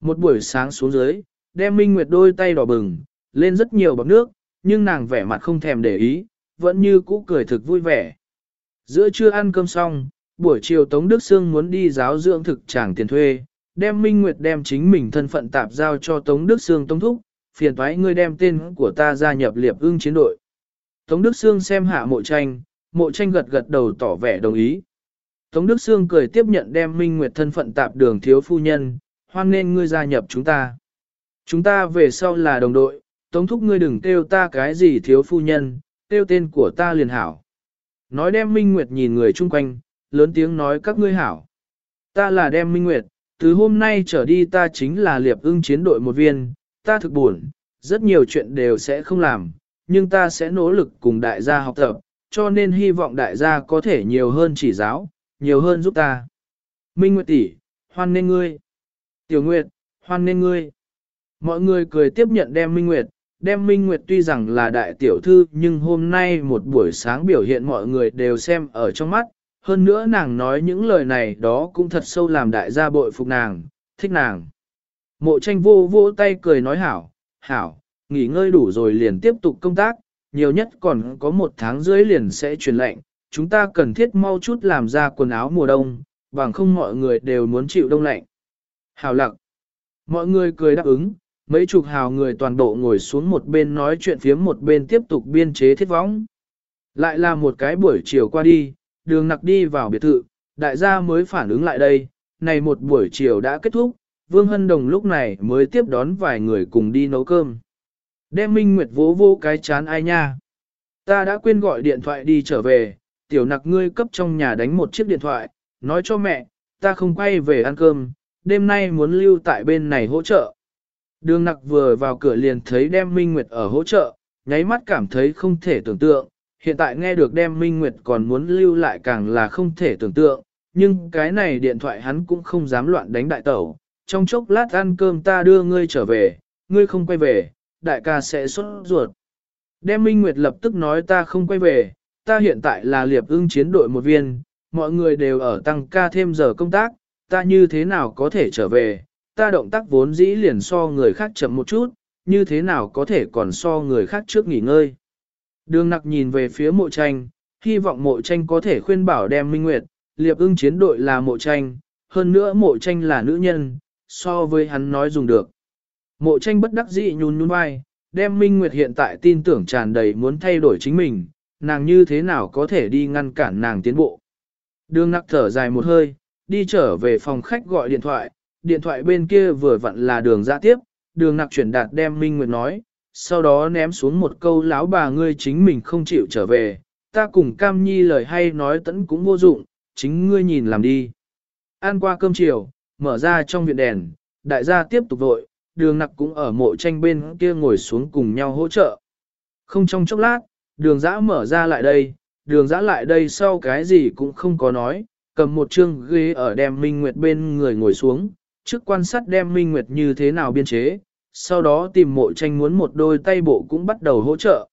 Một buổi sáng xuống dưới, đem Minh Nguyệt đôi tay đỏ bừng, lên rất nhiều bọc nước, nhưng nàng vẻ mặt không thèm để ý, vẫn như cũ cười thực vui vẻ. Giữa trưa ăn cơm xong, buổi chiều Tống Đức Sương muốn đi giáo dưỡng thực tràng tiền thuê, đem Minh Nguyệt đem chính mình thân phận tạp giao cho Tống Đức Sương Tống Thúc, phiền thoái ngươi đem tên của ta gia nhập liệp ưng chiến đội. Tống Đức Sương xem hạ mộ tranh, mộ tranh gật gật đầu tỏ vẻ đồng ý. Tống Đức Sương cười tiếp nhận đem Minh Nguyệt thân phận tạp đường thiếu phu nhân, hoan nên ngươi gia nhập chúng ta. Chúng ta về sau là đồng đội, Tống Thúc ngươi đừng kêu ta cái gì thiếu phu nhân, kêu tên của ta liền hảo. Nói đem Minh Nguyệt nhìn người chung quanh, lớn tiếng nói các ngươi hảo. Ta là đem Minh Nguyệt, từ hôm nay trở đi ta chính là liệp ưng chiến đội một viên, ta thực buồn, rất nhiều chuyện đều sẽ không làm, nhưng ta sẽ nỗ lực cùng đại gia học tập, cho nên hy vọng đại gia có thể nhiều hơn chỉ giáo, nhiều hơn giúp ta. Minh Nguyệt tỷ, hoan nên ngươi. Tiểu Nguyệt, hoan nên ngươi. Mọi người cười tiếp nhận đem Minh Nguyệt, đem Minh Nguyệt tuy rằng là đại tiểu thư nhưng hôm nay một buổi sáng biểu hiện mọi người đều xem ở trong mắt, hơn nữa nàng nói những lời này đó cũng thật sâu làm đại gia bội phục nàng, thích nàng. Mộ tranh vô vô tay cười nói hảo, hảo, nghỉ ngơi đủ rồi liền tiếp tục công tác, nhiều nhất còn có một tháng rưỡi liền sẽ truyền lệnh, chúng ta cần thiết mau chút làm ra quần áo mùa đông, bằng không mọi người đều muốn chịu đông lạnh. Hảo lặng. Mọi người cười đáp ứng, mấy chục hào người toàn bộ ngồi xuống một bên nói chuyện phiếm một bên tiếp tục biên chế thiết võng. Lại là một cái buổi chiều qua đi, đường nặc đi vào biệt thự, đại gia mới phản ứng lại đây, này một buổi chiều đã kết thúc, Vương Hân Đồng lúc này mới tiếp đón vài người cùng đi nấu cơm. Đem Minh Nguyệt vỗ vô cái chán ai nha. Ta đã quên gọi điện thoại đi trở về, tiểu nặc ngươi cấp trong nhà đánh một chiếc điện thoại, nói cho mẹ, ta không quay về ăn cơm, đêm nay muốn lưu tại bên này hỗ trợ. Đường nặc vừa vào cửa liền thấy đem Minh Nguyệt ở hỗ trợ, nháy mắt cảm thấy không thể tưởng tượng, hiện tại nghe được đem Minh Nguyệt còn muốn lưu lại càng là không thể tưởng tượng, nhưng cái này điện thoại hắn cũng không dám loạn đánh đại tẩu, trong chốc lát ăn cơm ta đưa ngươi trở về, ngươi không quay về, đại ca sẽ xuất ruột. Đem Minh Nguyệt lập tức nói ta không quay về, ta hiện tại là liệp ưng chiến đội một viên, mọi người đều ở tăng ca thêm giờ công tác, ta như thế nào có thể trở về, ta động tác vốn dĩ liền so người khác chậm một chút, như thế nào có thể còn so người khác trước nghỉ ngơi. Đường nặc nhìn về phía mộ tranh, hy vọng mộ tranh có thể khuyên bảo đem Minh Nguyệt, liệp ưng chiến đội là mộ tranh, hơn nữa mộ tranh là nữ nhân, so với hắn nói dùng được. Mộ tranh bất đắc dĩ nhún nhún vai, đem Minh Nguyệt hiện tại tin tưởng tràn đầy muốn thay đổi chính mình, nàng như thế nào có thể đi ngăn cản nàng tiến bộ. Đường nặc thở dài một hơi, đi trở về phòng khách gọi điện thoại, điện thoại bên kia vừa vặn là đường ra tiếp, đường nặc chuyển đạt đem Minh Nguyệt nói, sau đó ném xuống một câu lão bà ngươi chính mình không chịu trở về, ta cùng cam nhi lời hay nói tẫn cũng vô dụng, chính ngươi nhìn làm đi. Ăn qua cơm chiều, mở ra trong viện đèn, đại gia tiếp tục vội, đường nặc cũng ở mộ tranh bên kia ngồi xuống cùng nhau hỗ trợ. Không trong chốc lát, đường giã mở ra lại đây, đường giã lại đây sau cái gì cũng không có nói, cầm một chương ghế ở đem Minh Nguyệt bên người ngồi xuống, trước quan sát đem Minh Nguyệt như thế nào biên chế, sau đó tìm mộ tranh muốn một đôi tay bộ cũng bắt đầu hỗ trợ.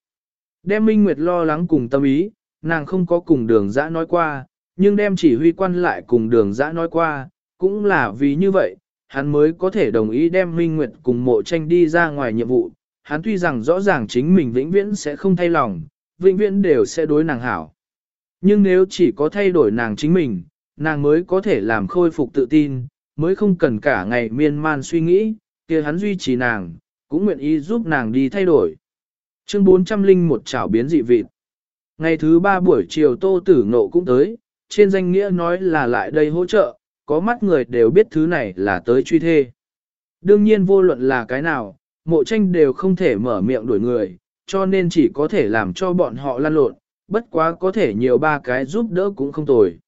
Đem Minh Nguyệt lo lắng cùng tâm ý, nàng không có cùng đường giã nói qua, nhưng đem chỉ huy quan lại cùng đường giã nói qua, cũng là vì như vậy, hắn mới có thể đồng ý đem Minh Nguyệt cùng mộ tranh đi ra ngoài nhiệm vụ. Hắn tuy rằng rõ ràng chính mình vĩnh viễn sẽ không thay lòng, vĩnh viễn đều sẽ đối nàng hảo. Nhưng nếu chỉ có thay đổi nàng chính mình, nàng mới có thể làm khôi phục tự tin, mới không cần cả ngày miên man suy nghĩ, kia hắn duy trì nàng, cũng nguyện ý giúp nàng đi thay đổi. Chương 400 linh một chảo biến dị vịt. Ngày thứ ba buổi chiều tô tử ngộ cũng tới, trên danh nghĩa nói là lại đây hỗ trợ, có mắt người đều biết thứ này là tới truy thê. Đương nhiên vô luận là cái nào, mộ tranh đều không thể mở miệng đuổi người, cho nên chỉ có thể làm cho bọn họ lăn lộn, bất quá có thể nhiều ba cái giúp đỡ cũng không tồi.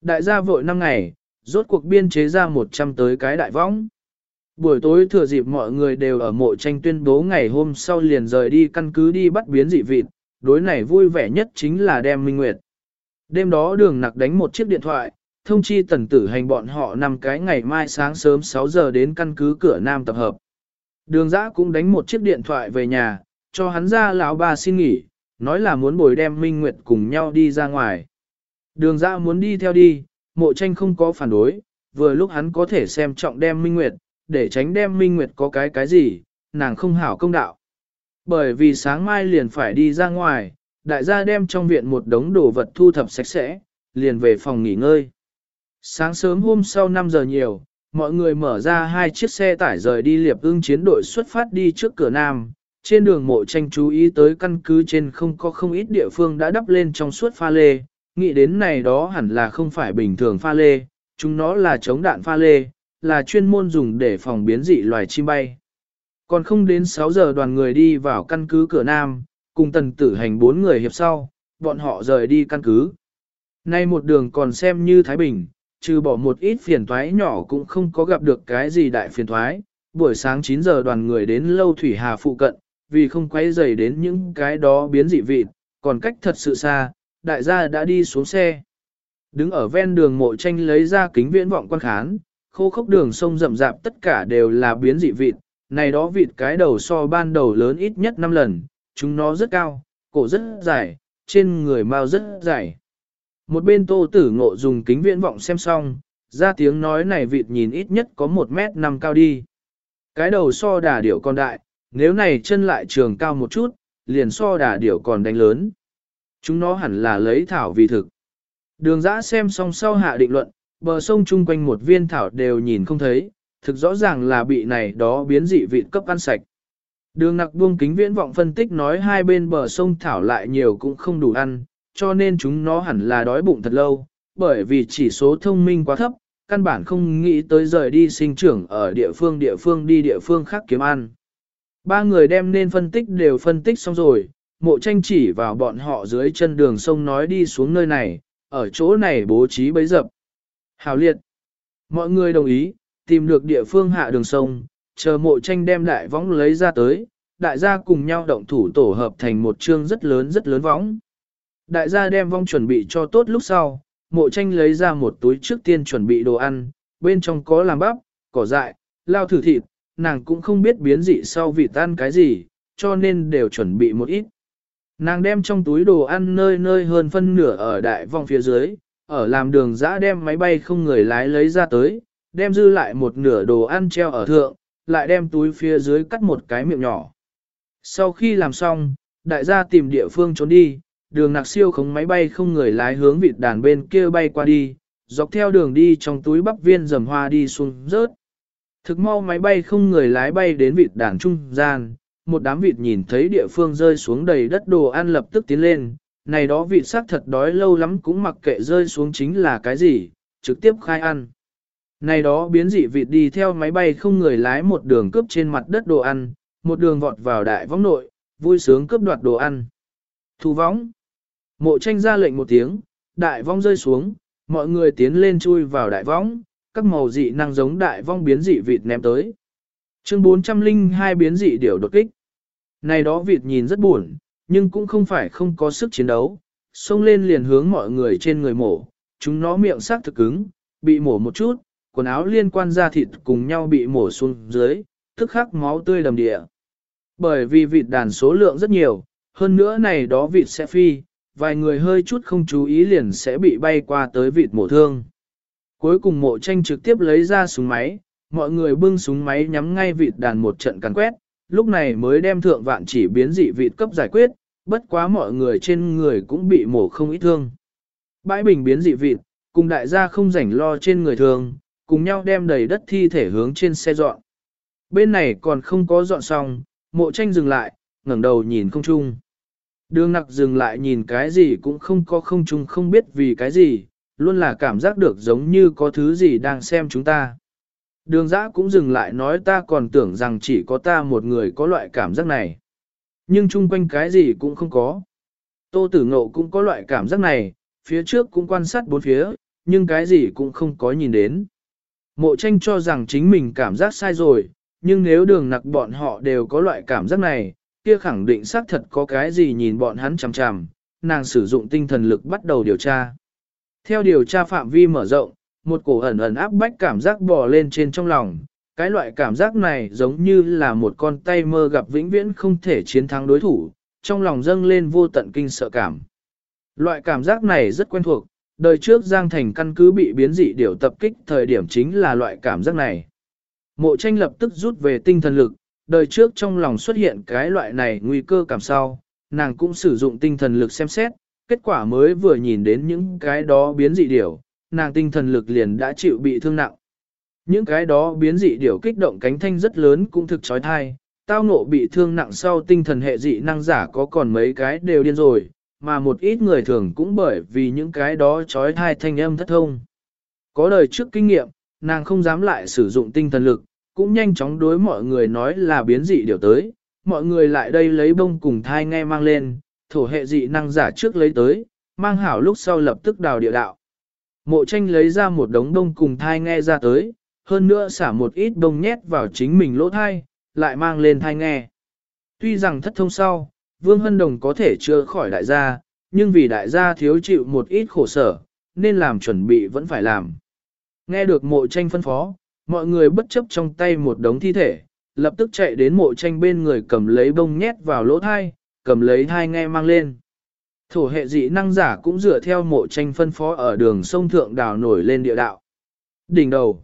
Đại gia vội năm ngày, rốt cuộc biên chế ra 100 tới cái đại võng. Buổi tối thừa dịp mọi người đều ở mộ tranh tuyên bố ngày hôm sau liền rời đi căn cứ đi bắt biến dị vịt, đối này vui vẻ nhất chính là đem Minh Nguyệt. Đêm đó đường nặc đánh một chiếc điện thoại, thông chi tần tử hành bọn họ nằm cái ngày mai sáng sớm 6 giờ đến căn cứ cửa Nam tập hợp. Đường giã cũng đánh một chiếc điện thoại về nhà, cho hắn ra lão ba xin nghỉ, nói là muốn bồi đem Minh Nguyệt cùng nhau đi ra ngoài. Đường giã muốn đi theo đi, mộ tranh không có phản đối, vừa lúc hắn có thể xem trọng đem Minh Nguyệt, để tránh đem Minh Nguyệt có cái cái gì, nàng không hảo công đạo. Bởi vì sáng mai liền phải đi ra ngoài, đại gia đem trong viện một đống đồ vật thu thập sạch sẽ, liền về phòng nghỉ ngơi. Sáng sớm hôm sau 5 giờ nhiều, mọi người mở ra hai chiếc xe tải rời đi liệp ưng chiến đội xuất phát đi trước cửa Nam. Trên đường mộ tranh chú ý tới căn cứ trên không có không ít địa phương đã đắp lên trong suốt pha lê, nghĩ đến này đó hẳn là không phải bình thường pha lê, chúng nó là chống đạn pha lê, là chuyên môn dùng để phòng biến dị loài chim bay. Còn không đến 6 giờ đoàn người đi vào căn cứ cửa Nam, cùng tần tử hành bốn người hiệp sau, bọn họ rời đi căn cứ. Nay một đường còn xem như Thái Bình, trừ bỏ một ít phiền thoái nhỏ cũng không có gặp được cái gì đại phiền thoái. Buổi sáng 9 giờ đoàn người đến lâu thủy hà phụ cận, vì không quay dày đến những cái đó biến dị vịt, còn cách thật sự xa, đại gia đã đi xuống xe. Đứng ở ven đường mộ tranh lấy ra kính viễn vọng quan khán, khô khốc đường sông rậm rạp tất cả đều là biến dị vịt, này đó vịt cái đầu so ban đầu lớn ít nhất 5 lần, chúng nó rất cao, cổ rất dài, trên người mau rất dài. Một bên tô tử ngộ dùng kính viễn vọng xem xong, ra tiếng nói này vịt nhìn ít nhất có 1 mét 5 cao đi. Cái đầu so đà điểu còn đại, nếu này chân lại trường cao một chút, liền so đà điểu còn đánh lớn. Chúng nó hẳn là lấy thảo vì thực. Đường giã xem xong sau hạ định luận, bờ sông chung quanh một viên thảo đều nhìn không thấy, thực rõ ràng là bị này đó biến dị vịt cấp ăn sạch. Đường nặc buông kính viễn vọng phân tích nói hai bên bờ sông thảo lại nhiều cũng không đủ ăn, cho nên chúng nó hẳn là đói bụng thật lâu, bởi vì chỉ số thông minh quá thấp, căn bản không nghĩ tới rời đi sinh trưởng ở địa phương địa phương đi địa phương khác kiếm ăn. Ba người đem nên phân tích đều phân tích xong rồi, mộ tranh chỉ vào bọn họ dưới chân đường sông nói đi xuống nơi này, ở chỗ này bố trí bấy dập. Hào liệt. Mọi người đồng ý, tìm được địa phương hạ đường sông, chờ mộ tranh đem đại võng lấy ra tới, đại gia cùng nhau động thủ tổ hợp thành một chương rất lớn rất lớn võng. Đại gia đem vong chuẩn bị cho tốt lúc sau, mộ tranh lấy ra một túi trước tiên chuẩn bị đồ ăn, bên trong có làm bắp, cỏ dại, lao thử thịt, nàng cũng không biết biến dị sau vị tan cái gì, cho nên đều chuẩn bị một ít. Nàng đem trong túi đồ ăn nơi nơi hơn phân nửa ở đại vong phía dưới, ở làm đường dã đem máy bay không người lái lấy ra tới, đem dư lại một nửa đồ ăn treo ở thượng, lại đem túi phía dưới cắt một cái miệng nhỏ. Sau khi làm xong, đại gia tìm địa phương trốn đi, đường nặc siêu khống máy bay không người lái hướng vịt đàn bên kia bay qua đi, dọc theo đường đi trong túi bắp viên dầm hoa đi xuống rớt. Thực mau máy bay không người lái bay đến vịt đàn trung gian, một đám vịt nhìn thấy địa phương rơi xuống đầy đất đồ ăn lập tức tiến lên, này đó vịt xác thật đói lâu lắm cũng mặc kệ rơi xuống chính là cái gì, trực tiếp khai ăn. Này đó biến dị vịt đi theo máy bay không người lái một đường cướp trên mặt đất đồ ăn, một đường vọt vào đại võng nội, vui sướng cướp đoạt đồ ăn. Thu võng. Mộ tranh ra lệnh một tiếng, đại vong rơi xuống, mọi người tiến lên chui vào đại vong, các màu dị năng giống đại vong biến dị vịt ném tới. Chương 402 biến dị điều đột kích. Này đó vịt nhìn rất buồn, nhưng cũng không phải không có sức chiến đấu, xông lên liền hướng mọi người trên người mổ, chúng nó miệng sắc thực cứng, bị mổ một chút, quần áo liên quan ra thịt cùng nhau bị mổ xuống dưới, tức khắc máu tươi đầm địa. Bởi vì vịt đàn số lượng rất nhiều, hơn nữa này đó vịt sẽ phi, vài người hơi chút không chú ý liền sẽ bị bay qua tới vịt mổ thương. Cuối cùng mộ tranh trực tiếp lấy ra súng máy, mọi người bưng súng máy nhắm ngay vịt đàn một trận càn quét, lúc này mới đem thượng vạn chỉ biến dị vịt cấp giải quyết, bất quá mọi người trên người cũng bị mổ không ít thương. Bãi bình biến dị vịt, cùng đại gia không rảnh lo trên người thường, cùng nhau đem đầy đất thi thể hướng trên xe dọn. Bên này còn không có dọn xong, mộ tranh dừng lại, ngẩng đầu nhìn không chung. Đường nặc dừng lại nhìn cái gì cũng không có không chung không biết vì cái gì, luôn là cảm giác được giống như có thứ gì đang xem chúng ta. Đường giã cũng dừng lại nói ta còn tưởng rằng chỉ có ta một người có loại cảm giác này. Nhưng chung quanh cái gì cũng không có. Tô tử ngộ cũng có loại cảm giác này, phía trước cũng quan sát bốn phía, nhưng cái gì cũng không có nhìn đến. Mộ tranh cho rằng chính mình cảm giác sai rồi, nhưng nếu đường nặc bọn họ đều có loại cảm giác này, kia khẳng định xác thật có cái gì nhìn bọn hắn chằm chằm, nàng sử dụng tinh thần lực bắt đầu điều tra. Theo điều tra phạm vi mở rộng, một cổ ẩn ẩn áp bách cảm giác bò lên trên trong lòng, cái loại cảm giác này giống như là một con tay mơ gặp vĩnh viễn không thể chiến thắng đối thủ, trong lòng dâng lên vô tận kinh sợ cảm. Loại cảm giác này rất quen thuộc, đời trước Giang Thành căn cứ bị biến dị điều tập kích thời điểm chính là loại cảm giác này. Mộ tranh lập tức rút về tinh thần lực, đời trước trong lòng xuất hiện cái loại này nguy cơ cảm sau, nàng cũng sử dụng tinh thần lực xem xét, kết quả mới vừa nhìn đến những cái đó biến dị điều, nàng tinh thần lực liền đã chịu bị thương nặng. Những cái đó biến dị điều kích động cánh thanh rất lớn cũng thực chói thai, tao ngộ bị thương nặng sau tinh thần hệ dị năng giả có còn mấy cái đều điên rồi, mà một ít người thường cũng bởi vì những cái đó chói thai thanh âm thất thông. Có đời trước kinh nghiệm, nàng không dám lại sử dụng tinh thần lực, cũng nhanh chóng đối mọi người nói là biến dị điều tới, mọi người lại đây lấy bông cùng thai nghe mang lên, thổ hệ dị năng giả trước lấy tới, mang hảo lúc sau lập tức đào địa đạo. Mộ tranh lấy ra một đống đông cùng thai nghe ra tới, hơn nữa xả một ít đông nhét vào chính mình lỗ thai, lại mang lên thai nghe. Tuy rằng thất thông sau, Vương Hân Đồng có thể chưa khỏi đại gia, nhưng vì đại gia thiếu chịu một ít khổ sở, nên làm chuẩn bị vẫn phải làm. Nghe được mộ tranh phân phó, mọi người bất chấp trong tay một đống thi thể, lập tức chạy đến mộ tranh bên người cầm lấy bông nhét vào lỗ thai, cầm lấy thai nghe mang lên. Thổ hệ dị năng giả cũng dựa theo mộ tranh phân phó ở đường sông Thượng Đào nổi lên địa đạo. Đỉnh đầu.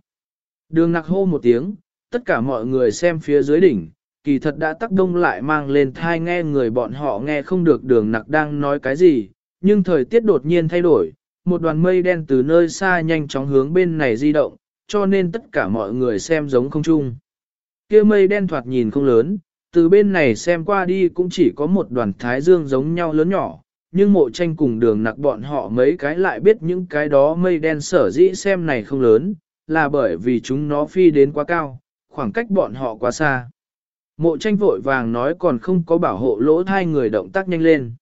Đường nặc hô một tiếng, tất cả mọi người xem phía dưới đỉnh, kỳ thật đã tắc đông lại mang lên thai nghe người bọn họ nghe không được đường nặc đang nói cái gì, nhưng thời tiết đột nhiên thay đổi, một đoàn mây đen từ nơi xa nhanh chóng hướng bên này di động, cho nên tất cả mọi người xem giống không chung. kia mây đen thoạt nhìn không lớn, từ bên này xem qua đi cũng chỉ có một đoàn thái dương giống nhau lớn nhỏ, nhưng mộ tranh cùng đường nặc bọn họ mấy cái lại biết những cái đó mây đen sở dĩ xem này không lớn, là bởi vì chúng nó phi đến quá cao, khoảng cách bọn họ quá xa. Mộ tranh vội vàng nói còn không có bảo hộ lỗ thai người động tác nhanh lên.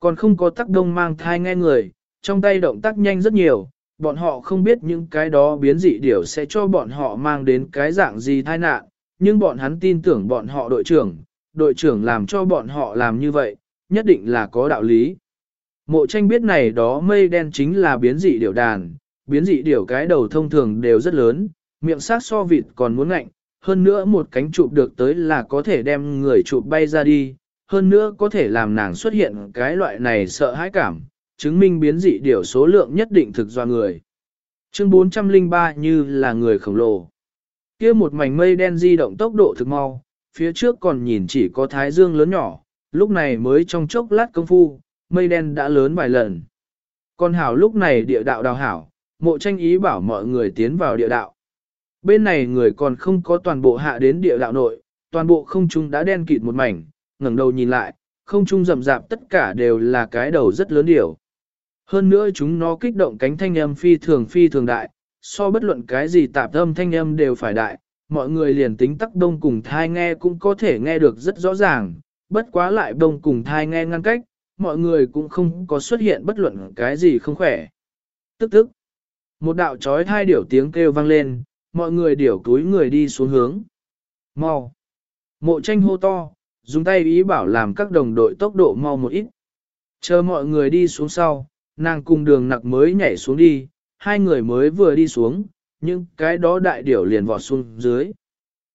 Còn không có tác đông mang thai nghe người, trong tay động tác nhanh rất nhiều, bọn họ không biết những cái đó biến dị điều sẽ cho bọn họ mang đến cái dạng gì tai nạn, nhưng bọn hắn tin tưởng bọn họ đội trưởng, đội trưởng làm cho bọn họ làm như vậy, nhất định là có đạo lý. Mộ tranh biết này đó mây đen chính là biến dị điều đàn, biến dị điều cái đầu thông thường đều rất lớn, miệng sát so vịt còn muốn ngạnh, hơn nữa một cánh chụp được tới là có thể đem người chụp bay ra đi, hơn nữa có thể làm nàng xuất hiện cái loại này sợ hãi cảm, chứng minh biến dị điều số lượng nhất định thực do người. Chương 403 như là người khổng lồ. kia một mảnh mây đen di động tốc độ thực mau, phía trước còn nhìn chỉ có thái dương lớn nhỏ, lúc này mới trong chốc lát công phu, mây đen đã lớn vài lần. Còn hảo lúc này địa đạo đào hảo, mộ tranh ý bảo mọi người tiến vào địa đạo. Bên này người còn không có toàn bộ hạ đến địa đạo nội, toàn bộ không trung đã đen kịt một mảnh, ngẩng đầu nhìn lại, không trung rậm rạp tất cả đều là cái đầu rất lớn điều. Hơn nữa chúng nó kích động cánh thanh âm phi thường phi thường đại, so bất luận cái gì tạp âm thanh âm đều phải đại, mọi người liền tính tắc đông cùng thai nghe cũng có thể nghe được rất rõ ràng, bất quá lại bông cùng thai nghe ngăn cách, mọi người cũng không có xuất hiện bất luận cái gì không khỏe. Tức tức, một đạo trói thai điểu tiếng kêu vang lên, mọi người điểu túi người đi xuống hướng. Mau! Mộ tranh hô to, dùng tay ý bảo làm các đồng đội tốc độ mau một ít. Chờ mọi người đi xuống sau, nàng cùng đường nặc mới nhảy xuống đi, hai người mới vừa đi xuống, nhưng cái đó đại điểu liền vọt xuống dưới.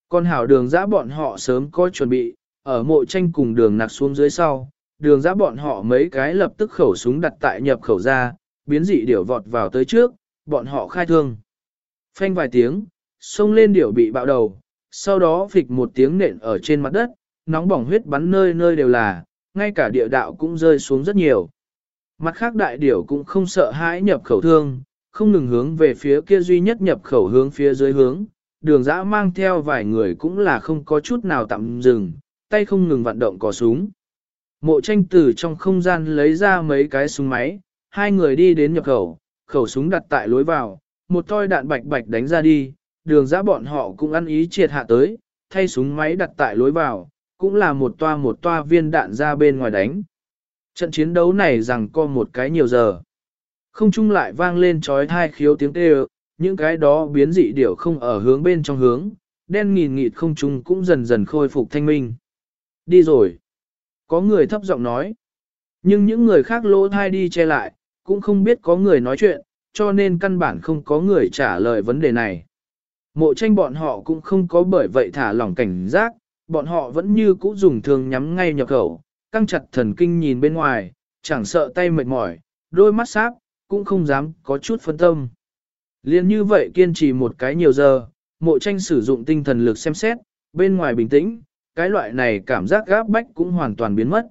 Còn hảo đường giã bọn họ sớm có chuẩn bị, ở mộ tranh cùng đường nạc xuống dưới sau, đường giã bọn họ mấy cái lập tức khẩu súng đặt tại nhập khẩu ra, biến dị điểu vọt vào tới trước, bọn họ khai thương. Phanh vài tiếng, xông lên điểu bị bạo đầu, sau đó phịch một tiếng nện ở trên mặt đất, nóng bỏng huyết bắn nơi nơi đều là, ngay cả địa đạo cũng rơi xuống rất nhiều. Mặt khác đại điểu cũng không sợ hãi nhập khẩu thương, không ngừng hướng về phía kia duy nhất nhập khẩu hướng phía dưới hướng, đường dã mang theo vài người cũng là không có chút nào tạm dừng, tay không ngừng vận động cò súng. Mộ tranh từ trong không gian lấy ra mấy cái súng máy, hai người đi đến nhập khẩu, khẩu súng đặt tại lối vào, một toi đạn bạch bạch đánh ra đi, đường dã bọn họ cũng ăn ý triệt hạ tới, thay súng máy đặt tại lối vào, cũng là một toa một toa viên đạn ra bên ngoài đánh. Trận chiến đấu này rằng co một cái nhiều giờ. Không chung lại vang lên trói thai khiếu tiếng kêu, những cái đó biến dị điểu không ở hướng bên trong hướng, đen nghìn nghịt không chung cũng dần dần khôi phục thanh minh. Đi rồi. Có người thấp giọng nói. Nhưng những người khác lỗ thai đi che lại, cũng không biết có người nói chuyện, cho nên căn bản không có người trả lời vấn đề này. Mộ tranh bọn họ cũng không có bởi vậy thả lỏng cảnh giác, bọn họ vẫn như cũ dùng thường nhắm ngay nhập khẩu, căng chặt thần kinh nhìn bên ngoài, chẳng sợ tay mệt mỏi, đôi mắt sáp, cũng không dám có chút phân tâm. Liên như vậy kiên trì một cái nhiều giờ, mộ tranh sử dụng tinh thần lực xem xét, bên ngoài bình tĩnh, cái loại này cảm giác gáp bách cũng hoàn toàn biến mất.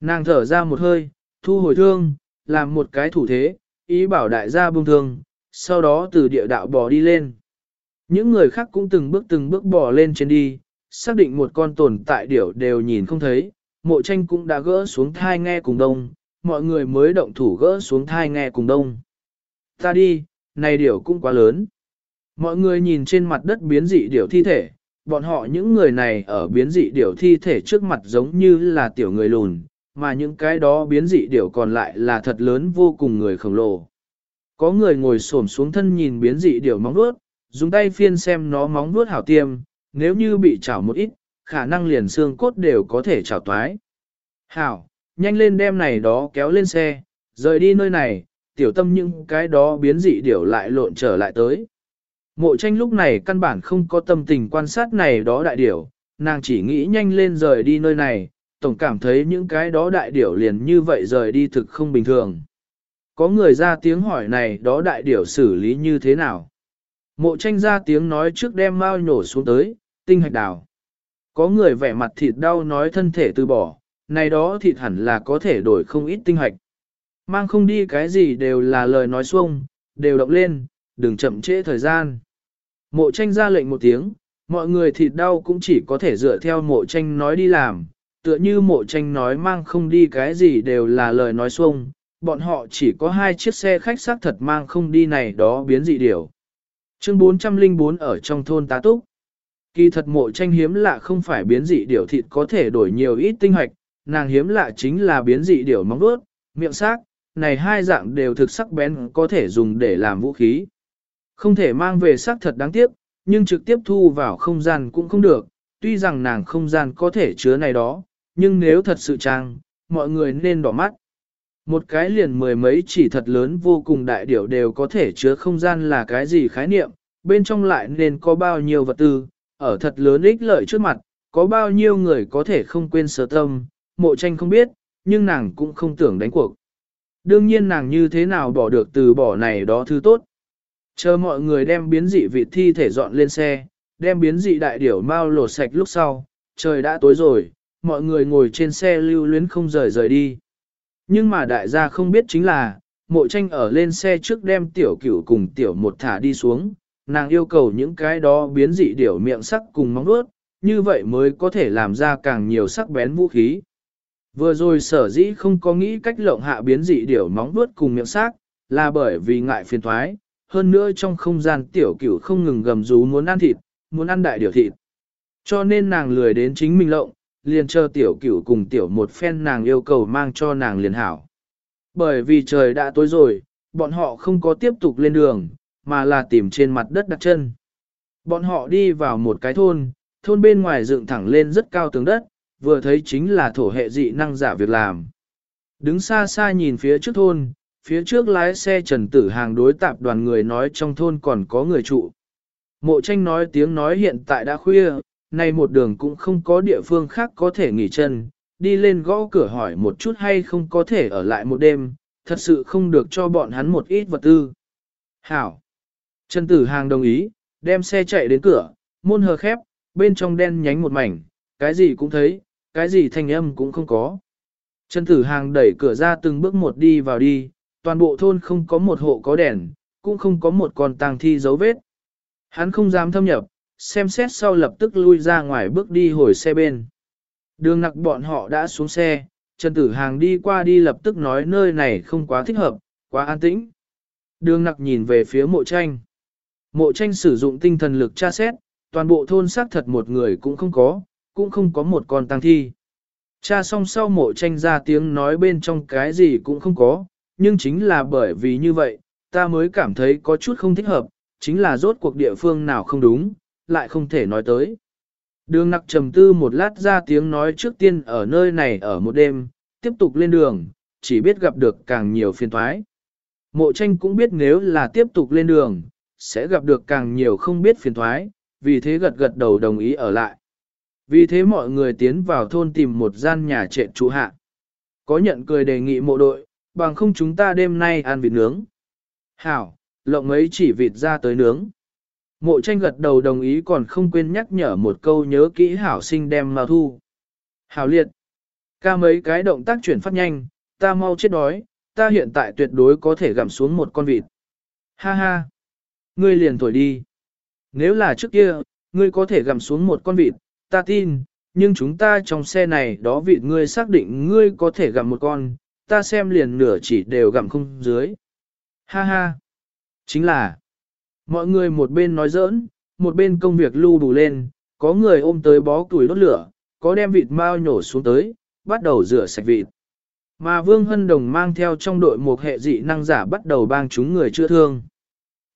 Nàng thở ra một hơi, thu hồi thương, làm một cái thủ thế, ý bảo đại gia buông thương, sau đó từ địa đạo bò đi lên. Những người khác cũng từng bước từng bước bò lên trên đi, xác định một con tồn tại điểu đều nhìn không thấy, mộ tranh cũng đã gỡ xuống thai nghe cùng đông, mọi người mới động thủ gỡ xuống thai nghe cùng đông. Ta đi, này điểu cũng quá lớn. Mọi người nhìn trên mặt đất biến dị điểu thi thể, bọn họ những người này ở biến dị điểu thi thể trước mặt giống như là tiểu người lùn, mà những cái đó biến dị điểu còn lại là thật lớn vô cùng người khổng lồ. Có người ngồi xổm xuống thân nhìn biến dị điểu móng vuốt, dùng tay phiên xem nó móng vuốt hảo tiêm, nếu như bị chảo một ít, khả năng liền xương cốt đều có thể chảo toái. Hảo, nhanh lên đem này đó kéo lên xe, rời đi nơi này, tiểu tâm những cái đó biến dị điểu lại lộn trở lại tới. Mộ tranh lúc này căn bản không có tâm tình quan sát này đó đại điểu, nàng chỉ nghĩ nhanh lên rời đi nơi này, tổng cảm thấy những cái đó đại điểu liền như vậy rời đi thực không bình thường. Có người ra tiếng hỏi này đó đại điểu xử lý như thế nào? Mộ tranh ra tiếng nói trước đem mau nhổ xuống tới, tinh hạch đào. Có người vẻ mặt thịt đau nói thân thể từ bỏ, này đó thịt hẳn là có thể đổi không ít tinh hạch. Mang không đi cái gì đều là lời nói xuông, đều động lên, đừng chậm trễ thời gian. Mộ tranh ra lệnh một tiếng, mọi người thịt đau cũng chỉ có thể dựa theo mộ tranh nói đi làm, tựa như mộ tranh nói mang không đi cái gì đều là lời nói xuông, bọn họ chỉ có hai chiếc xe khách xác thật mang không đi này đó biến dị điều. Chương 404 ở trong thôn tá túc. Kỳ thật mộ tranh hiếm lạ không phải biến dị điều thịt có thể đổi nhiều ít tinh hoạch, nàng hiếm lạ chính là biến dị điều móng đuốt, miệng xác, này hai dạng đều thực sắc bén có thể dùng để làm vũ khí. Không thể mang về xác thật đáng tiếc, nhưng trực tiếp thu vào không gian cũng không được, tuy rằng nàng không gian có thể chứa này đó, nhưng nếu thật sự trang, mọi người nên đỏ mắt. Một cái liền mười mấy chỉ thật lớn vô cùng đại điểu đều có thể chứa không gian là cái gì khái niệm, bên trong lại nên có bao nhiêu vật tư, ở thật lớn ích lợi trước mặt, có bao nhiêu người có thể không quên sở tâm, mộ tranh không biết, nhưng nàng cũng không tưởng đánh cuộc. Đương nhiên nàng như thế nào bỏ được từ bỏ này đó thứ tốt. Chờ mọi người đem biến dị vị thi thể dọn lên xe, đem biến dị đại điểu mau lột sạch lúc sau, trời đã tối rồi, mọi người ngồi trên xe lưu luyến không rời rời đi. Nhưng mà đại gia không biết chính là, mộ tranh ở lên xe trước đem tiểu cửu cùng tiểu một thả đi xuống, nàng yêu cầu những cái đó biến dị điểu miệng sắc cùng móng vuốt, như vậy mới có thể làm ra càng nhiều sắc bén vũ khí. Vừa rồi sở dĩ không có nghĩ cách lộng hạ biến dị điểu móng vuốt cùng miệng sắc, là bởi vì ngại phiền thoái, hơn nữa trong không gian tiểu cửu không ngừng gầm rú muốn ăn thịt, muốn ăn đại điểu thịt. Cho nên nàng lười đến chính mình lộng, liền chờ tiểu cửu cùng tiểu một phen nàng yêu cầu mang cho nàng liền hảo. Bởi vì trời đã tối rồi, bọn họ không có tiếp tục lên đường, mà là tìm trên mặt đất đặt chân. Bọn họ đi vào một cái thôn, thôn bên ngoài dựng thẳng lên rất cao tường đất, vừa thấy chính là thổ hệ dị năng giả việc làm. Đứng xa xa nhìn phía trước thôn, phía trước lái xe trần tử hàng đối tạp đoàn người nói trong thôn còn có người trụ. Mộ tranh nói tiếng nói hiện tại đã khuya, nay một đường cũng không có địa phương khác có thể nghỉ chân, đi lên gõ cửa hỏi một chút hay không có thể ở lại một đêm, thật sự không được cho bọn hắn một ít vật tư. Hảo! Trần Tử Hàng đồng ý, đem xe chạy đến cửa, môn hờ khép, bên trong đen nhánh một mảnh, cái gì cũng thấy, cái gì thanh âm cũng không có. Trần Tử Hàng đẩy cửa ra từng bước một đi vào đi, toàn bộ thôn không có một hộ có đèn, cũng không có một con tang thi dấu vết. Hắn không dám thâm nhập, xem xét sau lập tức lui ra ngoài bước đi hồi xe bên. Đường nặc bọn họ đã xuống xe, Trần Tử Hàng đi qua đi lập tức nói nơi này không quá thích hợp, quá an tĩnh. Đường nặc nhìn về phía mộ tranh. Mộ tranh sử dụng tinh thần lực tra xét, toàn bộ thôn xác thật một người cũng không có, cũng không có một con tăng thi. Cha xong sau mộ tranh ra tiếng nói bên trong cái gì cũng không có, nhưng chính là bởi vì như vậy, ta mới cảm thấy có chút không thích hợp, chính là rốt cuộc địa phương nào không đúng, lại không thể nói tới. Đường nặc trầm tư một lát ra tiếng nói trước tiên ở nơi này ở một đêm, tiếp tục lên đường, chỉ biết gặp được càng nhiều phiền thoái. Mộ tranh cũng biết nếu là tiếp tục lên đường, sẽ gặp được càng nhiều không biết phiền thoái, vì thế gật gật đầu đồng ý ở lại. Vì thế mọi người tiến vào thôn tìm một gian nhà trệ trụ hạ. Có nhận cười đề nghị mộ đội, bằng không chúng ta đêm nay ăn vịt nướng. Hảo, lộng ấy chỉ vịt ra tới nướng. Mộ tranh gật đầu đồng ý còn không quên nhắc nhở một câu nhớ kỹ hảo sinh đem mao thu. Hảo liệt. Ca mấy cái động tác chuyển phát nhanh, ta mau chết đói, ta hiện tại tuyệt đối có thể gặm xuống một con vịt. Ha ha. Ngươi liền thổi đi. Nếu là trước kia, ngươi có thể gặm xuống một con vịt, ta tin, nhưng chúng ta trong xe này đó vịt ngươi xác định ngươi có thể gặm một con, ta xem liền nửa chỉ đều gặm không dưới. Ha ha. Chính là, mọi người một bên nói giỡn, một bên công việc lưu đủ lên, có người ôm tới bó củi đốt lửa, có đem vịt mao nhổ xuống tới, bắt đầu rửa sạch vịt. Mà Vương Hân Đồng mang theo trong đội một hệ dị năng giả bắt đầu bang chúng người chữa thương.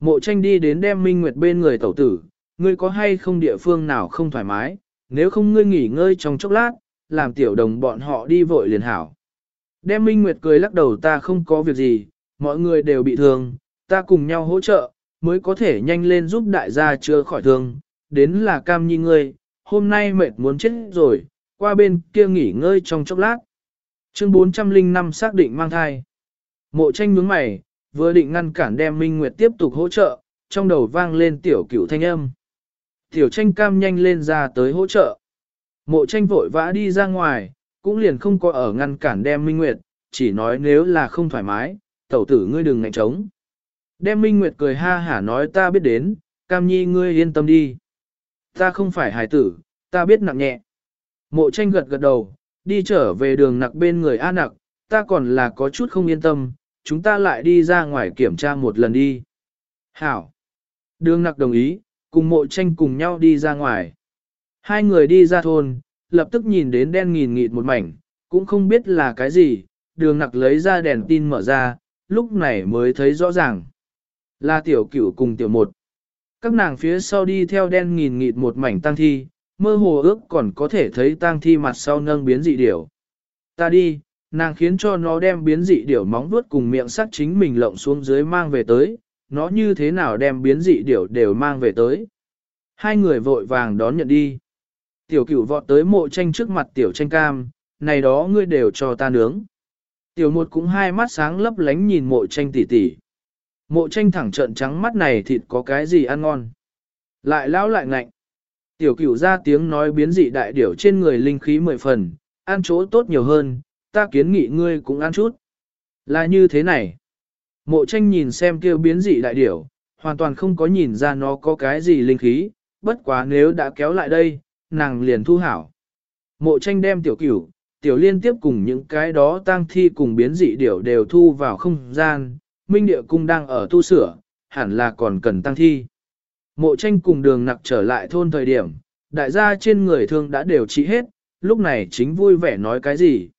Mộ tranh đi đến đem Minh Nguyệt bên người tẩu tử, ngươi có hay không địa phương nào không thoải mái, nếu không ngươi nghỉ ngơi trong chốc lát, làm tiểu đồng bọn họ đi vội liền hảo. Đem Minh Nguyệt cười lắc đầu ta không có việc gì, mọi người đều bị thương, ta cùng nhau hỗ trợ, mới có thể nhanh lên giúp đại gia chữa khỏi thương, đến là cam nhi ngươi, hôm nay mệt muốn chết rồi, qua bên kia nghỉ ngơi trong chốc lát. Chương 405 xác định mang thai. Mộ tranh nhướng mày, vừa định ngăn cản đem Minh Nguyệt tiếp tục hỗ trợ, trong đầu vang lên tiểu cửu thanh âm. Tiểu tranh cam nhanh lên ra tới hỗ trợ. Mộ tranh vội vã đi ra ngoài, cũng liền không có ở ngăn cản đem Minh Nguyệt, chỉ nói nếu là không thoải mái, tẩu tử ngươi đừng ngạnh trống. Đem Minh Nguyệt cười ha hả nói ta biết đến, cam nhi ngươi yên tâm đi. Ta không phải hải tử, ta biết nặng nhẹ. Mộ tranh gật gật đầu, đi trở về đường nặc bên người A nặc, ta còn là có chút không yên tâm, chúng ta lại đi ra ngoài kiểm tra một lần đi. Hảo. Đường nặc đồng ý, cùng mộ tranh cùng nhau đi ra ngoài. Hai người đi ra thôn, lập tức nhìn đến đen nghìn nghịt một mảnh, cũng không biết là cái gì, đường nặc lấy ra đèn tin mở ra, lúc này mới thấy rõ ràng. Là tiểu cửu cùng tiểu một. Các nàng phía sau đi theo đen nghìn nghịt một mảnh tang thi, mơ hồ ước còn có thể thấy tang thi mặt sau nâng biến dị điểu. Ta đi, nàng khiến cho nó đem biến dị điểu móng vuốt cùng miệng sắc chính mình lộng xuống dưới mang về tới, nó như thế nào đem biến dị điểu đều mang về tới. Hai người vội vàng đón nhận đi. Tiểu cửu vọt tới mộ tranh trước mặt tiểu tranh cam, này đó ngươi đều cho ta nướng. Tiểu một cũng hai mắt sáng lấp lánh nhìn mộ tranh tỉ tỉ. Mộ tranh thẳng trợn trắng mắt này thịt có cái gì ăn ngon. Lại lão lại ngạnh. Tiểu cửu ra tiếng nói biến dị đại điểu trên người linh khí mười phần, ăn chỗ tốt nhiều hơn, ta kiến nghị ngươi cũng ăn chút. Là như thế này. Mộ tranh nhìn xem kêu biến dị đại điểu, hoàn toàn không có nhìn ra nó có cái gì linh khí, bất quá nếu đã kéo lại đây, nàng liền thu hảo. Mộ tranh đem tiểu cửu, tiểu liên tiếp cùng những cái đó tang thi cùng biến dị điểu đều thu vào không gian, minh địa cung đang ở tu sửa, hẳn là còn cần tăng thi. Mộ tranh cùng đường nặc trở lại thôn thời điểm, đại gia trên người thương đã đều trị hết, lúc này chính vui vẻ nói cái gì.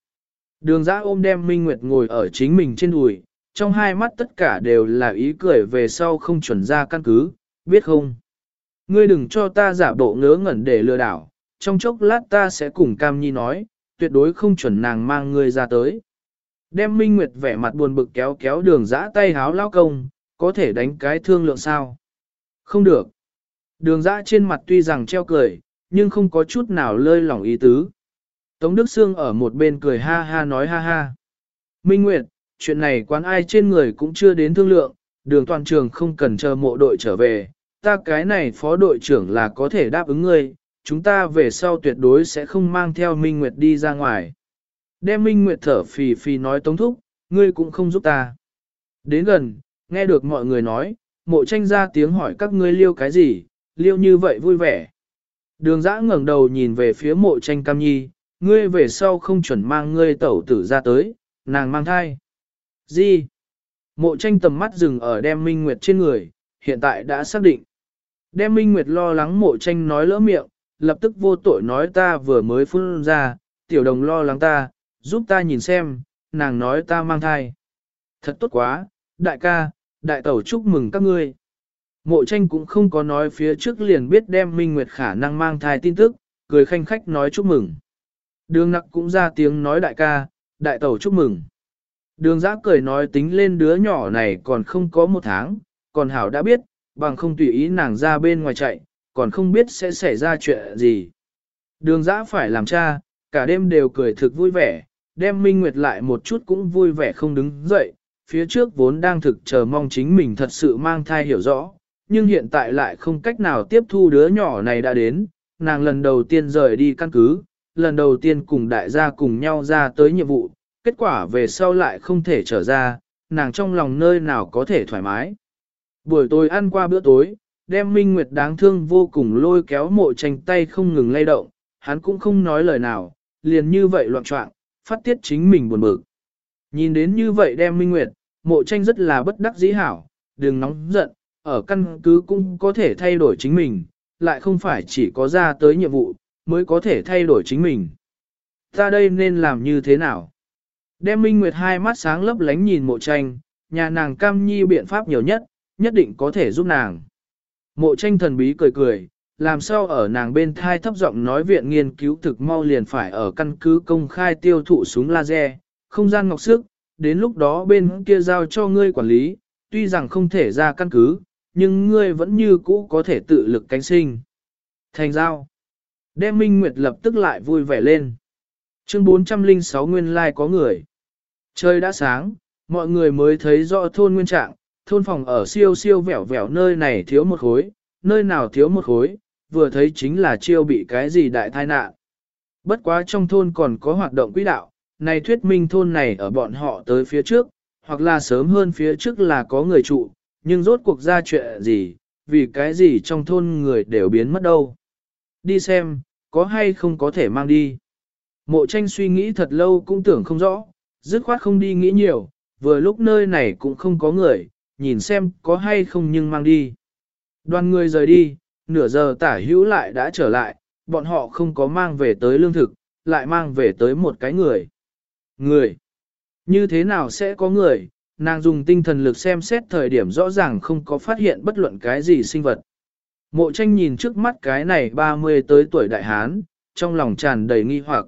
Đường giã ôm đem Minh Nguyệt ngồi ở chính mình trên đùi, trong hai mắt tất cả đều là ý cười về sau không chuẩn ra căn cứ, biết không? Ngươi đừng cho ta giả bộ ngớ ngẩn để lừa đảo, trong chốc lát ta sẽ cùng Cam Nhi nói, tuyệt đối không chuẩn nàng mang ngươi ra tới. Đem Minh Nguyệt vẻ mặt buồn bực kéo kéo đường giã tay háo lao công, có thể đánh cái thương lượng sao? Không được. Đường dã trên mặt tuy rằng treo cười, nhưng không có chút nào lơi lỏng ý tứ. Tống Đức Sương ở một bên cười ha ha nói ha ha. Minh Nguyệt, chuyện này quán ai trên người cũng chưa đến thương lượng, đường toàn trường không cần chờ mộ đội trở về, ta cái này phó đội trưởng là có thể đáp ứng ngươi, chúng ta về sau tuyệt đối sẽ không mang theo Minh Nguyệt đi ra ngoài. Đem Minh Nguyệt thở phì phì nói tống thúc, ngươi cũng không giúp ta. Đến gần, nghe được mọi người nói, mộ tranh ra tiếng hỏi các ngươi liêu cái gì, liêu như vậy vui vẻ. Đường giã ngẩng đầu nhìn về phía mộ tranh cam nhi, ngươi về sau không chuẩn mang ngươi tẩu tử ra tới, nàng mang thai. Gì? Mộ tranh tầm mắt dừng ở đem Minh Nguyệt trên người, hiện tại đã xác định. Đem Minh Nguyệt lo lắng mộ tranh nói lỡ miệng, lập tức vô tội nói ta vừa mới phun ra, tiểu đồng lo lắng ta, giúp ta nhìn xem, nàng nói ta mang thai. Thật tốt quá, đại ca, đại tẩu chúc mừng các ngươi. Mộ tranh cũng không có nói phía trước liền biết đem Minh Nguyệt khả năng mang thai tin tức, cười khanh khách nói chúc mừng. Đường nặc cũng ra tiếng nói đại ca, đại tẩu chúc mừng. Đường giã cười nói tính lên đứa nhỏ này còn không có một tháng, còn Hảo đã biết, bằng không tùy ý nàng ra bên ngoài chạy, còn không biết sẽ xảy ra chuyện gì. Đường giã phải làm cha, cả đêm đều cười thực vui vẻ, đem Minh Nguyệt lại một chút cũng vui vẻ không đứng dậy, phía trước vốn đang thực chờ mong chính mình thật sự mang thai hiểu rõ, nhưng hiện tại lại không cách nào tiếp thu đứa nhỏ này đã đến, nàng lần đầu tiên rời đi căn cứ, lần đầu tiên cùng đại gia cùng nhau ra tới nhiệm vụ, kết quả về sau lại không thể trở ra, nàng trong lòng nơi nào có thể thoải mái. Buổi tối ăn qua bữa tối, đem Minh Nguyệt đáng thương vô cùng lôi kéo mộ tranh tay không ngừng lay động, hắn cũng không nói lời nào, liền như vậy loạn trọng, phát tiết chính mình buồn bực. Nhìn đến như vậy đem Minh Nguyệt, mộ tranh rất là bất đắc dĩ hảo, đừng nóng giận, ở căn cứ cũng có thể thay đổi chính mình, lại không phải chỉ có ra tới nhiệm vụ, mới có thể thay đổi chính mình. Ta đây nên làm như thế nào? Đem Minh Nguyệt hai mắt sáng lấp lánh nhìn mộ tranh, nhà nàng cam nhi biện pháp nhiều nhất, nhất định có thể giúp nàng. Mộ tranh thần bí cười cười, làm sao ở nàng bên thai thấp giọng nói viện nghiên cứu thực mau liền phải ở căn cứ công khai tiêu thụ súng laser, không gian ngọc sức, đến lúc đó bên kia giao cho ngươi quản lý, tuy rằng không thể ra căn cứ, nhưng ngươi vẫn như cũ có thể tự lực cánh sinh. Thành giao. Đem Minh Nguyệt lập tức lại vui vẻ lên. Chương 406 nguyên lai like có người. Trời đã sáng, mọi người mới thấy rõ thôn nguyên trạng, thôn phòng ở siêu siêu vẻo vẻo nơi này thiếu một khối, nơi nào thiếu một khối, vừa thấy chính là chiêu bị cái gì đại tai nạn. Bất quá trong thôn còn có hoạt động quỹ đạo, này thuyết minh thôn này ở bọn họ tới phía trước, hoặc là sớm hơn phía trước là có người trụ, nhưng rốt cuộc ra chuyện gì, vì cái gì trong thôn người đều biến mất đâu. Đi xem, có hay không có thể mang đi. Mộ tranh suy nghĩ thật lâu cũng tưởng không rõ, dứt khoát không đi nghĩ nhiều, vừa lúc nơi này cũng không có người, nhìn xem có hay không nhưng mang đi. Đoàn người rời đi, nửa giờ tả hữu lại đã trở lại, bọn họ không có mang về tới lương thực, lại mang về tới một cái người. Người? Như thế nào sẽ có người? Nàng dùng tinh thần lực xem xét thời điểm rõ ràng không có phát hiện bất luận cái gì sinh vật. Mộ tranh nhìn trước mắt cái này 30 tới tuổi đại hán, trong lòng tràn đầy nghi hoặc.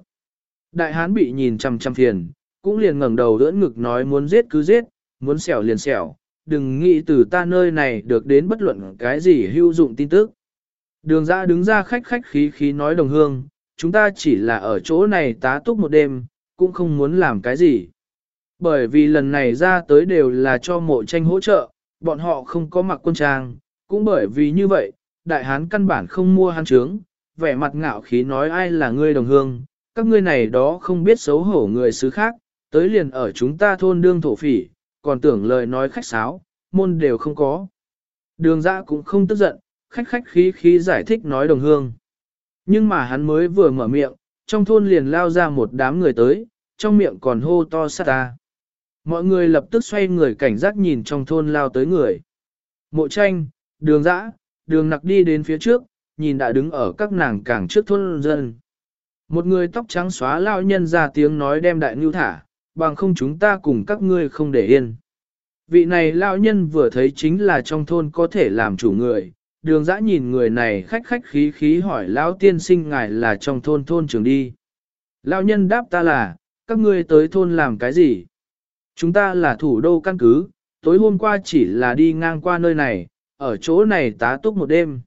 Đại hán bị nhìn chăm chăm phiền, cũng liền ngẩng đầu đỡ ngực nói muốn giết cứ giết, muốn xẻo liền xẻo, đừng nghĩ từ ta nơi này được đến bất luận cái gì hữu dụng tin tức. Đường ra đứng ra khách khách khí khí nói đồng hương, chúng ta chỉ là ở chỗ này tá túc một đêm, cũng không muốn làm cái gì. Bởi vì lần này ra tới đều là cho mộ tranh hỗ trợ, bọn họ không có mặc quân trang, cũng bởi vì như vậy, đại hán căn bản không mua hán trướng, vẻ mặt ngạo khí nói ai là ngươi đồng hương, các ngươi này đó không biết xấu hổ người xứ khác, tới liền ở chúng ta thôn đương thổ phỉ, còn tưởng lời nói khách sáo, môn đều không có. Đường ra cũng không tức giận, khách khách khí khí giải thích nói đồng hương. Nhưng mà hắn mới vừa mở miệng, trong thôn liền lao ra một đám người tới, trong miệng còn hô to sát ta. Mọi người lập tức xoay người cảnh giác nhìn trong thôn lao tới người. Mộ tranh, đường dã, đường nặc đi đến phía trước, nhìn đã đứng ở các nàng cảng trước thôn dân. Một người tóc trắng xóa lao nhân ra tiếng nói đem đại ngưu thả, bằng không chúng ta cùng các ngươi không để yên. Vị này lão nhân vừa thấy chính là trong thôn có thể làm chủ người, đường dã nhìn người này khách khách khí khí hỏi lão tiên sinh ngài là trong thôn thôn trưởng đi. Lão nhân đáp ta là, các ngươi tới thôn làm cái gì? Chúng ta là thủ đô căn cứ, tối hôm qua chỉ là đi ngang qua nơi này, ở chỗ này tá túc một đêm.